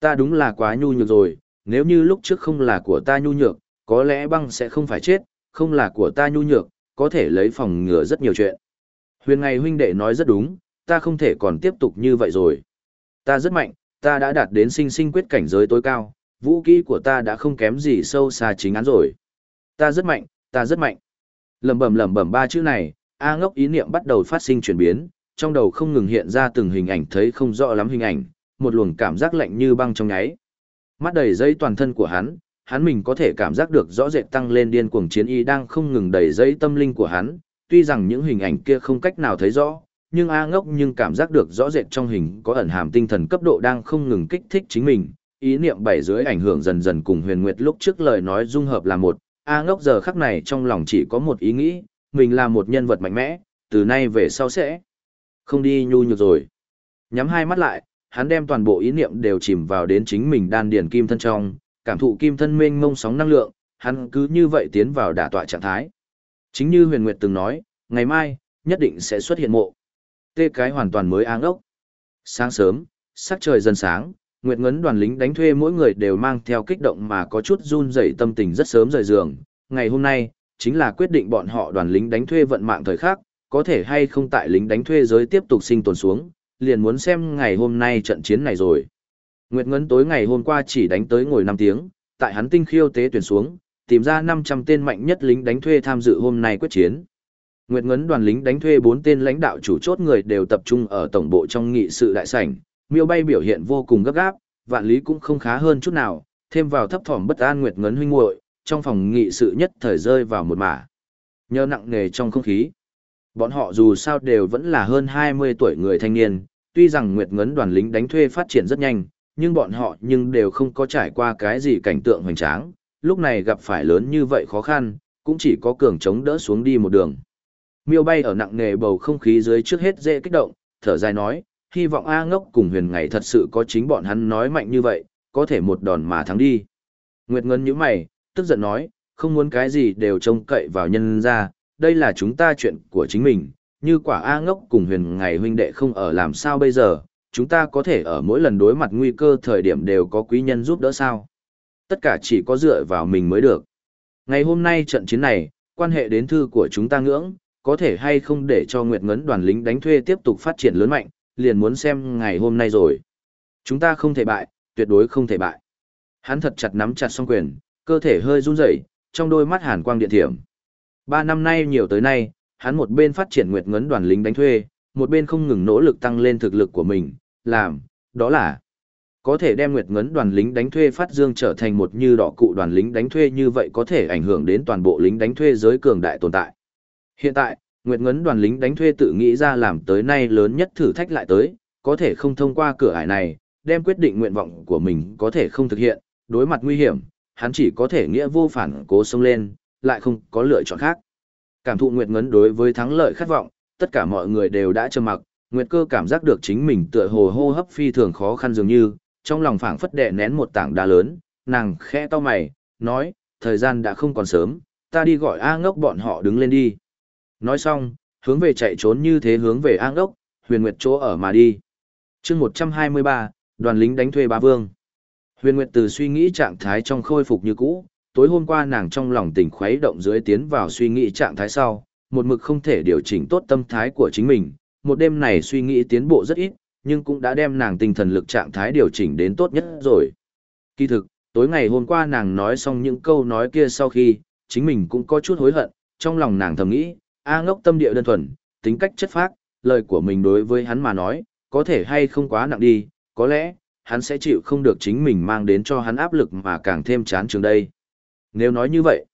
Ta đúng là quá nhu nhược rồi, nếu như lúc trước không là của ta nhu nhược, có lẽ băng sẽ không phải chết, không là của ta nhu nhược, có thể lấy phòng ngừa rất nhiều chuyện. Huyền ngày huynh đệ nói rất đúng, ta không thể còn tiếp tục như vậy rồi. Ta rất mạnh, ta đã đạt đến sinh sinh quyết cảnh giới tối cao, vũ kỹ của ta đã không kém gì sâu xa chính án rồi. Ta rất mạnh, ta rất mạnh. Lẩm bẩm lẩm bẩm ba chữ này, A Ngốc ý niệm bắt đầu phát sinh chuyển biến, trong đầu không ngừng hiện ra từng hình ảnh thấy không rõ lắm hình ảnh, một luồng cảm giác lạnh như băng trong nháy. Mắt đầy dây toàn thân của hắn, hắn mình có thể cảm giác được rõ rệt tăng lên điên cuồng chiến y đang không ngừng đẩy dây tâm linh của hắn, tuy rằng những hình ảnh kia không cách nào thấy rõ, nhưng A ngốc nhưng cảm giác được rõ rệt trong hình có ẩn hàm tinh thần cấp độ đang không ngừng kích thích chính mình, ý niệm bảy dưới ảnh hưởng dần dần cùng huyền nguyệt lúc trước lời nói dung hợp là một, A ngốc giờ khắc này trong lòng chỉ có một ý nghĩ, mình là một nhân vật mạnh mẽ, từ nay về sau sẽ không đi nhu nhược rồi. Nhắm hai mắt lại, hắn đem toàn bộ ý niệm đều chìm vào đến chính mình đan điển kim thân trong, cảm thụ kim thân mênh mông sóng năng lượng, hắn cứ như vậy tiến vào đả tọa trạng thái. Chính như huyền nguyệt từng nói, ngày mai, nhất định sẽ xuất hiện mộ. Tê cái hoàn toàn mới áng ốc. Sáng sớm, sắc trời dần sáng, Nguyệt Ngấn đoàn lính đánh thuê mỗi người đều mang theo kích động mà có chút run rẩy tâm tình rất sớm rời giường. Ngày hôm nay, chính là quyết định bọn họ đoàn lính đánh thuê vận mạng thời khắc, có thể hay không tại lính đánh thuê giới tiếp tục sinh tồn xuống, liền muốn xem ngày hôm nay trận chiến này rồi. Nguyệt Ngấn tối ngày hôm qua chỉ đánh tới ngồi 5 tiếng, tại hắn tinh khiêu tế tuyển xuống, tìm ra 500 tên mạnh nhất lính đánh thuê tham dự hôm nay quyết chiến. Nguyệt Ngấn đoàn lính đánh thuê 4 tên lãnh đạo chủ chốt người đều tập trung ở tổng bộ trong nghị sự đại sảnh, miêu bay biểu hiện vô cùng gấp gáp, vạn lý cũng không khá hơn chút nào, thêm vào thấp thỏm bất an Nguyệt Ngấn huynh muội, trong phòng nghị sự nhất thời rơi vào một mả. Nhờ nặng nề trong không khí. Bọn họ dù sao đều vẫn là hơn 20 tuổi người thanh niên, tuy rằng Nguyệt Ngấn đoàn lính đánh thuê phát triển rất nhanh, nhưng bọn họ nhưng đều không có trải qua cái gì cảnh tượng hoành tráng, lúc này gặp phải lớn như vậy khó khăn, cũng chỉ có cường chống đỡ xuống đi một đường. Miêu bay ở nặng nề bầu không khí dưới trước hết dễ kích động, thở dài nói, hy vọng A ngốc cùng huyền ngày thật sự có chính bọn hắn nói mạnh như vậy, có thể một đòn mà thắng đi. Nguyệt Ngân nhíu mày, tức giận nói, không muốn cái gì đều trông cậy vào nhân ra, đây là chúng ta chuyện của chính mình, như quả A ngốc cùng huyền ngày huynh đệ không ở làm sao bây giờ, chúng ta có thể ở mỗi lần đối mặt nguy cơ thời điểm đều có quý nhân giúp đỡ sao. Tất cả chỉ có dựa vào mình mới được. Ngày hôm nay trận chiến này, quan hệ đến thư của chúng ta ngưỡng, có thể hay không để cho Nguyệt Ngấn đoàn lính đánh thuê tiếp tục phát triển lớn mạnh, liền muốn xem ngày hôm nay rồi. Chúng ta không thể bại, tuyệt đối không thể bại. Hắn thật chặt nắm chặt song quyền, cơ thể hơi run rẩy, trong đôi mắt hàn quang điện thiểm. Ba năm nay nhiều tới nay, hắn một bên phát triển Nguyệt Ngấn đoàn lính đánh thuê, một bên không ngừng nỗ lực tăng lên thực lực của mình, làm, đó là có thể đem Nguyệt Ngấn đoàn lính đánh thuê phát dương trở thành một như đỏ cụ đoàn lính đánh thuê như vậy có thể ảnh hưởng đến toàn bộ lính đánh thuê giới cường đại tồn tại. Hiện tại, Nguyệt Ngấn đoàn lính đánh thuê tự nghĩ ra làm tới nay lớn nhất thử thách lại tới, có thể không thông qua cửa ải này, đem quyết định nguyện vọng của mình có thể không thực hiện, đối mặt nguy hiểm, hắn chỉ có thể nghĩa vô phản cố xông lên, lại không có lựa chọn khác. Cảm thụ Nguyệt Ngấn đối với thắng lợi khát vọng, tất cả mọi người đều đã trầm mặc, Nguyệt Cơ cảm giác được chính mình tựa hồ hô hấp phi thường khó khăn dường như, trong lòng phảng phất đè nén một tảng đá lớn, nàng khẽ to mày, nói, thời gian đã không còn sớm, ta đi gọi A ngốc bọn họ đứng lên đi. Nói xong, hướng về chạy trốn như thế hướng về An Đốc, huyền nguyệt chỗ ở mà đi. chương 123, đoàn lính đánh thuê bá vương. Huyền nguyệt từ suy nghĩ trạng thái trong khôi phục như cũ, tối hôm qua nàng trong lòng tỉnh khuấy động dưới tiến vào suy nghĩ trạng thái sau, một mực không thể điều chỉnh tốt tâm thái của chính mình, một đêm này suy nghĩ tiến bộ rất ít, nhưng cũng đã đem nàng tinh thần lực trạng thái điều chỉnh đến tốt nhất rồi. Kỳ thực, tối ngày hôm qua nàng nói xong những câu nói kia sau khi, chính mình cũng có chút hối hận, trong lòng nàng thầm nghĩ, A ngốc tâm địa đơn thuần, tính cách chất phác, lời của mình đối với hắn mà nói, có thể hay không quá nặng đi, có lẽ, hắn sẽ chịu không được chính mình mang đến cho hắn áp lực mà càng thêm chán trường đây. Nếu nói như vậy,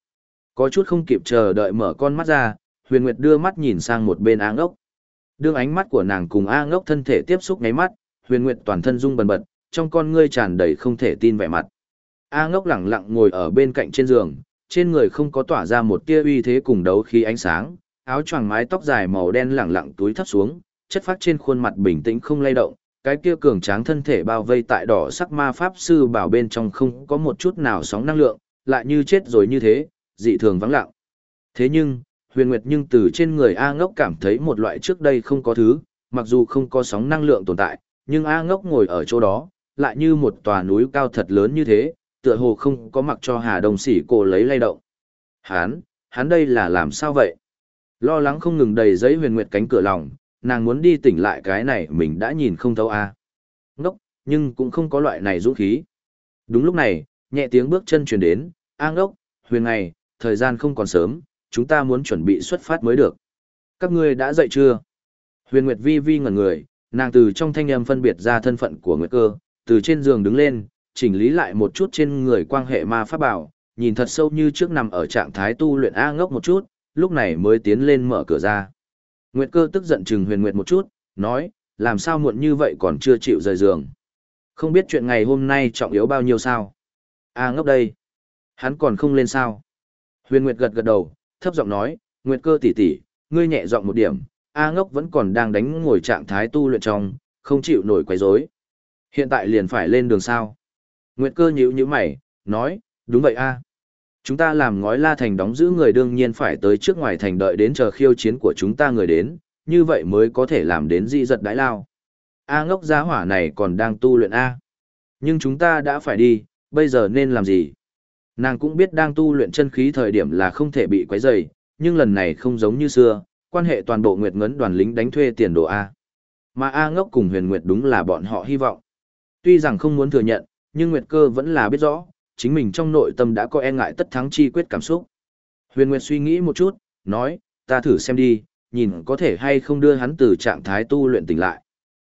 có chút không kịp chờ đợi mở con mắt ra, huyền nguyệt đưa mắt nhìn sang một bên A ngốc. Đương ánh mắt của nàng cùng A ngốc thân thể tiếp xúc ngáy mắt, huyền nguyệt toàn thân rung bần bật, trong con ngươi tràn đầy không thể tin vẻ mặt. A ngốc lẳng lặng ngồi ở bên cạnh trên giường, trên người không có tỏa ra một tia uy thế cùng đấu khí ánh sáng, áo choàng mái tóc dài màu đen lẳng lặng túi thấp xuống, chất phát trên khuôn mặt bình tĩnh không lay động, cái kia cường tráng thân thể bao vây tại đỏ sắc ma pháp sư bảo bên trong không có một chút nào sóng năng lượng, lại như chết rồi như thế, dị thường vắng lặng. Thế nhưng, huyền nguyệt nhưng từ trên người A ngốc cảm thấy một loại trước đây không có thứ, mặc dù không có sóng năng lượng tồn tại, nhưng A ngốc ngồi ở chỗ đó, lại như một tòa núi cao thật lớn như thế, tựa hồ không có mặc cho Hà Đồng Sỉ cổ lấy lay động. Hán, hắn đây là làm sao vậy? Lo lắng không ngừng đầy giấy huyền nguyệt cánh cửa lòng, nàng muốn đi tỉnh lại cái này mình đã nhìn không thấu a. À. Ngốc, nhưng cũng không có loại này dũng khí. Đúng lúc này, nhẹ tiếng bước chân truyền đến, a ngốc, huyền ngày, thời gian không còn sớm, chúng ta muốn chuẩn bị xuất phát mới được. Các ngươi đã dậy chưa? Huyền Nguyệt vi vi ngẩn người, nàng từ trong thanh âm phân biệt ra thân phận của Nguyệt cơ, từ trên giường đứng lên, chỉnh lý lại một chút trên người quan hệ ma pháp bảo, nhìn thật sâu như trước nằm ở trạng thái tu luyện A ngốc một chút, lúc này mới tiến lên mở cửa ra. Nguyệt cơ tức giận chừng huyền nguyệt một chút, nói, làm sao muộn như vậy còn chưa chịu rời giường. Không biết chuyện ngày hôm nay trọng yếu bao nhiêu sao. A ngốc đây. Hắn còn không lên sao. Huyền Nguyệt gật gật đầu, thấp giọng nói, Nguyệt cơ tỷ tỷ, ngươi nhẹ giọng một điểm, A ngốc vẫn còn đang đánh ngồi trạng thái tu luyện trong, không chịu nổi quấy rối. Hiện tại liền phải lên đường sao. Nguyệt cơ nhíu nhíu mày, nói, đúng vậy a. Chúng ta làm ngói la thành đóng giữ người đương nhiên phải tới trước ngoài thành đợi đến chờ khiêu chiến của chúng ta người đến, như vậy mới có thể làm đến dị giật đãi lao. A ngốc giá hỏa này còn đang tu luyện A. Nhưng chúng ta đã phải đi, bây giờ nên làm gì? Nàng cũng biết đang tu luyện chân khí thời điểm là không thể bị quấy rầy, nhưng lần này không giống như xưa, quan hệ toàn bộ Nguyệt Ngấn đoàn lính đánh thuê tiền đồ A. Mà A ngốc cùng huyền Nguyệt đúng là bọn họ hy vọng. Tuy rằng không muốn thừa nhận, nhưng Nguyệt cơ vẫn là biết rõ, chính mình trong nội tâm đã có e ngại tất thắng chi quyết cảm xúc. Huyền Nguyệt suy nghĩ một chút, nói, ta thử xem đi, nhìn có thể hay không đưa hắn từ trạng thái tu luyện tỉnh lại.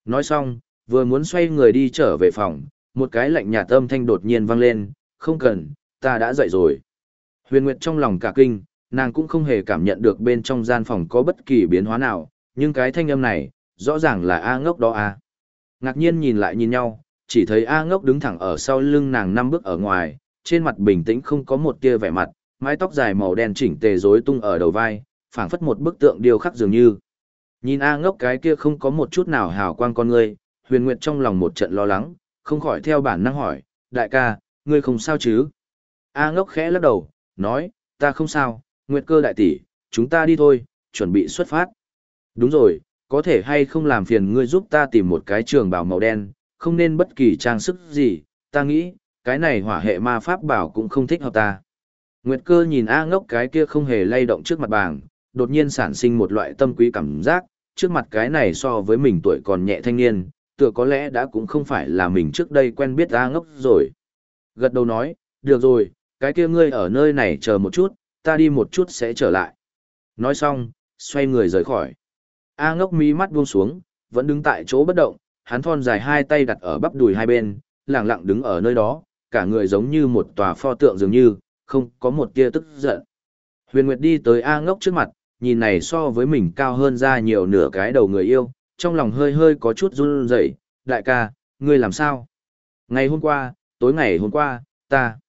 Nói xong, vừa muốn xoay người đi trở về phòng, một cái lạnh nhạt âm thanh đột nhiên vang lên, không cần, ta đã dậy rồi. Huyền Nguyệt trong lòng cả kinh, nàng cũng không hề cảm nhận được bên trong gian phòng có bất kỳ biến hóa nào, nhưng cái thanh âm này, rõ ràng là A ngốc đó A. Ngạc nhiên nhìn lại nhìn nhau, chỉ thấy A ngốc đứng thẳng ở sau lưng nàng năm bước ở ngoài, trên mặt bình tĩnh không có một tia vẻ mặt, mái tóc dài màu đen chỉnh tề rối tung ở đầu vai, phảng phất một bức tượng điêu khắc dường như. Nhìn A ngốc cái kia không có một chút nào hào quang con người huyền nguyệt trong lòng một trận lo lắng, không khỏi theo bản năng hỏi, đại ca, ngươi không sao chứ? A ngốc khẽ lắc đầu, nói, ta không sao, nguyệt cơ đại tỷ, chúng ta đi thôi, chuẩn bị xuất phát. Đúng rồi, có thể hay không làm phiền ngươi giúp ta tìm một cái trường bào màu đen, không nên bất kỳ trang sức gì, ta nghĩ, cái này hỏa hệ ma pháp bảo cũng không thích hợp ta. Nguyệt cơ nhìn A ngốc cái kia không hề lay động trước mặt bảng, đột nhiên sản sinh một loại tâm quý cảm giác, trước mặt cái này so với mình tuổi còn nhẹ thanh niên, tựa có lẽ đã cũng không phải là mình trước đây quen biết A ngốc rồi. Gật đầu nói, được rồi, cái kia ngươi ở nơi này chờ một chút, ta đi một chút sẽ trở lại. Nói xong, xoay người rời khỏi. A ngốc mí mắt buông xuống, vẫn đứng tại chỗ bất động, hắn thon dài hai tay đặt ở bắp đùi hai bên, lặng lặng đứng ở nơi đó, cả người giống như một tòa pho tượng dường như, không có một tia tức giận. Huyền Nguyệt đi tới A ngốc trước mặt, nhìn này so với mình cao hơn ra nhiều nửa cái đầu người yêu, trong lòng hơi hơi có chút run rẩy. đại ca, ngươi làm sao? Ngày hôm qua, tối ngày hôm qua, ta.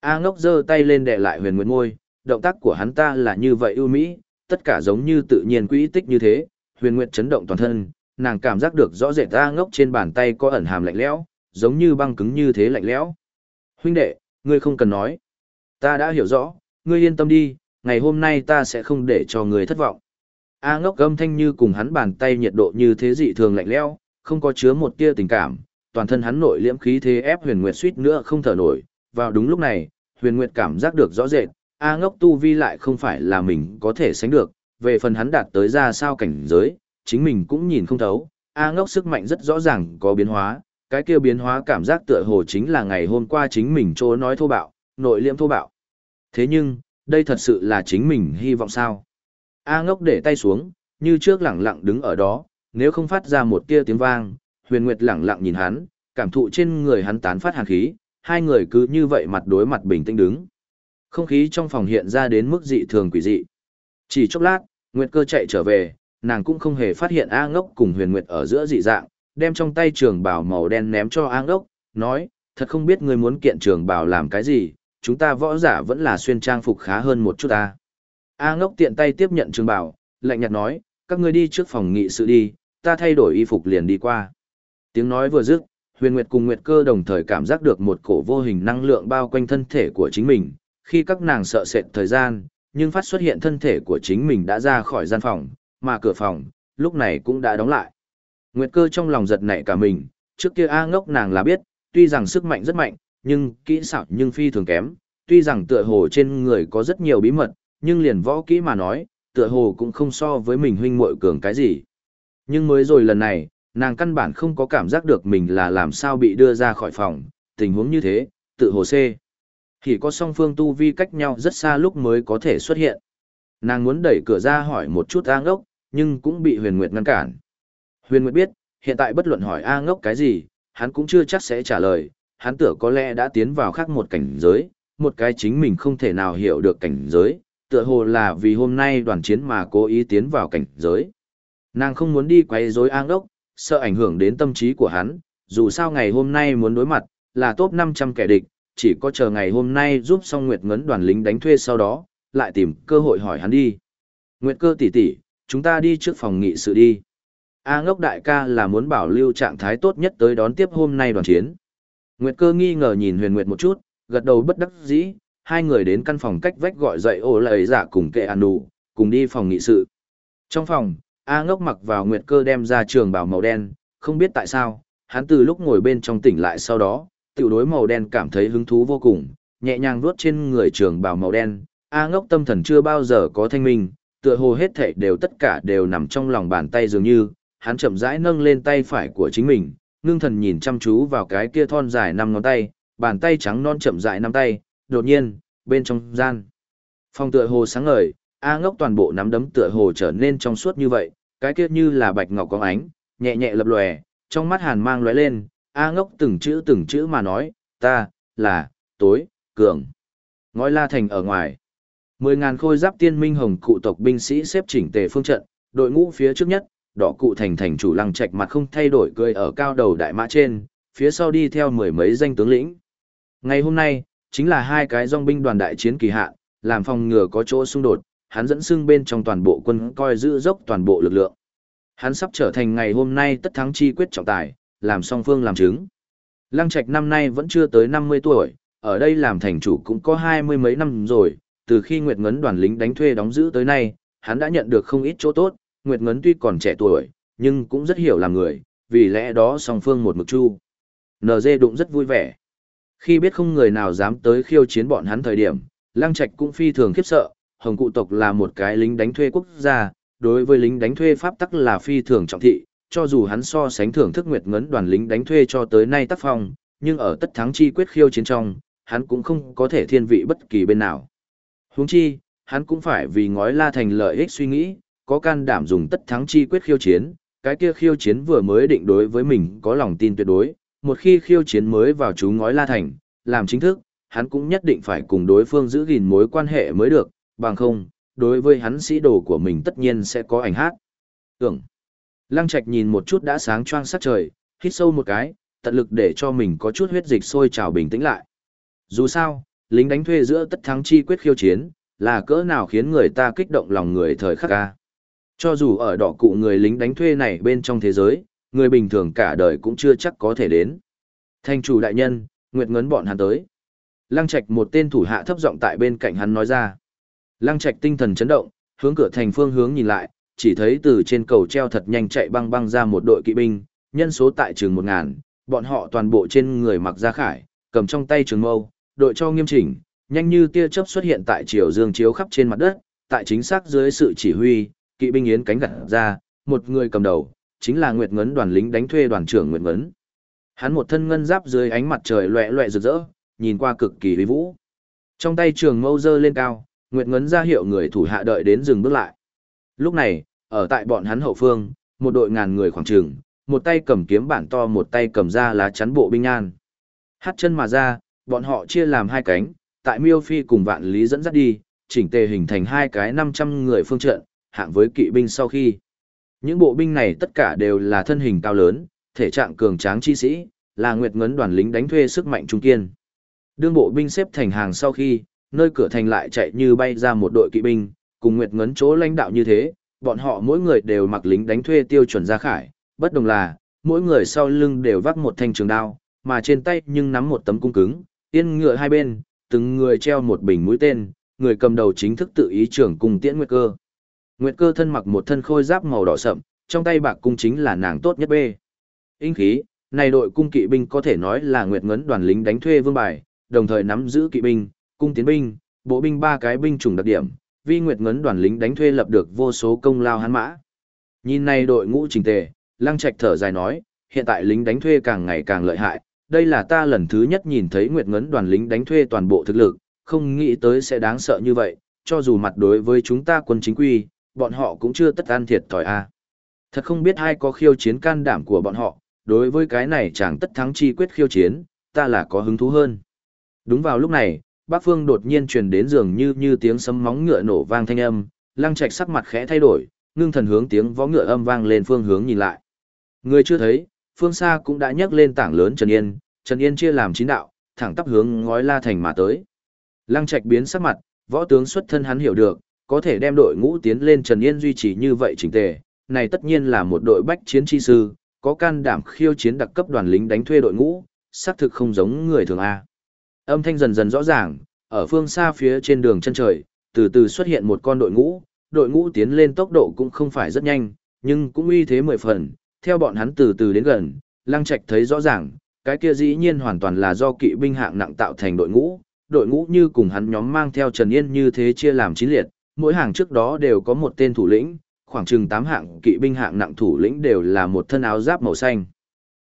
A ngốc giơ tay lên đè lại huyền nguyệt môi, động tác của hắn ta là như vậy ưu mỹ, tất cả giống như tự nhiên quỹ tích như thế, huyền nguyệt chấn động toàn thân, nàng cảm giác được rõ rệt ra ngốc trên bàn tay có ẩn hàm lạnh lẽo, giống như băng cứng như thế lạnh lẽo. Huynh đệ, ngươi không cần nói. Ta đã hiểu rõ, ngươi yên tâm đi, ngày hôm nay ta sẽ không để cho ngươi thất vọng. A ngốc âm thanh như cùng hắn bàn tay nhiệt độ như thế dị thường lạnh lẽo, không có chứa một tia tình cảm, toàn thân hắn nội liễm khí thế ép huyền nguyệt suýt nữa không thở nổi. Vào đúng lúc này, huyền nguyệt cảm giác được rõ rệt, A ngốc tu vi lại không phải là mình có thể sánh được, về phần hắn đạt tới ra sao cảnh giới, chính mình cũng nhìn không thấu. A ngốc sức mạnh rất rõ ràng có biến hóa, cái kia biến hóa cảm giác tựa hồ chính là ngày hôm qua chính mình chỗ nói thô bạo, nội liễm thô bạo. Thế nhưng, đây thật sự là chính mình hy vọng sao? A ngốc để tay xuống, như trước lẳng lặng đứng ở đó, nếu không phát ra một tia tiếng vang, huyền nguyệt lẳng lặng nhìn hắn, cảm thụ trên người hắn tán phát hàn khí, hai người cứ như vậy mặt đối mặt bình tĩnh đứng. Không khí trong phòng hiện ra đến mức dị thường quỷ dị. Chỉ chốc lát, Nguyệt cơ chạy trở về, nàng cũng không hề phát hiện A ngốc cùng huyền nguyệt ở giữa dị dạng, đem trong tay trường bào màu đen ném cho A ngốc, nói, thật không biết ngươi muốn kiện trường bào làm cái gì, chúng ta võ giả vẫn là xuyên trang phục khá hơn một chút ta. A ngốc tiện tay tiếp nhận trường bào, lạnh nhạt nói, các ngươi đi trước phòng nghị sự đi, ta thay đổi y phục liền đi qua. Tiếng nói vừa dứt, huyền nguyệt cùng nguyệt cơ đồng thời cảm giác được một cổ vô hình năng lượng bao quanh thân thể của chính mình, khi các nàng sợ sệt thời gian, nhưng phát xuất hiện thân thể của chính mình đã ra khỏi gian phòng, mà cửa phòng, lúc này cũng đã đóng lại. Nguyệt cơ trong lòng giật nảy cả mình, trước kia A ngốc nàng là biết, tuy rằng sức mạnh rất mạnh, nhưng kỹ xảo nhưng phi thường kém, tuy rằng tựa hồ trên người có rất nhiều bí mật, nhưng liền võ kỹ mà nói, tựa hồ cũng không so với mình huynh muội cường cái gì. Nhưng mới rồi lần này, nàng căn bản không có cảm giác được mình là làm sao bị đưa ra khỏi phòng, tình huống như thế, tự hồ xê. Thì có song phương tu vi cách nhau rất xa lúc mới có thể xuất hiện. Nàng muốn đẩy cửa ra hỏi một chút A ngốc, nhưng cũng bị huyền nguyệt ngăn cản. Huyền nguyệt biết, hiện tại bất luận hỏi A ngốc cái gì, hắn cũng chưa chắc sẽ trả lời, hắn tựa có lẽ đã tiến vào khác một cảnh giới, một cái chính mình không thể nào hiểu được cảnh giới, tựa hồ là vì hôm nay đoàn chiến mà cố ý tiến vào cảnh giới. Nàng không muốn đi quay rối A Ngốc, sợ ảnh hưởng đến tâm trí của hắn, dù sao ngày hôm nay muốn đối mặt, là top 500 kẻ địch, chỉ có chờ ngày hôm nay giúp xong Nguyệt Ngấn đoàn lính đánh thuê sau đó, lại tìm cơ hội hỏi hắn đi. Nguyệt cơ tỷ tỷ, chúng ta đi trước phòng nghị sự đi. A ngốc đại ca là muốn bảo lưu trạng thái tốt nhất tới đón tiếp hôm nay đoàn chiến. Nguyệt cơ nghi ngờ nhìn huyền Nguyệt một chút, gật đầu bất đắc dĩ, hai người đến căn phòng cách vách gọi dậy ô lợi giả cùng kệ an đủ, cùng đi phòng nghị sự. Trong phòng, A ngốc mặc vào Nguyệt cơ đem ra trường bào màu đen, không biết tại sao, hắn từ lúc ngồi bên trong tỉnh lại sau đó, tiểu đối màu đen cảm thấy hứng thú vô cùng, nhẹ nhàng vuốt trên người trường bào màu đen, A ngốc tâm thần chưa bao giờ có thanh minh, tựa hồ hết thảy đều tất cả đều nằm trong lòng bàn tay dường như, hắn chậm rãi nâng lên tay phải của chính mình, ngưng thần nhìn chăm chú vào cái kia thon dài năm ngón tay, bàn tay trắng non chậm rãi năm tay, đột nhiên, bên trong gian. Phòng tựa hồ sáng ngời, A ngốc toàn bộ nắm đấm tựa hồ trở nên trong suốt như vậy, cái kia như là bạch ngọc có ánh, nhẹ nhẹ lập lòe, trong mắt hàn mang lóe lên, A ngốc từng chữ từng chữ mà nói, ta, là, tối, cường. Ngói la thành ở ngoài. Mười ngàn khôi giáp tiên minh hồng cụ tộc binh sĩ xếp chỉnh tề phương trận, đội ngũ phía trước nhất, đỏ cụ thành thành chủ lăng trạch mặt không thay đổi cười ở cao đầu đại mã trên, phía sau đi theo mười mấy danh tướng lĩnh. Ngày hôm nay, chính là hai cái dong binh đoàn đại chiến kỳ hạn, làm phòng ngừa có chỗ xung đột, hắn dẫn xưng bên trong toàn bộ quân coi giữ dốc toàn bộ lực lượng. Hắn sắp trở thành ngày hôm nay tất thắng chi quyết trọng tài, làm song phương làm chứng. Lăng Trạch năm nay vẫn chưa tới 50 tuổi, ở đây làm thành chủ cũng có hai mươi mấy năm rồi, từ khi Nguyệt Ngấn đoàn lính đánh thuê đóng giữ tới nay, hắn đã nhận được không ít chỗ tốt, Nguyệt Ngấn tuy còn trẻ tuổi, nhưng cũng rất hiểu làm người, vì lẽ đó song phương một mực chu. NG đụng rất vui vẻ. Khi biết không người nào dám tới khiêu chiến bọn hắn thời điểm, Lăng Trạch cũng phi thường khiếp sợ, Hồng cụ tộc là một cái lính đánh thuê quốc gia, đối với lính đánh thuê pháp tắc là phi thường trọng thị, cho dù hắn so sánh thưởng thức Nguyệt Ngấn đoàn lính đánh thuê cho tới nay tác phong, nhưng ở tất thắng chi quyết khiêu chiến trong, hắn cũng không có thể thiên vị bất kỳ bên nào. Huống chi, hắn cũng phải vì ngói la thành lợi ích suy nghĩ, có can đảm dùng tất thắng chi quyết khiêu chiến, cái kia khiêu chiến vừa mới định đối với mình có lòng tin tuyệt đối, một khi khiêu chiến mới vào chú ngói la thành, làm chính thức, hắn cũng nhất định phải cùng đối phương giữ gìn mối quan hệ mới được, bằng không, đối với hắn sĩ đồ của mình tất nhiên sẽ có ảnh hát. Tưởng. Lăng Trạch nhìn một chút đã sáng choang sắc trời, hít sâu một cái, tận lực để cho mình có chút huyết dịch sôi trào bình tĩnh lại. Dù sao, lính đánh thuê giữa tất thắng chi quyết khiêu chiến, là cỡ nào khiến người ta kích động lòng người thời khắc ca. Cho dù ở đỏ cụ người lính đánh thuê này bên trong thế giới, người bình thường cả đời cũng chưa chắc có thể đến. Thanh chủ đại nhân, nguyệt ngấn bọn hắn tới. Lăng Trạch một tên thủ hạ thấp giọng tại bên cạnh hắn nói ra. Lăng Trạch tinh thần chấn động, hướng cửa thành phương hướng nhìn lại, chỉ thấy từ trên cầu treo thật nhanh chạy băng băng ra một đội kỵ binh, nhân số tại trường một ngàn, bọn họ toàn bộ trên người mặc da khải, cầm trong tay trường mâu, đội cho nghiêm chỉnh, nhanh như tia chớp xuất hiện tại chiều dương chiếu khắp trên mặt đất, tại chính xác dưới sự chỉ huy, kỵ binh yến cánh gặt ra, một người cầm đầu, chính là Nguyệt Ngấn đoàn lính đánh thuê đoàn trưởng Nguyệt Ngấn. Hắn một thân ngân giáp dưới ánh mặt trời loẹt loẹt rực rỡ, nhìn qua cực kỳ uy vũ. Trong tay trường mâu dơ lên cao, Nguyệt Ngấn ra hiệu người thủ hạ đợi đến dừng bước lại. Lúc này, ở tại bọn hắn hậu phương, một đội ngàn người khoảng trường, một tay cầm kiếm bản to một tay cầm ra lá chắn bộ binh an. Hát chân mà ra, bọn họ chia làm hai cánh, tại Miêu Phi cùng Vạn Lý dẫn dắt đi, chỉnh tề hình thành hai cái 500 người phương trận, hạng với kỵ binh sau khi. Những bộ binh này tất cả đều là thân hình cao lớn, thể trạng cường tráng chi sĩ, là nguyệt ngấn đoàn lính đánh thuê sức mạnh trung kiên. Đương bộ binh xếp thành hàng sau khi, nơi cửa thành lại chạy như bay ra một đội kỵ binh, cùng nguyệt ngấn chỗ lãnh đạo như thế, bọn họ mỗi người đều mặc lính đánh thuê tiêu chuẩn ra khải, bất đồng là, mỗi người sau lưng đều vác một thanh trường đao, mà trên tay nhưng nắm một tấm cung cứng, yên ngựa hai bên, từng người treo một bình mũi tên, người cầm đầu chính thức tự ý trưởng cùng tiễn nguyệt cơ. Nguyệt cơ thân mặc một thân khôi giáp màu đỏ sậm, trong tay bạc cung chính là nàng tốt nhất bê. Inh khí, này đội cung kỵ binh có thể nói là nguyệt ngấn đoàn lính đánh thuê vương bài, đồng thời nắm giữ kỵ binh, cung tiến binh, bộ binh ba cái binh chủng đặc điểm, vi nguyệt ngấn đoàn lính đánh thuê lập được vô số công lao hán mã. Nhìn này đội ngũ trình tề, lăng trạch thở dài nói, hiện tại lính đánh thuê càng ngày càng lợi hại, đây là ta lần thứ nhất nhìn thấy Nguyệt Ngấn đoàn lính đánh thuê toàn bộ thực lực, không nghĩ tới sẽ đáng sợ như vậy, cho dù mặt đối với chúng ta quân chính quy, bọn họ cũng chưa tất ăn thiệt thòi a. Thật không biết ai có khiêu chiến can đảm của bọn họ, đối với cái này chẳng tất thắng chi quyết khiêu chiến, ta là có hứng thú hơn. Đúng vào lúc này, Bác Phương đột nhiên truyền đến dường như như tiếng sấm móng ngựa nổ vang thanh âm, Lăng Trạch sắc mặt khẽ thay đổi, ngưng thần hướng tiếng vó ngựa âm vang lên phương hướng nhìn lại. Người chưa thấy, phương xa cũng đã nhấc lên tảng lớn Trần Yên, Trần Yên chia làm chín đạo, thẳng tắp hướng ngói La Thành mà tới. Lăng Trạch biến sắc mặt, võ tướng xuất thân hắn hiểu được, có thể đem đội ngũ tiến lên Trần Yên duy trì như vậy chỉnh tề, này tất nhiên là một đội bách chiến chi sư, có can đảm khiêu chiến đặc cấp đoàn lính đánh thuê đội ngũ, xác thực không giống người thường A. Âm thanh dần dần rõ ràng, ở phương xa phía trên đường chân trời, từ từ xuất hiện một con đội ngũ, đội ngũ tiến lên tốc độ cũng không phải rất nhanh, nhưng cũng uy thế mười phần, theo bọn hắn từ từ đến gần, Lăng Trạch thấy rõ ràng, cái kia dĩ nhiên hoàn toàn là do kỵ binh hạng nặng tạo thành đội ngũ, đội ngũ như cùng hắn nhóm mang theo Trần Yên như thế chia làm chín liệt, mỗi hàng trước đó đều có một tên thủ lĩnh, khoảng chừng 8 hạng kỵ binh hạng nặng thủ lĩnh đều là một thân áo giáp màu xanh.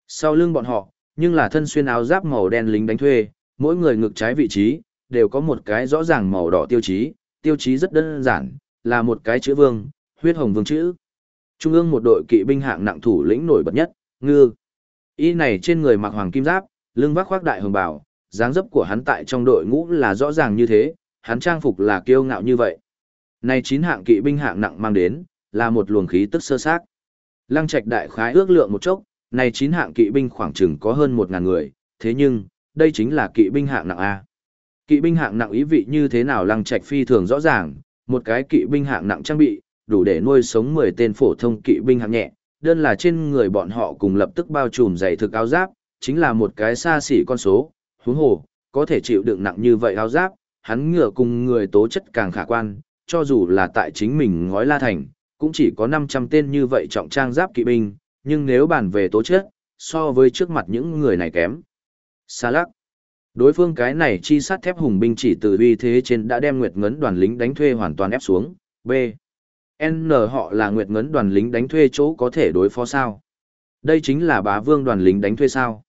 Sau lưng bọn họ, nhưng là thân xuyên áo giáp màu đen lính đánh thuê, mỗi người ngực trái vị trí, đều có một cái rõ ràng màu đỏ tiêu chí, tiêu chí rất đơn giản, là một cái chữ vương, huyết hồng vương chữ. Trung ương một đội kỵ binh hạng nặng thủ lĩnh nổi bật nhất, ngư. Y này trên người mặc hoàng kim giáp, lưng vác khoác đại hồng bảo, dáng dấp của hắn tại trong đội ngũ là rõ ràng như thế, hắn trang phục là kiêu ngạo như vậy. Này chín hạng kỵ binh hạng nặng mang đến, là một luồng khí tức sơ sát. Lăng Trạch đại khái ước lượng một chốc, này chín hạng kỵ binh khoảng chừng có hơn một ngàn người, thế nhưng, đây chính là kỵ binh hạng nặng A. Kỵ binh hạng nặng ý vị như thế nào Lăng Trạch phi thường rõ ràng, một cái kỵ binh hạng nặng trang bị, đủ để nuôi sống 10 tên phổ thông kỵ binh hạng nhẹ, đơn là trên người bọn họ cùng lập tức bao trùm dày thực áo giáp, chính là một cái xa xỉ con số, huống hồ, có thể chịu đựng nặng như vậy áo giáp, hắn ngựa cùng người tố chất càng khả quan, cho dù là tại chính mình ngói la thành, cũng chỉ có 500 tên như vậy trọng trang giáp kỵ binh, nhưng nếu bàn về tố chất, so với trước mặt những người này kém. Xa lắc. Đối phương cái này chi sát thép hùng binh chỉ từ uy thế trên đã đem Nguyệt Ngấn đoàn lính đánh thuê hoàn toàn ép xuống. B. N họ là Nguyệt Ngấn đoàn lính đánh thuê chỗ có thể đối phó sao? Đây chính là bá vương đoàn lính đánh thuê sao?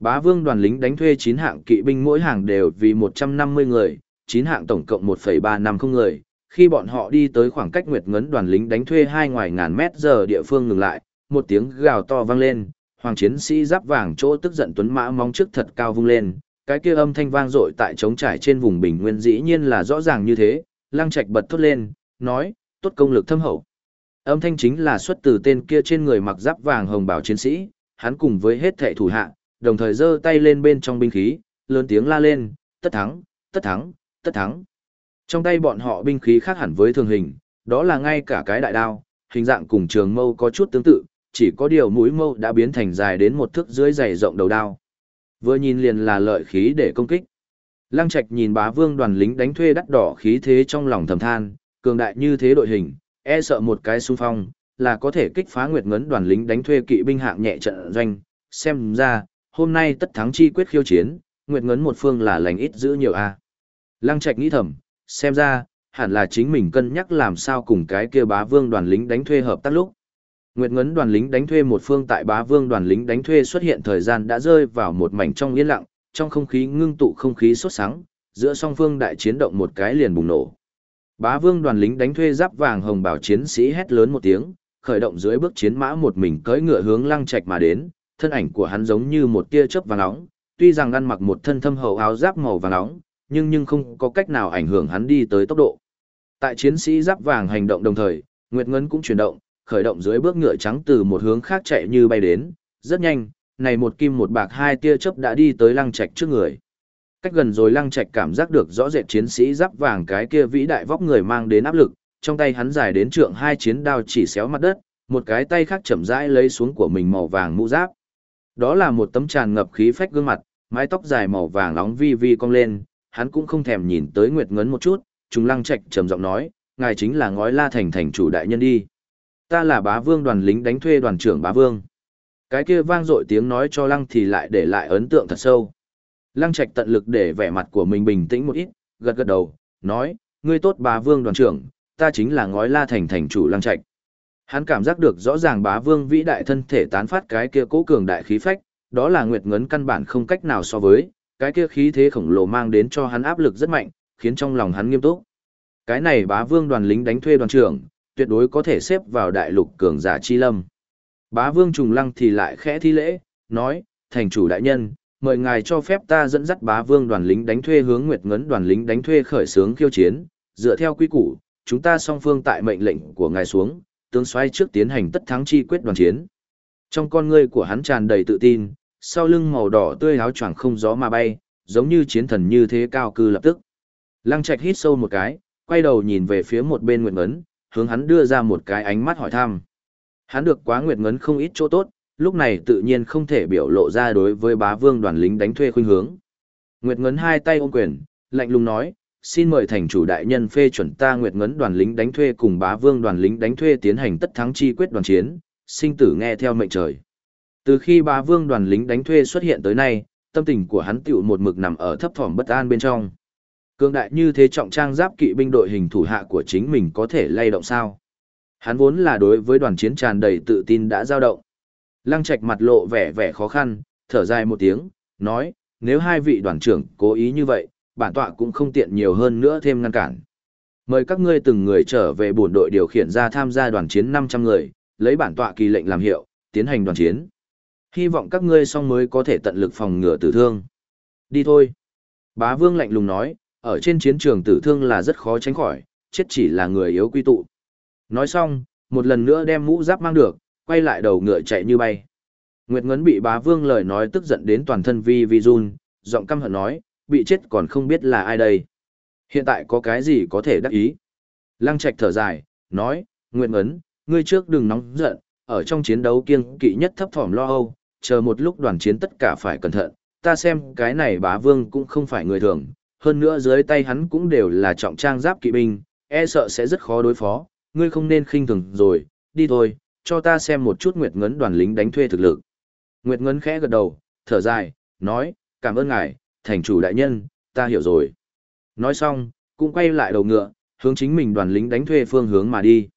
Bá vương đoàn lính đánh thuê 9 hạng kỵ binh mỗi hàng đều vì 150 người, 9 hạng tổng cộng 1,350 người. Khi bọn họ đi tới khoảng cách Nguyệt Ngấn đoàn lính đánh thuê hai ngoài ngàn mét giờ địa phương ngừng lại, một tiếng gào to vang lên, hoàng chiến sĩ giáp vàng chỗ tức giận tuấn mã mong trước thật cao vung lên, cái kia âm thanh vang dội tại trống trải trên vùng bình nguyên dĩ nhiên là rõ ràng như thế, Lăng Trạch bật thốt lên, nói, tốt công lực thâm hậu. Âm thanh chính là xuất từ tên kia trên người mặc giáp vàng hồng bảo chiến sĩ, hắn cùng với hết thệ thủ hạ, đồng thời giơ tay lên bên trong binh khí, lớn tiếng la lên, tất thắng, tất thắng, tất thắng. Trong tay bọn họ binh khí khác hẳn với thường hình, đó là ngay cả cái đại đao, hình dạng cùng trường mâu có chút tương tự, chỉ có điều mũi mâu đã biến thành dài đến một thước dưới dày rộng đầu đao. Vừa nhìn liền là lợi khí để công kích. Lăng Trạch nhìn bá vương đoàn lính đánh thuê đắt đỏ khí thế trong lòng thầm than, cường đại như thế đội hình, e sợ một cái xung phong, là có thể kích phá nguyệt ngấn đoàn lính đánh thuê kỵ binh hạng nhẹ trận doanh. Xem ra, hôm nay tất thắng chi quyết khiêu chiến, nguyệt ngấn một phương là lành ít giữ nhiều a. Lăng Trạch nghĩ thầm, xem ra, hẳn là chính mình cân nhắc làm sao cùng cái kia bá vương đoàn lính đánh thuê hợp tác lúc. Nguyệt Ngấn đoàn lính đánh thuê một phương tại bá vương đoàn lính đánh thuê xuất hiện thời gian đã rơi vào một mảnh trong yên lặng, trong không khí ngưng tụ không khí sốt sáng, giữa song phương đại chiến động một cái liền bùng nổ. Bá vương đoàn lính đánh thuê giáp vàng hồng bảo chiến sĩ hét lớn một tiếng, khởi động dưới bước chiến mã một mình cưỡi ngựa hướng lăng trạch mà đến, thân ảnh của hắn giống như một tia chớp vàng nóng, tuy rằng ăn mặc một thân thâm hậu áo giáp màu vàng nóng, nhưng nhưng không có cách nào ảnh hưởng hắn đi tới tốc độ. Tại chiến sĩ giáp vàng hành động đồng thời, Nguyệt Ngân cũng chuyển động, khởi động dưới bước ngựa trắng từ một hướng khác chạy như bay đến, rất nhanh, này một kim một bạc hai tia chớp đã đi tới lăng trạch trước người. Cách gần rồi lăng trạch cảm giác được rõ rệt chiến sĩ giáp vàng cái kia vĩ đại vóc người mang đến áp lực, trong tay hắn dài đến trượng hai chiến đao chỉ xéo mặt đất, một cái tay khác chậm rãi lấy xuống của mình màu vàng mũ giáp. Đó là một tấm tràn ngập khí phách gương mặt, mái tóc dài màu vàng nóng vi vi cong lên, hắn cũng không thèm nhìn tới Nguyệt Ngấn một chút, trùng lăng trạch trầm giọng nói, ngài chính là ngói la thành thành chủ đại nhân đi. Ta là bá vương đoàn lính đánh thuê đoàn trưởng bá vương. Cái kia vang dội tiếng nói cho lăng thì lại để lại ấn tượng thật sâu. Lăng trạch tận lực để vẻ mặt của mình bình tĩnh một ít, gật gật đầu, nói, ngươi tốt bá vương đoàn trưởng, ta chính là ngói la thành thành chủ lăng trạch. Hắn cảm giác được rõ ràng bá vương vĩ đại thân thể tán phát cái kia cố cường đại khí phách, đó là nguyệt ngấn căn bản không cách nào so với, cái kia khí thế khổng lồ mang đến cho hắn áp lực rất mạnh, khiến trong lòng hắn nghiêm túc. Cái này bá vương đoàn lính đánh thuê đoàn trưởng, tuyệt đối có thể xếp vào đại lục cường giả chi lâm. Bá vương trùng lăng thì lại khẽ thi lễ, nói, thành chủ đại nhân, mời ngài cho phép ta dẫn dắt bá vương đoàn lính đánh thuê hướng Nguyệt Ngấn đoàn lính đánh thuê khởi xướng khiêu chiến, dựa theo quy củ, chúng ta song phương tại mệnh lệnh của ngài xuống, tướng xoay trước tiến hành tất thắng chi quyết đoàn chiến. Trong con ngươi của hắn tràn đầy tự tin, sau lưng màu đỏ tươi áo choàng không gió mà bay, giống như chiến thần như thế cao cư lập tức. Lăng Trạch hít sâu một cái, quay đầu nhìn về phía một bên Nguyệt Ngấn, hướng hắn đưa ra một cái ánh mắt hỏi thăm. Hắn được quá Nguyệt Ngấn không ít chỗ tốt, lúc này tự nhiên không thể biểu lộ ra đối với bá vương đoàn lính đánh thuê khuynh hướng. Nguyệt Ngấn hai tay ôm quyền, lạnh lùng nói, xin mời thành chủ đại nhân phê chuẩn ta Nguyệt Ngấn đoàn lính đánh thuê cùng bá vương đoàn lính đánh thuê tiến hành tất thắng chi quyết đoàn chiến, sinh tử nghe theo mệnh trời. Từ khi bá vương đoàn lính đánh thuê xuất hiện tới nay, tâm tình của hắn tựu một mực nằm ở thấp thỏm bất an bên trong. Cương đại như thế trọng trang giáp kỵ binh đội hình thủ hạ của chính mình có thể lay động sao? Hắn vốn là đối với đoàn chiến tràn đầy tự tin đã dao động. Lăng Trạch mặt lộ vẻ vẻ khó khăn, thở dài một tiếng, nói, nếu hai vị đoàn trưởng cố ý như vậy, bản tọa cũng không tiện nhiều hơn nữa thêm ngăn cản. Mời các ngươi từng người trở về bổn đội điều khiển ra tham gia đoàn chiến 500 người, lấy bản tọa kỳ lệnh làm hiệu, tiến hành đoàn chiến. Hy vọng các ngươi song mới có thể tận lực phòng ngừa tử thương. Đi thôi. Bá Vương lạnh lùng nói, ở trên chiến trường tử thương là rất khó tránh khỏi, chết chỉ là người yếu quy tụ. Nói xong, một lần nữa đem mũ giáp mang được, quay lại đầu ngựa chạy như bay. Nguyệt Ngấn bị bá vương lời nói tức giận đến toàn thân vi vi run, giọng căm hận nói, bị chết còn không biết là ai đây. Hiện tại có cái gì có thể đắc ý. Lăng Trạch thở dài, nói, Nguyệt Ngấn, ngươi trước đừng nóng giận, ở trong chiến đấu kiêng kỵ nhất thấp thỏm lo âu, chờ một lúc đoàn chiến tất cả phải cẩn thận, ta xem cái này bá vương cũng không phải người thường, hơn nữa dưới tay hắn cũng đều là trọng trang giáp kỵ binh, e sợ sẽ rất khó đối phó, ngươi không nên khinh thường rồi, đi thôi, cho ta xem một chút Nguyệt Ngấn đoàn lính đánh thuê thực lực. Nguyệt Ngấn khẽ gật đầu, thở dài, nói, cảm ơn ngài, thành chủ đại nhân, ta hiểu rồi. Nói xong, cũng quay lại đầu ngựa, hướng chính mình đoàn lính đánh thuê phương hướng mà đi.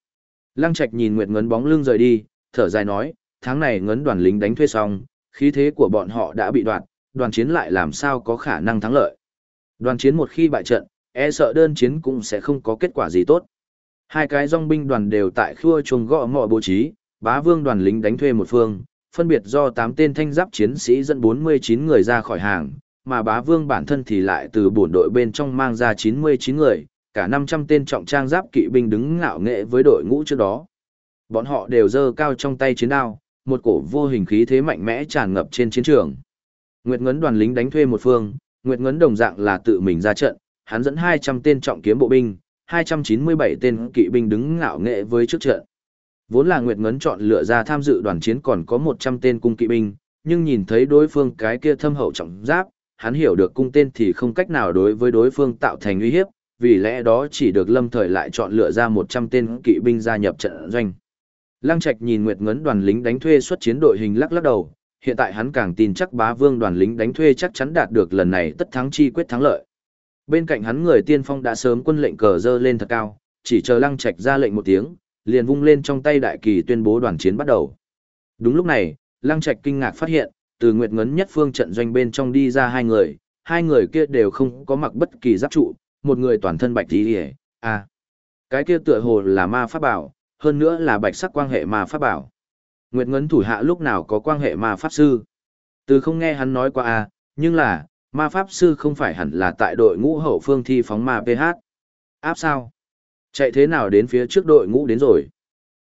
Lăng Trạch nhìn Nguyệt Ngấn bóng lưng rời đi, thở dài nói, tháng này Ngấn đoàn lính đánh thuê xong, khí thế của bọn họ đã bị đoạt, đoàn chiến lại làm sao có khả năng thắng lợi. Đoàn chiến một khi bại trận, e sợ đơn chiến cũng sẽ không có kết quả gì tốt. Hai cái dòng binh đoàn đều tại khua chuồng gõ mọ bố trí, bá vương đoàn lính đánh thuê một phương, phân biệt do 8 tên thanh giáp chiến sĩ dẫn 49 người ra khỏi hàng, mà bá vương bản thân thì lại từ bổn đội bên trong mang ra 99 người, cả 500 tên trọng trang giáp kỵ binh đứng ngạo nghệ với đội ngũ trước đó. Bọn họ đều giơ cao trong tay chiến đao, một cổ vô hình khí thế mạnh mẽ tràn ngập trên chiến trường. Nguyệt Ngấn đoàn lính đánh thuê một phương, Nguyệt Ngấn đồng dạng là tự mình ra trận, hắn dẫn 200 tên trọng kiếm bộ binh, 297 tên kỵ binh đứng ngạo nghệ với trước trận. Vốn là Nguyệt Ngấn chọn lựa ra tham dự đoàn chiến còn có 100 tên cung kỵ binh, nhưng nhìn thấy đối phương cái kia thâm hậu trọng giáp, hắn hiểu được cung tên thì không cách nào đối với đối phương tạo thành uy hiếp, vì lẽ đó chỉ được lâm thời lại chọn lựa ra 100 tên kỵ binh gia nhập trận doanh. Lăng Trạch nhìn Nguyệt Ngấn đoàn lính đánh thuê xuất chiến đội hình lắc lắc đầu, hiện tại hắn càng tin chắc bá vương đoàn lính đánh thuê chắc chắn đạt được lần này tất thắng chi quyết thắng lợi. Bên cạnh hắn người tiên phong đã sớm quân lệnh cờ dơ lên thật cao, chỉ chờ lăng trạch ra lệnh một tiếng, liền vung lên trong tay đại kỳ tuyên bố đoàn chiến bắt đầu. Đúng lúc này, lăng trạch kinh ngạc phát hiện, từ Nguyệt Ngấn nhất phương trận doanh bên trong đi ra hai người, hai người kia đều không có mặc bất kỳ giáp trụ, một người toàn thân bạch tí hề, à. Cái kia tựa hồ là ma pháp bảo, hơn nữa là bạch sắc quan hệ ma pháp bảo. Nguyệt Ngấn thủ hạ lúc nào có quan hệ ma pháp sư. Từ không nghe hắn nói qua à, nhưng là, ma pháp sư không phải hẳn là tại đội ngũ hậu phương thi phóng ma PH. Áp sao? Chạy thế nào đến phía trước đội ngũ đến rồi?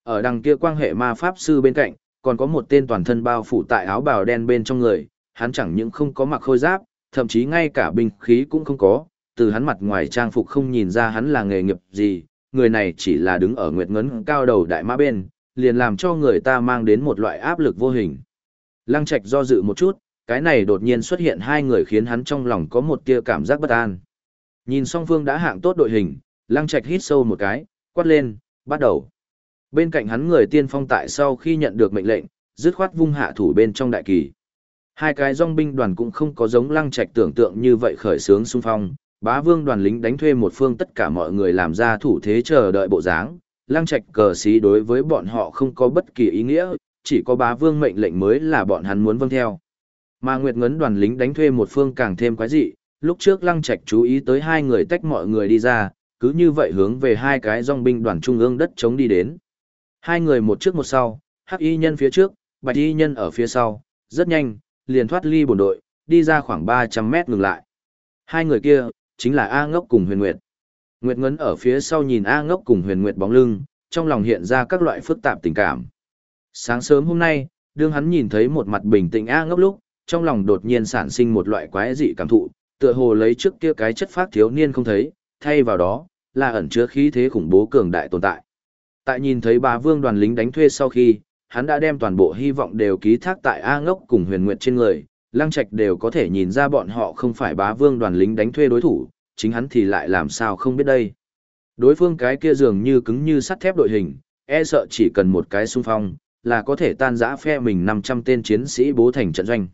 Ở đằng kia quan hệ ma pháp sư bên cạnh, còn có một tên toàn thân bao phủ tại áo bào đen bên trong người, hắn chẳng những không có mặc khôi giáp, thậm chí ngay cả binh khí cũng không có, từ hắn mặt ngoài trang phục không nhìn ra hắn là nghề nghiệp gì, người này chỉ là đứng ở nguyệt ngấn cao đầu đại mã bên, liền làm cho người ta mang đến một loại áp lực vô hình. Lăng Trạch do dự một chút, cái này đột nhiên xuất hiện hai người khiến hắn trong lòng có một tia cảm giác bất an. Nhìn song phương đã hạng tốt đội hình, Lăng Trạch hít sâu một cái, quát lên, bắt đầu. Bên cạnh hắn người tiên phong tại sau khi nhận được mệnh lệnh, dứt khoát vung hạ thủ bên trong đại kỳ. Hai cái dòng binh đoàn cũng không có giống Lăng Trạch tưởng tượng như vậy khởi sướng xung phong, bá vương đoàn lính đánh thuê một phương tất cả mọi người làm ra thủ thế chờ đợi bộ dáng. Lăng Trạch cờ xí đối với bọn họ không có bất kỳ ý nghĩa, chỉ có bá vương mệnh lệnh mới là bọn hắn muốn vâng theo. Mà Nguyệt Ngấn đoàn lính đánh thuê một phương càng thêm quái dị, lúc trước Lăng Trạch chú ý tới hai người tách mọi người đi ra, cứ như vậy hướng về hai cái dòng binh đoàn trung ương đất chống đi đến. Hai người một trước một sau, hắc y nhân phía trước, bạch y nhân ở phía sau, rất nhanh, liền thoát ly bổn đội, đi ra khoảng 300 mét ngừng lại. Hai người kia, chính là A Ngốc cùng Huyền Nguyệt. Nguyệt Ngấn ở phía sau nhìn A Ngốc cùng Huyền Nguyệt bóng lưng, trong lòng hiện ra các loại phức tạp tình cảm. Sáng sớm hôm nay, đương hắn nhìn thấy một mặt bình tĩnh A Ngốc lúc, trong lòng đột nhiên sản sinh một loại quái dị cảm thụ, tựa hồ lấy trước kia cái chất phát thiếu niên không thấy, thay vào đó, là ẩn chứa khí thế khủng bố cường đại tồn tại. Tại nhìn thấy bà vương đoàn lính đánh thuê sau khi, hắn đã đem toàn bộ hy vọng đều ký thác tại A ngốc cùng huyền nguyệt trên người, lăng trạch đều có thể nhìn ra bọn họ không phải bá vương đoàn lính đánh thuê đối thủ, chính hắn thì lại làm sao không biết đây. Đối phương cái kia dường như cứng như sắt thép đội hình, e sợ chỉ cần một cái xung phong, là có thể tan rã phe mình 500 tên chiến sĩ bố thành trận doanh.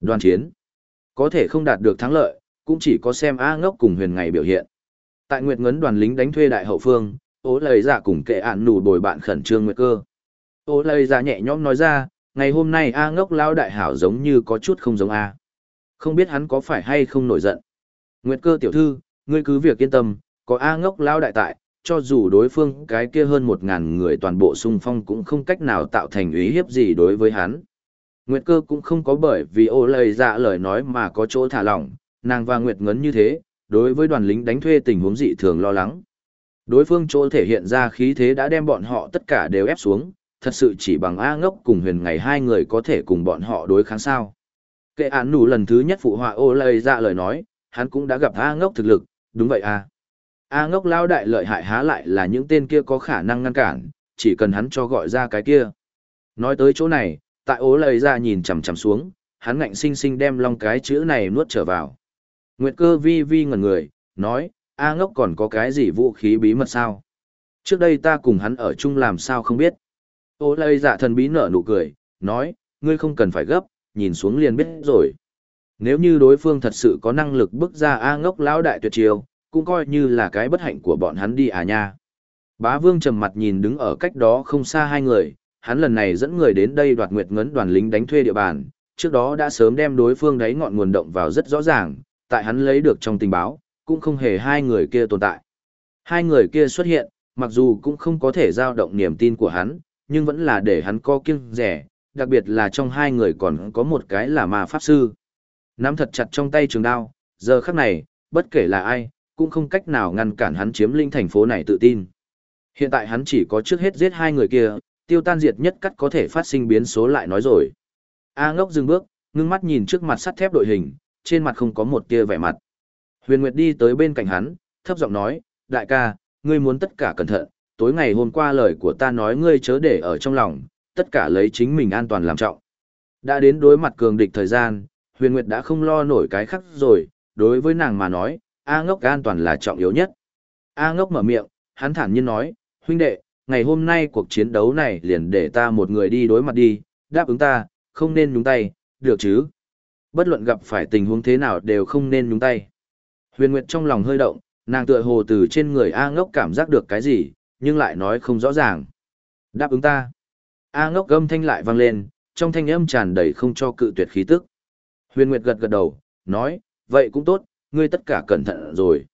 Đoàn chiến, có thể không đạt được thắng lợi, cũng chỉ có xem A ngốc cùng huyền ngày biểu hiện. Tại Nguyệt Ngấn đoàn lính đánh thuê đại hậu phương, ố lời dạ cùng kệ ạn nù bồi bạn khẩn trương nguyệt cơ. Ố lời dạ nhẹ nhõm nói ra, ngày hôm nay A ngốc lao đại hảo giống như có chút không giống A. Không biết hắn có phải hay không nổi giận. Nguyệt cơ tiểu thư, ngươi cứ việc yên tâm, có A ngốc lao đại tại, cho dù đối phương cái kia hơn một ngàn người toàn bộ xung phong cũng không cách nào tạo thành ý hiếp gì đối với hắn. Nguyệt cơ cũng không có bởi vì ô lời dạ lời nói mà có chỗ thả lỏng, nàng và Nguyệt ngấn như thế, đối với đoàn lính đánh thuê tình huống dị thường lo lắng. Đối phương chỗ thể hiện ra khí thế đã đem bọn họ tất cả đều ép xuống, thật sự chỉ bằng A ngốc cùng huyền ngày hai người có thể cùng bọn họ đối kháng sao. Kệ án nủ lần thứ nhất phụ họa ô lây ra lời nói, hắn cũng đã gặp A ngốc thực lực, đúng vậy A. A ngốc lao đại lợi hại há lại là những tên kia có khả năng ngăn cản, chỉ cần hắn cho gọi ra cái kia. Nói tới chỗ này, tại ố lời ra nhìn chằm chằm xuống, hắn ngạnh sinh sinh đem long cái chữ này nuốt trở vào. Nguyệt cơ vi vi ngẩn người, nói, A ngốc còn có cái gì vũ khí bí mật sao? Trước đây ta cùng hắn ở chung làm sao không biết. Ô lây dạ thần bí nở nụ cười, nói, ngươi không cần phải gấp, nhìn xuống liền biết rồi. Nếu như đối phương thật sự có năng lực bước ra A ngốc lão đại tuyệt chiêu, cũng coi như là cái bất hạnh của bọn hắn đi à nha. Bá vương trầm mặt nhìn đứng ở cách đó không xa hai người, hắn lần này dẫn người đến đây đoạt nguyệt ngấn đoàn lính đánh thuê địa bàn, trước đó đã sớm đem đối phương đáy ngọn nguồn động vào rất rõ ràng, tại hắn lấy được trong tình báo, cũng không hề hai người kia tồn tại. Hai người kia xuất hiện, mặc dù cũng không có thể giao động niềm tin của hắn, nhưng vẫn là để hắn co kiêng rẻ, đặc biệt là trong hai người còn có một cái là ma pháp sư. Nắm thật chặt trong tay trường đao, giờ khắc này, bất kể là ai, cũng không cách nào ngăn cản hắn chiếm linh thành phố này tự tin. Hiện tại hắn chỉ có trước hết giết hai người kia, tiêu tan diệt nhất cắt có thể phát sinh biến số lại nói rồi. A ngốc dừng bước, ngưng mắt nhìn trước mặt sắt thép đội hình, trên mặt không có một tia vẻ mặt. Huyền Nguyệt đi tới bên cạnh hắn, thấp giọng nói, đại ca, ngươi muốn tất cả cẩn thận, tối ngày hôm qua lời của ta nói ngươi chớ để ở trong lòng, tất cả lấy chính mình an toàn làm trọng. Đã đến đối mặt cường địch thời gian, Huyền Nguyệt đã không lo nổi cái khác rồi, đối với nàng mà nói, A ngốc an toàn là trọng yếu nhất. A ngốc mở miệng, hắn thản nhiên nói, huynh đệ, ngày hôm nay cuộc chiến đấu này liền để ta một người đi đối mặt đi, đáp ứng ta, không nên nhúng tay, được chứ? Bất luận gặp phải tình huống thế nào đều không nên nhúng tay. Huyền Nguyệt trong lòng hơi động, nàng tựa hồ từ trên người A ngốc cảm giác được cái gì, nhưng lại nói không rõ ràng. Đáp ứng ta. A ngốc gâm thanh lại vang lên, trong thanh âm tràn đầy không cho cự tuyệt khí tức. Huyền Nguyệt gật gật đầu, nói, vậy cũng tốt, ngươi tất cả cẩn thận rồi.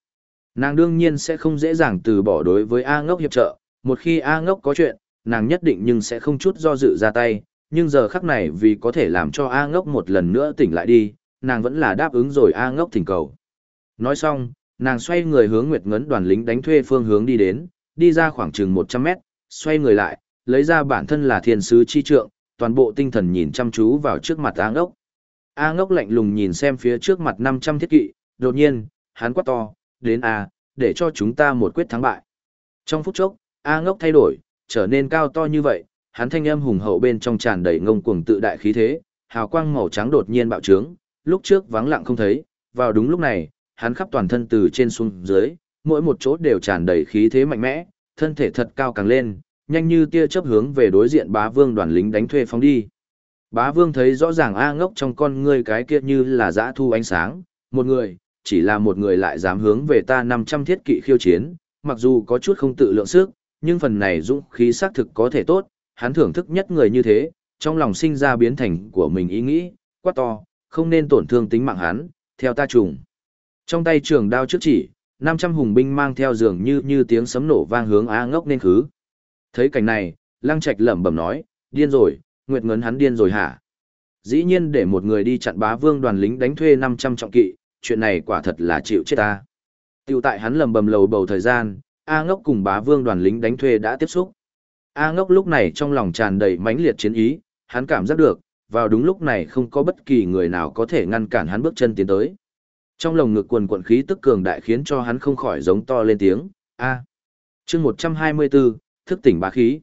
Nàng đương nhiên sẽ không dễ dàng từ bỏ đối với A ngốc hiệp trợ, một khi A ngốc có chuyện, nàng nhất định nhưng sẽ không chút do dự ra tay, nhưng giờ khắc này vì có thể làm cho A ngốc một lần nữa tỉnh lại đi, nàng vẫn là đáp ứng rồi A ngốc thỉnh cầu. Nói xong, nàng xoay người hướng Nguyệt Ngấn đoàn lính đánh thuê phương hướng đi đến, đi ra khoảng chừng 100 mét, xoay người lại, lấy ra bản thân là thiên sứ chi trượng, toàn bộ tinh thần nhìn chăm chú vào trước mặt A ngốc. A ngốc lạnh lùng nhìn xem phía trước mặt 500 thiết kỵ, đột nhiên, hắn quát to, đến A, để cho chúng ta một quyết thắng bại. Trong phút chốc, A ngốc thay đổi, trở nên cao to như vậy, hắn thanh âm hùng hậu bên trong tràn đầy ngông cuồng tự đại khí thế, hào quang màu trắng đột nhiên bạo trướng, lúc trước vắng lặng không thấy, vào đúng lúc này, hắn khắp toàn thân từ trên xuống dưới, mỗi một chỗ đều tràn đầy khí thế mạnh mẽ, thân thể thật cao càng lên, nhanh như tia chớp hướng về đối diện bá vương đoàn lính đánh thuê phóng đi. Bá vương thấy rõ ràng A ngốc trong con ngươi cái kia như là dã thu ánh sáng, một người, chỉ là một người lại dám hướng về ta 500 thiết kỵ khiêu chiến, mặc dù có chút không tự lượng sức, nhưng phần này dũng khí xác thực có thể tốt, hắn thưởng thức nhất người như thế, trong lòng sinh ra biến thành của mình ý nghĩ, quá to, không nên tổn thương tính mạng hắn, theo ta trùng. Trong tay trường đao trước chỉ, 500 hùng binh mang theo dường như như tiếng sấm nổ vang hướng A ngốc nên khứ. Thấy cảnh này, Lăng Trạch lẩm bẩm nói, điên rồi, Nguyệt Ngấn hắn điên rồi hả? Dĩ nhiên để một người đi chặn bá vương đoàn lính đánh thuê 500 trọng kỵ, chuyện này quả thật là chịu chết ta. Tiểu tại hắn lầm bầm lầu bầu thời gian, A ngốc cùng bá vương đoàn lính đánh thuê đã tiếp xúc. A ngốc lúc này trong lòng tràn đầy mãnh liệt chiến ý, hắn cảm giác được, vào đúng lúc này không có bất kỳ người nào có thể ngăn cản hắn bước chân tiến tới. Trong lồng ngực quần quận khí tức cường đại khiến cho hắn không khỏi giống to lên tiếng, A. chương 124, thức tỉnh bá khí.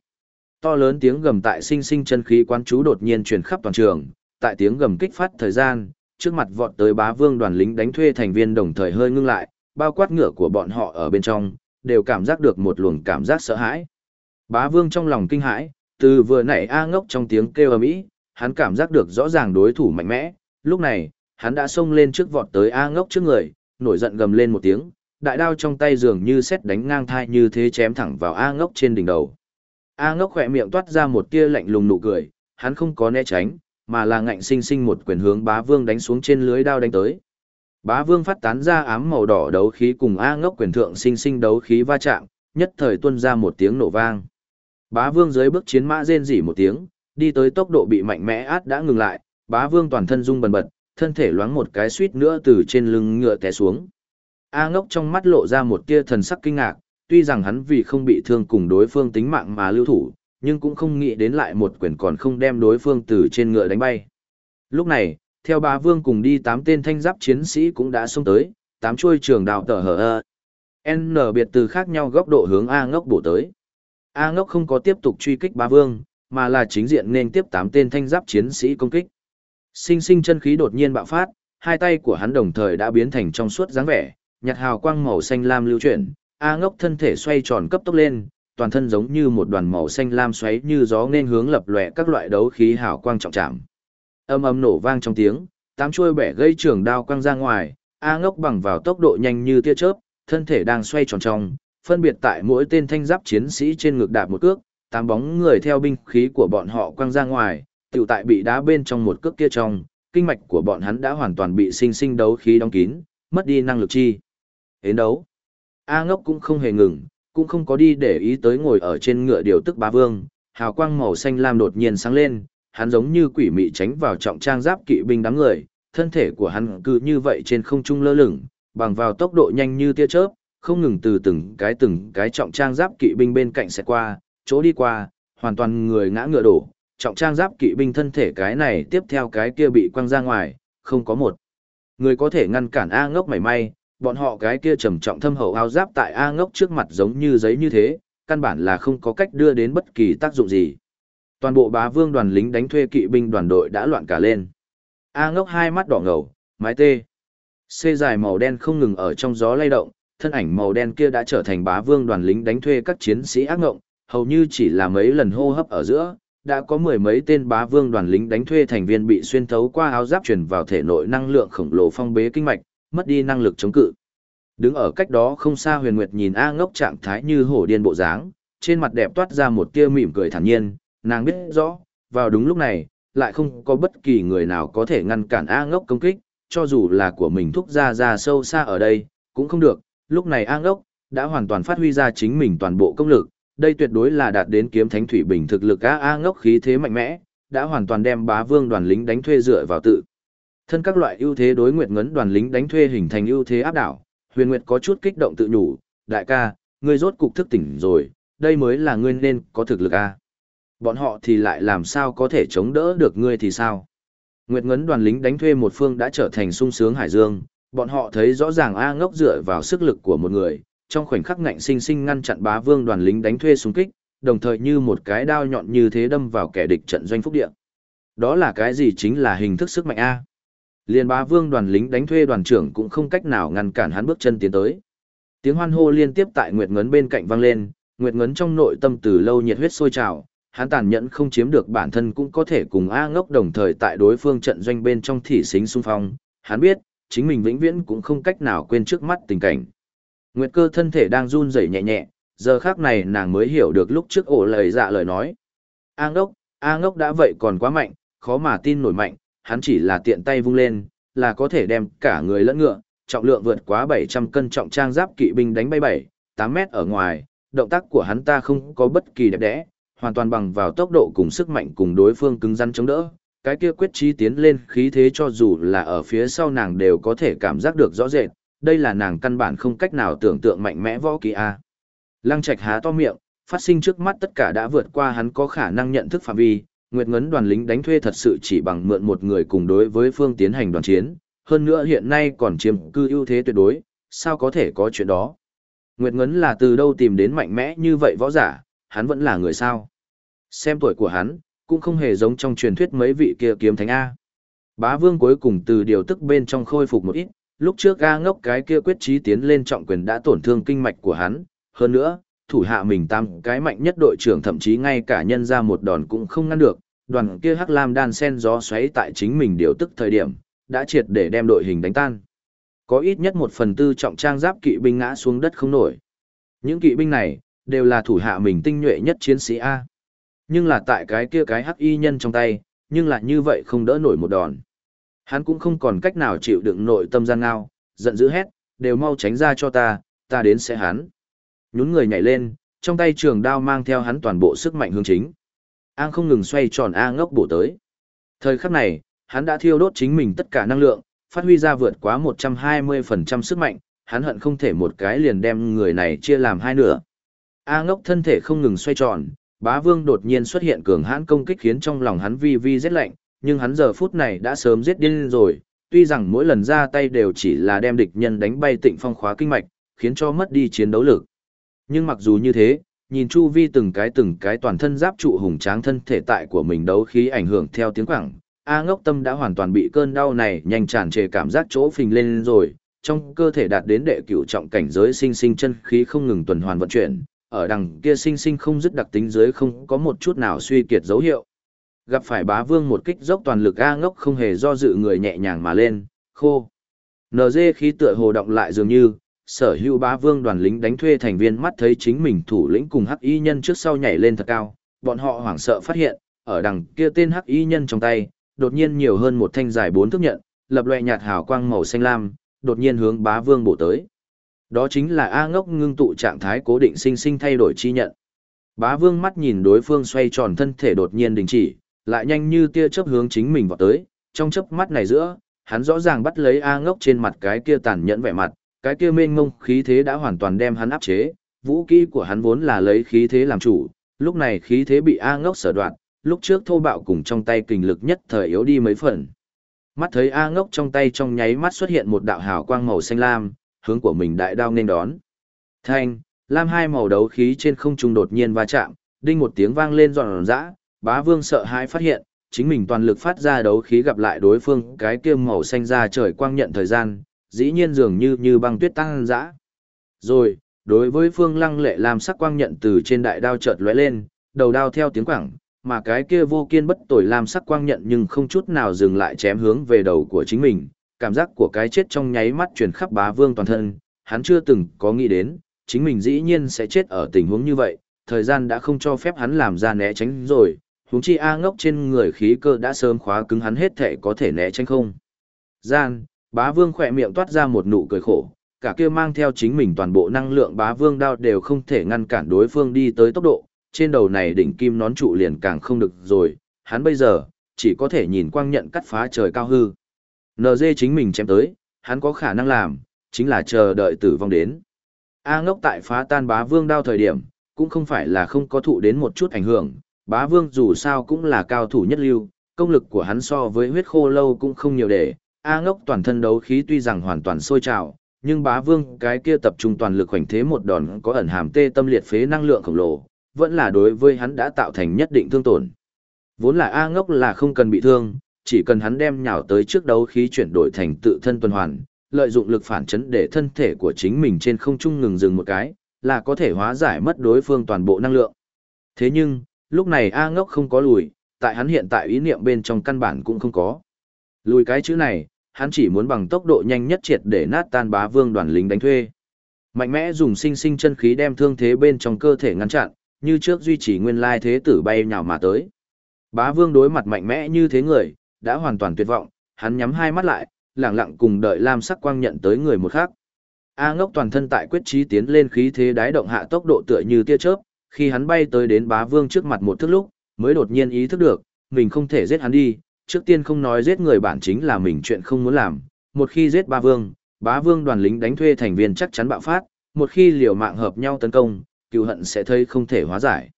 To lớn tiếng gầm tại sinh sinh chân khí quán chú đột nhiên truyền khắp toàn trường, tại tiếng gầm kích phát thời gian, trước mặt vọt tới bá vương đoàn lính đánh thuê thành viên đồng thời hơi ngưng lại, bao quát ngựa của bọn họ ở bên trong, đều cảm giác được một luồng cảm giác sợ hãi. Bá vương trong lòng kinh hãi, từ vừa nãy A ngốc trong tiếng kêu ầm ĩ, hắn cảm giác được rõ ràng đối thủ mạnh mẽ, lúc này, hắn đã xông lên trước vọt tới A ngốc trước người, nổi giận gầm lên một tiếng, đại đao trong tay dường như xét đánh ngang thai như thế chém thẳng vào A ngốc trên đỉnh đầu. A ngốc khỏe miệng toát ra một tia lạnh lùng nụ cười, hắn không có né tránh, mà là ngạnh sinh sinh một quyền hướng bá vương đánh xuống trên lưới đao đánh tới. Bá vương phát tán ra ám màu đỏ đấu khí cùng A ngốc quyền thượng sinh sinh đấu khí va chạm, nhất thời tuôn ra một tiếng nổ vang. Bá vương dưới bước chiến mã rên rỉ một tiếng, đi tới tốc độ bị mạnh mẽ át đã ngừng lại, bá vương toàn thân rung bần bật, thân thể loáng một cái suýt nữa từ trên lưng ngựa té xuống. A ngốc trong mắt lộ ra một tia thần sắc kinh ngạc, tuy rằng hắn vì không bị thương cùng đối phương tính mạng mà lưu thủ, nhưng cũng không nghĩ đến lại một quyền còn không đem đối phương từ trên ngựa đánh bay. Lúc này, theo bá vương cùng đi tám tên thanh giáp chiến sĩ cũng đã xông tới, tám chuôi trường đào tờ hở ơ. N biệt từ khác nhau góc độ hướng A ngốc bổ tới. A ngốc không có tiếp tục truy kích bá vương, mà là chính diện nên tiếp tám tên thanh giáp chiến sĩ công kích. Sinh sinh chân khí đột nhiên bạo phát, hai tay của hắn đồng thời đã biến thành trong suốt dáng vẻ, nhạt hào quang màu xanh lam lưu chuyển, A ngốc thân thể xoay tròn cấp tốc lên, toàn thân giống như một đoàn màu xanh lam xoáy như gió nên hướng lập lòe các loại đấu khí hào quang trọng trảm. Âm âm nổ vang trong tiếng, tám chuôi bẻ gây trường đao quăng ra ngoài, A ngốc bằng vào tốc độ nhanh như tia chớp, thân thể đang xoay tròn trong, phân biệt tại mỗi tên thanh giáp chiến sĩ trên ngực đạp một cước, tám bóng người theo binh khí của bọn họ quăng ra ngoài, tiểu tại bị đá bên trong một cước kia trong, kinh mạch của bọn hắn đã hoàn toàn bị sinh sinh đấu khí đóng kín, mất đi năng lực chi. Hến đấu. A ngốc cũng không hề ngừng, cũng không có đi để ý tới ngồi ở trên ngựa điều tức bá vương, hào quang màu xanh lam đột nhiên sáng lên, hắn giống như quỷ mị tránh vào trọng trang giáp kỵ binh đám người, thân thể của hắn cứ như vậy trên không trung lơ lửng, bằng vào tốc độ nhanh như tia chớp, không ngừng từ từng cái từng cái trọng trang giáp kỵ binh bên cạnh sẽ qua, chỗ đi qua, hoàn toàn người ngã ngựa đổ, trọng trang giáp kỵ binh thân thể cái này tiếp theo cái kia bị quăng ra ngoài, không có một người có thể ngăn cản A ngốc mảy may, bọn họ cái kia trầm trọng thâm hậu áo giáp tại A ngốc trước mặt giống như giấy như thế, căn bản là không có cách đưa đến bất kỳ tác dụng gì. Toàn bộ bá vương đoàn lính đánh thuê kỵ binh đoàn đội đã loạn cả lên. A ngốc hai mắt đỏ ngầu, mái tê. Xê dài màu đen không ngừng ở trong gió lay động, thân ảnh màu đen kia đã trở thành bá vương đoàn lính đánh thuê các chiến sĩ ác ngộng, hầu như chỉ là mấy lần hô hấp ở giữa, đã có mười mấy tên bá vương đoàn lính đánh thuê thành viên bị xuyên thấu qua áo giáp truyền vào thể nội năng lượng khổng lồ phong bế kinh mạch, mất đi năng lực chống cự. Đứng ở cách đó không xa Huyền Nguyệt nhìn A Ngốc trạng thái như hổ điên bộ dáng, trên mặt đẹp toát ra một tia mỉm cười thản nhiên, nàng biết rõ, vào đúng lúc này, lại không có bất kỳ người nào có thể ngăn cản A Ngốc công kích, cho dù là của mình thúc ra ra sâu xa ở đây, cũng không được, lúc này an Ngốc đã hoàn toàn phát huy ra chính mình toàn bộ công lực, đây tuyệt đối là đạt đến kiếm thánh thủy bình thực lực A A ngốc khí thế mạnh mẽ, đã hoàn toàn đem bá vương đoàn lính đánh thuê dựa vào tự. Thân các loại ưu thế đối nguyệt ngấn đoàn lính đánh thuê hình thành ưu thế áp đảo, huyền nguyệt có chút kích động tự nhủ, đại ca, ngươi rốt cục thức tỉnh rồi, đây mới là ngươi nên có thực lực A. Bọn họ thì lại làm sao có thể chống đỡ được ngươi thì sao? Nguyệt ngấn đoàn lính đánh thuê một phương đã trở thành sung sướng hải dương, bọn họ thấy rõ ràng A ngốc dựa vào sức lực của một người, trong khoảnh khắc ngạnh sinh sinh ngăn chặn bá vương đoàn lính đánh thuê xung kích, đồng thời như một cái đao nhọn như thế đâm vào kẻ địch trận doanh phúc địa. Đó là cái gì chính là hình thức sức mạnh A. Liên bá vương đoàn lính đánh thuê đoàn trưởng cũng không cách nào ngăn cản hắn bước chân tiến tới. Tiếng hoan hô liên tiếp tại Nguyệt Ngấn bên cạnh vang lên, Nguyệt Ngấn trong nội tâm từ lâu nhiệt huyết sôi trào, hắn tàn nhẫn không chiếm được bản thân cũng có thể cùng A ngốc đồng thời tại đối phương trận doanh bên trong thị xính xung phong. Hắn biết, chính mình vĩnh viễn cũng không cách nào quên trước mắt tình cảnh. Nguyệt cơ thân thể đang run rẩy nhẹ nhẹ, giờ khác này nàng mới hiểu được lúc trước ổ lời dạ lời nói. A ngốc, A ngốc đã vậy còn quá mạnh, khó mà tin nổi mạnh, hắn chỉ là tiện tay vung lên, là có thể đem cả người lẫn ngựa, trọng lượng vượt quá 700 cân trọng trang giáp kỵ binh đánh bay 7, 8 mét ở ngoài, động tác của hắn ta không có bất kỳ đẹp đẽ, hoàn toàn bằng vào tốc độ cùng sức mạnh cùng đối phương cứng rắn chống đỡ, cái kia quyết trí tiến lên khí thế cho dù là ở phía sau nàng đều có thể cảm giác được rõ rệt, đây là nàng căn bản không cách nào tưởng tượng mạnh mẽ võ kỳ A. Lăng Trạch há to miệng, phát sinh trước mắt tất cả đã vượt qua hắn có khả năng nhận thức phạm vi, Nguyệt Ngấn đoàn lính đánh thuê thật sự chỉ bằng mượn một người cùng đối với phương tiến hành đoàn chiến, hơn nữa hiện nay còn chiếm cư ưu thế tuyệt đối, sao có thể có chuyện đó. Nguyệt Ngấn là từ đâu tìm đến mạnh mẽ như vậy võ giả, hắn vẫn là người sao. Xem tuổi của hắn, cũng không hề giống trong truyền thuyết mấy vị kia kiếm thánh A. Bá vương cuối cùng từ điều tức bên trong khôi phục một ít, lúc trước A ngốc cái kia quyết chí tiến lên trọng quyền đã tổn thương kinh mạch của hắn, hơn nữa, thủ hạ mình tam cái mạnh nhất đội trưởng thậm chí ngay cả nhân ra một đòn cũng không ngăn được, đoàn kia hắc lam đan sen gió xoáy tại chính mình điều tức thời điểm, đã triệt để đem đội hình đánh tan. Có ít nhất một phần tư trọng trang giáp kỵ binh ngã xuống đất không nổi. Những kỵ binh này, đều là thủ hạ mình tinh nhuệ nhất chiến sĩ A. Nhưng là tại cái kia cái hắc y nhân trong tay, nhưng lại như vậy không đỡ nổi một đòn. Hắn cũng không còn cách nào chịu đựng nội tâm gian ngao, giận dữ hét, đều mau tránh ra cho ta, ta đến sẽ hắn. Nhún người nhảy lên, trong tay trường đao mang theo hắn toàn bộ sức mạnh hướng chính. An không ngừng xoay tròn A ngốc bổ tới. Thời khắc này, hắn đã thiêu đốt chính mình tất cả năng lượng, phát huy ra vượt quá 120% sức mạnh, hắn hận không thể một cái liền đem người này chia làm hai nửa. A ngốc thân thể không ngừng xoay tròn, bá vương đột nhiên xuất hiện cường hãn công kích khiến trong lòng hắn vi vi rét lạnh, nhưng hắn giờ phút này đã sớm giết điên rồi, tuy rằng mỗi lần ra tay đều chỉ là đem địch nhân đánh bay tịnh phong khóa kinh mạch, khiến cho mất đi chiến đấu lực. Nhưng mặc dù như thế, nhìn chu vi từng cái từng cái toàn thân giáp trụ hùng tráng thân thể tại của mình đấu khí ảnh hưởng theo tiếng quảng, A ngốc tâm đã hoàn toàn bị cơn đau này nhanh tràn trề cảm giác chỗ phình lên rồi, trong cơ thể đạt đến đệ cửu trọng cảnh giới sinh sinh chân khí không ngừng tuần hoàn vận chuyển, ở đằng kia sinh sinh không dứt đặc tính dưới không có một chút nào suy kiệt dấu hiệu. Gặp phải bá vương một kích dốc toàn lực A ngốc không hề do dự người nhẹ nhàng mà lên, khô. NG khí tựa hồ động lại dường như, sở hữu bá vương đoàn lính đánh thuê thành viên mắt thấy chính mình thủ lĩnh cùng hắc y nhân trước sau nhảy lên thật cao, bọn họ hoảng sợ phát hiện, ở đằng kia tên hắc y nhân trong tay, đột nhiên nhiều hơn một thanh dài bốn thước nhận, lập loè nhạt hào quang màu xanh lam, đột nhiên hướng bá vương bổ tới. Đó chính là A ngốc ngưng tụ trạng thái cố định sinh sinh thay đổi chi nhận. Bá vương mắt nhìn đối phương xoay tròn thân thể đột nhiên đình chỉ, lại nhanh như tia chớp hướng chính mình vào tới, trong chớp mắt này giữa, hắn rõ ràng bắt lấy A ngốc trên mặt cái kia tàn nhẫn vẻ mặt, cái kia mênh mông khí thế đã hoàn toàn đem hắn áp chế, vũ khí của hắn vốn là lấy khí thế làm chủ, lúc này khí thế bị A ngốc sở đoạn, lúc trước thô bạo cùng trong tay kình lực nhất thời yếu đi mấy phần. Mắt thấy A ngốc trong tay trong nháy mắt xuất hiện một đạo hào quang màu xanh lam, hướng của mình đại đao nên đón. Thanh, lam hai màu đấu khí trên không trung đột nhiên va chạm, đinh một tiếng vang lên giòn giã, bá vương sợ hãi phát hiện, chính mình toàn lực phát ra đấu khí gặp lại đối phương cái kia màu xanh ra trời quang nhận thời gian, dĩ nhiên dường như như băng tuyết tăng dã. Rồi, đối với phương lăng lệ làm sắc quang nhận từ trên đại đao chợt lóe lên, đầu đao theo tiếng quảng, mà cái kia vô kiên bất tội làm sắc quang nhận nhưng không chút nào dừng lại chém hướng về đầu của chính mình, cảm giác của cái chết trong nháy mắt truyền khắp bá vương toàn thân, hắn chưa từng có nghĩ đến, chính mình dĩ nhiên sẽ chết ở tình huống như vậy, thời gian đã không cho phép hắn làm ra né tránh rồi, huống chi A ngốc trên người khí cơ đã sớm khóa cứng hắn hết thể có thể né tránh không. Gian, bá vương khỏe miệng toát ra một nụ cười khổ, cả kia mang theo chính mình toàn bộ năng lượng bá vương đao đều không thể ngăn cản đối phương đi tới tốc độ, trên đầu này đỉnh kim nón trụ liền càng không được rồi, hắn bây giờ, chỉ có thể nhìn quang nhận cắt phá trời cao hư. NG chính mình chém tới, hắn có khả năng làm, chính là chờ đợi tử vong đến. A ngốc tại phá tan bá vương đao thời điểm, cũng không phải là không có thụ đến một chút ảnh hưởng, bá vương dù sao cũng là cao thủ nhất lưu, công lực của hắn so với huyết khô lâu cũng không nhiều để, A ngốc toàn thân đấu khí tuy rằng hoàn toàn sôi trào, nhưng bá vương cái kia tập trung toàn lực khoảnh thế một đòn có ẩn hàm tê tâm liệt phế năng lượng khổng lồ, vẫn là đối với hắn đã tạo thành nhất định thương tổn. Vốn là A ngốc là không cần bị thương, chỉ cần hắn đem nhào tới trước đấu khí chuyển đổi thành tự thân tuần hoàn, lợi dụng lực phản chấn để thân thể của chính mình trên không trung ngừng dừng một cái, là có thể hóa giải mất đối phương toàn bộ năng lượng. Thế nhưng, lúc này A ngốc không có lùi, tại hắn hiện tại ý niệm bên trong căn bản cũng không có. Lùi cái chữ này, hắn chỉ muốn bằng tốc độ nhanh nhất triệt để nát tan bá vương đoàn lính đánh thuê. Mạnh mẽ dùng sinh sinh chân khí đem thương thế bên trong cơ thể ngăn chặn, như trước duy trì nguyên lai thế tử bay nhào mà tới. Bá vương đối mặt mạnh mẽ như thế người, đã hoàn toàn tuyệt vọng, hắn nhắm hai mắt lại, lặng lặng cùng đợi lam sắc quang nhận tới người một khác. A ngốc toàn thân tại quyết chí tiến lên khí thế đái động hạ tốc độ tựa như tia chớp, khi hắn bay tới đến bá vương trước mặt một thức lúc, mới đột nhiên ý thức được, mình không thể giết hắn đi, trước tiên không nói giết người bản chính là mình chuyện không muốn làm, một khi giết Bá vương, bá vương đoàn lính đánh thuê thành viên chắc chắn bạo phát, một khi liều mạng hợp nhau tấn công, cựu hận sẽ thấy không thể hóa giải.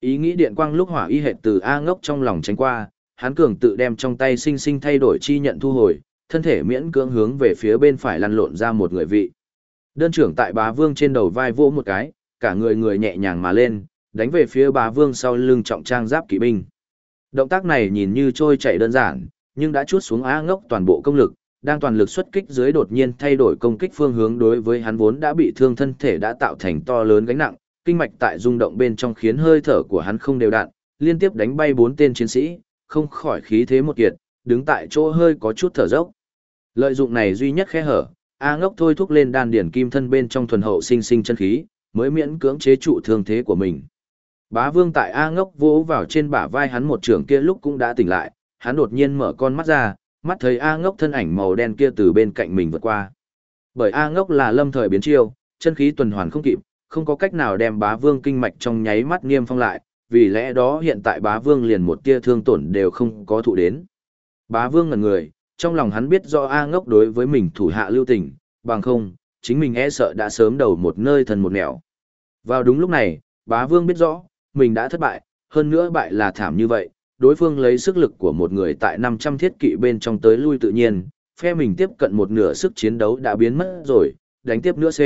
Ý nghĩ điện quang lúc hỏa y hệt từ A ngốc trong lòng tránh qua, hắn cường tự đem trong tay sinh sinh thay đổi chi nhận thu hồi, thân thể miễn cưỡng hướng về phía bên phải lăn lộn ra một người vị. Đơn trưởng tại bá vương trên đầu vai vỗ một cái, cả người người nhẹ nhàng mà lên, đánh về phía bá vương sau lưng trọng trang giáp kỵ binh. Động tác này nhìn như trôi chảy đơn giản, nhưng đã chuốt xuống á ngốc toàn bộ công lực, đang toàn lực xuất kích dưới đột nhiên thay đổi công kích phương hướng đối với hắn vốn đã bị thương thân thể đã tạo thành to lớn gánh nặng, kinh mạch tại rung động bên trong khiến hơi thở của hắn không đều đặn, liên tiếp đánh bay bốn tên chiến sĩ, không khỏi khí thế một kiệt, đứng tại chỗ hơi có chút thở dốc. Lợi dụng này duy nhất khe hở, A ngốc thôi thúc lên đan điển kim thân bên trong thuần hậu sinh sinh chân khí, mới miễn cưỡng chế trụ thương thế của mình. Bá vương tại A ngốc vỗ vào trên bả vai hắn một trường kia lúc cũng đã tỉnh lại, hắn đột nhiên mở con mắt ra, mắt thấy A ngốc thân ảnh màu đen kia từ bên cạnh mình vượt qua. Bởi A ngốc là lâm thời biến chiêu, chân khí tuần hoàn không kịp, không có cách nào đem bá vương kinh mạch trong nháy mắt niêm phong lại, vì lẽ đó hiện tại bá vương liền một tia thương tổn đều không có thụ đến. Bá vương ngần người, trong lòng hắn biết do A ngốc đối với mình thủ hạ lưu tình, bằng không, chính mình e sợ đã sớm đầu một nơi thần một nẻo. Vào đúng lúc này, bá vương biết rõ, mình đã thất bại, hơn nữa bại là thảm như vậy, đối phương lấy sức lực của một người tại 500 thiết kỵ bên trong tới lui tự nhiên, phe mình tiếp cận một nửa sức chiến đấu đã biến mất rồi, đánh tiếp nữa C.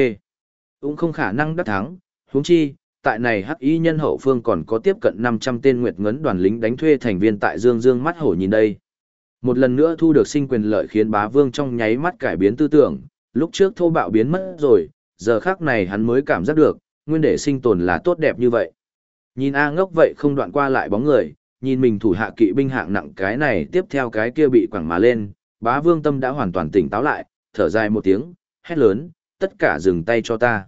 Cũng không khả năng đắc thắng, huống chi, tại này hắc y nhân hậu phương còn có tiếp cận 500 tên nguyệt ngấn đoàn lính đánh thuê thành viên tại Dương Dương mắt hổ nhìn đây. Một lần nữa thu được sinh quyền lợi khiến bá vương trong nháy mắt cải biến tư tưởng, lúc trước thô bạo biến mất rồi, giờ khác này hắn mới cảm giác được, nguyên để sinh tồn là tốt đẹp như vậy. Nhìn A ngốc vậy không đoạn qua lại bóng người, nhìn mình thủ hạ kỵ binh hạng nặng cái này tiếp theo cái kia bị quảng mà lên, bá vương tâm đã hoàn toàn tỉnh táo lại, thở dài một tiếng, hét lớn, tất cả dừng tay cho ta.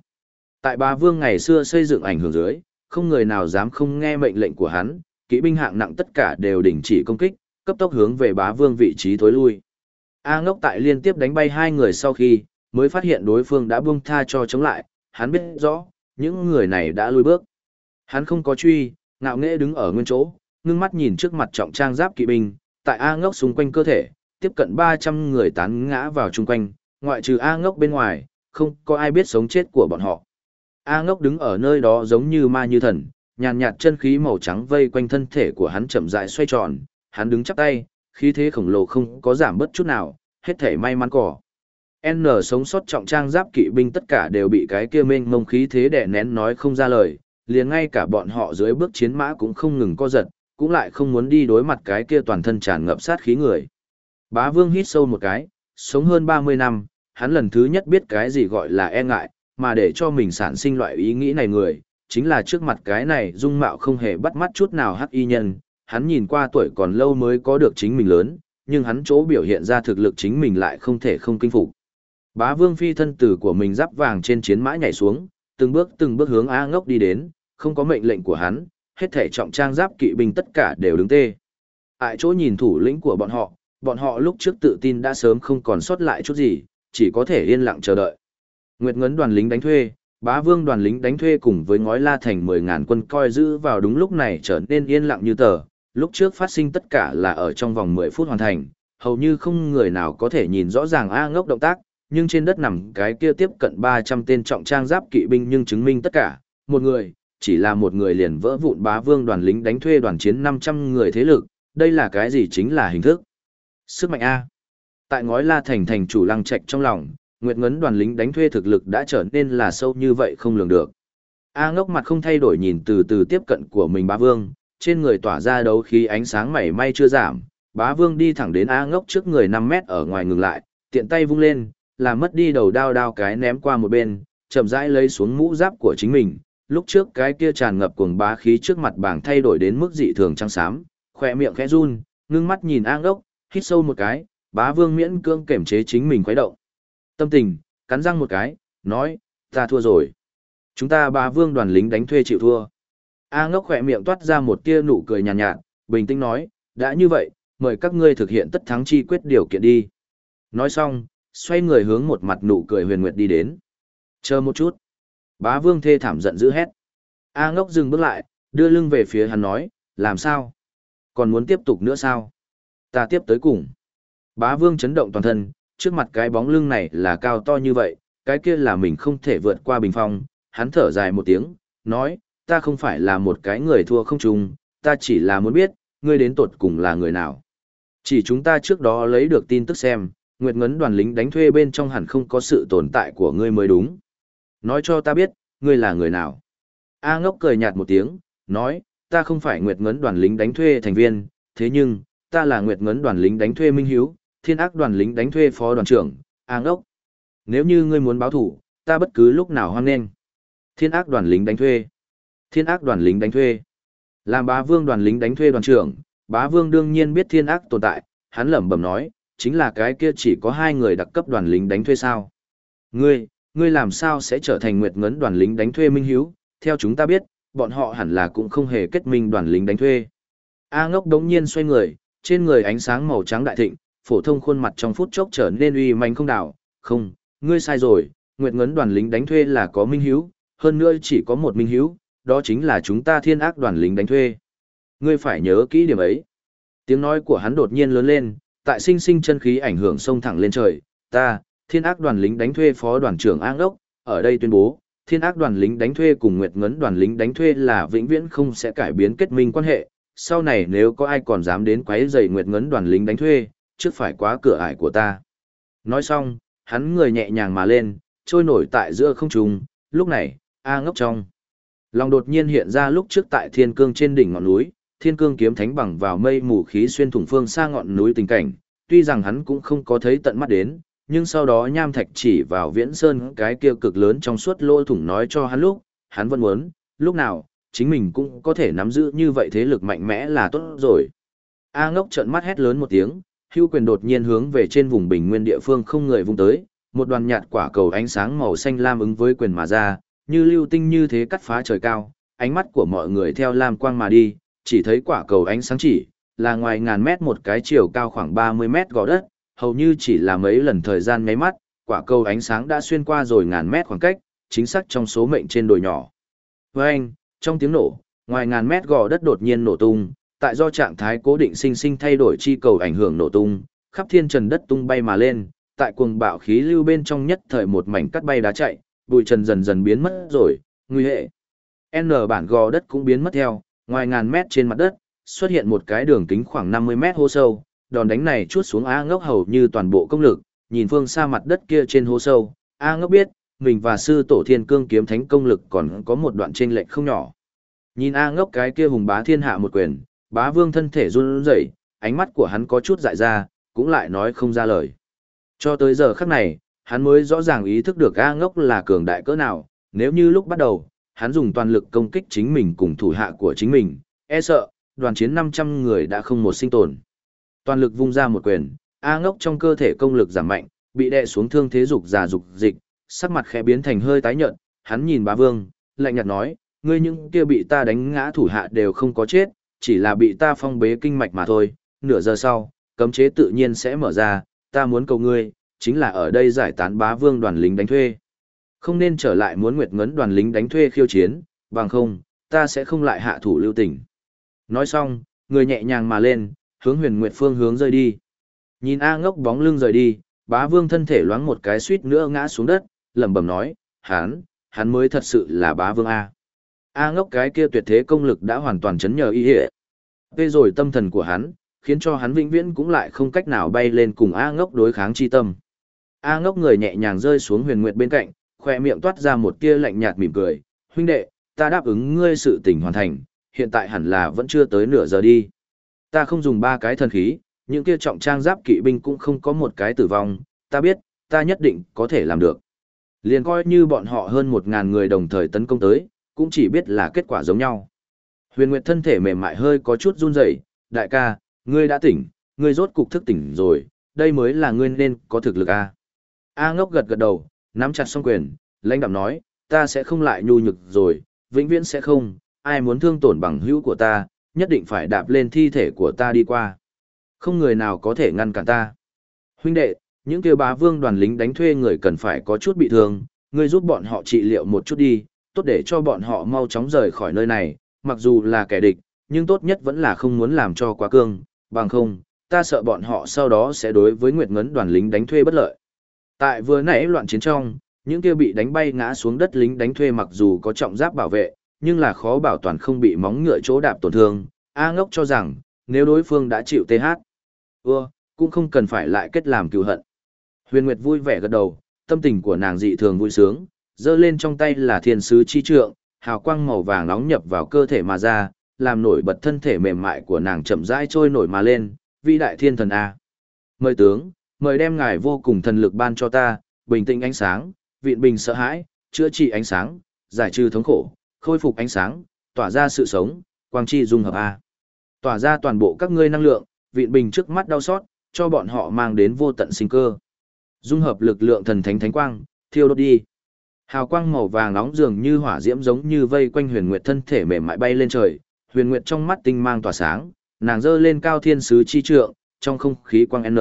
Tại bá vương ngày xưa xây dựng ảnh hưởng dưới, không người nào dám không nghe mệnh lệnh của hắn, kỵ binh hạng nặng tất cả đều đình chỉ công kích, cấp tốc hướng về bá vương vị trí thối lui. A ngốc tại liên tiếp đánh bay hai người sau khi, mới phát hiện đối phương đã buông tha cho chống lại, hắn biết rõ, những người này đã lui bước. Hắn không có truy, ngạo nghễ đứng ở nguyên chỗ, ngưng mắt nhìn trước mặt trọng trang giáp kỵ binh, tại A ngốc xung quanh cơ thể, tiếp cận 300 người tán ngã vào chung quanh, ngoại trừ A ngốc bên ngoài, không có ai biết sống chết của bọn họ. A ngốc đứng ở nơi đó giống như ma như thần, nhàn nhạt chân khí màu trắng vây quanh thân thể của hắn chậm rãi xoay tròn, hắn đứng chắp tay, khí thế khổng lồ không có giảm bất chút nào, hết thể may mắn cỏ. N sống sót trọng trang giáp kỵ binh tất cả đều bị cái kia mênh mông khí thế đè nén nói không ra lời, liền ngay cả bọn họ dưới bước chiến mã cũng không ngừng co giật, cũng lại không muốn đi đối mặt cái kia toàn thân tràn ngập sát khí người. Bá Vương hít sâu một cái, sống hơn 30 năm, hắn lần thứ nhất biết cái gì gọi là e ngại, mà để cho mình sản sinh loại ý nghĩ này người, chính là trước mặt cái này dung mạo không hề bắt mắt chút nào hắc y nhân, hắn nhìn qua tuổi còn lâu mới có được chính mình lớn, nhưng hắn chỗ biểu hiện ra thực lực chính mình lại không thể không kinh phục. Bá Vương phi thân tử của mình giáp vàng trên chiến mã nhảy xuống, từng bước từng bước hướng A Ngốc đi đến, không có mệnh lệnh của hắn, hết thể trọng trang giáp kỵ binh tất cả đều đứng tê. Tại chỗ nhìn thủ lĩnh của bọn họ, bọn họ lúc trước tự tin đã sớm không còn sót lại chút gì, chỉ có thể yên lặng chờ đợi. Nguyệt Ngấn đoàn lính đánh thuê, Bá Vương đoàn lính đánh thuê cùng với ngói la thành 10.000 quân coi giữ vào đúng lúc này trở nên yên lặng như tờ, lúc trước phát sinh tất cả là ở trong vòng 10 phút hoàn thành, hầu như không người nào có thể nhìn rõ ràng A ngốc động tác, nhưng trên đất nằm cái kia tiếp cận 300 tên trọng trang giáp kỵ binh nhưng chứng minh tất cả, một người, chỉ là một người liền vỡ vụn bá vương đoàn lính đánh thuê đoàn chiến 500 người thế lực, đây là cái gì chính là hình thức. Sức mạnh A. Tại ngói la thành thành chủ lăng trạch trong lòng, Nguyệt Ngấn đoàn lính đánh thuê thực lực đã trở nên là sâu như vậy không lường được. A ngốc mặt không thay đổi nhìn từ từ tiếp cận của mình bá vương, trên người tỏa ra đấu khí ánh sáng mảy may chưa giảm, bá vương đi thẳng đến A ngốc trước người 5 mét ở ngoài ngừng lại, tiện tay vung lên, làm mất đi đầu đao đao cái ném qua một bên, chậm rãi lấy xuống mũ giáp của chính mình. Lúc trước cái kia tràn ngập cuồng bá khí trước mặt bảng thay đổi đến mức dị thường trắng xám, khỏe miệng khẽ run, ngưng mắt nhìn A ngốc, hít sâu một cái, bá vương miễn cương kiểm chế chính mình khuấy động. Tâm tình, cắn răng một cái, nói, ta thua rồi. Chúng ta bá vương đoàn lính đánh thuê chịu thua. A ngốc khỏe miệng toát ra một tia nụ cười nhàn nhạt, nhạt, bình tĩnh nói, đã như vậy, mời các ngươi thực hiện tất thắng chi quyết điều kiện đi. Nói xong, xoay người hướng một mặt nụ cười huyền nguyệt đi đến. Chờ một chút. Bá vương thê thảm giận dữ hét. A ngốc dừng bước lại, đưa lưng về phía hắn nói, làm sao? Còn muốn tiếp tục nữa sao? Ta tiếp tới cùng. Bá vương chấn động toàn thân, trước mặt cái bóng lưng này là cao to như vậy, cái kia là mình không thể vượt qua bình phong, hắn thở dài một tiếng, nói, ta không phải là một cái người thua không chung, ta chỉ là muốn biết, ngươi đến tột cùng là người nào. Chỉ chúng ta trước đó lấy được tin tức xem, Nguyệt Ngấn đoàn lính đánh thuê bên trong hẳn không có sự tồn tại của ngươi mới đúng. Nói cho ta biết, ngươi là người nào. A ngốc cười nhạt một tiếng, nói, ta không phải Nguyệt Ngấn đoàn lính đánh thuê thành viên, thế nhưng, ta là Nguyệt Ngấn đoàn lính đánh thuê Minh Hiếu, thiên ác đoàn lính đánh thuê phó đoàn trưởng, A ngốc. Nếu như ngươi muốn báo thủ, ta bất cứ lúc nào hoan nghênh. Thiên ác đoàn lính đánh thuê. Thiên ác đoàn lính đánh thuê. Làm bá vương đoàn lính đánh thuê đoàn trưởng, bá vương đương nhiên biết thiên ác tồn tại, hắn lẩm bẩm nói, chính là cái kia chỉ có hai người đặc cấp đoàn lính đánh thuê sao. Ngươi, ngươi làm sao sẽ trở thành nguyệt ngấn đoàn lính đánh thuê minh hiếu, theo chúng ta biết, bọn họ hẳn là cũng không hề kết minh đoàn lính đánh thuê. A ngốc đống nhiên xoay người, trên người ánh sáng màu trắng đại thịnh, phổ thông khuôn mặt trong phút chốc trở nên uy manh không đảo, không, ngươi sai rồi, nguyệt ngấn đoàn lính đánh thuê là có minh hiếu, hơn nữa chỉ có một minh hiếu, đó chính là chúng ta thiên ác đoàn lính đánh thuê. Ngươi phải nhớ kỹ điểm ấy. Tiếng nói của hắn đột nhiên lớn lên, tại sinh sinh chân khí ảnh hưởng sông thẳng lên trời, ta, thiên ác đoàn lính đánh thuê phó đoàn trưởng An Đốc, ở đây tuyên bố, thiên ác đoàn lính đánh thuê cùng Nguyệt Ngấn đoàn lính đánh thuê là vĩnh viễn không sẽ cải biến kết minh quan hệ, sau này nếu có ai còn dám đến quấy rầy Nguyệt Ngấn đoàn lính đánh thuê, trước phải quá cửa ải của ta. Nói xong, hắn người nhẹ nhàng mà lên, trôi nổi tại giữa không trung, lúc này, A ngốc trong. Lòng đột nhiên hiện ra lúc trước tại thiên cương trên đỉnh ngọn núi, thiên cương kiếm thánh bằng vào mây mù khí xuyên thủng phương xa ngọn núi tình cảnh, tuy rằng hắn cũng không có thấy tận mắt đến, nhưng sau đó nham thạch chỉ vào viễn sơn cái kia cực lớn trong suốt lỗ thủng nói cho hắn lúc, hắn vẫn muốn, lúc nào, chính mình cũng có thể nắm giữ như vậy thế lực mạnh mẽ là tốt rồi. A ngốc trợn mắt hét lớn một tiếng, hưu quyền đột nhiên hướng về trên vùng bình nguyên địa phương không người vung tới, một đoàn nhạt quả cầu ánh sáng màu xanh lam ứng với quyền mà ra, như lưu tinh như thế cắt phá trời cao, ánh mắt của mọi người theo lam quang mà đi, chỉ thấy quả cầu ánh sáng chỉ, là ngoài ngàn mét một cái chiều cao khoảng 30 mét gò đất, hầu như chỉ là mấy lần thời gian nháy mắt, quả cầu ánh sáng đã xuyên qua rồi ngàn mét khoảng cách, chính xác trong số mệnh trên đồi nhỏ. Với anh, trong tiếng nổ, ngoài ngàn mét gò đất đột nhiên nổ tung, tại do trạng thái cố định sinh sinh thay đổi chi cầu ảnh hưởng nổ tung, khắp thiên trần đất tung bay mà lên, tại cuồng bạo khí lưu bên trong nhất thời một mảnh cắt bay đá chạy, bụi trần dần dần biến mất rồi, nguy hệ. N bản gò đất cũng biến mất theo, ngoài ngàn mét trên mặt đất, xuất hiện một cái đường kính khoảng 50 mét hô sâu, đòn đánh này chuốt xuống A ngốc hầu như toàn bộ công lực, nhìn phương xa mặt đất kia trên hố sâu, A ngốc biết, mình và sư tổ thiên cương kiếm thánh công lực còn có một đoạn chênh lệch không nhỏ. Nhìn A ngốc cái kia hùng bá thiên hạ một quyền, bá vương thân thể run rẩy, ánh mắt của hắn có chút dại ra, cũng lại nói không ra lời. Cho tới giờ khắc này, hắn mới rõ ràng ý thức được A ngốc là cường đại cỡ nào, nếu như lúc bắt đầu, hắn dùng toàn lực công kích chính mình cùng thủ hạ của chính mình, e sợ, đoàn chiến 500 người đã không một sinh tồn. Toàn lực vung ra một quyền, A ngốc trong cơ thể công lực giảm mạnh, bị đè xuống thương thế dục già dục dịch, sắc mặt khẽ biến thành hơi tái nhợt, hắn nhìn bá vương, lạnh nhạt nói, ngươi những kia bị ta đánh ngã thủ hạ đều không có chết, chỉ là bị ta phong bế kinh mạch mà thôi, nửa giờ sau, cấm chế tự nhiên sẽ mở ra, ta muốn cầu ngươi, chính là ở đây giải tán bá vương đoàn lính đánh thuê. Không nên trở lại muốn nguyệt ngấn đoàn lính đánh thuê khiêu chiến, bằng không, ta sẽ không lại hạ thủ lưu tình. Nói xong, người nhẹ nhàng mà lên, hướng huyền nguyệt phương hướng rơi đi. Nhìn A ngốc bóng lưng rời đi, bá vương thân thể loáng một cái suýt nữa ngã xuống đất, lẩm bẩm nói, hắn, hắn mới thật sự là bá vương A. A ngốc cái kia tuyệt thế công lực đã hoàn toàn chấn nhờ y hệ. Về rồi tâm thần của hắn, khiến cho hắn vĩnh viễn cũng lại không cách nào bay lên cùng A ngốc đối kháng chi tâm. A ngốc người nhẹ nhàng rơi xuống huyền nguyệt bên cạnh, khỏe miệng toát ra một tia lạnh nhạt mỉm cười, huynh đệ, ta đáp ứng ngươi sự tình hoàn thành, hiện tại hẳn là vẫn chưa tới nửa giờ đi. Ta không dùng ba cái thần khí, những kia trọng trang giáp kỵ binh cũng không có một cái tử vong, ta biết, ta nhất định có thể làm được. Liền coi như bọn họ hơn một ngàn người đồng thời tấn công tới, cũng chỉ biết là kết quả giống nhau. Huyền Nguyệt thân thể mềm mại hơi có chút run rẩy, đại ca, ngươi đã tỉnh, ngươi rốt cục thức tỉnh rồi, đây mới là ngươi nên có thực lực a. A ngốc gật gật đầu, nắm chặt song quyền, lãnh đạm nói, ta sẽ không lại nhu nhược rồi, vĩnh viễn sẽ không, ai muốn thương tổn bằng hữu của ta, nhất định phải đạp lên thi thể của ta đi qua. Không người nào có thể ngăn cản ta. Huynh đệ, những kêu bá vương đoàn lính đánh thuê người cần phải có chút bị thương, ngươi giúp bọn họ trị liệu một chút đi, tốt để cho bọn họ mau chóng rời khỏi nơi này, mặc dù là kẻ địch, nhưng tốt nhất vẫn là không muốn làm cho quá cương, bằng không, ta sợ bọn họ sau đó sẽ đối với Nguyệt Ngấn đoàn lính đánh thuê bất lợi. Tại vừa nãy loạn chiến trong, những kia bị đánh bay ngã xuống đất lính đánh thuê mặc dù có trọng giáp bảo vệ, nhưng là khó bảo toàn không bị móng ngựa chỗ đạp tổn thương. A ngốc cho rằng, nếu đối phương đã chịu TH, ưa, cũng không cần phải lại kết làm cứu hận. Huyền Nguyệt vui vẻ gật đầu, tâm tình của nàng dị thường vui sướng, giơ lên trong tay là thiên sứ chi trượng, hào quang màu vàng nóng nhập vào cơ thể mà ra, làm nổi bật thân thể mềm mại của nàng chậm rãi trôi nổi mà lên, vĩ đại thiên thần A. Mời tướng, mời đem ngài vô cùng thần lực ban cho ta, bình tĩnh ánh sáng, viện bình sợ hãi, chữa trị ánh sáng, giải trừ thống khổ, khôi phục ánh sáng, tỏa ra sự sống, quang chi dung hợp A. Tỏa ra toàn bộ các ngươi năng lượng, viện bình trước mắt đau xót, cho bọn họ mang đến vô tận sinh cơ. Dung hợp lực lượng thần thánh thánh quang, thiêu đốt đi. Hào quang màu vàng nóng dường như hỏa diễm giống như vây quanh Huyền Nguyệt thân thể mềm mại bay lên trời, Huyền Nguyệt trong mắt tinh mang tỏa sáng, nàng giơ lên cao thiên sứ chi trượng, trong không khí quang N.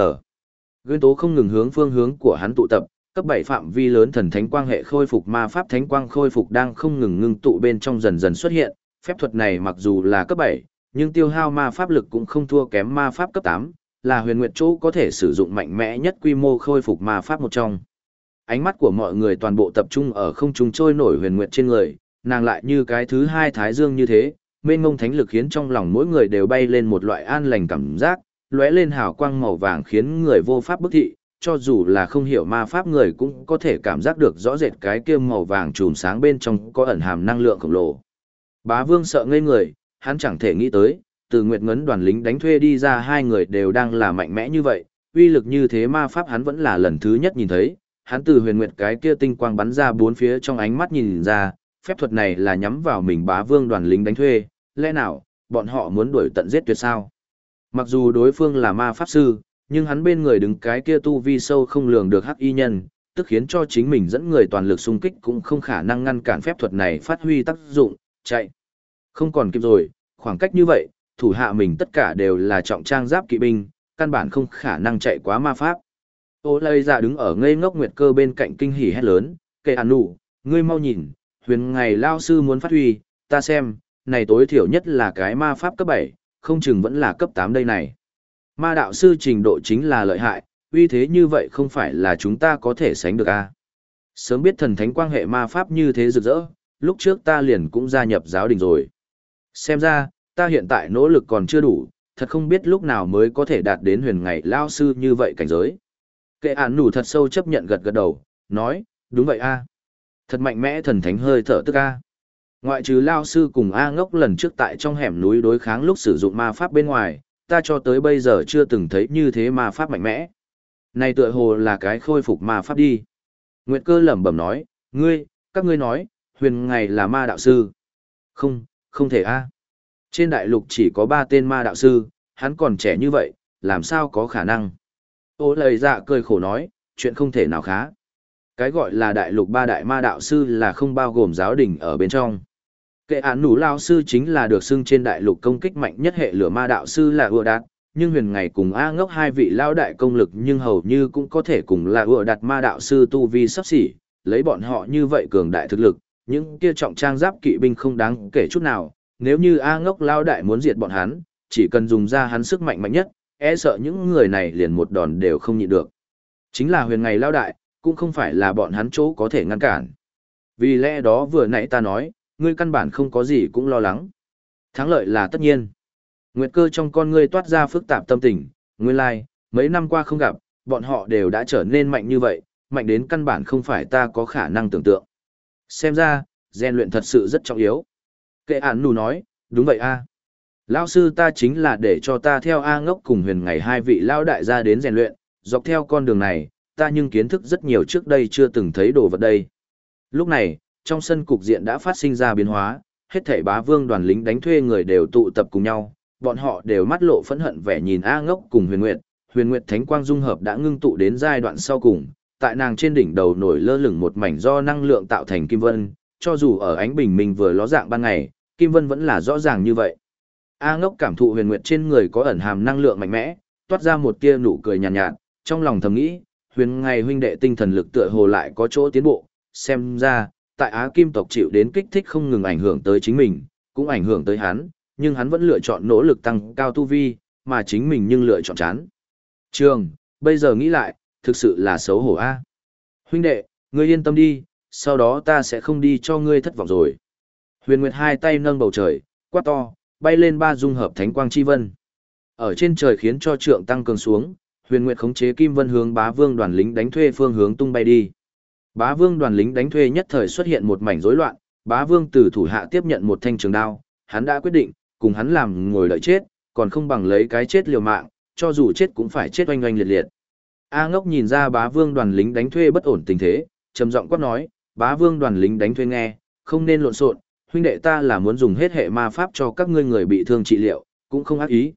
Nguyên tố không ngừng hướng phương hướng của hắn tụ tập, cấp 7 phạm vi lớn thần thánh quang hệ khôi phục ma pháp thánh quang khôi phục đang không ngừng ngưng tụ bên trong dần dần xuất hiện, phép thuật này mặc dù là cấp 7, nhưng tiêu hao ma pháp lực cũng không thua kém ma pháp cấp 8, là huyền nguyệt chỗ có thể sử dụng mạnh mẽ nhất quy mô khôi phục ma pháp một trong. Ánh mắt của mọi người toàn bộ tập trung ở không trung trôi nổi huyền nguyệt trên người, nàng lại như cái thứ hai thái dương như thế, mênh ngông thánh lực khiến trong lòng mỗi người đều bay lên một loại an lành cảm giác, lóe lên hào quang màu vàng khiến người vô pháp bức thị, cho dù là không hiểu ma pháp người cũng có thể cảm giác được rõ rệt cái kia màu vàng trùm sáng bên trong có ẩn hàm năng lượng khổng lồ. Bá Vương sợ ngây người, hắn chẳng thể nghĩ tới, từ Nguyệt Ngấn đoàn lính đánh thuê đi ra hai người đều đang là mạnh mẽ như vậy, uy lực như thế ma pháp hắn vẫn là lần thứ nhất nhìn thấy, hắn từ huyền nguyệt cái kia tinh quang bắn ra bốn phía trong ánh mắt nhìn ra, phép thuật này là nhắm vào mình bá vương đoàn lính đánh thuê, lẽ nào, bọn họ muốn đuổi tận giết tuyệt sao? Mặc dù đối phương là ma pháp sư, nhưng hắn bên người đứng cái kia tu vi sâu không lường được hắc y nhân, tức khiến cho chính mình dẫn người toàn lực xung kích cũng không khả năng ngăn cản phép thuật này phát huy tác dụng, chạy. Không còn kịp rồi, khoảng cách như vậy, thủ hạ mình tất cả đều là trọng trang giáp kỵ binh, căn bản không khả năng chạy quá ma pháp. Ô lây dạ đứng ở ngây ngốc nguyệt cơ bên cạnh kinh hỉ hét lớn, kệ ản nụ, ngươi mau nhìn, huyền ngày lao sư muốn phát huy, ta xem, này tối thiểu nhất là cái ma pháp cấp 7, không chừng vẫn là cấp 8 đây này. Ma đạo sư trình độ chính là lợi hại, uy thế như vậy không phải là chúng ta có thể sánh được a. À? Sớm biết thần thánh quan hệ ma pháp như thế rực rỡ, lúc trước ta liền cũng gia nhập giáo đình rồi. Xem ra, ta hiện tại nỗ lực còn chưa đủ, thật không biết lúc nào mới có thể đạt đến huyền ngày lao sư như vậy cảnh giới. Kệ án nủ thật sâu chấp nhận gật gật đầu, nói, đúng vậy a Thật mạnh mẽ thần thánh hơi thở tức a Ngoại trừ lao sư cùng A ngốc lần trước tại trong hẻm núi đối kháng lúc sử dụng ma pháp bên ngoài, ta cho tới bây giờ chưa từng thấy như thế ma pháp mạnh mẽ. Này tựa hồ là cái khôi phục ma pháp đi. Nguyệt cơ lẩm bẩm nói, ngươi, các ngươi nói, huyền ngày là ma đạo sư. Không, không thể a trên đại lục chỉ có ba tên ma đạo sư, hắn còn trẻ như vậy, làm sao có khả năng? Ô lời dạ cười khổ nói, chuyện không thể nào khá. Cái gọi là đại lục ba đại ma đạo sư là không bao gồm giáo đình ở bên trong. Kệ án nủ lao sư chính là được xưng trên đại lục công kích mạnh nhất hệ lửa ma đạo sư là ưa đạt, nhưng huyền ngày cùng A ngốc hai vị lao đại công lực nhưng hầu như cũng có thể cùng là ưa đạt ma đạo sư tu vi sắp xỉ, lấy bọn họ như vậy cường đại thực lực, những kia trọng trang giáp kỵ binh không đáng kể chút nào, nếu như A ngốc lao đại muốn diệt bọn hắn, chỉ cần dùng ra hắn sức mạnh mạnh nhất, e sợ những người này liền một đòn đều không nhịn được. Chính là huyền ngày lao đại, cũng không phải là bọn hắn chỗ có thể ngăn cản. Vì lẽ đó vừa nãy ta nói, ngươi căn bản không có gì cũng lo lắng. Thắng lợi là tất nhiên. Nguyệt cơ trong con ngươi toát ra phức tạp tâm tình, nguyên lai, like, mấy năm qua không gặp, bọn họ đều đã trở nên mạnh như vậy, mạnh đến căn bản không phải ta có khả năng tưởng tượng. Xem ra, gian luyện thật sự rất trọng yếu. Kệ án nù nói, đúng vậy a Lao sư ta chính là để cho ta theo A ngốc cùng huyền ngày hai vị lao đại gia đến rèn luyện, dọc theo con đường này, ta nhưng kiến thức rất nhiều trước đây chưa từng thấy đồ vật đây. Lúc này, trong sân cục diện đã phát sinh ra biến hóa, hết thảy bá vương đoàn lính đánh thuê người đều tụ tập cùng nhau, bọn họ đều mắt lộ phẫn hận vẻ nhìn A ngốc cùng huyền nguyệt, huyền nguyệt thánh quang dung hợp đã ngưng tụ đến giai đoạn sau cùng, tại nàng trên đỉnh đầu nổi lơ lửng một mảnh do năng lượng tạo thành kim vân, cho dù ở ánh bình minh vừa ló dạng ban ngày, Kim Vân vẫn là rõ ràng như vậy. A ngốc cảm thụ huyền nguyệt trên người có ẩn hàm năng lượng mạnh mẽ, toát ra một tia nụ cười nhàn nhạt, nhạt, trong lòng thầm nghĩ, huyền ngày huynh đệ tinh thần lực tựa hồ lại có chỗ tiến bộ, xem ra, tại Á Kim tộc chịu đến kích thích không ngừng ảnh hưởng tới chính mình, cũng ảnh hưởng tới hắn, nhưng hắn vẫn lựa chọn nỗ lực tăng cao tu vi, mà chính mình nhưng lựa chọn chán. Trường, bây giờ nghĩ lại, thực sự là xấu hổ a. Huynh đệ, ngươi yên tâm đi, sau đó ta sẽ không đi cho ngươi thất vọng rồi. Huyền Nguyệt hai tay nâng bầu trời, quát to, bay lên ba dung hợp thánh quang chi vân. Ở trên trời khiến cho trượng tăng cường xuống, Huyền Nguyệt khống chế kim vân hướng bá vương đoàn lính đánh thuê phương hướng tung bay đi. Bá vương đoàn lính đánh thuê nhất thời xuất hiện một mảnh rối loạn, bá vương từ thủ hạ tiếp nhận một thanh trường đao, hắn đã quyết định, cùng hắn làm ngồi đợi chết, còn không bằng lấy cái chết liều mạng, cho dù chết cũng phải chết oanh oanh liệt liệt. A ngốc nhìn ra bá vương đoàn lính đánh thuê bất ổn tình thế, trầm giọng quát nói, bá vương đoàn lính đánh thuê nghe, không nên lộn xộn, huynh đệ ta là muốn dùng hết hệ ma pháp cho các ngươi người bị thương trị liệu, cũng không ác ý.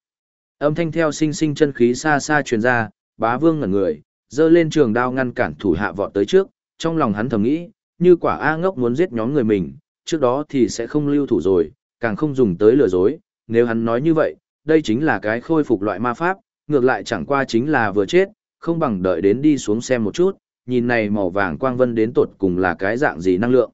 Âm thanh theo sinh sinh chân khí xa xa truyền ra, bá vương ngẩn người, giơ lên trường đao ngăn cản thủ hạ vọt tới trước, trong lòng hắn thầm nghĩ, như quả A ngốc muốn giết nhóm người mình, trước đó thì sẽ không lưu thủ rồi, càng không dùng tới lừa dối, nếu hắn nói như vậy, đây chính là cái khôi phục loại ma pháp, ngược lại chẳng qua chính là vừa chết, không bằng đợi đến đi xuống xem một chút, nhìn này màu vàng quang vân đến tột cùng là cái dạng gì năng lượng.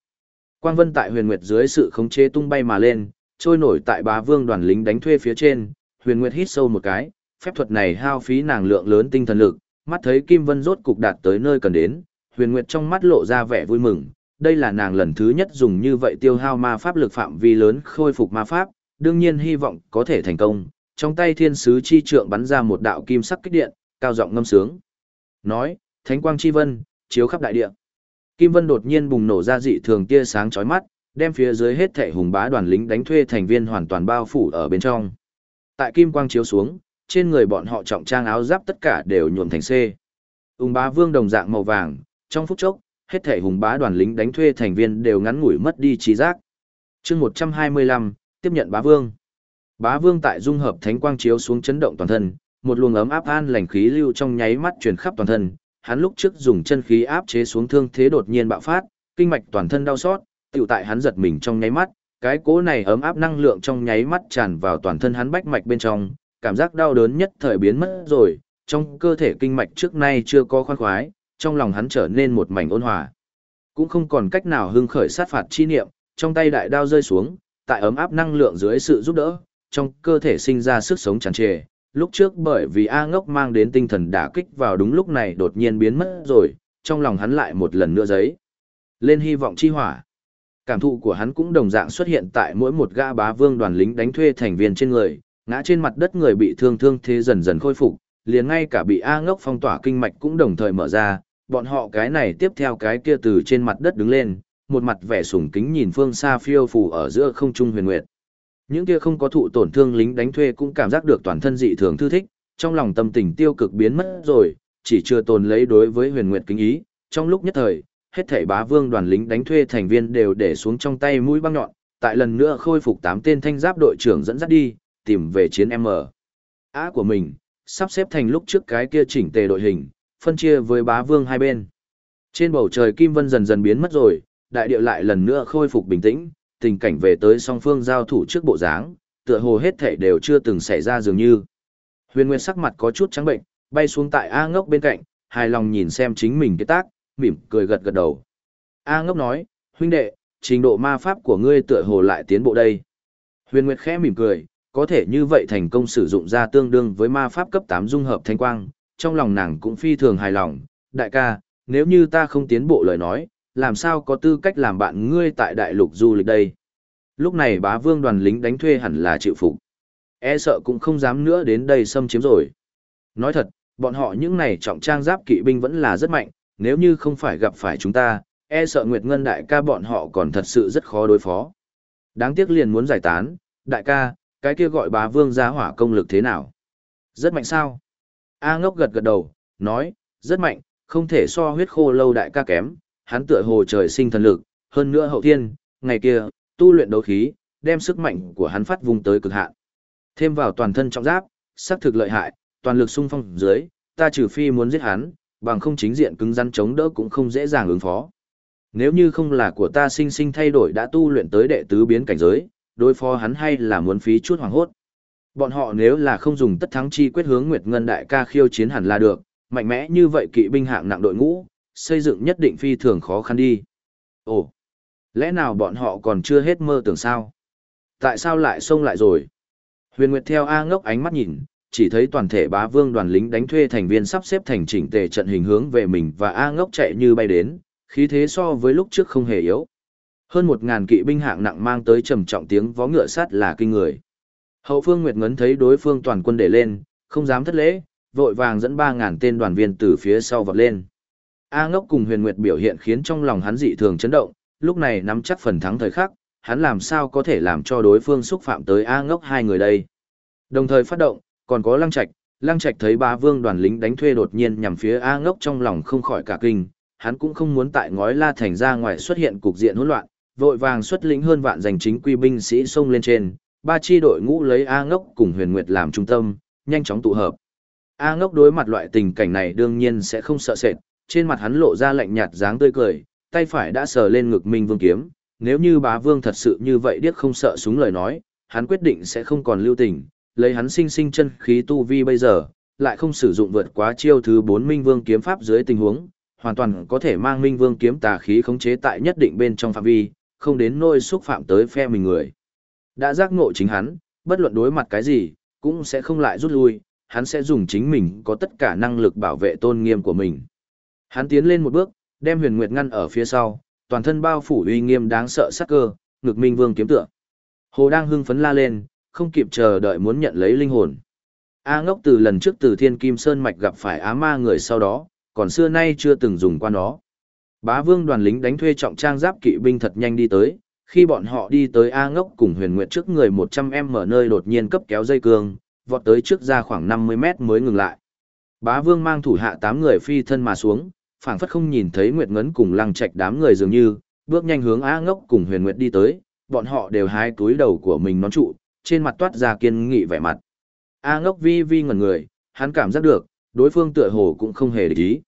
Quang vân tại huyền nguyệt dưới sự khống chế tung bay mà lên, trôi nổi tại bá vương đoàn lính đánh thuê phía trên, huyền nguyệt hít sâu một cái, phép thuật này hao phí nàng lượng lớn tinh thần lực, mắt thấy kim vân rốt cục đạt tới nơi cần đến, huyền nguyệt trong mắt lộ ra vẻ vui mừng, đây là nàng lần thứ nhất dùng như vậy tiêu hao ma pháp lực phạm vi lớn khôi phục ma pháp, đương nhiên hy vọng có thể thành công, trong tay thiên sứ chi trượng bắn ra một đạo kim sắc kích điện, cao giọng ngâm sướng. Nói, thánh quang chi vân, chiếu khắp đại địa. Kim vân đột nhiên bùng nổ ra dị thường tia sáng chói mắt, đem phía dưới hết thảy hùng bá đoàn lính đánh thuê thành viên hoàn toàn bao phủ ở bên trong. Tại kim quang chiếu xuống, trên người bọn họ trọng trang áo giáp tất cả đều nhuộm thành C. Hùng bá vương đồng dạng màu vàng, trong phút chốc, hết thảy hùng bá đoàn lính đánh thuê thành viên đều ngắn ngủi mất đi trí giác. Chương 125, tiếp nhận bá vương. Bá vương tại dung hợp thánh quang chiếu xuống chấn động toàn thân, một luồng ấm áp an lành khí lưu trong nháy mắt truyền khắp toàn thân, hắn lúc trước dùng chân khí áp chế xuống thương thế đột nhiên bạo phát, kinh mạch toàn thân đau xót, tiểu tại hắn giật mình trong nháy mắt, cái cỗ này ấm áp năng lượng trong nháy mắt tràn vào toàn thân hắn bách mạch bên trong, cảm giác đau đớn nhất thời biến mất rồi, trong cơ thể kinh mạch trước nay chưa có khoan khoái, trong lòng hắn trở nên một mảnh ôn hòa. Cũng không còn cách nào hưng khởi sát phạt chi niệm, trong tay đại đao rơi xuống, tại ấm áp năng lượng dưới sự giúp đỡ, trong cơ thể sinh ra sức sống tràn trề. Lúc trước bởi vì A ngốc mang đến tinh thần đả kích vào đúng lúc này đột nhiên biến mất rồi, trong lòng hắn lại một lần nữa giấy. Lên hy vọng chi hỏa. Cảm thụ của hắn cũng đồng dạng xuất hiện tại mỗi một gã bá vương đoàn lính đánh thuê thành viên trên người, ngã trên mặt đất người bị thương thương thế dần dần khôi phục, liền ngay cả bị A ngốc phong tỏa kinh mạch cũng đồng thời mở ra, bọn họ cái này tiếp theo cái kia từ trên mặt đất đứng lên, một mặt vẻ sùng kính nhìn phương xa phiêu phù ở giữa không trung huyền nguyệt. Những kia không có thụ tổn thương lính đánh thuê cũng cảm giác được toàn thân dị thường thư thích, trong lòng tâm tình tiêu cực biến mất rồi, chỉ chưa tồn lấy đối với huyền nguyệt kính ý, trong lúc nhất thời, hết thảy bá vương đoàn lính đánh thuê thành viên đều để xuống trong tay mũi băng nhọn, tại lần nữa khôi phục tám tên thanh giáp đội trưởng dẫn dắt đi, tìm về chiến M. Á của mình, sắp xếp thành lúc trước cái kia chỉnh tề đội hình, phân chia với bá vương hai bên. Trên bầu trời kim vân dần dần biến mất rồi, đại địa lại lần nữa khôi phục bình tĩnh, tình cảnh về tới song phương giao thủ trước bộ dáng, tựa hồ hết thảy đều chưa từng xảy ra dường như. Huyền Nguyên sắc mặt có chút trắng bệnh, bay xuống tại A Ngốc bên cạnh, hài lòng nhìn xem chính mình cái tác, mỉm cười gật gật đầu. A Ngốc nói, huynh đệ, trình độ ma pháp của ngươi tựa hồ lại tiến bộ đây. Huyền Nguyệt khẽ mỉm cười, có thể như vậy thành công sử dụng ra tương đương với ma pháp cấp 8 dung hợp thanh quang, trong lòng nàng cũng phi thường hài lòng, đại ca, nếu như ta không tiến bộ lời nói, làm sao có tư cách làm bạn ngươi tại đại lục du lịch đây. Lúc này bá vương đoàn lính đánh thuê hẳn là chịu phục. E sợ cũng không dám nữa đến đây xâm chiếm rồi. Nói thật, bọn họ những này trọng trang giáp kỵ binh vẫn là rất mạnh, nếu như không phải gặp phải chúng ta, e sợ Nguyệt Ngân đại ca bọn họ còn thật sự rất khó đối phó. Đáng tiếc liền muốn giải tán, đại ca, cái kia gọi bá vương giá hỏa công lực thế nào? Rất mạnh sao? A ngốc gật gật đầu, nói, rất mạnh, không thể so huyết khô lâu đại ca kém, hắn tựa hồ trời sinh thần lực, hơn nữa hậu thiên, ngày kia, tu luyện đấu khí, đem sức mạnh của hắn phát vùng tới cực hạn. Thêm vào toàn thân trọng giáp, sắc thực lợi hại, toàn lực xung phong dưới, ta trừ phi muốn giết hắn, bằng không chính diện cứng rắn chống đỡ cũng không dễ dàng ứng phó. Nếu như không là của ta sinh sinh thay đổi đã tu luyện tới đệ tứ biến cảnh giới, đối phó hắn hay là muốn phí chút hoàng hốt. Bọn họ nếu là không dùng tất thắng chi quyết hướng Nguyệt Ngân đại ca khiêu chiến hẳn là được, mạnh mẽ như vậy kỵ binh hạng nặng đội ngũ, xây dựng nhất định phi thường khó khăn đi. Ồ, lẽ nào bọn họ còn chưa hết mơ tưởng sao? Tại sao lại xông lại rồi? Huyền Nguyệt theo A ngốc ánh mắt nhìn, chỉ thấy toàn thể bá vương đoàn lính đánh thuê thành viên sắp xếp thành chỉnh tề trận hình hướng về mình và A ngốc chạy như bay đến, khí thế so với lúc trước không hề yếu. Hơn một ngàn kỵ binh hạng nặng mang tới trầm trọng tiếng vó ngựa sắt là kinh người. Hậu phương Nguyệt Ngấn thấy đối phương toàn quân để lên, không dám thất lễ, vội vàng dẫn ba ngàn tên đoàn viên từ phía sau vọt lên. A ngốc cùng huyền nguyệt biểu hiện khiến trong lòng hắn dị thường chấn động, lúc này nắm chắc phần thắng thời khắc, hắn làm sao có thể làm cho đối phương xúc phạm tới A ngốc hai người đây. Đồng thời phát động, còn có lăng Trạch, lăng Trạch thấy ba vương đoàn lính đánh thuê đột nhiên nhằm phía A ngốc trong lòng không khỏi cả kinh, hắn cũng không muốn tại ngói la thành ra ngoài xuất hiện cục diện hỗn loạn, vội vàng xuất lĩnh hơn vạn giành chính quy binh sĩ xông lên trên, ba chi đội ngũ lấy A ngốc cùng huyền nguyệt làm trung tâm, nhanh chóng tụ hợp. A ngốc đối mặt loại tình cảnh này đương nhiên sẽ không sợ sệt, trên mặt hắn lộ ra lạnh nhạt dáng tươi cười, tay phải đã sờ lên ngực Minh Vương kiếm, nếu như bá vương thật sự như vậy điếc không sợ súng lời nói, hắn quyết định sẽ không còn lưu tình, lấy hắn sinh sinh chân khí tu vi bây giờ, lại không sử dụng vượt quá chiêu thứ 4 Minh Vương kiếm pháp dưới tình huống, hoàn toàn có thể mang Minh Vương kiếm tà khí khống chế tại nhất định bên trong phạm vi, không đến nỗi xúc phạm tới phe mình người. Đã giác ngộ chính hắn, bất luận đối mặt cái gì, cũng sẽ không lại rút lui, hắn sẽ dùng chính mình có tất cả năng lực bảo vệ tôn nghiêm của mình. Hắn tiến lên một bước, đem huyền nguyệt ngăn ở phía sau, toàn thân bao phủ uy nghiêm đáng sợ sắc cơ, ngực minh vương kiếm tựa. Hồ đang hưng phấn la lên, không kịp chờ đợi muốn nhận lấy linh hồn. A ngốc từ lần trước từ thiên kim sơn mạch gặp phải á ma người sau đó, còn xưa nay chưa từng dùng qua nó. Bá vương đoàn lính đánh thuê trọng trang giáp kỵ binh thật nhanh đi tới, khi bọn họ đi tới A ngốc cùng huyền nguyệt trước người 100 em mở nơi đột nhiên cấp kéo dây cương, vọt tới trước ra khoảng 50 mét mới ngừng lại. Bá vương mang thủ hạ 8 người phi thân mà xuống, phảng phất không nhìn thấy Nguyệt Ngấn cùng lăng trạch đám người dường như, bước nhanh hướng A ngốc cùng huyền nguyệt đi tới, bọn họ đều hái túi đầu của mình nón trụ, trên mặt toát ra kiên nghị vẻ mặt. A ngốc vi vi ngẩn người, hắn cảm giác được, đối phương tựa hồ cũng không hề để ý.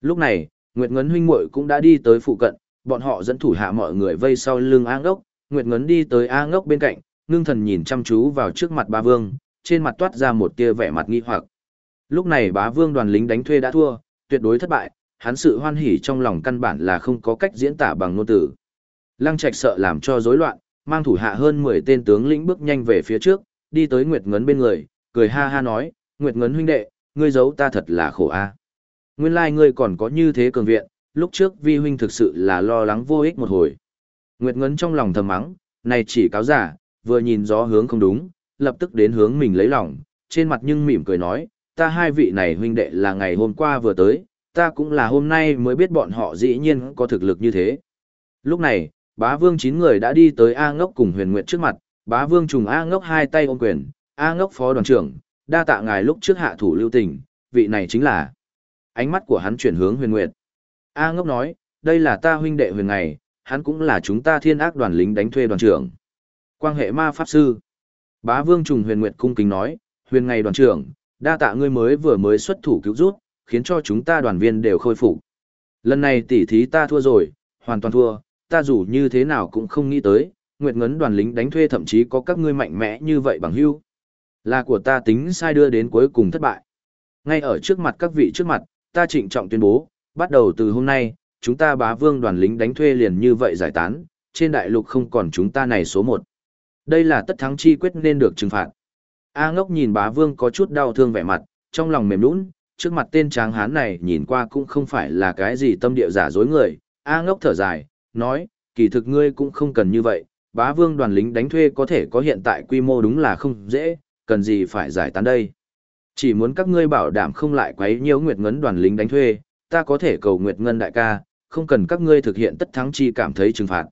Lúc này, Nguyệt Ngấn huynh muội cũng đã đi tới phụ cận, bọn họ dẫn thủ hạ mọi người vây sau lưng A ngốc, Nguyệt Ngấn đi tới A ngốc bên cạnh, ngưng thần nhìn chăm chú vào trước mặt ba vương, trên mặt toát ra một tia vẻ mặt nghi hoặc. Lúc này bá vương đoàn lính đánh thuê đã thua, tuyệt đối thất bại, hắn sự hoan hỉ trong lòng căn bản là không có cách diễn tả bằng ngôn từ. Lăng Trạch sợ làm cho rối loạn, mang thủ hạ hơn 10 tên tướng lĩnh bước nhanh về phía trước, đi tới Nguyệt Ngấn bên người, cười ha ha nói, Nguyệt Ngấn huynh đệ, ngươi giấu ta thật là khổ a. Nguyên lai like ngươi còn có như thế cường viện, lúc trước vi huynh thực sự là lo lắng vô ích một hồi. Nguyệt Ngấn trong lòng thầm mắng, này chỉ cáo giả, vừa nhìn gió hướng không đúng, lập tức đến hướng mình lấy lòng, trên mặt nhưng mỉm cười nói, ta hai vị này huynh đệ là ngày hôm qua vừa tới, ta cũng là hôm nay mới biết bọn họ dĩ nhiên có thực lực như thế. Lúc này, bá vương chín người đã đi tới A ngốc cùng huyền nguyện trước mặt, bá vương trùng A ngốc hai tay ôm quyền, A ngốc phó đoàn trưởng, đa tạ ngài lúc trước hạ thủ lưu tình, vị này chính là. Ánh mắt của hắn chuyển hướng huyền nguyệt. A ngốc nói, đây là ta huynh đệ huyền ngày, hắn cũng là chúng ta thiên ác đoàn lính đánh thuê đoàn trưởng. Quan hệ ma pháp sư. Bá vương trùng huyền nguyệt cung kính nói, huyền ngày đoàn trưởng, đa tạ ngươi mới vừa mới xuất thủ cứu rút, khiến cho chúng ta đoàn viên đều khôi phục. Lần này tỉ thí ta thua rồi, hoàn toàn thua, ta dù như thế nào cũng không nghĩ tới, Nguyệt Ngấn đoàn lính đánh thuê thậm chí có các ngươi mạnh mẽ như vậy bằng hữu, Là của ta tính sai đưa đến cuối cùng thất bại. Ngay ở trước mặt các vị trước mặt, ta trịnh trọng tuyên bố, bắt đầu từ hôm nay, chúng ta bá vương đoàn lính đánh thuê liền như vậy giải tán, trên đại lục không còn chúng ta này số một. Đây là tất thắng chi quyết nên được trừng phạt. A ngốc nhìn bá vương có chút đau thương vẻ mặt, trong lòng mềm nũng, trước mặt tên tráng hán này nhìn qua cũng không phải là cái gì tâm địa giả dối người. A ngốc thở dài, nói, kỳ thực ngươi cũng không cần như vậy, bá vương đoàn lính đánh thuê có thể có hiện tại quy mô đúng là không dễ, cần gì phải giải tán đây. Chỉ muốn các ngươi bảo đảm không lại quấy nhiễu Nguyệt Ngân đoàn lính đánh thuê, ta có thể cầu Nguyệt Ngân đại ca, không cần các ngươi thực hiện tất thắng chi cảm thấy trừng phạt.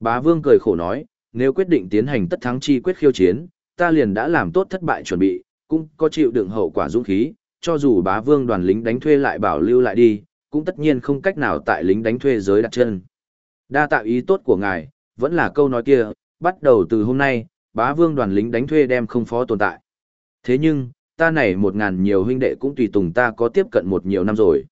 Bá Vương cười khổ nói, nếu quyết định tiến hành tất thắng chi quyết khiêu chiến, ta liền đã làm tốt thất bại chuẩn bị, cũng có chịu đựng hậu quả dũng khí, cho dù bá vương đoàn lính đánh thuê lại bảo lưu lại đi, cũng tất nhiên không cách nào tại lính đánh thuê giới đặt chân. Đa tạo ý tốt của ngài, vẫn là câu nói kia, bắt đầu từ hôm nay, bá vương đoàn lính đánh thuê đem không phó tồn tại. Thế nhưng, ta này một ngàn nhiều huynh đệ cũng tùy tùng ta có tiếp cận một nhiều năm rồi.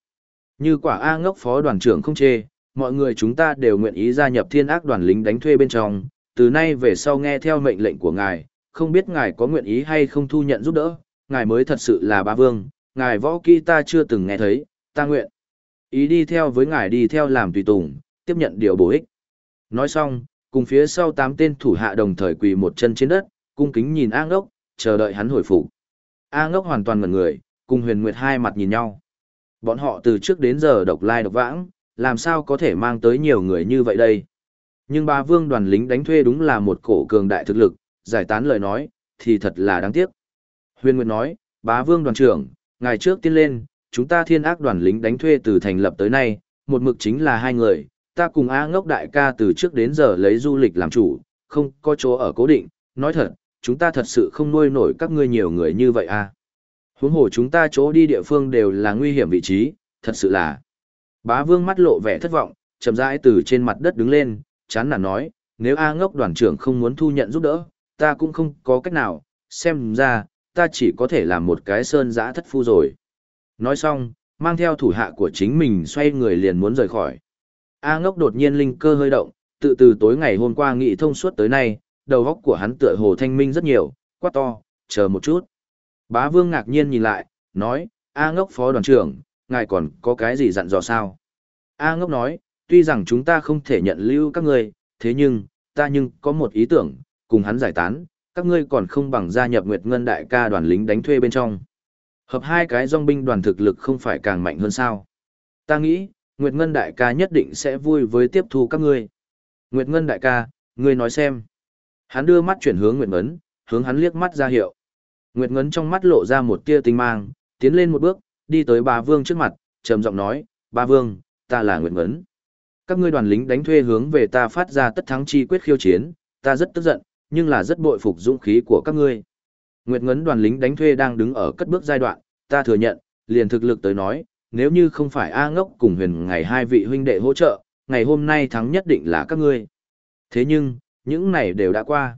Như quả A ngốc phó đoàn trưởng không chê, mọi người chúng ta đều nguyện ý gia nhập thiên ác đoàn lính đánh thuê bên trong, từ nay về sau nghe theo mệnh lệnh của ngài, không biết ngài có nguyện ý hay không thu nhận giúp đỡ, ngài mới thật sự là bá vương, ngài võ kỹ ta chưa từng nghe thấy, ta nguyện. Ý đi theo với ngài đi theo làm tùy tùng, tiếp nhận điều bổ ích. Nói xong, cùng phía sau tám tên thủ hạ đồng thời quỳ một chân trên đất, cung kính nhìn A ngốc, chờ đợi hắn hồi phục. A ngốc hoàn toàn ngẩn người, cùng huyền nguyệt hai mặt nhìn nhau. Bọn họ từ trước đến giờ độc lai độc vãng, làm sao có thể mang tới nhiều người như vậy đây. Nhưng ba vương đoàn lính đánh thuê đúng là một cổ cường đại thực lực, giải tán lời nói, thì thật là đáng tiếc. Huyền Nguyệt nói, bá vương đoàn trưởng, ngày trước tiên lên, chúng ta thiên ác đoàn lính đánh thuê từ thành lập tới nay, một mực chính là hai người, ta cùng A ngốc đại ca từ trước đến giờ lấy du lịch làm chủ, không có chỗ ở cố định, nói thật, chúng ta thật sự không nuôi nổi các ngươi nhiều người như vậy à. Huống hồ chúng ta chỗ đi địa phương đều là nguy hiểm vị trí, thật sự là. Bá vương mắt lộ vẻ thất vọng, chậm rãi từ trên mặt đất đứng lên, chán nản nói, nếu A ngốc đoàn trưởng không muốn thu nhận giúp đỡ, ta cũng không có cách nào, xem ra, ta chỉ có thể làm một cái sơn giã thất phu rồi. Nói xong, mang theo thủ hạ của chính mình xoay người liền muốn rời khỏi. A ngốc đột nhiên linh cơ hơi động, tự từ tối ngày hôm qua nghị thông suốt tới nay, đầu óc của hắn tựa hồ thanh minh rất nhiều, Quá to, chờ một chút. Bá vương ngạc nhiên nhìn lại, nói, A ngốc phó đoàn trưởng, ngài còn có cái gì dặn dò sao? A ngốc nói, tuy rằng chúng ta không thể nhận lưu các ngươi, thế nhưng, ta nhưng có một ý tưởng, cùng hắn giải tán, các ngươi còn không bằng gia nhập Nguyệt Ngân đại ca đoàn lính đánh thuê bên trong. Hợp hai cái dòng binh đoàn thực lực không phải càng mạnh hơn sao? Ta nghĩ, Nguyệt Ngân đại ca nhất định sẽ vui với tiếp thu các ngươi. Nguyệt Ngân đại ca, ngươi nói xem. Hắn đưa mắt chuyển hướng Nguyệt ngân hướng hắn liếc mắt ra hiệu. Nguyệt ngân trong mắt lộ ra một tia tinh mang, tiến lên một bước, đi tới bà Vương trước mặt, trầm giọng nói, bà Vương, ta là Nguyệt ngân Các ngươi đoàn lính đánh thuê hướng về ta phát ra tất thắng chi quyết khiêu chiến, ta rất tức giận, nhưng là rất bội phục dũng khí của các ngươi. Nguyệt Ngấn đoàn lính đánh thuê đang đứng ở cất bước giai đoạn, ta thừa nhận, liền thực lực tới nói, nếu như không phải A ngốc cùng huyền ngày hai vị huynh đệ hỗ trợ, ngày hôm nay thắng nhất định là các ngươi. Thế nhưng, những này đều đã qua.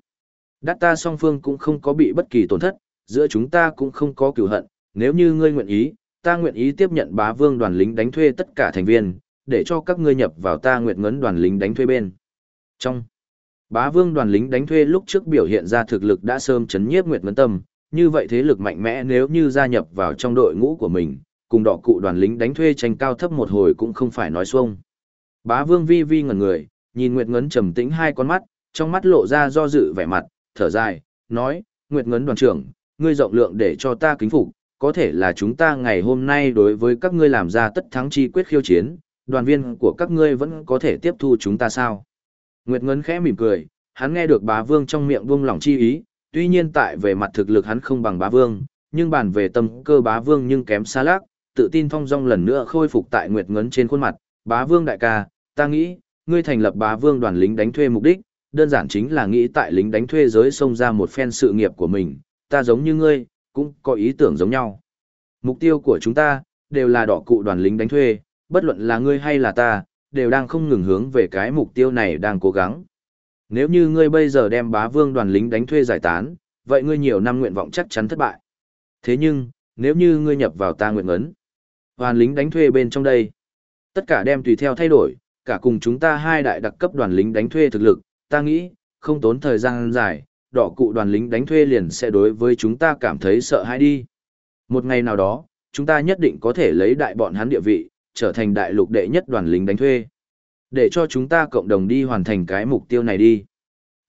Đát ta song phương cũng không có bị bất kỳ tổn thất, giữa chúng ta cũng không có cửu hận, nếu như ngươi nguyện ý, ta nguyện ý tiếp nhận bá vương đoàn lính đánh thuê tất cả thành viên, để cho các ngươi nhập vào ta nguyện ngấn đoàn lính đánh thuê bên. Trong bá vương đoàn lính đánh thuê lúc trước biểu hiện ra thực lực đã sớm chấn nhiếp nguyệt ngấn tâm, như vậy thế lực mạnh mẽ nếu như gia nhập vào trong đội ngũ của mình, cùng đỏ cụ đoàn lính đánh thuê tranh cao thấp một hồi cũng không phải nói xuông. Bá vương vi vi ngẩn người, nhìn Nguyệt Ngấn trầm tĩnh hai con mắt, trong mắt lộ ra do dự vẻ mặt, thở dài, nói, Nguyệt Ngấn đoàn trưởng, ngươi rộng lượng để cho ta kính phục, có thể là chúng ta ngày hôm nay đối với các ngươi làm ra tất thắng chi quyết khiêu chiến, đoàn viên của các ngươi vẫn có thể tiếp thu chúng ta sao? Nguyệt Ngấn khẽ mỉm cười, hắn nghe được bá vương trong miệng buông lòng chi ý, tuy nhiên tại về mặt thực lực hắn không bằng bá vương, nhưng bàn về tâm cơ bá vương nhưng kém xa lác, tự tin phong dong lần nữa khôi phục tại Nguyệt Ngấn trên khuôn mặt, bá vương đại ca, ta nghĩ, ngươi thành lập bá vương đoàn lính đánh thuê mục đích, đơn giản chính là nghĩ tại lính đánh thuê giới xông ra một phen sự nghiệp của mình, ta giống như ngươi, cũng có ý tưởng giống nhau. Mục tiêu của chúng ta, đều là đỏ cụ đoàn lính đánh thuê, bất luận là ngươi hay là ta, đều đang không ngừng hướng về cái mục tiêu này đang cố gắng. Nếu như ngươi bây giờ đem bá vương đoàn lính đánh thuê giải tán, vậy ngươi nhiều năm nguyện vọng chắc chắn thất bại. Thế nhưng, nếu như ngươi nhập vào ta nguyện ấn, đoàn lính đánh thuê bên trong đây, tất cả đem tùy theo thay đổi, cả cùng chúng ta hai đại đặc cấp đoàn lính đánh thuê thực lực, ta nghĩ, không tốn thời gian dài, đỏ cụ đoàn lính đánh thuê liền sẽ đối với chúng ta cảm thấy sợ hãi đi. Một ngày nào đó, chúng ta nhất định có thể lấy đại bọn hắn địa vị, trở thành đại lục đệ nhất đoàn lính đánh thuê. Để cho chúng ta cộng đồng đi hoàn thành cái mục tiêu này đi.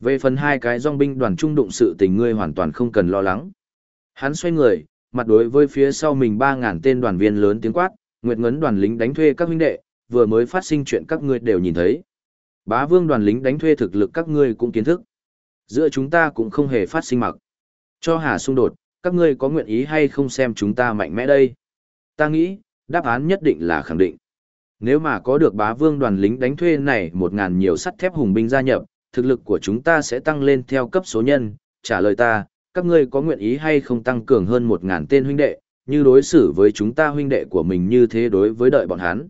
Về phần hai cái dòng binh đoàn trung đụng sự tình ngươi hoàn toàn không cần lo lắng. Hắn xoay người, mặt đối với phía sau mình 3.000 tên đoàn viên lớn tiếng quát, nguyệt ngấn đoàn lính đánh thuê các huynh đệ, vừa mới phát sinh chuyện các ngươi đều nhìn thấy. Bá vương đoàn lính đánh thuê thực lực các ngươi cũng kiến thức. Giữa chúng ta cũng không hề phát sinh mặc. Cho hà xung đột, các ngươi có nguyện ý hay không xem chúng ta mạnh mẽ đây? Ta nghĩ, đáp án nhất định là khẳng định. Nếu mà có được bá vương đoàn lính đánh thuê này một ngàn nhiều sắt thép hùng binh gia nhập, thực lực của chúng ta sẽ tăng lên theo cấp số nhân. Trả lời ta, các ngươi có nguyện ý hay không tăng cường hơn một ngàn tên huynh đệ, như đối xử với chúng ta huynh đệ của mình như thế đối với đợi bọn hắn.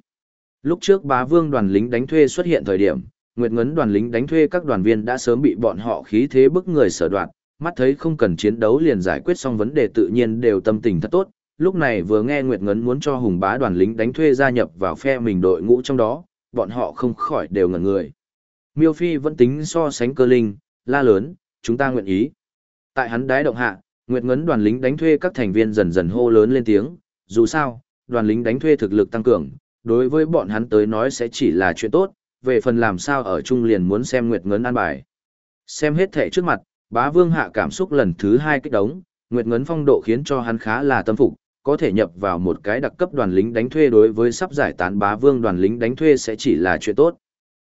Lúc trước bá vương đoàn lính đánh thuê xuất hiện thời điểm, Nguyệt Ngấn đoàn lính đánh thuê các đoàn viên đã sớm bị bọn họ khí thế bức người sở đoạt, mắt thấy không cần chiến đấu liền giải quyết xong vấn đề tự nhiên đều tâm tình thật tốt. Lúc này vừa nghe Nguyệt Ngấn muốn cho Hùng Bá đoàn lính đánh thuê gia nhập vào phe mình đội ngũ trong đó, bọn họ không khỏi đều ngẩn người. Miêu Phi vẫn tính so sánh cơ linh, la lớn, chúng ta nguyện ý. Tại hắn đái động hạ, Nguyệt Ngấn đoàn lính đánh thuê các thành viên dần dần hô lớn lên tiếng, dù sao, đoàn lính đánh thuê thực lực tăng cường, đối với bọn hắn tới nói sẽ chỉ là chuyện tốt, về phần làm sao ở chung liền muốn xem Nguyệt Ngấn an bài. Xem hết thể trước mặt, bá vương hạ cảm xúc lần thứ hai kích đống, Nguyệt Ngấn phong độ khiến cho hắn khá là tâm phục, có thể nhập vào một cái đặc cấp đoàn lính đánh thuê đối với sắp giải tán bá vương đoàn lính đánh thuê sẽ chỉ là chuyện tốt.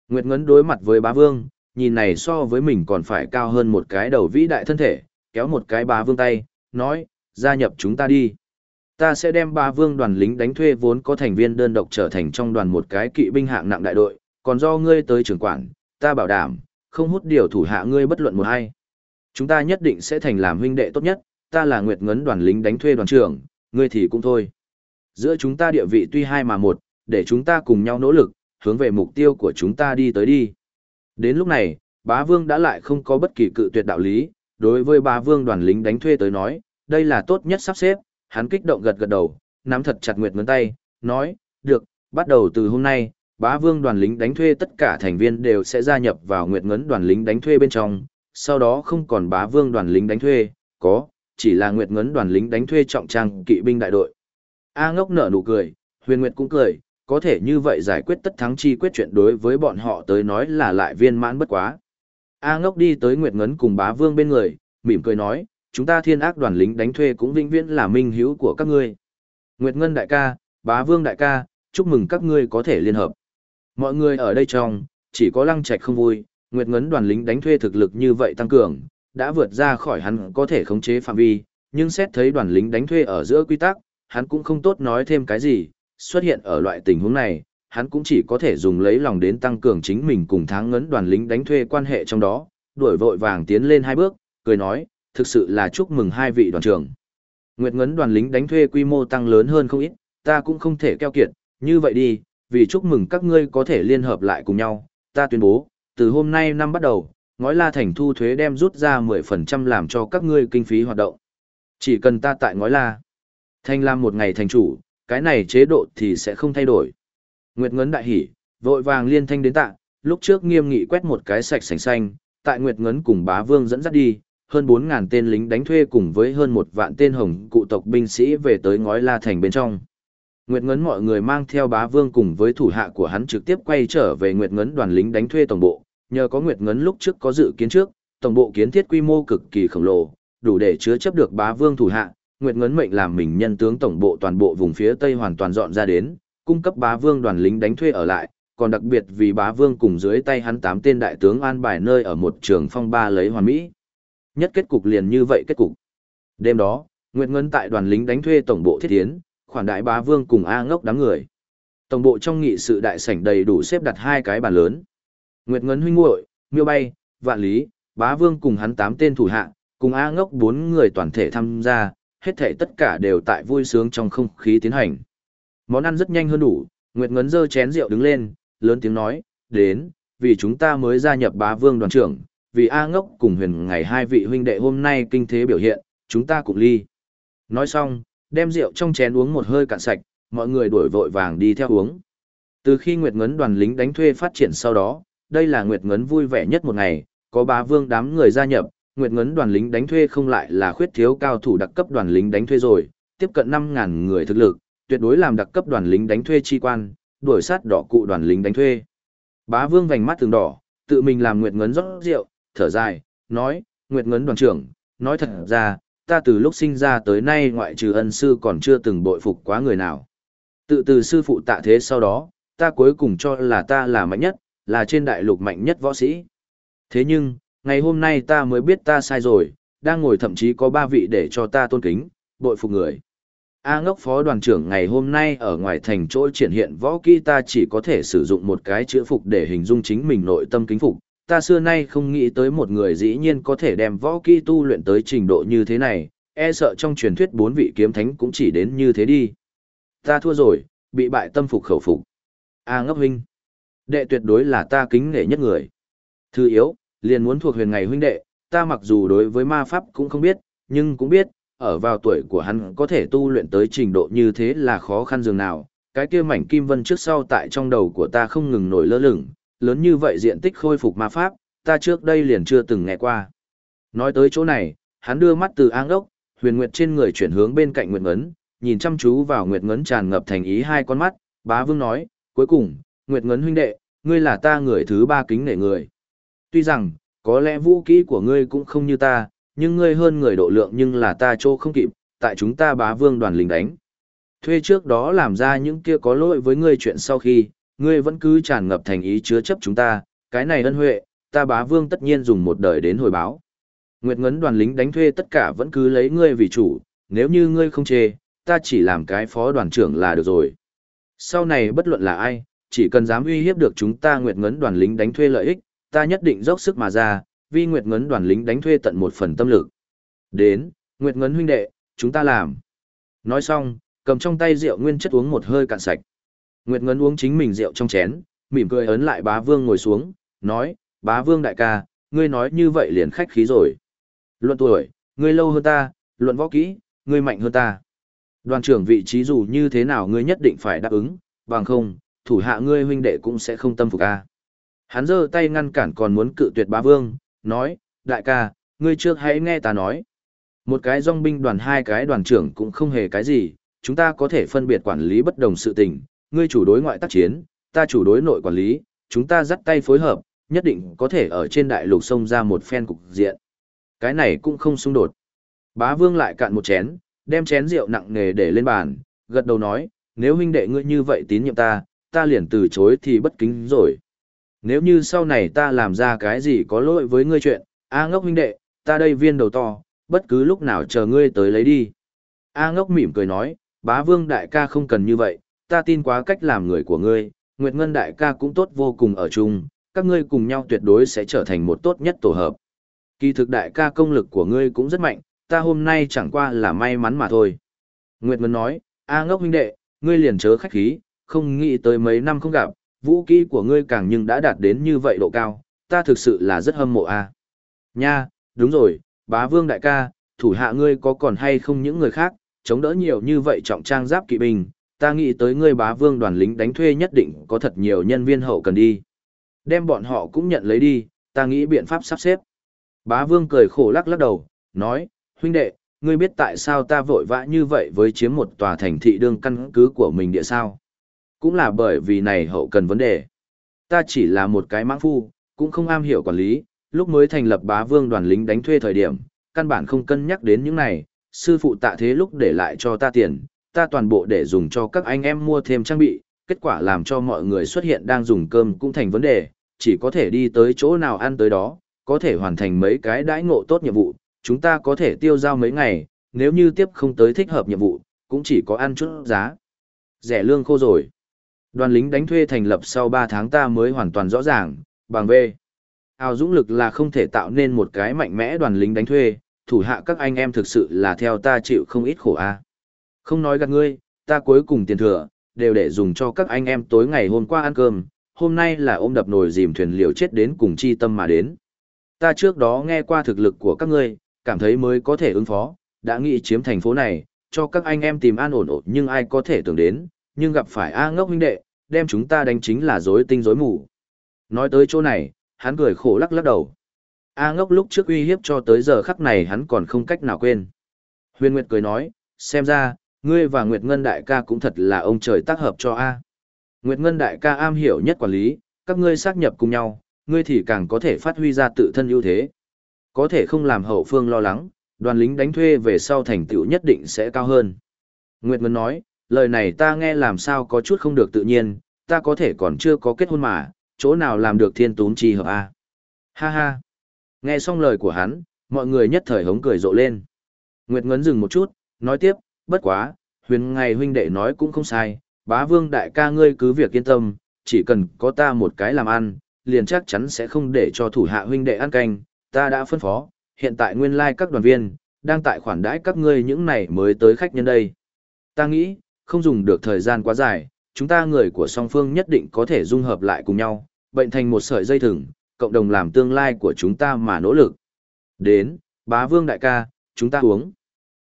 Nguyệt Ngấn đối mặt với bá vương, nhìn này so với mình còn phải cao hơn một cái đầu vĩ đại thân thể, kéo một cái bá vương tay, nói, gia nhập chúng ta đi. Ta sẽ đem bá vương đoàn lính đánh thuê vốn có thành viên đơn độc trở thành trong đoàn một cái kỵ binh hạng nặng đại đội, còn do ngươi tới trưởng quản, ta bảo đảm, không hút điều thủ hạ ngươi bất luận một ai. Chúng ta nhất định sẽ thành làm huynh đệ tốt nhất, ta là Nguyệt Ngấn đoàn lính đánh thuê đoàn trưởng, ngươi thì cũng thôi. Giữa chúng ta địa vị tuy hai mà một, để chúng ta cùng nhau nỗ lực, hướng về mục tiêu của chúng ta đi tới đi. Đến lúc này, bá vương đã lại không có bất kỳ cự tuyệt đạo lý, đối với bá vương đoàn lính đánh thuê tới nói, đây là tốt nhất sắp xếp, hắn kích động gật gật đầu, nắm thật chặt Nguyệt Ngấn tay, nói, được, bắt đầu từ hôm nay, bá vương đoàn lính đánh thuê tất cả thành viên đều sẽ gia nhập vào Nguyệt Ngấn đoàn lính đánh thuê bên trong, sau đó không còn bá vương đoàn lính đánh thuê, có, chỉ là Nguyệt Ngấn đoàn lính đánh thuê trọng trang kỵ binh đại đội. A ngốc nở nụ cười, huyền Nguyệt cũng cười, có thể như vậy giải quyết tất thắng chi quyết chuyện đối với bọn họ tới nói là lại viên mãn bất quá. A ngốc đi tới Nguyệt Ngấn cùng bá vương bên người, mỉm cười nói, chúng ta thiên ác đoàn lính đánh thuê cũng vĩnh viễn là minh hữu của các ngươi. Nguyệt Ngân đại ca, bá vương đại ca, chúc mừng các ngươi có thể liên hợp. Mọi người ở đây trong, chỉ có lăng trạch không vui, Nguyệt Ngấn đoàn lính đánh thuê thực lực như vậy tăng cường, đã vượt ra khỏi hắn có thể khống chế phạm vi, nhưng xét thấy đoàn lính đánh thuê ở giữa quy tắc, hắn cũng không tốt nói thêm cái gì, xuất hiện ở loại tình huống này, hắn cũng chỉ có thể dùng lấy lòng đến tăng cường chính mình cùng tháng ngấn đoàn lính đánh thuê quan hệ trong đó, đuổi vội vàng tiến lên hai bước, cười nói, thực sự là chúc mừng hai vị đoàn trưởng. Nguyệt ngấn đoàn lính đánh thuê quy mô tăng lớn hơn không ít, ta cũng không thể keo kiệt, như vậy đi, vì chúc mừng các ngươi có thể liên hợp lại cùng nhau, ta tuyên bố, từ hôm nay năm bắt đầu, ngói la thành thu thuế đem rút ra 10% làm cho các ngươi kinh phí hoạt động. Chỉ cần ta tại ngói la. Thành làm một ngày thành chủ, cái này chế độ thì sẽ không thay đổi. Nguyệt Ngấn đại hỉ, vội vàng liên thanh đến tạ, lúc trước nghiêm nghị quét một cái sạch sành xanh, tại Nguyệt Ngấn cùng bá vương dẫn dắt đi, hơn 4.000 tên lính đánh thuê cùng với hơn một vạn tên hồng cụ tộc binh sĩ về tới ngói la thành bên trong. Nguyệt Ngấn mọi người mang theo bá vương cùng với thủ hạ của hắn trực tiếp quay trở về Nguyệt Ngấn đoàn lính đánh thuê tổng bộ, nhờ có Nguyệt Ngấn lúc trước có dự kiến trước, tổng bộ kiến thiết quy mô cực kỳ khổng lồ, đủ để chứa chấp được bá vương thủ hạ, Nguyệt Ngấn mệnh làm mình nhân tướng tổng bộ toàn bộ vùng phía Tây hoàn toàn dọn ra đến, cung cấp bá vương đoàn lính đánh thuê ở lại, còn đặc biệt vì bá vương cùng dưới tay hắn tám tên đại tướng an bài nơi ở một trường phong ba lấy hoàn mỹ. Nhất kết cục liền như vậy kết cục. Đêm đó, Nguyệt Ngân tại đoàn lính đánh thuê tổng bộ thiết tiến, khoản đại bá vương cùng A ngốc đám người. Tổng bộ trong nghị sự đại sảnh đầy đủ xếp đặt hai cái bàn lớn. Nguyệt Ngân huynh muội, Miêu Bay, Vạn Lý, Bá Vương cùng hắn tám tên thủ hạ, cùng A Ngốc bốn người toàn thể tham gia, hết thảy tất cả đều tại vui sướng trong không khí tiến hành. Món ăn rất nhanh hơn đủ, Nguyệt Ngân giơ chén rượu đứng lên, lớn tiếng nói, đến, vì chúng ta mới gia nhập Bá Vương đoàn trưởng, vì A Ngốc cùng huyền ngày hai vị huynh đệ hôm nay kinh thế biểu hiện, chúng ta cùng ly. Nói xong, đem rượu trong chén uống một hơi cạn sạch, mọi người đuổi vội vàng đi theo uống. Từ khi Nguyệt Ngấn đoàn lính đánh thuê phát triển sau đó, đây là Nguyệt Ngấn vui vẻ nhất một ngày, có bá vương đám người gia nhập, Nguyệt Ngấn đoàn lính đánh thuê không lại là khuyết thiếu cao thủ đặc cấp đoàn lính đánh thuê rồi, tiếp cận 5.000 người thực lực, tuyệt đối làm đặc cấp đoàn lính đánh thuê chi quan, đuổi sát đỏ cụ đoàn lính đánh thuê. Bá vương vành mắt thường đỏ, tự mình làm Nguyệt Ngấn rót rượu, thở dài, nói, Nguyệt Ngấn đoàn trưởng, nói thật ra, ta từ lúc sinh ra tới nay ngoại trừ ân sư còn chưa từng bội phục quá người nào. Tự từ sư phụ tạ thế sau đó, ta cuối cùng cho là ta là mạnh nhất, là trên đại lục mạnh nhất võ sĩ. Thế nhưng, ngày hôm nay ta mới biết ta sai rồi, đang ngồi thậm chí có ba vị để cho ta tôn kính, bội phục người. A ngốc phó đoàn trưởng ngày hôm nay ở ngoài thành chỗ triển hiện võ kỹ ta chỉ có thể sử dụng một cái chữ phục để hình dung chính mình nội tâm kính phục. Ta xưa nay không nghĩ tới một người dĩ nhiên có thể đem võ kỹ tu luyện tới trình độ như thế này, e sợ trong truyền thuyết bốn vị kiếm thánh cũng chỉ đến như thế đi. Ta thua rồi, bị bại tâm phục khẩu phục. A ngốc huynh. Đệ tuyệt đối là ta kính nể nhất người. Thứ yếu, liền muốn thuộc huyền ngày huynh đệ, ta mặc dù đối với ma pháp cũng không biết, nhưng cũng biết, ở vào tuổi của hắn có thể tu luyện tới trình độ như thế là khó khăn dường nào. Cái kia mảnh kim vân trước sau tại trong đầu của ta không ngừng nổi lơ lửng, lớn như vậy diện tích khôi phục ma pháp, ta trước đây liền chưa từng nghe qua. Nói tới chỗ này, hắn đưa mắt từ áng đốc, huyền nguyệt trên người chuyển hướng bên cạnh nguyệt ngấn, nhìn chăm chú vào nguyệt ngấn tràn ngập thành ý hai con mắt, bá vương nói, cuối cùng, nguyệt ngấn huynh đệ, ngươi là ta người thứ ba kính nể người. Tuy rằng, có lẽ vũ kỹ của ngươi cũng không như ta, nhưng ngươi hơn người độ lượng nhưng là ta chỗ không kịp, tại chúng ta bá vương đoàn lính đánh. Thuê trước đó làm ra những kia có lỗi với ngươi chuyện sau khi, ngươi vẫn cứ tràn ngập thành ý chứa chấp chúng ta, cái này ân huệ, ta bá vương tất nhiên dùng một đời đến hồi báo. Nguyệt ngấn đoàn lính đánh thuê tất cả vẫn cứ lấy ngươi vì chủ, nếu như ngươi không chê, ta chỉ làm cái phó đoàn trưởng là được rồi. Sau này bất luận là ai, chỉ cần dám uy hiếp được chúng ta Nguyệt ngấn đoàn lính đánh thuê lợi ích, ta nhất định dốc sức mà ra, vì Nguyệt ngấn đoàn lính đánh thuê tận một phần tâm lực. Đến, Nguyệt ngấn huynh đệ, chúng ta làm. Nói xong, cầm trong tay rượu nguyên chất uống một hơi cạn sạch. Nguyệt ngấn uống chính mình rượu trong chén, mỉm cười ấn lại bá vương ngồi xuống, nói, bá vương đại ca, ngươi nói như vậy liền khách khí rồi. Luận tuổi, ngươi lâu hơn ta, luận võ kỹ, ngươi mạnh hơn ta. Đoàn trưởng vị trí dù như thế nào ngươi nhất định phải đáp ứng, bằng không, thủ hạ ngươi huynh đệ cũng sẽ không tâm phục a. Hắn giơ tay ngăn cản còn muốn cự tuyệt bá vương, nói, đại ca, ngươi trước hãy nghe ta nói. Một cái dòng binh đoàn hai cái đoàn trưởng cũng không hề cái gì, chúng ta có thể phân biệt quản lý bất đồng sự tình, ngươi chủ đối ngoại tác chiến, ta chủ đối nội quản lý, chúng ta dắt tay phối hợp, nhất định có thể ở trên đại lục sông ra một phen cục diện. Cái này cũng không xung đột. Bá vương lại cạn một chén, đem chén rượu nặng nề để lên bàn, gật đầu nói, nếu huynh đệ ngươi như vậy tín nhiệm ta, ta liền từ chối thì bất kính rồi. Nếu như sau này ta làm ra cái gì có lỗi với ngươi chuyện, A ngốc huynh đệ, ta đây viên đầu to, bất cứ lúc nào chờ ngươi tới lấy đi. A ngốc mỉm cười nói, bá vương đại ca không cần như vậy, ta tin quá cách làm người của ngươi, Nguyệt Ngân đại ca cũng tốt vô cùng ở chung, các ngươi cùng nhau tuyệt đối sẽ trở thành một tốt nhất tổ hợp. Kỳ thực đại ca công lực của ngươi cũng rất mạnh, ta hôm nay chẳng qua là may mắn mà thôi. Nguyệt Ngân nói, A ngốc huynh đệ, ngươi liền chớ khách khí, không nghĩ tới mấy năm không gặp, vũ kỹ của ngươi càng nhưng đã đạt đến như vậy độ cao, ta thực sự là rất hâm mộ a. Nha, đúng rồi, bá vương đại ca, thủ hạ ngươi có còn hay không những người khác, chống đỡ nhiều như vậy trọng trang giáp kỵ binh, ta nghĩ tới ngươi bá vương đoàn lính đánh thuê nhất định có thật nhiều nhân viên hậu cần đi. Đem bọn họ cũng nhận lấy đi, ta nghĩ biện pháp sắp xếp. Bá vương cười khổ lắc lắc đầu, nói, huynh đệ, ngươi biết tại sao ta vội vã như vậy với chiếm một tòa thành thị đương căn cứ của mình địa sao? Cũng là bởi vì này hậu cần vấn đề. Ta chỉ là một cái mãng phu, cũng không am hiểu quản lý, lúc mới thành lập bá vương đoàn lính đánh thuê thời điểm, căn bản không cân nhắc đến những này, sư phụ tạ thế lúc để lại cho ta tiền, ta toàn bộ để dùng cho các anh em mua thêm trang bị, kết quả làm cho mọi người xuất hiện đang dùng cơm cũng thành vấn đề, chỉ có thể đi tới chỗ nào ăn tới đó, có thể hoàn thành mấy cái đãi ngộ tốt nhiệm vụ, chúng ta có thể tiêu giao mấy ngày, nếu như tiếp không tới thích hợp nhiệm vụ, cũng chỉ có ăn chút giá. Rẻ lương khô rồi. Đoàn lính đánh thuê thành lập sau 3 tháng ta mới hoàn toàn rõ ràng, bằng về. ao dũng lực là không thể tạo nên một cái mạnh mẽ đoàn lính đánh thuê, thủ hạ các anh em thực sự là theo ta chịu không ít khổ a. Không nói gạt ngươi, ta cuối cùng tiền thừa, đều để dùng cho các anh em tối ngày hôm qua ăn cơm, hôm nay là ôm đập nồi dìm thuyền liều chết đến cùng chi tâm mà đến. Ta trước đó nghe qua thực lực của các ngươi, cảm thấy mới có thể ứng phó, đã nghĩ chiếm thành phố này, cho các anh em tìm an ổn ổn nhưng ai có thể tưởng đến, nhưng gặp phải A ngốc huynh đệ, đem chúng ta đánh chính là rối tinh rối mù. Nói tới chỗ này, hắn cười khổ lắc lắc đầu. A ngốc lúc trước uy hiếp cho tới giờ khắc này hắn còn không cách nào quên. Huyền Nguyệt cười nói, xem ra, ngươi và Nguyệt Ngân đại ca cũng thật là ông trời tác hợp cho A. Nguyệt Ngân đại ca am hiểu nhất quản lý, các ngươi xác nhập cùng nhau, ngươi thì càng có thể phát huy ra tự thân ưu thế. Có thể không làm hậu phương lo lắng, đoàn lính đánh thuê về sau thành tựu nhất định sẽ cao hơn. Nguyệt Ngân nói, lời này ta nghe làm sao có chút không được tự nhiên, ta có thể còn chưa có kết hôn mà, chỗ nào làm được thiên tún chi hợp a Ha ha. Nghe xong lời của hắn, mọi người nhất thời hống cười rộ lên. Nguyệt Ngấn dừng một chút, nói tiếp, bất quá, huyền ngày huynh đệ nói cũng không sai, bá vương đại ca ngươi cứ việc yên tâm, chỉ cần có ta một cái làm ăn, liền chắc chắn sẽ không để cho thủ hạ huynh đệ ăn canh, ta đã phân phó, hiện tại nguyên lai like các đoàn viên, đang tại khoản đãi các ngươi những này mới tới khách nhân đây. Ta nghĩ, không dùng được thời gian quá dài, chúng ta người của song phương nhất định có thể dung hợp lại cùng nhau, bệnh thành một sợi dây thừng, cộng đồng làm tương lai của chúng ta mà nỗ lực. Đến, bá vương đại ca, chúng ta uống.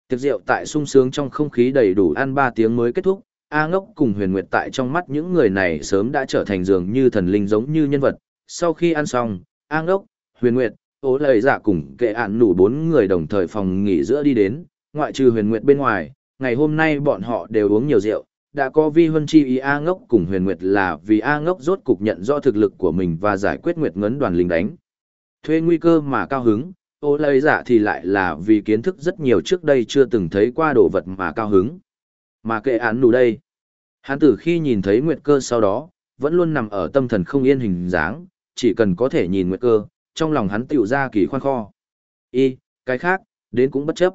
Tiệc rượu tại sung sướng trong không khí đầy đủ ăn ba tiếng mới kết thúc, A ngốc cùng huyền nguyệt tại trong mắt những người này sớm đã trở thành dường như thần linh giống như nhân vật. Sau khi ăn xong, A ngốc, huyền nguyệt, ố lời giả dạ cùng kệ ạn nủ bốn người đồng thời phòng nghỉ giữa đi đến, ngoại trừ huyền nguyệt bên ngoài, ngày hôm nay bọn họ đều uống nhiều rượu, đã có vi huân chi ý A ngốc cùng huyền nguyệt là vì A ngốc rốt cục nhận rõ thực lực của mình và giải quyết nguyệt ngấn đoàn lính đánh. Thuê nguy cơ mà cao hứng, ô lấy giả thì lại là vì kiến thức rất nhiều trước đây chưa từng thấy qua đồ vật mà cao hứng. Mà kệ án nụ đây. Hắn từ khi nhìn thấy Nguyệt Cơ sau đó, vẫn luôn nằm ở tâm thần không yên hình dáng, chỉ cần có thể nhìn Nguyệt Cơ, trong lòng hắn tiểu ra kỳ khoan kho. Y, cái khác, đến cũng bất chấp.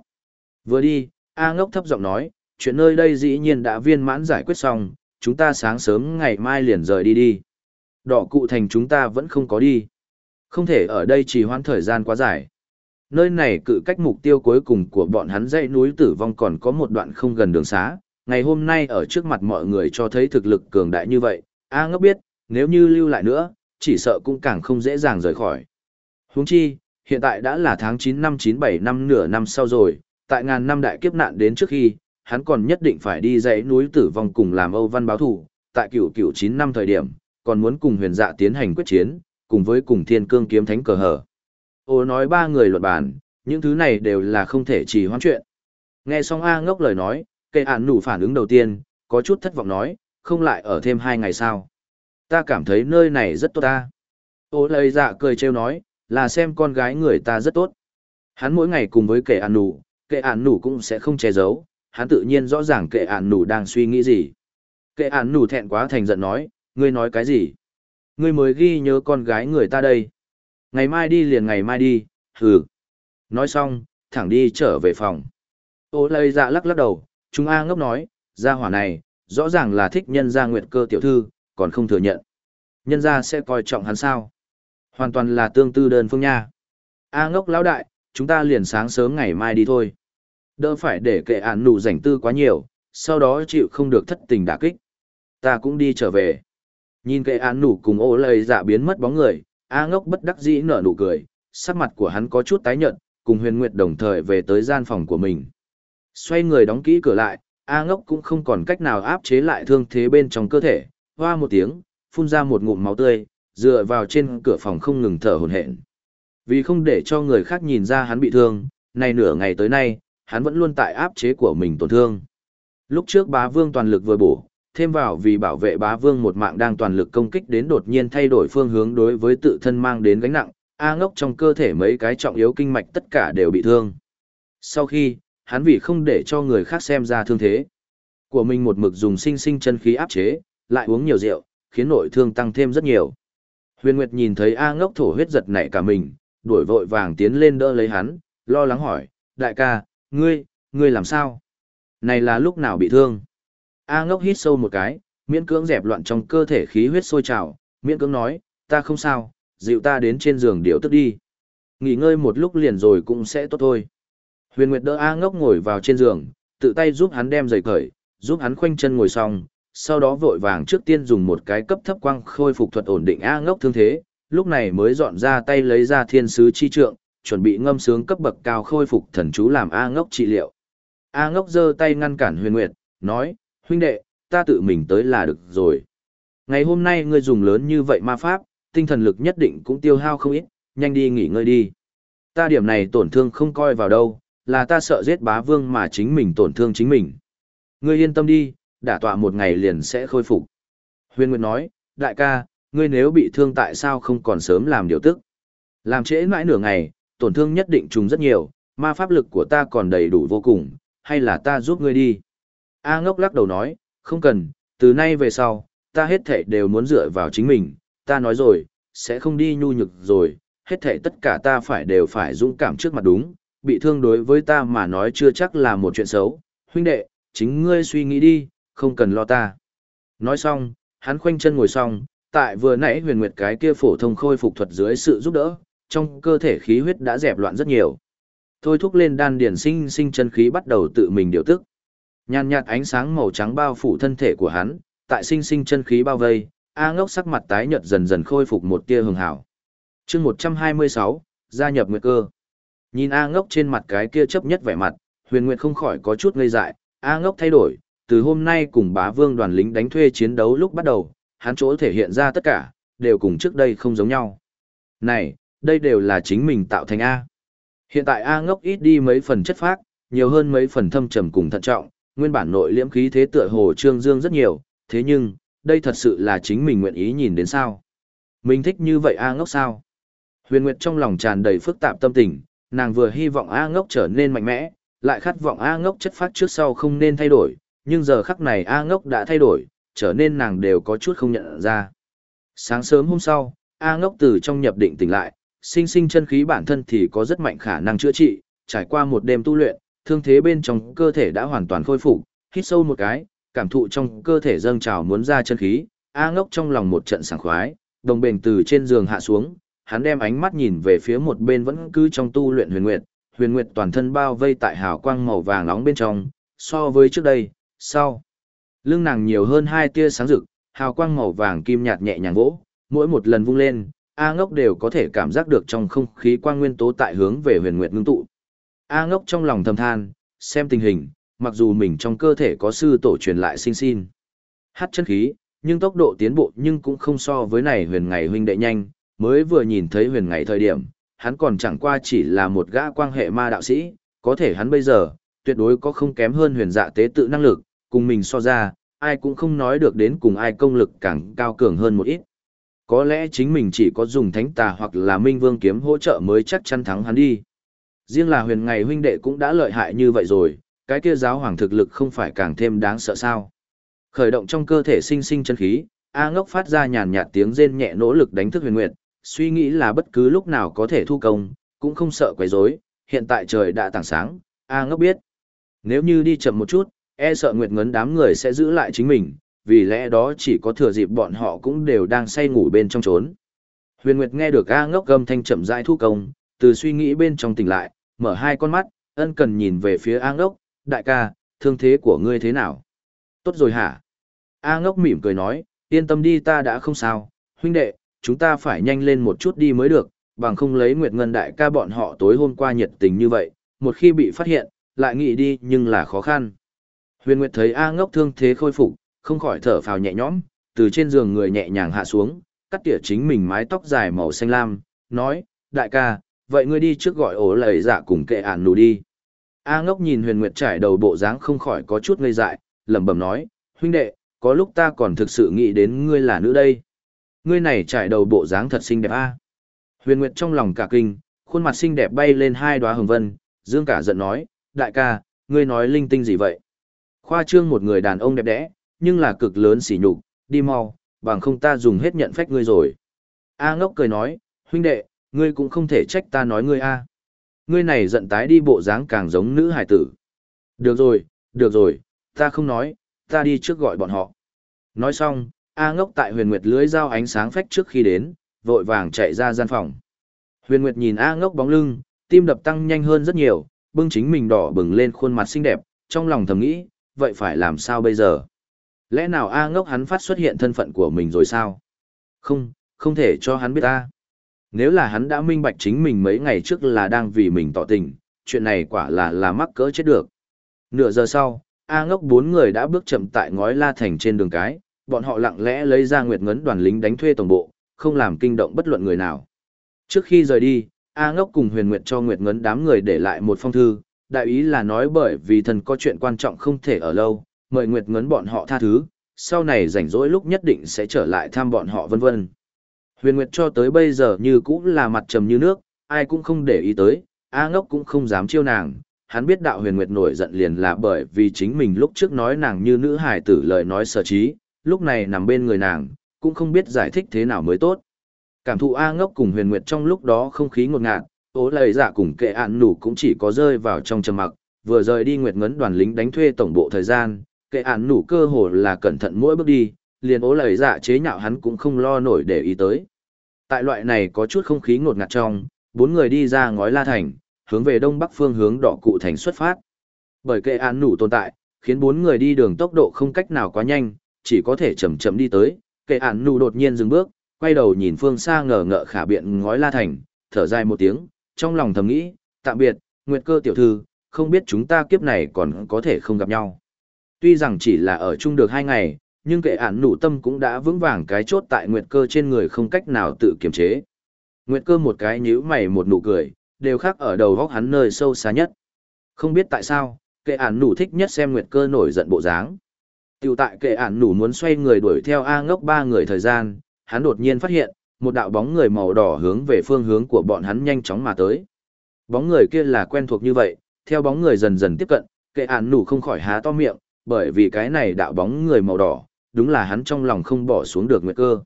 Vừa đi, A ngốc thấp giọng nói, chuyện nơi đây dĩ nhiên đã viên mãn giải quyết xong, chúng ta sáng sớm ngày mai liền rời đi đi. Đỏ cụ thành chúng ta vẫn không có đi. Không thể ở đây trì hoãn thời gian quá dài. Nơi này cự cách mục tiêu cuối cùng của bọn hắn dãy núi tử vong còn có một đoạn không gần đường xá. Ngày hôm nay ở trước mặt mọi người cho thấy thực lực cường đại như vậy, A ngốc biết, nếu như lưu lại nữa, chỉ sợ cũng càng không dễ dàng rời khỏi. Huống chi, hiện tại đã là tháng 9 năm 97 năm nửa năm sau rồi, tại ngàn năm đại kiếp nạn đến trước khi, hắn còn nhất định phải đi dãy núi tử vong cùng làm Âu Văn báo thủ, tại cửu cửu 9 năm thời điểm, còn muốn cùng huyền dạ tiến hành quyết chiến, cùng với cùng thiên cương kiếm thánh cờ hở. Ô nói ba người luận bàn, những thứ này đều là không thể chỉ hoãn chuyện. Nghe xong A ngốc lời nói, Kệ ản nụ phản ứng đầu tiên, có chút thất vọng nói, không lại ở thêm hai ngày sao. Ta cảm thấy nơi này rất tốt ta. Ô lời dạ cười trêu nói, là xem con gái người ta rất tốt. Hắn mỗi ngày cùng với kẻ ản nụ, Kệ ản nủ cũng sẽ không che giấu, hắn tự nhiên rõ ràng kệ ản nủ đang suy nghĩ gì. Kệ ản nủ thẹn quá thành giận nói, ngươi nói cái gì? Ngươi mới ghi nhớ con gái người ta đây. Ngày mai đi liền ngày mai đi, hừ. Nói xong, thẳng đi trở về phòng. Ô lây dạ lắc lắc đầu, chúng A ngốc nói, gia hỏa này, rõ ràng là thích nhân gia nguyệt cơ tiểu thư, còn không thừa nhận. Nhân gia sẽ coi trọng hắn sao? Hoàn toàn là tương tư đơn phương nha. A ngốc lão đại, chúng ta liền sáng sớm ngày mai đi thôi. Đỡ phải để kệ ản nụ rảnh tư quá nhiều, sau đó chịu không được thất tình đả kích. Ta cũng đi trở về. Nhìn kệ ản nụ cùng ô lầy dạ biến mất bóng người, A ngốc bất đắc dĩ nở nụ cười, sắc mặt của hắn có chút tái nhợt, cùng huyền nguyệt đồng thời về tới gian phòng của mình. Xoay người đóng kỹ cửa lại, A ngốc cũng không còn cách nào áp chế lại thương thế bên trong cơ thể, hoa một tiếng, phun ra một ngụm máu tươi, dựa vào trên cửa phòng không ngừng thở hổn hển. Vì không để cho người khác nhìn ra hắn bị thương, này nửa ngày tới nay, hắn vẫn luôn tại áp chế của mình tổn thương. Lúc trước bá vương toàn lực vừa bổ, thêm vào vì bảo vệ bá vương một mạng đang toàn lực công kích đến đột nhiên thay đổi phương hướng đối với tự thân mang đến gánh nặng, A ngốc trong cơ thể mấy cái trọng yếu kinh mạch tất cả đều bị thương. Sau khi, hắn vì không để cho người khác xem ra thương thế, của mình một mực dùng sinh sinh chân khí áp chế, lại uống nhiều rượu, khiến nội thương tăng thêm rất nhiều. Huyền Nguyệt nhìn thấy A ngốc thổ huyết giật nảy cả mình, đuổi vội vàng tiến lên đỡ lấy hắn, lo lắng hỏi, đại ca, ngươi, ngươi làm sao? Này là lúc nào bị thương? A ngốc hít sâu một cái, miễn cưỡng dẹp loạn trong cơ thể khí huyết sôi trào, miễn cưỡng nói, ta không sao, dịu ta đến trên giường điệu tức đi. Nghỉ ngơi một lúc liền rồi cũng sẽ tốt thôi. Huyền Nguyệt đỡ A ngốc ngồi vào trên giường, tự tay giúp hắn đem giày cởi, giúp hắn khoanh chân ngồi xong, sau đó vội vàng trước tiên dùng một cái cấp thấp quang khôi phục thuật ổn định A ngốc thương thế, lúc này mới dọn ra tay lấy ra thiên sứ chi trượng, chuẩn bị ngâm sướng cấp bậc cao khôi phục thần chú làm A ngốc trị liệu. A ngốc giơ tay ngăn cản huyền nguyệt, nói, huynh đệ, ta tự mình tới là được rồi. Ngày hôm nay ngươi dùng lớn như vậy ma pháp, tinh thần lực nhất định cũng tiêu hao không ít, nhanh đi nghỉ ngơi đi. Ta điểm này tổn thương không coi vào đâu, là ta sợ giết bá vương mà chính mình tổn thương chính mình. Ngươi yên tâm đi, đả tọa một ngày liền sẽ khôi phục. Huyền Nguyệt nói, đại ca, ngươi nếu bị thương tại sao không còn sớm làm điều tức? Làm trễ mãi nửa ngày, tổn thương nhất định trùng rất nhiều, ma pháp lực của ta còn đầy đủ vô cùng, hay là ta giúp ngươi đi? A ngốc lắc đầu nói, không cần, từ nay về sau, ta hết thể đều muốn dựa vào chính mình, ta nói rồi, sẽ không đi nhu nhược rồi, hết thể tất cả ta phải đều phải dũng cảm trước mặt đúng, bị thương đối với ta mà nói chưa chắc là một chuyện xấu, huynh đệ, chính ngươi suy nghĩ đi, không cần lo ta. Nói xong, hắn khoanh chân ngồi xong, tại vừa nãy huyền nguyệt cái kia phổ thông khôi phục thuật dưới sự giúp đỡ, trong cơ thể khí huyết đã dẹp loạn rất nhiều. Thôi thúc lên đan điển sinh sinh chân khí bắt đầu tự mình điều tức. Nhàn nhạt ánh sáng màu trắng bao phủ thân thể của hắn, tại sinh sinh chân khí bao vây, A ngốc sắc mặt tái nhợt dần dần khôi phục một tia hường hảo. chương 126, gia nhập nguyệt cơ. Nhìn A ngốc trên mặt cái kia chấp nhất vẻ mặt, huyền nguyệt không khỏi có chút ngây dại, A ngốc thay đổi, từ hôm nay cùng bá vương đoàn lính đánh thuê chiến đấu lúc bắt đầu, hắn chỗ thể hiện ra tất cả, đều cùng trước đây không giống nhau. Này, đây đều là chính mình tạo thành A. Hiện tại A ngốc ít đi mấy phần chất phác, nhiều hơn mấy phần thâm trầm cùng thận trọng, nguyên bản nội liễm khí thế tựa hồ trương dương rất nhiều, thế nhưng, đây thật sự là chính mình nguyện ý nhìn đến sao. Mình thích như vậy A ngốc sao. Huyền Nguyệt trong lòng tràn đầy phức tạp tâm tình, nàng vừa hy vọng A ngốc trở nên mạnh mẽ, lại khát vọng A ngốc chất phát trước sau không nên thay đổi, nhưng giờ khắc này A ngốc đã thay đổi, trở nên nàng đều có chút không nhận ra. Sáng sớm hôm sau, A ngốc từ trong nhập định tỉnh lại, sinh sinh chân khí bản thân thì có rất mạnh khả năng chữa trị, trải qua một đêm tu luyện, thương thế bên trong cơ thể đã hoàn toàn khôi phục, hít sâu một cái, cảm thụ trong cơ thể dâng trào muốn ra chân khí, A ngốc trong lòng một trận sảng khoái, đồng bền từ trên giường hạ xuống, hắn đem ánh mắt nhìn về phía một bên vẫn cứ trong tu luyện huyền nguyệt, huyền nguyệt toàn thân bao vây tại hào quang màu vàng nóng bên trong, so với trước đây, sau. Lưng nàng nhiều hơn hai tia sáng rực, hào quang màu vàng kim nhạt nhẹ nhàng vỗ, mỗi một lần vung lên, A ngốc đều có thể cảm giác được trong không khí quang nguyên tố tại hướng về huyền nguyệt ngưng tụ. A ngốc trong lòng thầm than, xem tình hình, mặc dù mình trong cơ thể có sư tổ truyền lại sinh xin. Hát chân khí, nhưng tốc độ tiến bộ nhưng cũng không so với này huyền ngày huynh đệ nhanh, mới vừa nhìn thấy huyền ngày thời điểm, hắn còn chẳng qua chỉ là một gã quan hệ ma đạo sĩ, có thể hắn bây giờ, tuyệt đối có không kém hơn huyền dạ tế tự năng lực, cùng mình so ra, ai cũng không nói được đến cùng ai công lực càng cao cường hơn một ít. Có lẽ chính mình chỉ có dùng thánh tà hoặc là minh vương kiếm hỗ trợ mới chắc chắn thắng hắn đi. Riêng là huyền ngày huynh đệ cũng đã lợi hại như vậy rồi, cái kia giáo hoàng thực lực không phải càng thêm đáng sợ sao. Khởi động trong cơ thể sinh sinh chân khí, A ngốc phát ra nhàn nhạt tiếng rên nhẹ nỗ lực đánh thức huyền nguyệt, suy nghĩ là bất cứ lúc nào có thể thu công, cũng không sợ quấy rối. hiện tại trời đã tảng sáng, A ngốc biết. Nếu như đi chậm một chút, e sợ nguyệt ngấn đám người sẽ giữ lại chính mình, vì lẽ đó chỉ có thừa dịp bọn họ cũng đều đang say ngủ bên trong trốn. Huyền Nguyệt nghe được A ngốc gầm thanh chậm rãi thu công, từ suy nghĩ bên trong tỉnh lại, mở hai con mắt, ân cần nhìn về phía A ngốc, đại ca, thương thế của ngươi thế nào? Tốt rồi hả? A ngốc mỉm cười nói, yên tâm đi ta đã không sao, huynh đệ, chúng ta phải nhanh lên một chút đi mới được, bằng không lấy Nguyệt Ngân đại ca bọn họ tối hôm qua nhiệt tình như vậy, một khi bị phát hiện, lại nghĩ đi nhưng là khó khăn. Huyền Nguyệt thấy A ngốc thương thế khôi phục, không khỏi thở phào nhẹ nhõm, từ trên giường người nhẹ nhàng hạ xuống, cắt tỉa chính mình mái tóc dài màu xanh lam, nói, đại ca, vậy ngươi đi trước gọi ổ lầy dạ cùng kệ ản nù đi. A ngốc nhìn huyền nguyệt trải đầu bộ dáng không khỏi có chút ngây dại, lẩm bẩm nói, huynh đệ, có lúc ta còn thực sự nghĩ đến ngươi là nữ đây. Ngươi này trải đầu bộ dáng thật xinh đẹp a. Huyền nguyệt trong lòng cả kinh, khuôn mặt xinh đẹp bay lên hai đóa hồng vân, dương cả giận nói, đại ca, ngươi nói linh tinh gì vậy? Khoa trương một người đàn ông đẹp đẽ, nhưng là cực lớn sỉ nhục, đi mau, bằng không ta dùng hết nhận phách ngươi rồi. A ngốc cười nói, huynh đệ, ngươi cũng không thể trách ta nói ngươi a. Ngươi này giận tái đi bộ dáng càng giống nữ hải tử. Được rồi, được rồi, ta không nói, ta đi trước gọi bọn họ. Nói xong, A ngốc tại huyền nguyệt lưới dao ánh sáng phách trước khi đến, vội vàng chạy ra gian phòng. Huyền nguyệt nhìn A ngốc bóng lưng, tim đập tăng nhanh hơn rất nhiều, bưng chính mình đỏ bừng lên khuôn mặt xinh đẹp, trong lòng thầm nghĩ, vậy phải làm sao bây giờ? Lẽ nào A ngốc hắn phát xuất hiện thân phận của mình rồi sao? Không, không thể cho hắn biết ta. Nếu là hắn đã minh bạch chính mình mấy ngày trước là đang vì mình tỏ tình, chuyện này quả là là mắc cỡ chết được. Nửa giờ sau, A ngốc bốn người đã bước chậm tại ngói la thành trên đường cái, bọn họ lặng lẽ lấy ra nguyệt ngấn đoàn lính đánh thuê tổng bộ, không làm kinh động bất luận người nào. Trước khi rời đi, A ngốc cùng huyền nguyệt cho nguyệt ngấn đám người để lại một phong thư, đại ý là nói bởi vì thần có chuyện quan trọng không thể ở lâu, mời Nguyệt Ngấn bọn họ tha thứ, sau này rảnh rỗi lúc nhất định sẽ trở lại thăm bọn họ vân vân. Huyền Nguyệt cho tới bây giờ như cũng là mặt trầm như nước, ai cũng không để ý tới, A ngốc cũng không dám chiêu nàng. Hắn biết đạo huyền nguyệt nổi giận liền là bởi vì chính mình lúc trước nói nàng như nữ hài tử lời nói sở trí, lúc này nằm bên người nàng, cũng không biết giải thích thế nào mới tốt. Cảm thụ A ngốc cùng huyền nguyệt trong lúc đó không khí ngột ngạt, ố lời giả cùng kệ ạn nủ cũng chỉ có rơi vào trong trầm mặc, vừa rời đi nguyệt ngấn đoàn lính đánh thuê tổng bộ thời gian, kệ ạn nủ cơ hồ là cẩn thận mỗi bước đi, liền ố lời dạ chế nhạo hắn cũng không lo nổi để ý tới. Tại loại này có chút không khí ngột ngạt trong, bốn người đi ra ngói la thành, hướng về đông bắc phương hướng đỏ cụ thành xuất phát. Bởi kệ ạn nủ tồn tại, khiến bốn người đi đường tốc độ không cách nào quá nhanh, chỉ có thể chậm chậm đi tới. Kệ ạn nủ đột nhiên dừng bước, quay đầu nhìn phương xa ngờ ngợ khả biện ngói la thành, thở dài một tiếng, trong lòng thầm nghĩ, tạm biệt, Nguyệt cơ tiểu thư, không biết chúng ta kiếp này còn có thể không gặp nhau. Tuy rằng chỉ là ở chung được hai ngày, nhưng kệ ản nụ tâm cũng đã vững vàng cái chốt tại Nguyệt cơ trên người không cách nào tự kiềm chế. Nguyệt cơ một cái nhíu mày một nụ cười, đều khác ở đầu góc hắn nơi sâu xa nhất. Không biết tại sao, kệ ản nụ thích nhất xem Nguyệt cơ nổi giận bộ dáng. Tiểu tại kệ ản nụ muốn xoay người đuổi theo A ngốc ba người thời gian, hắn đột nhiên phát hiện, một đạo bóng người màu đỏ hướng về phương hướng của bọn hắn nhanh chóng mà tới. Bóng người kia là quen thuộc như vậy, theo bóng người dần dần tiếp cận, kệ ản nủ không khỏi há to miệng, bởi vì cái này đạo bóng người màu đỏ, đúng là hắn trong lòng không bỏ xuống được nguyệt cơ.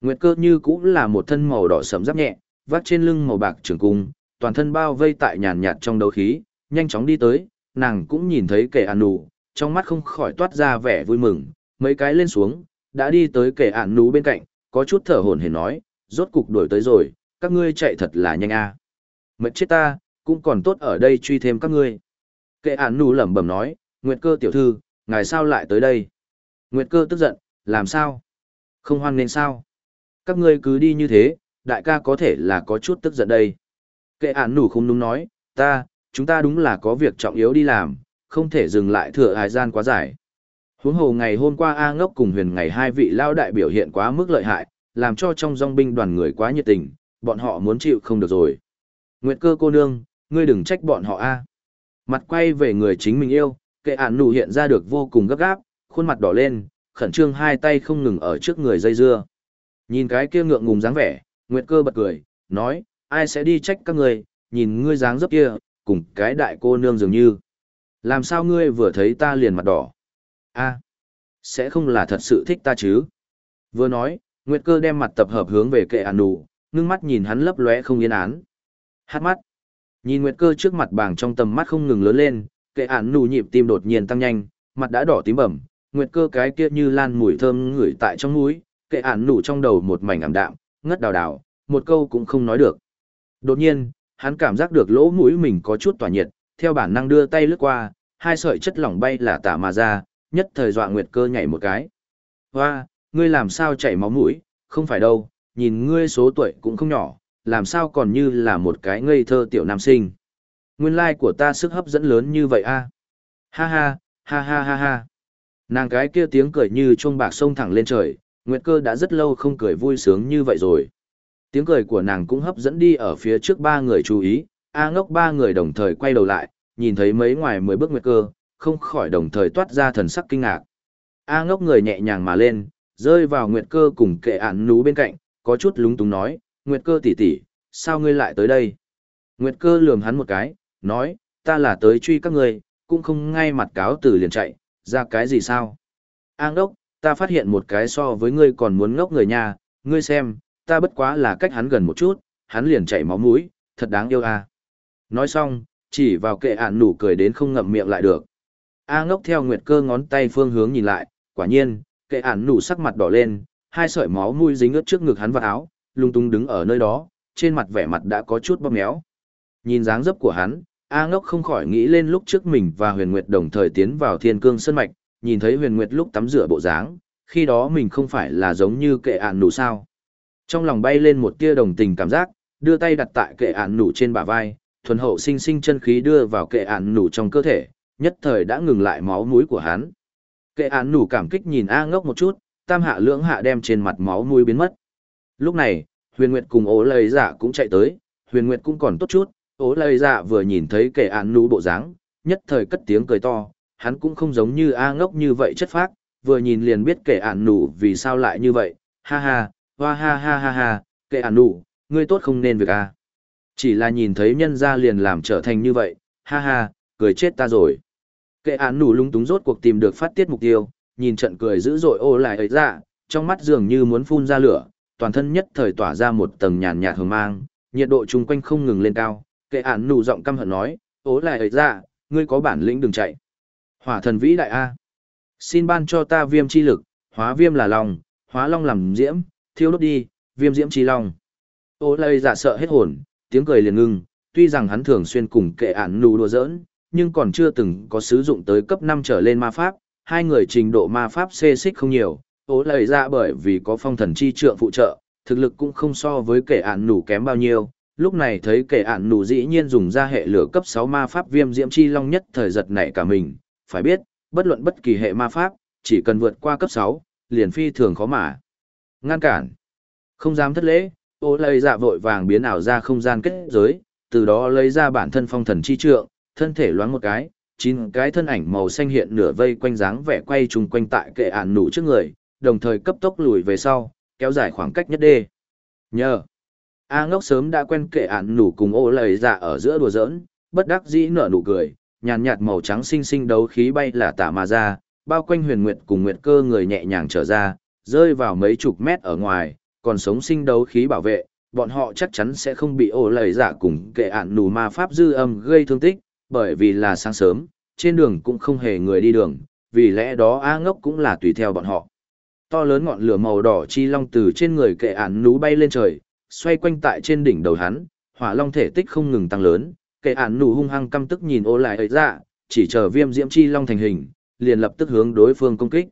Nguyệt cơ như cũng là một thân màu đỏ sẫm giáp nhẹ, vác trên lưng màu bạc trường cung, toàn thân bao vây tại nhàn nhạt trong đấu khí, nhanh chóng đi tới, nàng cũng nhìn thấy kẻ ản nụ, trong mắt không khỏi toát ra vẻ vui mừng, mấy cái lên xuống, đã đi tới kẻ ản nụ bên cạnh, có chút thở hổn hển nói, rốt cục đuổi tới rồi, các ngươi chạy thật là nhanh a. À. Mệt chết ta, cũng còn tốt ở đây truy thêm các ngươi. Kẻ ản nụ lẩm bẩm nói, Nguyệt cơ tiểu thư, ngài sao lại tới đây? Nguyệt cơ tức giận, làm sao? Không hoan nên sao? Các ngươi cứ đi như thế, đại ca có thể là có chút tức giận đây. Kệ ản nủ không đúng nói, ta, chúng ta đúng là có việc trọng yếu đi làm, không thể dừng lại thừa hài gian quá dài. Huống hồ ngày hôm qua A ngốc cùng huyền ngày hai vị lao đại biểu hiện quá mức lợi hại, làm cho trong dòng binh đoàn người quá nhiệt tình, bọn họ muốn chịu không được rồi. Nguyệt cơ cô nương, ngươi đừng trách bọn họ A. Mặt quay về người chính mình yêu, kệ ản Nụ hiện ra được vô cùng gấp gáp, khuôn mặt đỏ lên, khẩn trương hai tay không ngừng ở trước người dây dưa. Nhìn cái kia ngượng ngùng dáng vẻ, Nguyệt cơ bật cười, nói, ai sẽ đi trách các người? nhìn ngươi dáng dấp kia, cùng cái đại cô nương dường như. Làm sao ngươi vừa thấy ta liền mặt đỏ? a sẽ không là thật sự thích ta chứ? Vừa nói, Nguyệt cơ đem mặt tập hợp hướng về kệ ản nụ, ngưng mắt nhìn hắn lấp lóe không yên án. Hát mắt. Nhìn Nguyệt cơ trước mặt bảng trong tầm mắt không ngừng lớn lên, kệ ản nụ nhịp tim đột nhiên tăng nhanh, mặt đã đỏ tím bẩm, Nguyệt cơ cái kia như lan mùi thơm ngửi tại trong mũi, kệ ản nụ trong đầu một mảnh ảm đạm, ngất đào đào, một câu cũng không nói được. Đột nhiên, hắn cảm giác được lỗ mũi mình có chút tỏa nhiệt, theo bản năng đưa tay lướt qua, hai sợi chất lỏng bay là tả mà ra, nhất thời dọa Nguyệt Cơ nhảy một cái. Hoa, ngươi làm sao chảy máu mũi, không phải đâu, nhìn ngươi số tuổi cũng không nhỏ, làm sao còn như là một cái ngây thơ tiểu nam sinh. Nguyên lai like của ta sức hấp dẫn lớn như vậy a. Ha ha, ha ha ha ha. Nàng cái kia tiếng cười như chuông bạc sông thẳng lên trời, Nguyệt Cơ đã rất lâu không cười vui sướng như vậy rồi. Tiếng cười của nàng cũng hấp dẫn đi ở phía trước ba người chú ý, A ngốc ba người đồng thời quay đầu lại, nhìn thấy mấy ngoài mười bước nguyệt cơ, không khỏi đồng thời toát ra thần sắc kinh ngạc. A ngốc người nhẹ nhàng mà lên, rơi vào nguyệt cơ cùng kệ ản nú bên cạnh, có chút lúng túng nói, nguyệt cơ tỷ tỷ, sao ngươi lại tới đây? Nguyệt cơ lườm hắn một cái, nói, ta là tới truy các ngươi, cũng không ngay mặt cáo từ liền chạy, ra cái gì sao? an đốc ta phát hiện một cái so với ngươi còn muốn ngốc người nhà, ngươi xem, ta bất quá là cách hắn gần một chút, hắn liền chảy máu mũi, thật đáng yêu à Nói xong, chỉ vào kệ ạn nủ cười đến không ngậm miệng lại được. A ngốc theo nguyệt cơ ngón tay phương hướng nhìn lại, quả nhiên, kệ ạn nủ sắc mặt đỏ lên, hai sợi máu mũi dính ướt trước ngực hắn vào áo, lung tung đứng ở nơi đó, trên mặt vẻ mặt đã có chút bóp méo. Nhìn dáng dấp của hắn, A ngốc không khỏi nghĩ lên lúc trước mình và huyền nguyệt đồng thời tiến vào thiên cương sân mạch, nhìn thấy huyền nguyệt lúc tắm rửa bộ dáng, khi đó mình không phải là giống như kệ ạn nụ sao. Trong lòng bay lên một tia đồng tình cảm giác, đưa tay đặt tại kệ ạn nụ trên bả vai, thuần hậu sinh sinh chân khí đưa vào kệ ạn nụ trong cơ thể, nhất thời đã ngừng lại máu mũi của hắn. Kệ ạn nụ cảm kích nhìn A ngốc một chút, tam hạ lưỡng hạ đem trên mặt máu mũi biến mất. Lúc này, huyền nguyệt cùng ố Lời dạ cũng chạy tới, huyền nguyệt cũng còn tốt chút, ố lây dạ vừa nhìn thấy Kẻ ạn nủ bộ dáng, nhất thời cất tiếng cười to, hắn cũng không giống như A ngốc như vậy chất phác, vừa nhìn liền biết Kẻ ạn nủ vì sao lại như vậy, ha ha, hoa ha ha ha ha, Kẻ ản đủ, ngươi tốt không nên việc à. Chỉ là nhìn thấy nhân ra liền làm trở thành như vậy, ha ha, cười chết ta rồi. Kệ ản đủ lung túng rốt cuộc tìm được phát tiết mục tiêu, nhìn trận cười dữ dội ô lại ấy ra, dạ, trong mắt dường như muốn phun ra lửa, toàn thân nhất thời tỏa ra một tầng nhàn nhạt hờ mang, nhiệt độ chung quanh không ngừng lên cao. Kệ ản nụ giọng căm hận nói, ố lại ấy ra, ngươi có bản lĩnh đừng chạy. Hỏa thần vĩ đại A. Xin ban cho ta viêm chi lực, hóa viêm là lòng, hóa long làm diễm, thiêu đốt đi, viêm diễm chi long. Ô lây dạ sợ hết hồn, tiếng cười liền ngưng, tuy rằng hắn thường xuyên cùng kệ ản nụ đùa giỡn, nhưng còn chưa từng có sử dụng tới cấp 5 trở lên ma pháp, hai người trình độ ma pháp xê xích không nhiều, ố lây dạ bởi vì có phong thần chi trượng phụ trợ, thực lực cũng không so với kệ ản nụ kém bao nhiêu. Lúc này thấy kệ ạn nụ dĩ nhiên dùng ra hệ lửa cấp 6 ma pháp viêm diễm chi long nhất thời giật nảy cả mình, phải biết, bất luận bất kỳ hệ ma pháp, chỉ cần vượt qua cấp 6, liền phi thường khó mà. Ngăn cản. Không dám thất lễ, ô lây dạ vội vàng biến ảo ra không gian kết giới, từ đó lấy ra bản thân phong thần chi trượng, thân thể loáng một cái, chín cái thân ảnh màu xanh hiện nửa vây quanh dáng vẻ quay trùng quanh tại kệ ản nụ trước người, đồng thời cấp tốc lùi về sau, kéo dài khoảng cách nhất đê. Nhờ. A ngốc sớm đã quen kệ ản nủ cùng ô lời dạ ở giữa đùa giỡn, bất đắc dĩ nở nụ cười, nhàn nhạt màu trắng xinh xinh đấu khí bay là tả mà ra, bao quanh huyền nguyệt cùng nguyệt cơ người nhẹ nhàng trở ra, rơi vào mấy chục mét ở ngoài, còn sống sinh đấu khí bảo vệ, bọn họ chắc chắn sẽ không bị ô lời dạ cùng kệ ản nủ ma pháp dư âm gây thương tích, bởi vì là sáng sớm, trên đường cũng không hề người đi đường, vì lẽ đó A ngốc cũng là tùy theo bọn họ. To lớn ngọn lửa màu đỏ chi long từ trên người kệ ản nú bay lên trời, xoay quanh tại trên đỉnh đầu hắn, hỏa long thể tích không ngừng tăng lớn, kệ ản nụ hung hăng căm tức nhìn ô lại ấy dạ, chỉ chờ viêm diễm chi long thành hình, liền lập tức hướng đối phương công kích.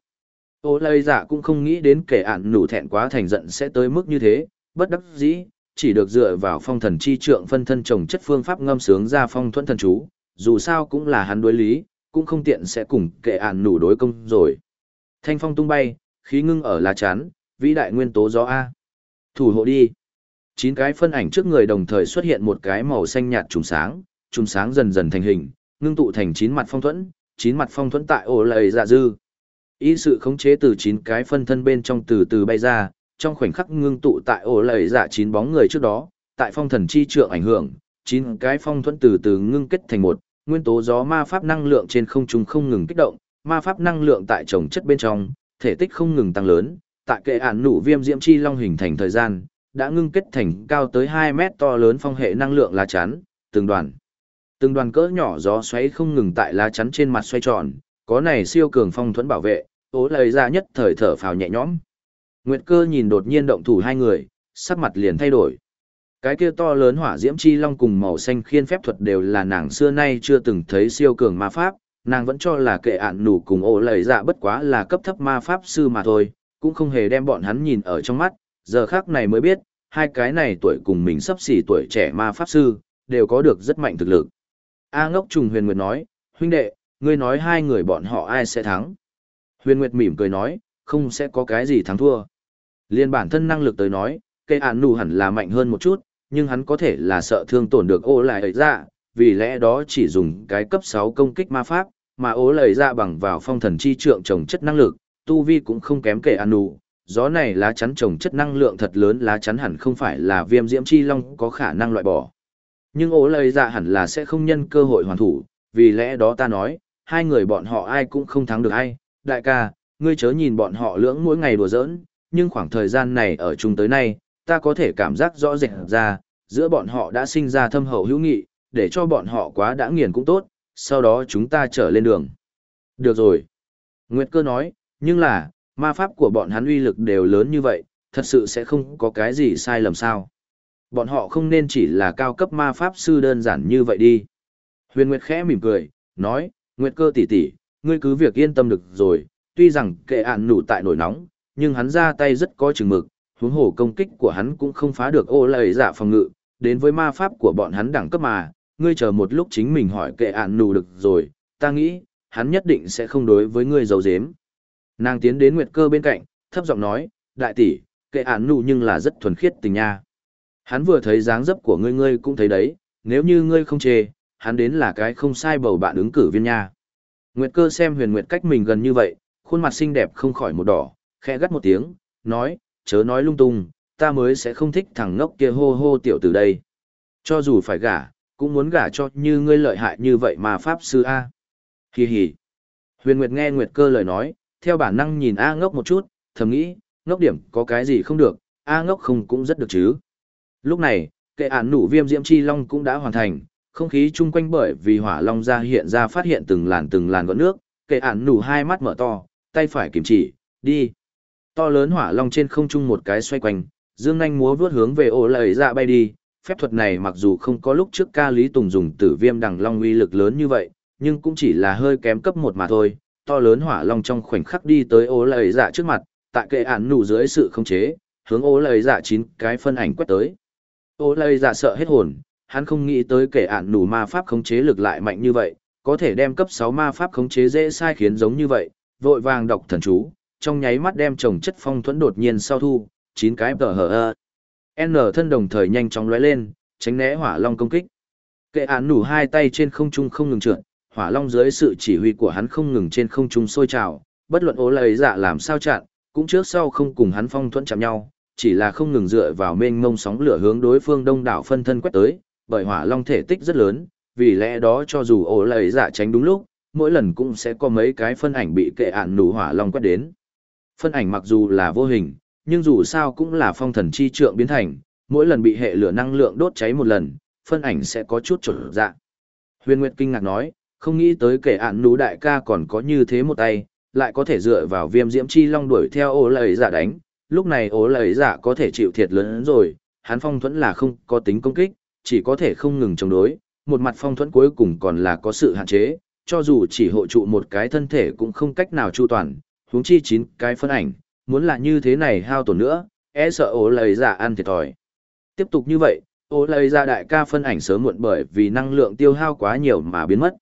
Ô lại dạ cũng không nghĩ đến kệ ản nụ thẹn quá thành giận sẽ tới mức như thế, bất đắc dĩ, chỉ được dựa vào phong thần chi trượng phân thân trồng chất phương pháp ngâm sướng ra phong thuẫn thần chú, dù sao cũng là hắn đối lý, cũng không tiện sẽ cùng kệ ản nụ đối công rồi. Thanh phong tung bay, khí ngưng ở lá chán, vĩ đại nguyên tố gió A. Thủ hộ đi. Chín cái phân ảnh trước người đồng thời xuất hiện một cái màu xanh nhạt trùng sáng, trùng sáng dần dần thành hình, ngưng tụ thành chín mặt phong thuẫn, chín mặt phong thuẫn tại ổ lầy dạ dư. Ý sự khống chế từ chín cái phân thân bên trong từ từ bay ra, trong khoảnh khắc ngưng tụ tại ổ lầy dạ chín bóng người trước đó, tại phong thần chi trượng ảnh hưởng, chín cái phong thuẫn từ từ ngưng kết thành một, nguyên tố gió ma pháp năng lượng trên không trung không ngừng kích động, ma pháp năng lượng tại trồng chất bên trong, thể tích không ngừng tăng lớn, tại kệ án nụ viêm diễm chi long hình thành thời gian, đã ngưng kết thành cao tới 2 mét to lớn phong hệ năng lượng lá chắn, từng đoàn. Từng đoàn cỡ nhỏ gió xoáy không ngừng tại lá chắn trên mặt xoay tròn, có này siêu cường phong thuẫn bảo vệ, ố lời ra nhất thời thở phào nhẹ nhõm. Nguyệt cơ nhìn đột nhiên động thủ hai người, sắc mặt liền thay đổi. Cái kia to lớn hỏa diễm chi long cùng màu xanh khiên phép thuật đều là nàng xưa nay chưa từng thấy siêu cường ma pháp, nàng vẫn cho là kệ ạn nủ cùng ổ lời dạ bất quá là cấp thấp ma pháp sư mà thôi, cũng không hề đem bọn hắn nhìn ở trong mắt, giờ khác này mới biết, hai cái này tuổi cùng mình sắp xỉ tuổi trẻ ma pháp sư, đều có được rất mạnh thực lực. A ngốc trùng huyền nguyệt nói, huynh đệ, ngươi nói hai người bọn họ ai sẽ thắng. Huyền nguyệt mỉm cười nói, không sẽ có cái gì thắng thua. Liên bản thân năng lực tới nói, cây án nụ hẳn là mạnh hơn một chút, nhưng hắn có thể là sợ thương tổn được ô lại ấy ra, vì lẽ đó chỉ dùng cái cấp 6 công kích ma pháp, mà ố lời ra bằng vào phong thần chi trượng trồng chất năng lực, tu vi cũng không kém kể ạn nụ. Gió này lá chắn trồng chất năng lượng thật lớn lá chắn hẳn không phải là viêm diễm chi long có khả năng loại bỏ. Nhưng ố lời ra hẳn là sẽ không nhân cơ hội hoàn thủ, vì lẽ đó ta nói, hai người bọn họ ai cũng không thắng được ai. Đại ca, ngươi chớ nhìn bọn họ lưỡng mỗi ngày đùa giỡn, nhưng khoảng thời gian này ở chung tới nay, ta có thể cảm giác rõ rệt ra, giữa bọn họ đã sinh ra thâm hậu hữu nghị, để cho bọn họ quá đã nghiền cũng tốt, sau đó chúng ta trở lên đường. Được rồi. Nguyệt cơ nói, nhưng là, ma pháp của bọn hắn uy lực đều lớn như vậy, thật sự sẽ không có cái gì sai lầm sao. Bọn họ không nên chỉ là cao cấp ma pháp sư đơn giản như vậy đi. Huyền Nguyệt khẽ mỉm cười, nói, Nguyệt cơ tỷ tỷ, ngươi cứ việc yên tâm được rồi, tuy rằng kệ ạn nủ tại nổi nóng, nhưng hắn ra tay rất có chừng mực, huống hồ công kích của hắn cũng không phá được ô lầy giả phòng ngự, đến với ma pháp của bọn hắn đẳng cấp mà, ngươi chờ một lúc chính mình hỏi kệ ạn nù được rồi, ta nghĩ, hắn nhất định sẽ không đối với ngươi giấu giếm. Nàng tiến đến Nguyệt Cơ bên cạnh, thấp giọng nói, đại tỷ, kệ ạn nụ nhưng là rất thuần khiết tình nha. Hắn vừa thấy dáng dấp của ngươi ngươi cũng thấy đấy, nếu như ngươi không chê, hắn đến là cái không sai bầu bạn ứng cử viên nha. Nguyệt Cơ xem huyền Nguyệt cách mình gần như vậy, khuôn mặt xinh đẹp không khỏi một đỏ, khẽ gắt một tiếng, nói, chớ nói lung tung, ta mới sẽ không thích thằng ngốc kia hô hô tiểu từ đây. Cho dù phải gả, cũng muốn gả cho như ngươi lợi hại như vậy mà Pháp Sư A. Kỳ hỉ. Huyền Nguyệt nghe Nguyệt cơ lời nói, theo bản năng nhìn A ngốc một chút, thầm nghĩ, ngốc điểm có cái gì không được, A ngốc không cũng rất được chứ. Lúc này, kệ án nụ viêm diễm chi long cũng đã hoàn thành, không khí chung quanh bởi vì hỏa long ra hiện ra phát hiện từng làn từng làn gọn nước, kệ án nụ hai mắt mở to, tay phải kiểm chỉ, đi. To lớn hỏa long trên không trung một cái xoay quanh, dương nhanh múa vướt hướng về ổ lợi dạ bay đi. Phép thuật này mặc dù không có lúc trước ca Lý Tùng dùng tử viêm đằng long uy lực lớn như vậy, nhưng cũng chỉ là hơi kém cấp một mà thôi. To lớn hỏa long trong khoảnh khắc đi tới ô lầy dạ trước mặt, tại kệ ản nụ dưới sự khống chế, hướng ô lầy dạ chín cái phân ảnh quét tới. ô lầy dạ sợ hết hồn, hắn không nghĩ tới kệ ản nụ ma pháp khống chế lực lại mạnh như vậy, có thể đem cấp sáu ma pháp khống chế dễ sai khiến giống như vậy, vội vàng đọc thần chú, trong nháy mắt đem trồng chất phong thuẫn đột nhiên sau thu, chín cái tờ hờ ơ. N thân đồng thời nhanh chóng lóe lên, tránh né hỏa long công kích. Kệ án nủ hai tay trên không trung không ngừng trượt, hỏa long dưới sự chỉ huy của hắn không ngừng trên không trung sôi trào, bất luận ố lời dạ làm sao chặn, cũng trước sau không cùng hắn phong thuẫn chạm nhau, chỉ là không ngừng dựa vào mênh mông sóng lửa hướng đối phương đông đảo phân thân quét tới, bởi hỏa long thể tích rất lớn, vì lẽ đó cho dù ố lầy dạ tránh đúng lúc, mỗi lần cũng sẽ có mấy cái phân ảnh bị kệ ạn nủ hỏa long quét đến. Phân ảnh mặc dù là vô hình, nhưng dù sao cũng là phong thần chi trượng biến thành, mỗi lần bị hệ lửa năng lượng đốt cháy một lần, phân ảnh sẽ có chút trở dạ. Huyền Nguyệt kinh ngạc nói, không nghĩ tới kẻ ạn nú đại ca còn có như thế một tay, lại có thể dựa vào viêm diễm chi long đuổi theo ố lợi giả đánh, lúc này ố lợi giả có thể chịu thiệt lớn rồi, hắn phong thuẫn là không có tính công kích, chỉ có thể không ngừng chống đối, một mặt phong thuẫn cuối cùng còn là có sự hạn chế, cho dù chỉ hộ trụ một cái thân thể cũng không cách nào chu toàn, huống chi chín cái phân ảnh, muốn là như thế này hao tổn nữa, e sợ ố lời giả ăn thiệt thòi. Tiếp tục như vậy, ố lời giả đại ca phân ảnh sớm muộn bởi vì năng lượng tiêu hao quá nhiều mà biến mất.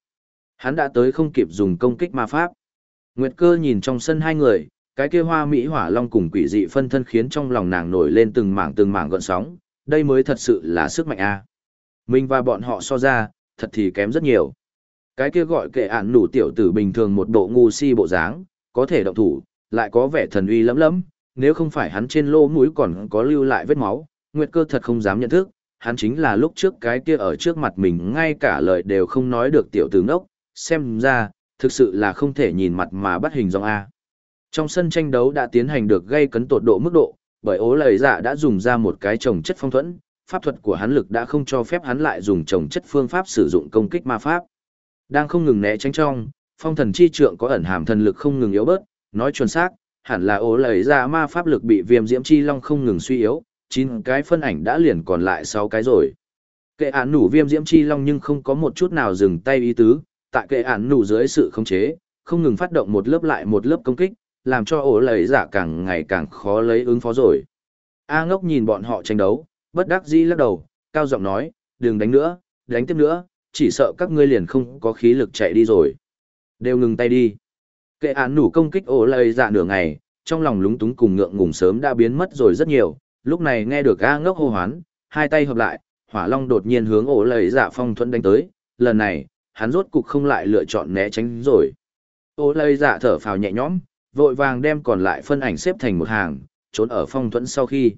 Hắn đã tới không kịp dùng công kích ma pháp. Nguyệt cơ nhìn trong sân hai người, cái kia hoa mỹ hỏa long cùng quỷ dị phân thân khiến trong lòng nàng nổi lên từng mảng từng mảng gợn sóng, đây mới thật sự là sức mạnh a. Mình và bọn họ so ra, thật thì kém rất nhiều. Cái kia gọi kệ ản nủ tiểu tử bình thường một bộ ngu si bộ dáng, có thể động thủ, lại có vẻ thần uy lắm lắm. nếu không phải hắn trên lỗ mũi còn có lưu lại vết máu, Nguyệt cơ thật không dám nhận thức, hắn chính là lúc trước cái kia ở trước mặt mình ngay cả lời đều không nói được tiểu tử ngốc, xem ra, thực sự là không thể nhìn mặt mà bắt hình dòng A. Trong sân tranh đấu đã tiến hành được gây cấn tột độ mức độ, bởi ố lời dạ đã dùng ra một cái trồng chất phong thuẫn, pháp thuật của hắn lực đã không cho phép hắn lại dùng trồng chất phương pháp sử dụng công kích ma pháp. Đang không ngừng né tránh trong, phong thần chi trượng có ẩn hàm thần lực không ngừng yếu bớt, nói chuẩn xác, hẳn là ố lời dạ ma pháp lực bị viêm diễm chi long không ngừng suy yếu, chín cái phân ảnh đã liền còn lại sáu cái rồi. Kệ án nủ viêm diễm chi long nhưng không có một chút nào dừng tay ý tứ, tại kệ án nụ dưới sự khống chế, không ngừng phát động một lớp lại một lớp công kích, làm cho ổ lấy giả càng ngày càng khó lấy ứng phó rồi. A ngốc nhìn bọn họ tranh đấu, bất đắc dĩ lắc đầu, cao giọng nói, đừng đánh nữa, đánh tiếp nữa, chỉ sợ các ngươi liền không có khí lực chạy đi rồi. Đều ngừng tay đi. Kệ án nủ công kích ổ lầy giả nửa ngày, trong lòng lúng túng cùng ngượng ngùng sớm đã biến mất rồi rất nhiều, lúc này nghe được A ngốc hô hoán, hai tay hợp lại, hỏa long đột nhiên hướng ổ lầy giả phong thuẫn đánh tới, lần này, hắn rốt cục không lại lựa chọn né tránh rồi. Ô lây dạ thở phào nhẹ nhõm, vội vàng đem còn lại phân ảnh xếp thành một hàng, trốn ở phong thuẫn sau khi.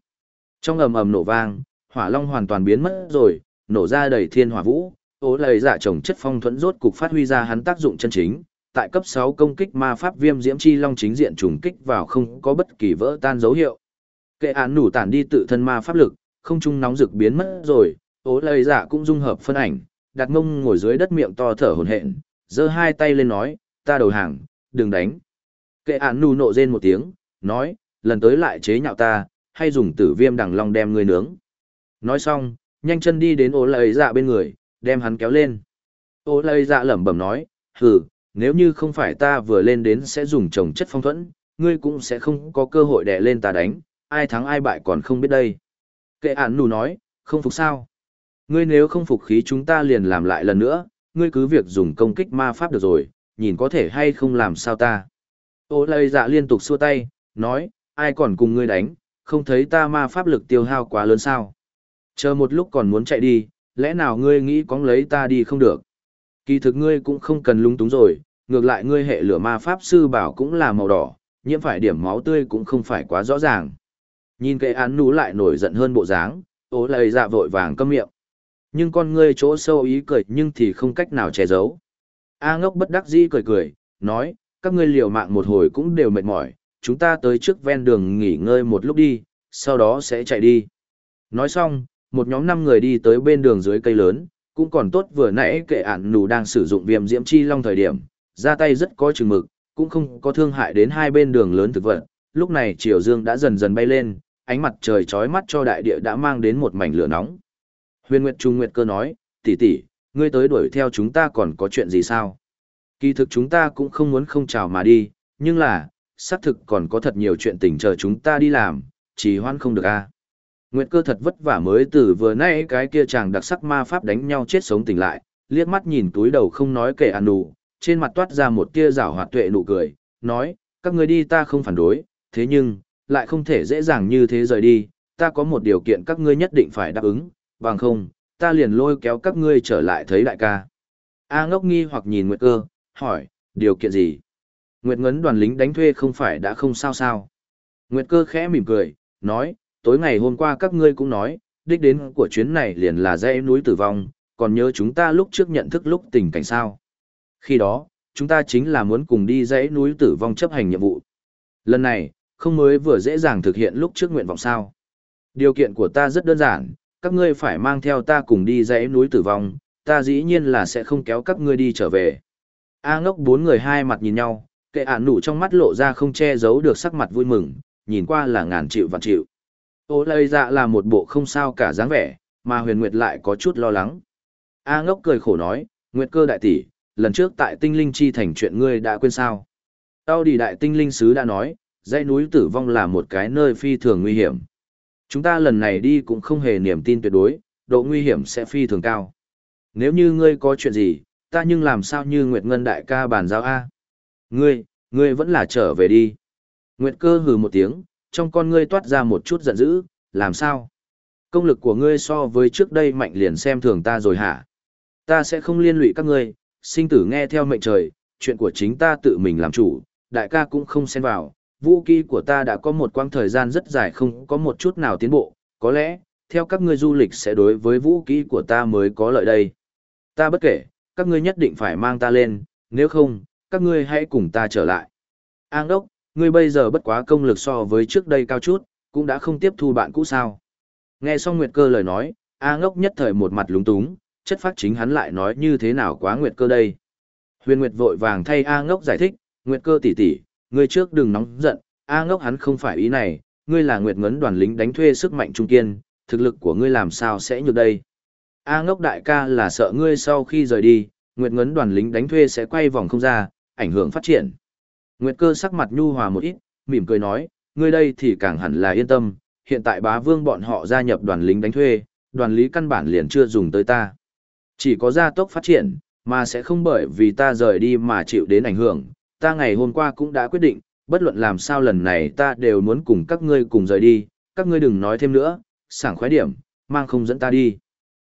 Trong ầm ầm nổ vang, hỏa long hoàn toàn biến mất rồi, nổ ra đầy thiên hỏa vũ, ô lây dạ trồng chất phong thuẫn rốt cục phát huy ra hắn tác dụng chân chính. Tại cấp 6 công kích ma pháp viêm diễm chi long chính diện trùng kích vào không có bất kỳ vỡ tan dấu hiệu. Kệ án nủ tản đi tự thân ma pháp lực, không trung nóng rực biến mất rồi, ố lây dạ cũng dung hợp phân ảnh, đặt ngông ngồi dưới đất miệng to thở hổn hển, giơ hai tay lên nói, ta đầu hàng, đừng đánh. Kệ án nù nộ rên một tiếng, nói, lần tới lại chế nhạo ta, hay dùng tử viêm đằng long đem ngươi nướng. Nói xong, nhanh chân đi đến ô lầy dạ bên người, đem hắn kéo lên. Ô lầy dạ lẩm bẩm nói, hừ, nếu như không phải ta vừa lên đến sẽ dùng trồng chất phong thuẫn, ngươi cũng sẽ không có cơ hội đè lên ta đánh, ai thắng ai bại còn không biết đây. Kệ án nù nói, không phục sao. Ngươi nếu không phục khí chúng ta liền làm lại lần nữa, ngươi cứ việc dùng công kích ma pháp được rồi, nhìn có thể hay không làm sao ta. Ô lây dạ liên tục xua tay, nói, ai còn cùng ngươi đánh, không thấy ta ma pháp lực tiêu hao quá lớn sao. Chờ một lúc còn muốn chạy đi, lẽ nào ngươi nghĩ có lấy ta đi không được. Kỳ thực ngươi cũng không cần lung túng rồi, ngược lại ngươi hệ lửa ma pháp sư bảo cũng là màu đỏ, nhiễm phải điểm máu tươi cũng không phải quá rõ ràng. Nhìn cây án nú lại nổi giận hơn bộ dáng, ố lây dạ vội vàng câm miệng. Nhưng con ngươi chỗ sâu ý cười nhưng thì không cách nào che giấu. A ngốc bất đắc dĩ cười cười, nói, các ngươi liều mạng một hồi cũng đều mệt mỏi, chúng ta tới trước ven đường nghỉ ngơi một lúc đi, sau đó sẽ chạy đi. Nói xong, một nhóm năm người đi tới bên đường dưới cây lớn, cũng còn tốt vừa nãy kệ ản nù đang sử dụng viêm diễm chi long thời điểm, ra tay rất có chừng mực, cũng không có thương hại đến hai bên đường lớn thực vật. Lúc này chiều dương đã dần dần bay lên, ánh mặt trời chói mắt cho đại địa đã mang đến một mảnh lửa nóng. Huyền Nguyệt Trung Nguyệt cơ nói, tỷ tỷ, ngươi tới đuổi theo chúng ta còn có chuyện gì sao? Kỳ thực chúng ta cũng không muốn không chào mà đi, nhưng là, xác thực còn có thật nhiều chuyện tình chờ chúng ta đi làm, chỉ hoan không được a. À. Nguyệt cơ thật vất vả mới từ vừa nãy cái kia chàng đặc sắc ma pháp đánh nhau chết sống tỉnh lại, liếc mắt nhìn túi đầu không nói kể ăn nụ, trên mặt toát ra một tia rảo hoạt tuệ nụ cười, nói, các người đi ta không phản đối, thế nhưng, lại không thể dễ dàng như thế rời đi, ta có một điều kiện các ngươi nhất định phải đáp ứng, bằng không, ta liền lôi kéo các ngươi trở lại thấy đại ca. A ngốc nghi hoặc nhìn Nguyệt cơ, hỏi, điều kiện gì? Nguyệt ngấn đoàn lính đánh thuê không phải đã không sao sao. Nguyệt cơ khẽ mỉm cười, nói, tối ngày hôm qua các ngươi cũng nói, đích đến của chuyến này liền là dãy núi tử vong, còn nhớ chúng ta lúc trước nhận thức lúc tình cảnh sao. Khi đó, chúng ta chính là muốn cùng đi dãy núi tử vong chấp hành nhiệm vụ. Lần này, không mới vừa dễ dàng thực hiện lúc trước nguyện vọng sao. Điều kiện của ta rất đơn giản, các ngươi phải mang theo ta cùng đi dãy núi tử vong, ta dĩ nhiên là sẽ không kéo các ngươi đi trở về. A ngốc bốn người hai mặt nhìn nhau, kệ ản nụ trong mắt lộ ra không che giấu được sắc mặt vui mừng, nhìn qua là ngàn triệu vạn triệu. Ô lây dạ là một bộ không sao cả dáng vẻ, mà huyền nguyệt lại có chút lo lắng. A ngốc cười khổ nói, nguyệt cơ đại tỷ, lần trước tại tinh linh chi thành chuyện ngươi đã quên sao. Tao đi đại tinh linh sứ đã nói, dãy núi tử vong là một cái nơi phi thường nguy hiểm. Chúng ta lần này đi cũng không hề niềm tin tuyệt đối, độ nguy hiểm sẽ phi thường cao. Nếu như ngươi có chuyện gì, ta nhưng làm sao như Nguyệt Ngân đại ca bàn giao A. Ngươi, ngươi vẫn là trở về đi. Nguyệt cơ hừ một tiếng, trong con ngươi toát ra một chút giận dữ, làm sao? Công lực của ngươi so với trước đây mạnh liền xem thường ta rồi hả? Ta sẽ không liên lụy các ngươi, sinh tử nghe theo mệnh trời, chuyện của chính ta tự mình làm chủ, đại ca cũng không xen vào. Vũ kỹ của ta đã có một quãng thời gian rất dài không có một chút nào tiến bộ, có lẽ, theo các ngươi du lịch sẽ đối với vũ kỹ của ta mới có lợi đây. Ta bất kể, các ngươi nhất định phải mang ta lên, nếu không, các ngươi hãy cùng ta trở lại. An đốc, ngươi bây giờ bất quá công lực so với trước đây cao chút, cũng đã không tiếp thu bạn cũ sao. Nghe xong Nguyệt Cơ lời nói, A ngốc nhất thời một mặt lúng túng, chất phát chính hắn lại nói như thế nào quá Nguyệt Cơ đây. Huyền Nguyệt vội vàng thay A ngốc giải thích, Nguyệt Cơ tỷ tỷ, ngươi trước đừng nóng giận, A ngốc hắn không phải ý này, ngươi là Nguyệt ngấn đoàn lính đánh thuê sức mạnh trung kiên, thực lực của ngươi làm sao sẽ như đây. A ngốc đại ca là sợ ngươi sau khi rời đi, Nguyệt ngấn đoàn lính đánh thuê sẽ quay vòng không ra, ảnh hưởng phát triển. Nguyệt cơ sắc mặt nhu hòa một ít, mỉm cười nói, ngươi đây thì càng hẳn là yên tâm, hiện tại bá vương bọn họ gia nhập đoàn lính đánh thuê, đoàn lý căn bản liền chưa dùng tới ta. Chỉ có gia tốc phát triển, mà sẽ không bởi vì ta rời đi mà chịu đến ảnh hưởng. Ta ngày hôm qua cũng đã quyết định, bất luận làm sao lần này ta đều muốn cùng các ngươi cùng rời đi, các ngươi đừng nói thêm nữa, sảng khoái điểm, mang không dẫn ta đi.